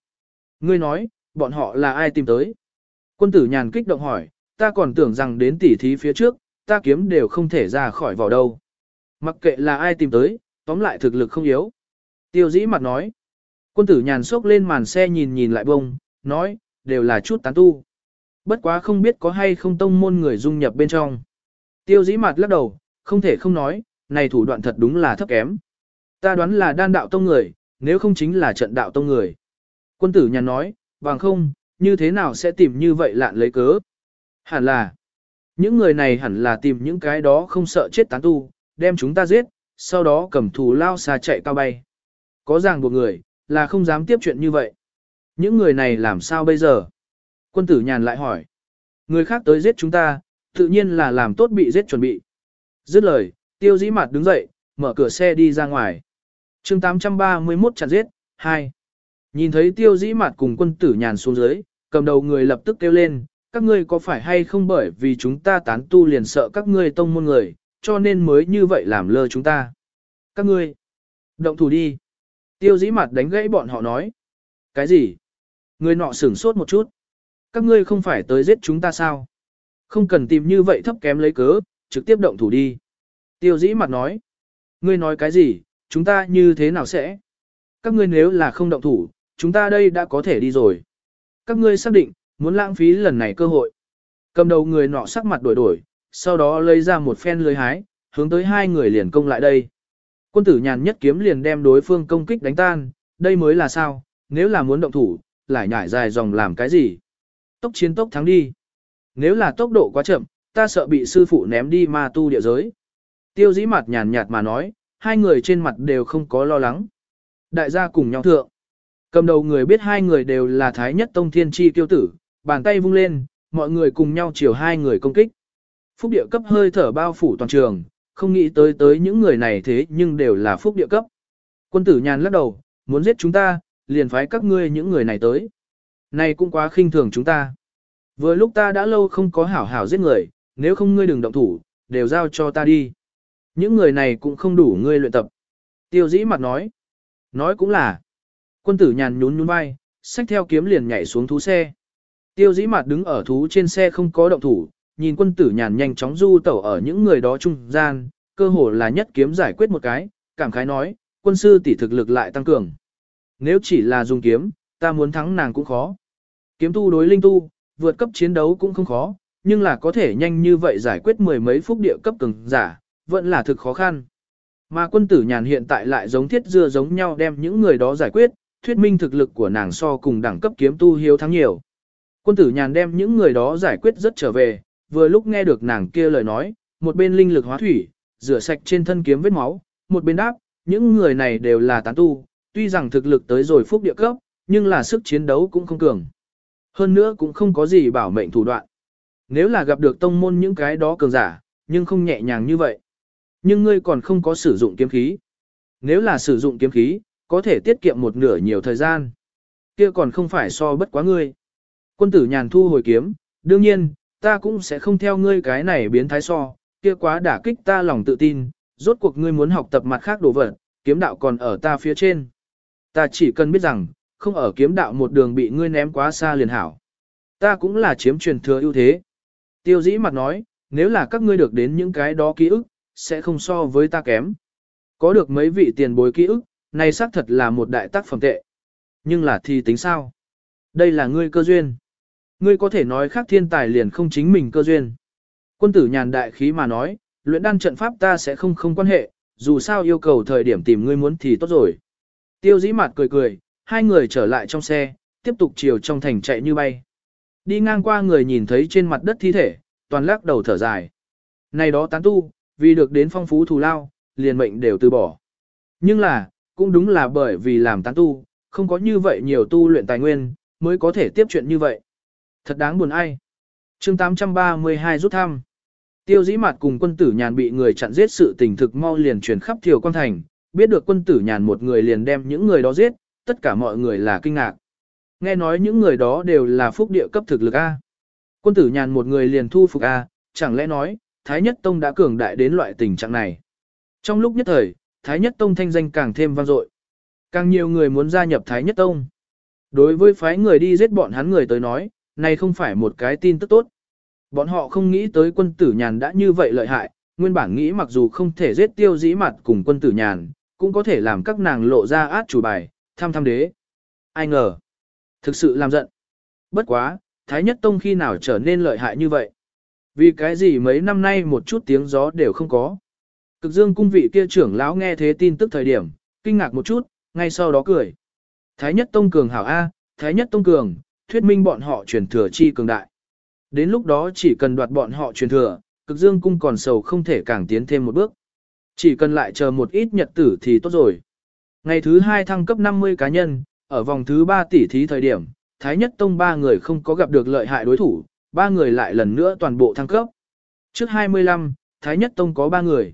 Speaker 1: Ngươi nói, bọn họ là ai tìm tới? Quân tử nhàn kích động hỏi, ta còn tưởng rằng đến tỉ thí phía trước, ta kiếm đều không thể ra khỏi vỏ đâu. Mặc kệ là ai tìm tới, tóm lại thực lực không yếu. Tiêu dĩ mặt nói. Quân tử nhàn sốc lên màn xe nhìn nhìn lại bông, nói, đều là chút tán tu. Bất quá không biết có hay không tông môn người dung nhập bên trong. Tiêu dĩ mặt lắc đầu, không thể không nói, này thủ đoạn thật đúng là thấp kém. Ta đoán là đan đạo tông người, nếu không chính là trận đạo tông người. Quân tử nhàn nói, bằng không, như thế nào sẽ tìm như vậy lạn lấy cớ. Hẳn là, Những người này hẳn là tìm những cái đó không sợ chết tán tu, đem chúng ta giết, sau đó cầm thù lao xa chạy cao bay. Có ràng buộc người, là không dám tiếp chuyện như vậy. Những người này làm sao bây giờ? Quân tử nhàn lại hỏi. Người khác tới giết chúng ta, tự nhiên là làm tốt bị giết chuẩn bị. Dứt lời, tiêu dĩ mặt đứng dậy, mở cửa xe đi ra ngoài. chương 831 chặn giết, 2. Nhìn thấy tiêu dĩ mặt cùng quân tử nhàn xuống dưới, cầm đầu người lập tức kêu lên, các ngươi có phải hay không bởi vì chúng ta tán tu liền sợ các ngươi tông môn người, cho nên mới như vậy làm lơ chúng ta. Các ngươi, động thủ đi. Tiêu dĩ mặt đánh gãy bọn họ nói. Cái gì? Người nọ sửng sốt một chút. Các ngươi không phải tới giết chúng ta sao? Không cần tìm như vậy thấp kém lấy cớ, trực tiếp động thủ đi. Tiêu dĩ mặt nói. Ngươi nói cái gì, chúng ta như thế nào sẽ? Các ngươi nếu là không động thủ, chúng ta đây đã có thể đi rồi. Các ngươi xác định, muốn lãng phí lần này cơ hội. Cầm đầu người nọ sắc mặt đổi đổi, sau đó lấy ra một phen lưới hái, hướng tới hai người liền công lại đây. Quân tử nhàn nhất kiếm liền đem đối phương công kích đánh tan, đây mới là sao, nếu là muốn động thủ, lại nhảy dài dòng làm cái gì. Tốc chiến tốc thắng đi. Nếu là tốc độ quá chậm, ta sợ bị sư phụ ném đi ma tu địa giới. Tiêu dĩ mặt nhàn nhạt mà nói, hai người trên mặt đều không có lo lắng. Đại gia cùng nhau thượng. Cầm đầu người biết hai người đều là thái nhất tông thiên chi tiêu tử, bàn tay vung lên, mọi người cùng nhau chiều hai người công kích. Phúc địa cấp hơi thở bao phủ toàn trường, không nghĩ tới tới những người này thế nhưng đều là phúc địa cấp. Quân tử nhàn lắc đầu, muốn giết chúng ta, liền phái các ngươi những người này tới. Này cũng quá khinh thường chúng ta. Vừa lúc ta đã lâu không có hảo hảo giết người, nếu không ngươi đừng động thủ, đều giao cho ta đi. Những người này cũng không đủ ngươi luyện tập. Tiêu dĩ mặt nói. Nói cũng là. Quân tử nhàn nhún nhún vai, xách theo kiếm liền nhảy xuống thú xe. Tiêu dĩ mặt đứng ở thú trên xe không có động thủ, nhìn quân tử nhàn nhanh chóng du tẩu ở những người đó trung gian, cơ hồ là nhất kiếm giải quyết một cái, cảm khái nói, quân sư tỷ thực lực lại tăng cường. Nếu chỉ là dùng kiếm, ta muốn thắng nàng cũng khó. Kiếm tu đối linh tu, vượt cấp chiến đấu cũng không khó, nhưng là có thể nhanh như vậy giải quyết mười mấy phút địa cấp cường giả, vẫn là thực khó khăn. Mà quân tử nhàn hiện tại lại giống thiết dưa giống nhau đem những người đó giải quyết, thuyết minh thực lực của nàng so cùng đẳng cấp kiếm tu hiếu thắng nhiều. Quân tử nhàn đem những người đó giải quyết rất trở về, vừa lúc nghe được nàng kia lời nói, một bên linh lực hóa thủy, rửa sạch trên thân kiếm vết máu, một bên đáp, những người này đều là tán tu, tuy rằng thực lực tới rồi phúc địa cấp, nhưng là sức chiến đấu cũng không cường. Hơn nữa cũng không có gì bảo mệnh thủ đoạn. Nếu là gặp được tông môn những cái đó cường giả, nhưng không nhẹ nhàng như vậy. Nhưng ngươi còn không có sử dụng kiếm khí. Nếu là sử dụng kiếm khí, có thể tiết kiệm một nửa nhiều thời gian. Kia còn không phải so bất quá ngươi. Quân tử nhàn thu hồi kiếm, đương nhiên, ta cũng sẽ không theo ngươi cái này biến thái so, kia quá đả kích ta lòng tự tin, rốt cuộc ngươi muốn học tập mặt khác đồ vật, kiếm đạo còn ở ta phía trên. Ta chỉ cần biết rằng, không ở kiếm đạo một đường bị ngươi ném quá xa liền hảo. Ta cũng là chiếm truyền thừa ưu thế. Tiêu dĩ mặt nói, nếu là các ngươi được đến những cái đó ký ức, sẽ không so với ta kém. Có được mấy vị tiền bối ký ức, này xác thật là một đại tác phẩm tệ. Nhưng là thì tính sao? Đây là ngươi cơ duyên. Ngươi có thể nói khác thiên tài liền không chính mình cơ duyên. Quân tử nhàn đại khí mà nói, luyện đan trận pháp ta sẽ không không quan hệ, dù sao yêu cầu thời điểm tìm ngươi muốn thì tốt rồi. Tiêu dĩ mặt cười cười, hai người trở lại trong xe, tiếp tục chiều trong thành chạy như bay. Đi ngang qua người nhìn thấy trên mặt đất thi thể, toàn lắc đầu thở dài. Này đó tán tu, vì được đến phong phú thù lao, liền mệnh đều từ bỏ. Nhưng là, cũng đúng là bởi vì làm tán tu, không có như vậy nhiều tu luyện tài nguyên, mới có thể tiếp chuyện như vậy. Thật đáng buồn ai. chương 832 rút thăm. Tiêu dĩ mặt cùng quân tử nhàn bị người chặn giết sự tình thực mau liền truyền khắp thiều quan thành, biết được quân tử nhàn một người liền đem những người đó giết, tất cả mọi người là kinh ngạc. Nghe nói những người đó đều là phúc địa cấp thực lực A. Quân tử nhàn một người liền thu phục A, chẳng lẽ nói, Thái Nhất Tông đã cường đại đến loại tình trạng này. Trong lúc nhất thời, Thái Nhất Tông thanh danh càng thêm vang dội. Càng nhiều người muốn gia nhập Thái Nhất Tông. Đối với phái người đi giết bọn hắn người tới nói, này không phải một cái tin tức tốt. Bọn họ không nghĩ tới quân tử nhàn đã như vậy lợi hại, nguyên bản nghĩ mặc dù không thể giết tiêu dĩ mặt cùng quân tử nhàn, cũng có thể làm các nàng lộ ra át chủ bài, tham tham đế. Ai ngờ, thực sự làm giận. Bất quá, Thái Nhất Tông khi nào trở nên lợi hại như vậy? Vì cái gì mấy năm nay một chút tiếng gió đều không có. Cực dương cung vị kia trưởng lão nghe thế tin tức thời điểm, kinh ngạc một chút, ngay sau đó cười. Thái Nhất Tông cường hảo A, Thái Nhất Tông cường, thuyết minh bọn họ truyền thừa chi cường đại. Đến lúc đó chỉ cần đoạt bọn họ truyền thừa, cực dương cung còn sầu không thể càng tiến thêm một bước. Chỉ cần lại chờ một ít nhật tử thì tốt rồi. Ngày thứ hai thăng cấp 50 cá nhân, ở vòng thứ 3 tỷ thí thời điểm, Thái Nhất Tông ba người không có gặp được lợi hại đối thủ, ba người lại lần nữa toàn bộ thăng cấp. Trước 25, Thái Nhất Tông có ba người.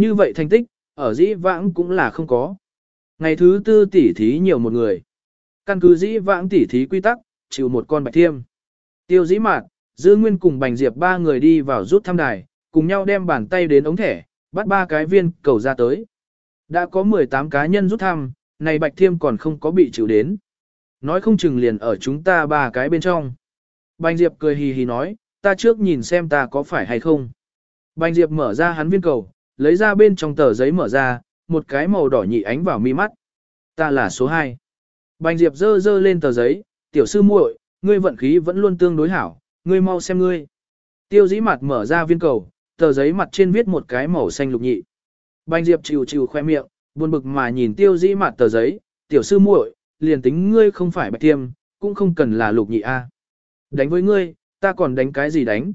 Speaker 1: Như vậy thành tích, ở dĩ vãng cũng là không có. Ngày thứ tư tỷ thí nhiều một người. Căn cứ dĩ vãng tỷ thí quy tắc, chịu một con bạch thiêm. Tiêu dĩ mạt, dư nguyên cùng bành diệp ba người đi vào rút thăm đài, cùng nhau đem bàn tay đến ống thẻ, bắt ba cái viên cầu ra tới. Đã có 18 cá nhân rút thăm, này bạch thiêm còn không có bị chịu đến. Nói không chừng liền ở chúng ta ba cái bên trong. Bành diệp cười hì hì nói, ta trước nhìn xem ta có phải hay không. Bành diệp mở ra hắn viên cầu, lấy ra bên trong tờ giấy mở ra, một cái màu đỏ nhị ánh vào mi mắt. Ta là số 2. Bành Diệp dơ dơ lên tờ giấy, tiểu sư muội, ngươi vận khí vẫn luôn tương đối hảo, ngươi mau xem ngươi. Tiêu dĩ mặt mở ra viên cầu, tờ giấy mặt trên viết một cái màu xanh lục nhị. Bành Diệp chịu chịu khoe miệng, buồn bực mà nhìn tiêu dĩ mặt tờ giấy, tiểu sư muội, liền tính ngươi không phải bạch tiêm, cũng không cần là lục nhị a. Đánh với ngươi, ta còn đánh cái gì đánh?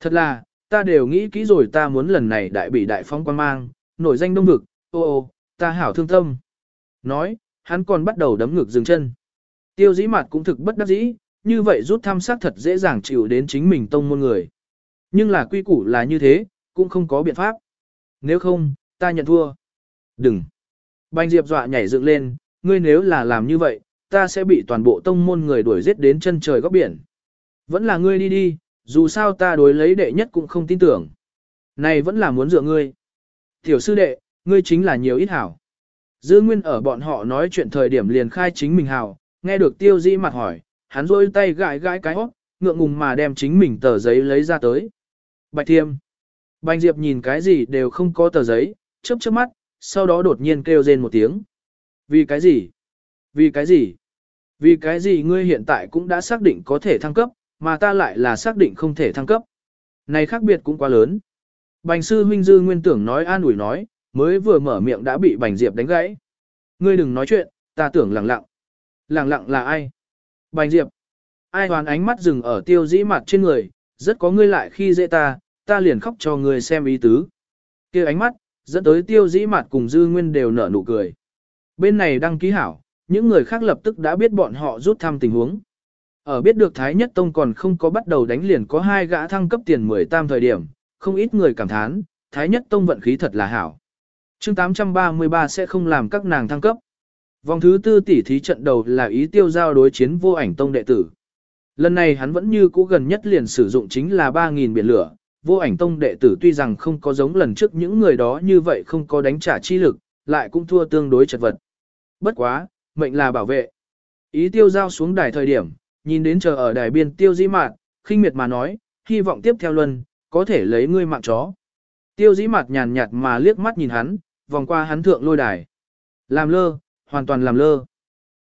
Speaker 1: Thật là, ta đều nghĩ kỹ rồi ta muốn lần này đại bị đại phong quan mang, nổi danh đông vực, ô ô, ta hảo thương tâm. Nói, hắn còn bắt đầu đấm ngực dừng chân. Tiêu dĩ mặt cũng thực bất đắc dĩ, như vậy rút thăm sát thật dễ dàng chịu đến chính mình tông môn người. Nhưng là quy củ là như thế, cũng không có biện pháp. Nếu không, ta nhận thua. Đừng. Bành Diệp dọa nhảy dựng lên, ngươi nếu là làm như vậy, ta sẽ bị toàn bộ tông môn người đuổi giết đến chân trời góc biển. Vẫn là ngươi đi đi, dù sao ta đối lấy đệ nhất cũng không tin tưởng. Này vẫn là muốn dựa ngươi. Tiểu sư đệ, ngươi chính là nhiều ít hảo. Dư Nguyên ở bọn họ nói chuyện thời điểm liền khai chính mình hảo, nghe được tiêu di mặt hỏi, hắn rôi tay gãi gãi cái hót, ngượng ngùng mà đem chính mình tờ giấy lấy ra tới. Bạch Thiêm. Bành Diệp nhìn cái gì đều không có tờ giấy, chớp chớp mắt, sau đó đột nhiên kêu rên một tiếng. Vì cái gì? Vì cái gì? Vì cái gì ngươi hiện tại cũng đã xác định có thể thăng cấp, mà ta lại là xác định không thể thăng cấp. Này khác biệt cũng quá lớn. Bành sư huynh dư nguyên tưởng nói an ủi nói, mới vừa mở miệng đã bị bành diệp đánh gãy. Ngươi đừng nói chuyện, ta tưởng lặng lặng. Lặng lặng là ai? Bành diệp. Ai hoàn ánh mắt dừng ở tiêu dĩ mặt trên người, rất có ngươi lại khi dễ ta, ta liền khóc cho ngươi xem ý tứ. kia ánh mắt, dẫn tới tiêu dĩ mặt cùng dư nguyên đều nở nụ cười. Bên này đăng ký hảo, những người khác lập tức đã biết bọn họ rút thăm tình huống. Ở biết được Thái Nhất Tông còn không có bắt đầu đánh liền có hai gã thăng cấp tiền 10 tam thời điểm, không ít người cảm thán, Thái Nhất Tông vận khí thật là hảo. chương 833 sẽ không làm các nàng thăng cấp. Vòng thứ tư tỷ thí trận đầu là ý tiêu giao đối chiến vô ảnh tông đệ tử. Lần này hắn vẫn như cũ gần nhất liền sử dụng chính là 3.000 biển lửa, vô ảnh tông đệ tử tuy rằng không có giống lần trước những người đó như vậy không có đánh trả chi lực, lại cũng thua tương đối chật vật. Bất quá, mệnh là bảo vệ. Ý tiêu giao xuống đài thời điểm, nhìn đến chờ ở đài biên tiêu dĩ mạt, khinh miệt mà nói, hy vọng tiếp theo luân, có thể lấy ngươi mạng chó. Tiêu dĩ mạt nhàn nhạt mà liếc mắt nhìn hắn, vòng qua hắn thượng lôi đài. Làm lơ, hoàn toàn làm lơ.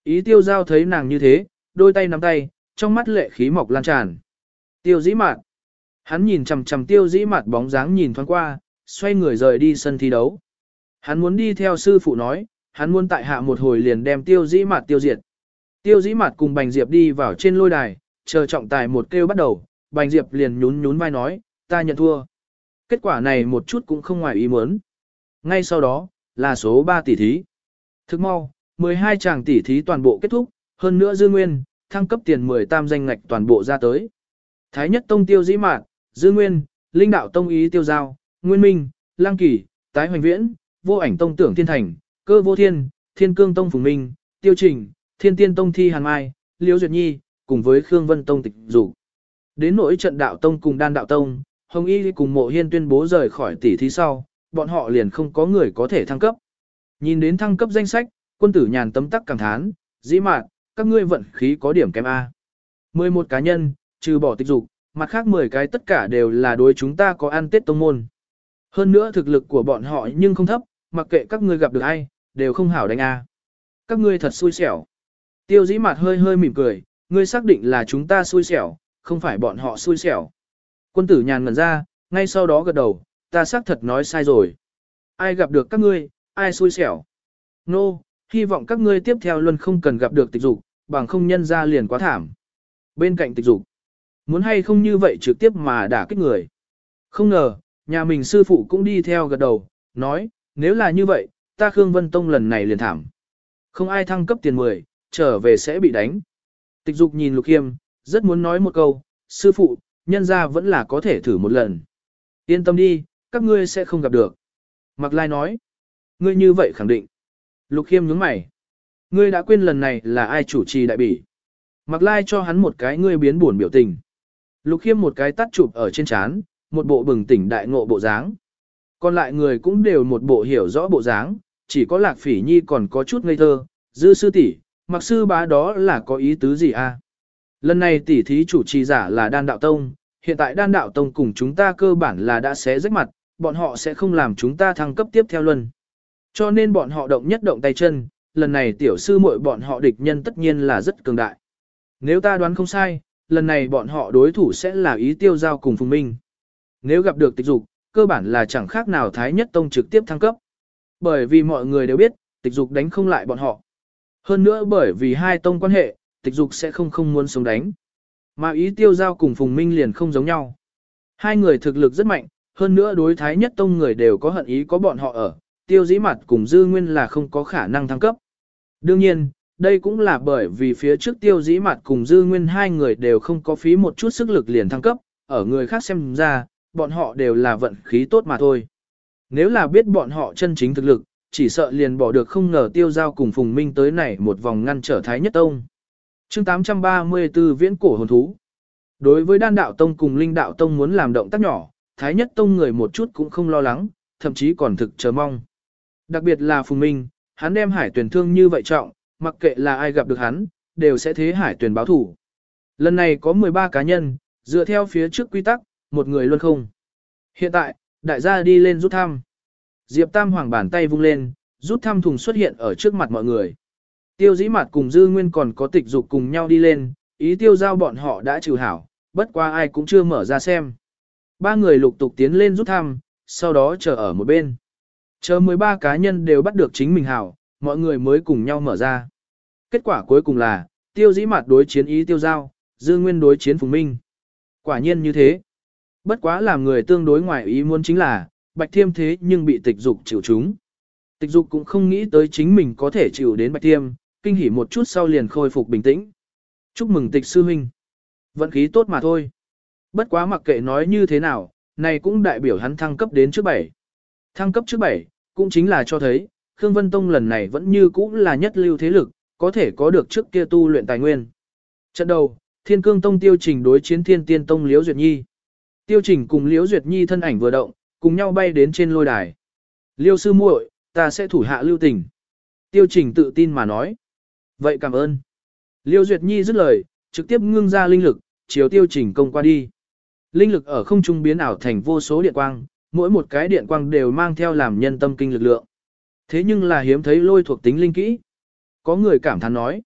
Speaker 1: Ý tiêu giao thấy nàng như thế, đôi tay nắm tay, trong mắt lệ khí mọc lan tràn. Tiêu dĩ mạt. Hắn nhìn chằm chằm tiêu dĩ mạt bóng dáng nhìn thoáng qua, xoay người rời đi sân thi đấu. Hắn muốn đi theo sư phụ nói, hắn muốn tại hạ một hồi liền đem tiêu dĩ mạt tiêu diệt. Tiêu dĩ mặt cùng Bành Diệp đi vào trên lôi đài, chờ trọng tài một kêu bắt đầu, Bành Diệp liền nhún nhún vai nói, ta nhận thua. Kết quả này một chút cũng không ngoài ý muốn. Ngay sau đó, là số 3 tỷ thí. Thức mau, 12 chàng tỷ thí toàn bộ kết thúc, hơn nữa dư nguyên, thăng cấp tiền 10 tam danh ngạch toàn bộ ra tới. Thái nhất tông tiêu dĩ mạn, dư nguyên, linh đạo tông ý tiêu giao, nguyên minh, lang kỳ, tái hoành viễn, vô ảnh tông tưởng thiên thành, cơ vô thiên, thiên cương tông phùng minh, tiêu trình, Thiên Tiên Tông thi Hàn Mai, Liễu Duyệt Nhi, cùng với Khương Vân Tông tịch dục. Đến nỗi trận đạo tông cùng đan đạo tông, Hồng Y cùng Mộ Hiên tuyên bố rời khỏi tỷ thí sau, bọn họ liền không có người có thể thăng cấp. Nhìn đến thăng cấp danh sách, quân tử nhàn tấm tắc cảm thán, dĩ mạn, các ngươi vận khí có điểm kém A. 11 cá nhân, trừ bỏ tịch dục, mặt khác 10 cái tất cả đều là đối chúng ta có ăn tết tông môn. Hơn nữa thực lực của bọn họ nhưng không thấp, mặc kệ các ngươi gặp được ai, đều không hảo đánh A. Các ngươi thật xui xẻo. Tiêu dĩ mặt hơi hơi mỉm cười, ngươi xác định là chúng ta xui xẻo, không phải bọn họ xui xẻo. Quân tử nhàn ngẩn ra, ngay sau đó gật đầu, ta xác thật nói sai rồi. Ai gặp được các ngươi, ai xui xẻo. Nô, no, hy vọng các ngươi tiếp theo luôn không cần gặp được tịch dục, bằng không nhân ra liền quá thảm. Bên cạnh tịch dục, Muốn hay không như vậy trực tiếp mà đả kích người. Không ngờ, nhà mình sư phụ cũng đi theo gật đầu, nói, nếu là như vậy, ta Khương Vân Tông lần này liền thảm. Không ai thăng cấp tiền 10, trở về sẽ bị đánh. Tịch dục nhìn Lục Khiêm, rất muốn nói một câu, sư phụ, nhân ra vẫn là có thể thử một lần. Yên tâm đi, các ngươi sẽ không gặp được. Mạc Lai nói, ngươi như vậy khẳng định. Lục Khiêm nhướng mày. Ngươi đã quên lần này là ai chủ trì đại bỉ. Mạc Lai cho hắn một cái ngươi biến buồn biểu tình. Lục Khiêm một cái tắt chụp ở trên chán, một bộ bừng tỉnh đại ngộ bộ dáng. Còn lại người cũng đều một bộ hiểu rõ bộ dáng, chỉ có Lạc Phỉ Nhi còn có chút ngây thơ, dư sư tỷ, mặc sư bá đó là có ý tứ gì a? Lần này tỷ thí chủ trì giả là Đan Đạo Tông, hiện tại Đan Đạo Tông cùng chúng ta cơ bản là đã xé rách mặt, bọn họ sẽ không làm chúng ta thăng cấp tiếp theo luân. Cho nên bọn họ động nhất động tay chân, lần này tiểu sư muội bọn họ địch nhân tất nhiên là rất cường đại. Nếu ta đoán không sai, lần này bọn họ đối thủ sẽ là ý tiêu giao cùng Phùng Minh. Nếu gặp được tịch dục, cơ bản là chẳng khác nào Thái Nhất Tông trực tiếp thăng cấp. Bởi vì mọi người đều biết, tịch dục đánh không lại bọn họ. Hơn nữa bởi vì hai tông quan hệ, tịch dục sẽ không không muốn sống đánh. Mà ý tiêu giao cùng Phùng Minh liền không giống nhau. Hai người thực lực rất mạnh, hơn nữa đối Thái Nhất Tông người đều có hận ý có bọn họ ở, tiêu dĩ mặt cùng dư nguyên là không có khả năng thăng cấp. Đương nhiên, đây cũng là bởi vì phía trước tiêu dĩ mặt cùng dư nguyên hai người đều không có phí một chút sức lực liền thăng cấp, ở người khác xem ra, bọn họ đều là vận khí tốt mà thôi. Nếu là biết bọn họ chân chính thực lực, chỉ sợ liền bỏ được không ngờ tiêu giao cùng Phùng Minh tới này một vòng ngăn trở Thái Nhất Tông. chương 834 Viễn Cổ Hồn Thú Đối với đan đạo tông cùng linh đạo tông muốn làm động tác nhỏ, Thái Nhất Tông người một chút cũng không lo lắng, thậm chí còn thực chờ mong. Đặc biệt là Phùng Minh, hắn đem hải tuyển thương như vậy trọng, mặc kệ là ai gặp được hắn, đều sẽ thế hải tuyển báo thủ. Lần này có 13 cá nhân, dựa theo phía trước quy tắc, một người luôn không. Hiện tại, đại gia đi lên rút thăm. Diệp Tam Hoàng bàn tay vung lên, rút thăm thùng xuất hiện ở trước mặt mọi người. Tiêu dĩ mặt cùng Dư Nguyên còn có tịch dục cùng nhau đi lên, ý tiêu giao bọn họ đã trừ hảo, bất qua ai cũng chưa mở ra xem. Ba người lục tục tiến lên rút thăm, sau đó chờ ở một bên. Chờ 13 cá nhân đều bắt được chính mình hảo, mọi người mới cùng nhau mở ra. Kết quả cuối cùng là, tiêu dĩ mặt đối chiến ý tiêu giao, Dư Nguyên đối chiến Phùng Minh. Quả nhiên như thế. Bất quá làm người tương đối ngoài ý muốn chính là, Bạch Thiêm thế nhưng bị tịch dục chịu chúng. Tịch dục cũng không nghĩ tới chính mình có thể chịu đến Bạch Thiêm, kinh hỉ một chút sau liền khôi phục bình tĩnh. Chúc mừng tịch sư huynh. Vận khí tốt mà thôi. Bất quá mặc kệ nói như thế nào, này cũng đại biểu hắn thăng cấp đến trước bảy. Thăng cấp trước bảy, cũng chính là cho thấy, Khương Vân Tông lần này vẫn như cũ là nhất lưu thế lực, có thể có được trước kia tu luyện tài nguyên. Trận đầu, Thiên Cương Tông tiêu trình đối chiến Thiên Tiên Tông Liễu Duyệt Nhi. Tiêu trình cùng Liễu Duyệt Nhi thân ảnh vừa động, cùng nhau bay đến trên lôi đài. Liêu sư muội, ta sẽ thủ hạ lưu tình. Tiêu trình tự tin mà nói. Vậy cảm ơn. Liêu Duyệt Nhi dứt lời, trực tiếp ngưng ra linh lực, chiếu tiêu trình công qua đi. Linh lực ở không trung biến ảo thành vô số điện quang, mỗi một cái điện quang đều mang theo làm nhân tâm kinh lực lượng. Thế nhưng là hiếm thấy lôi thuộc tính linh kỹ. Có người cảm thán nói.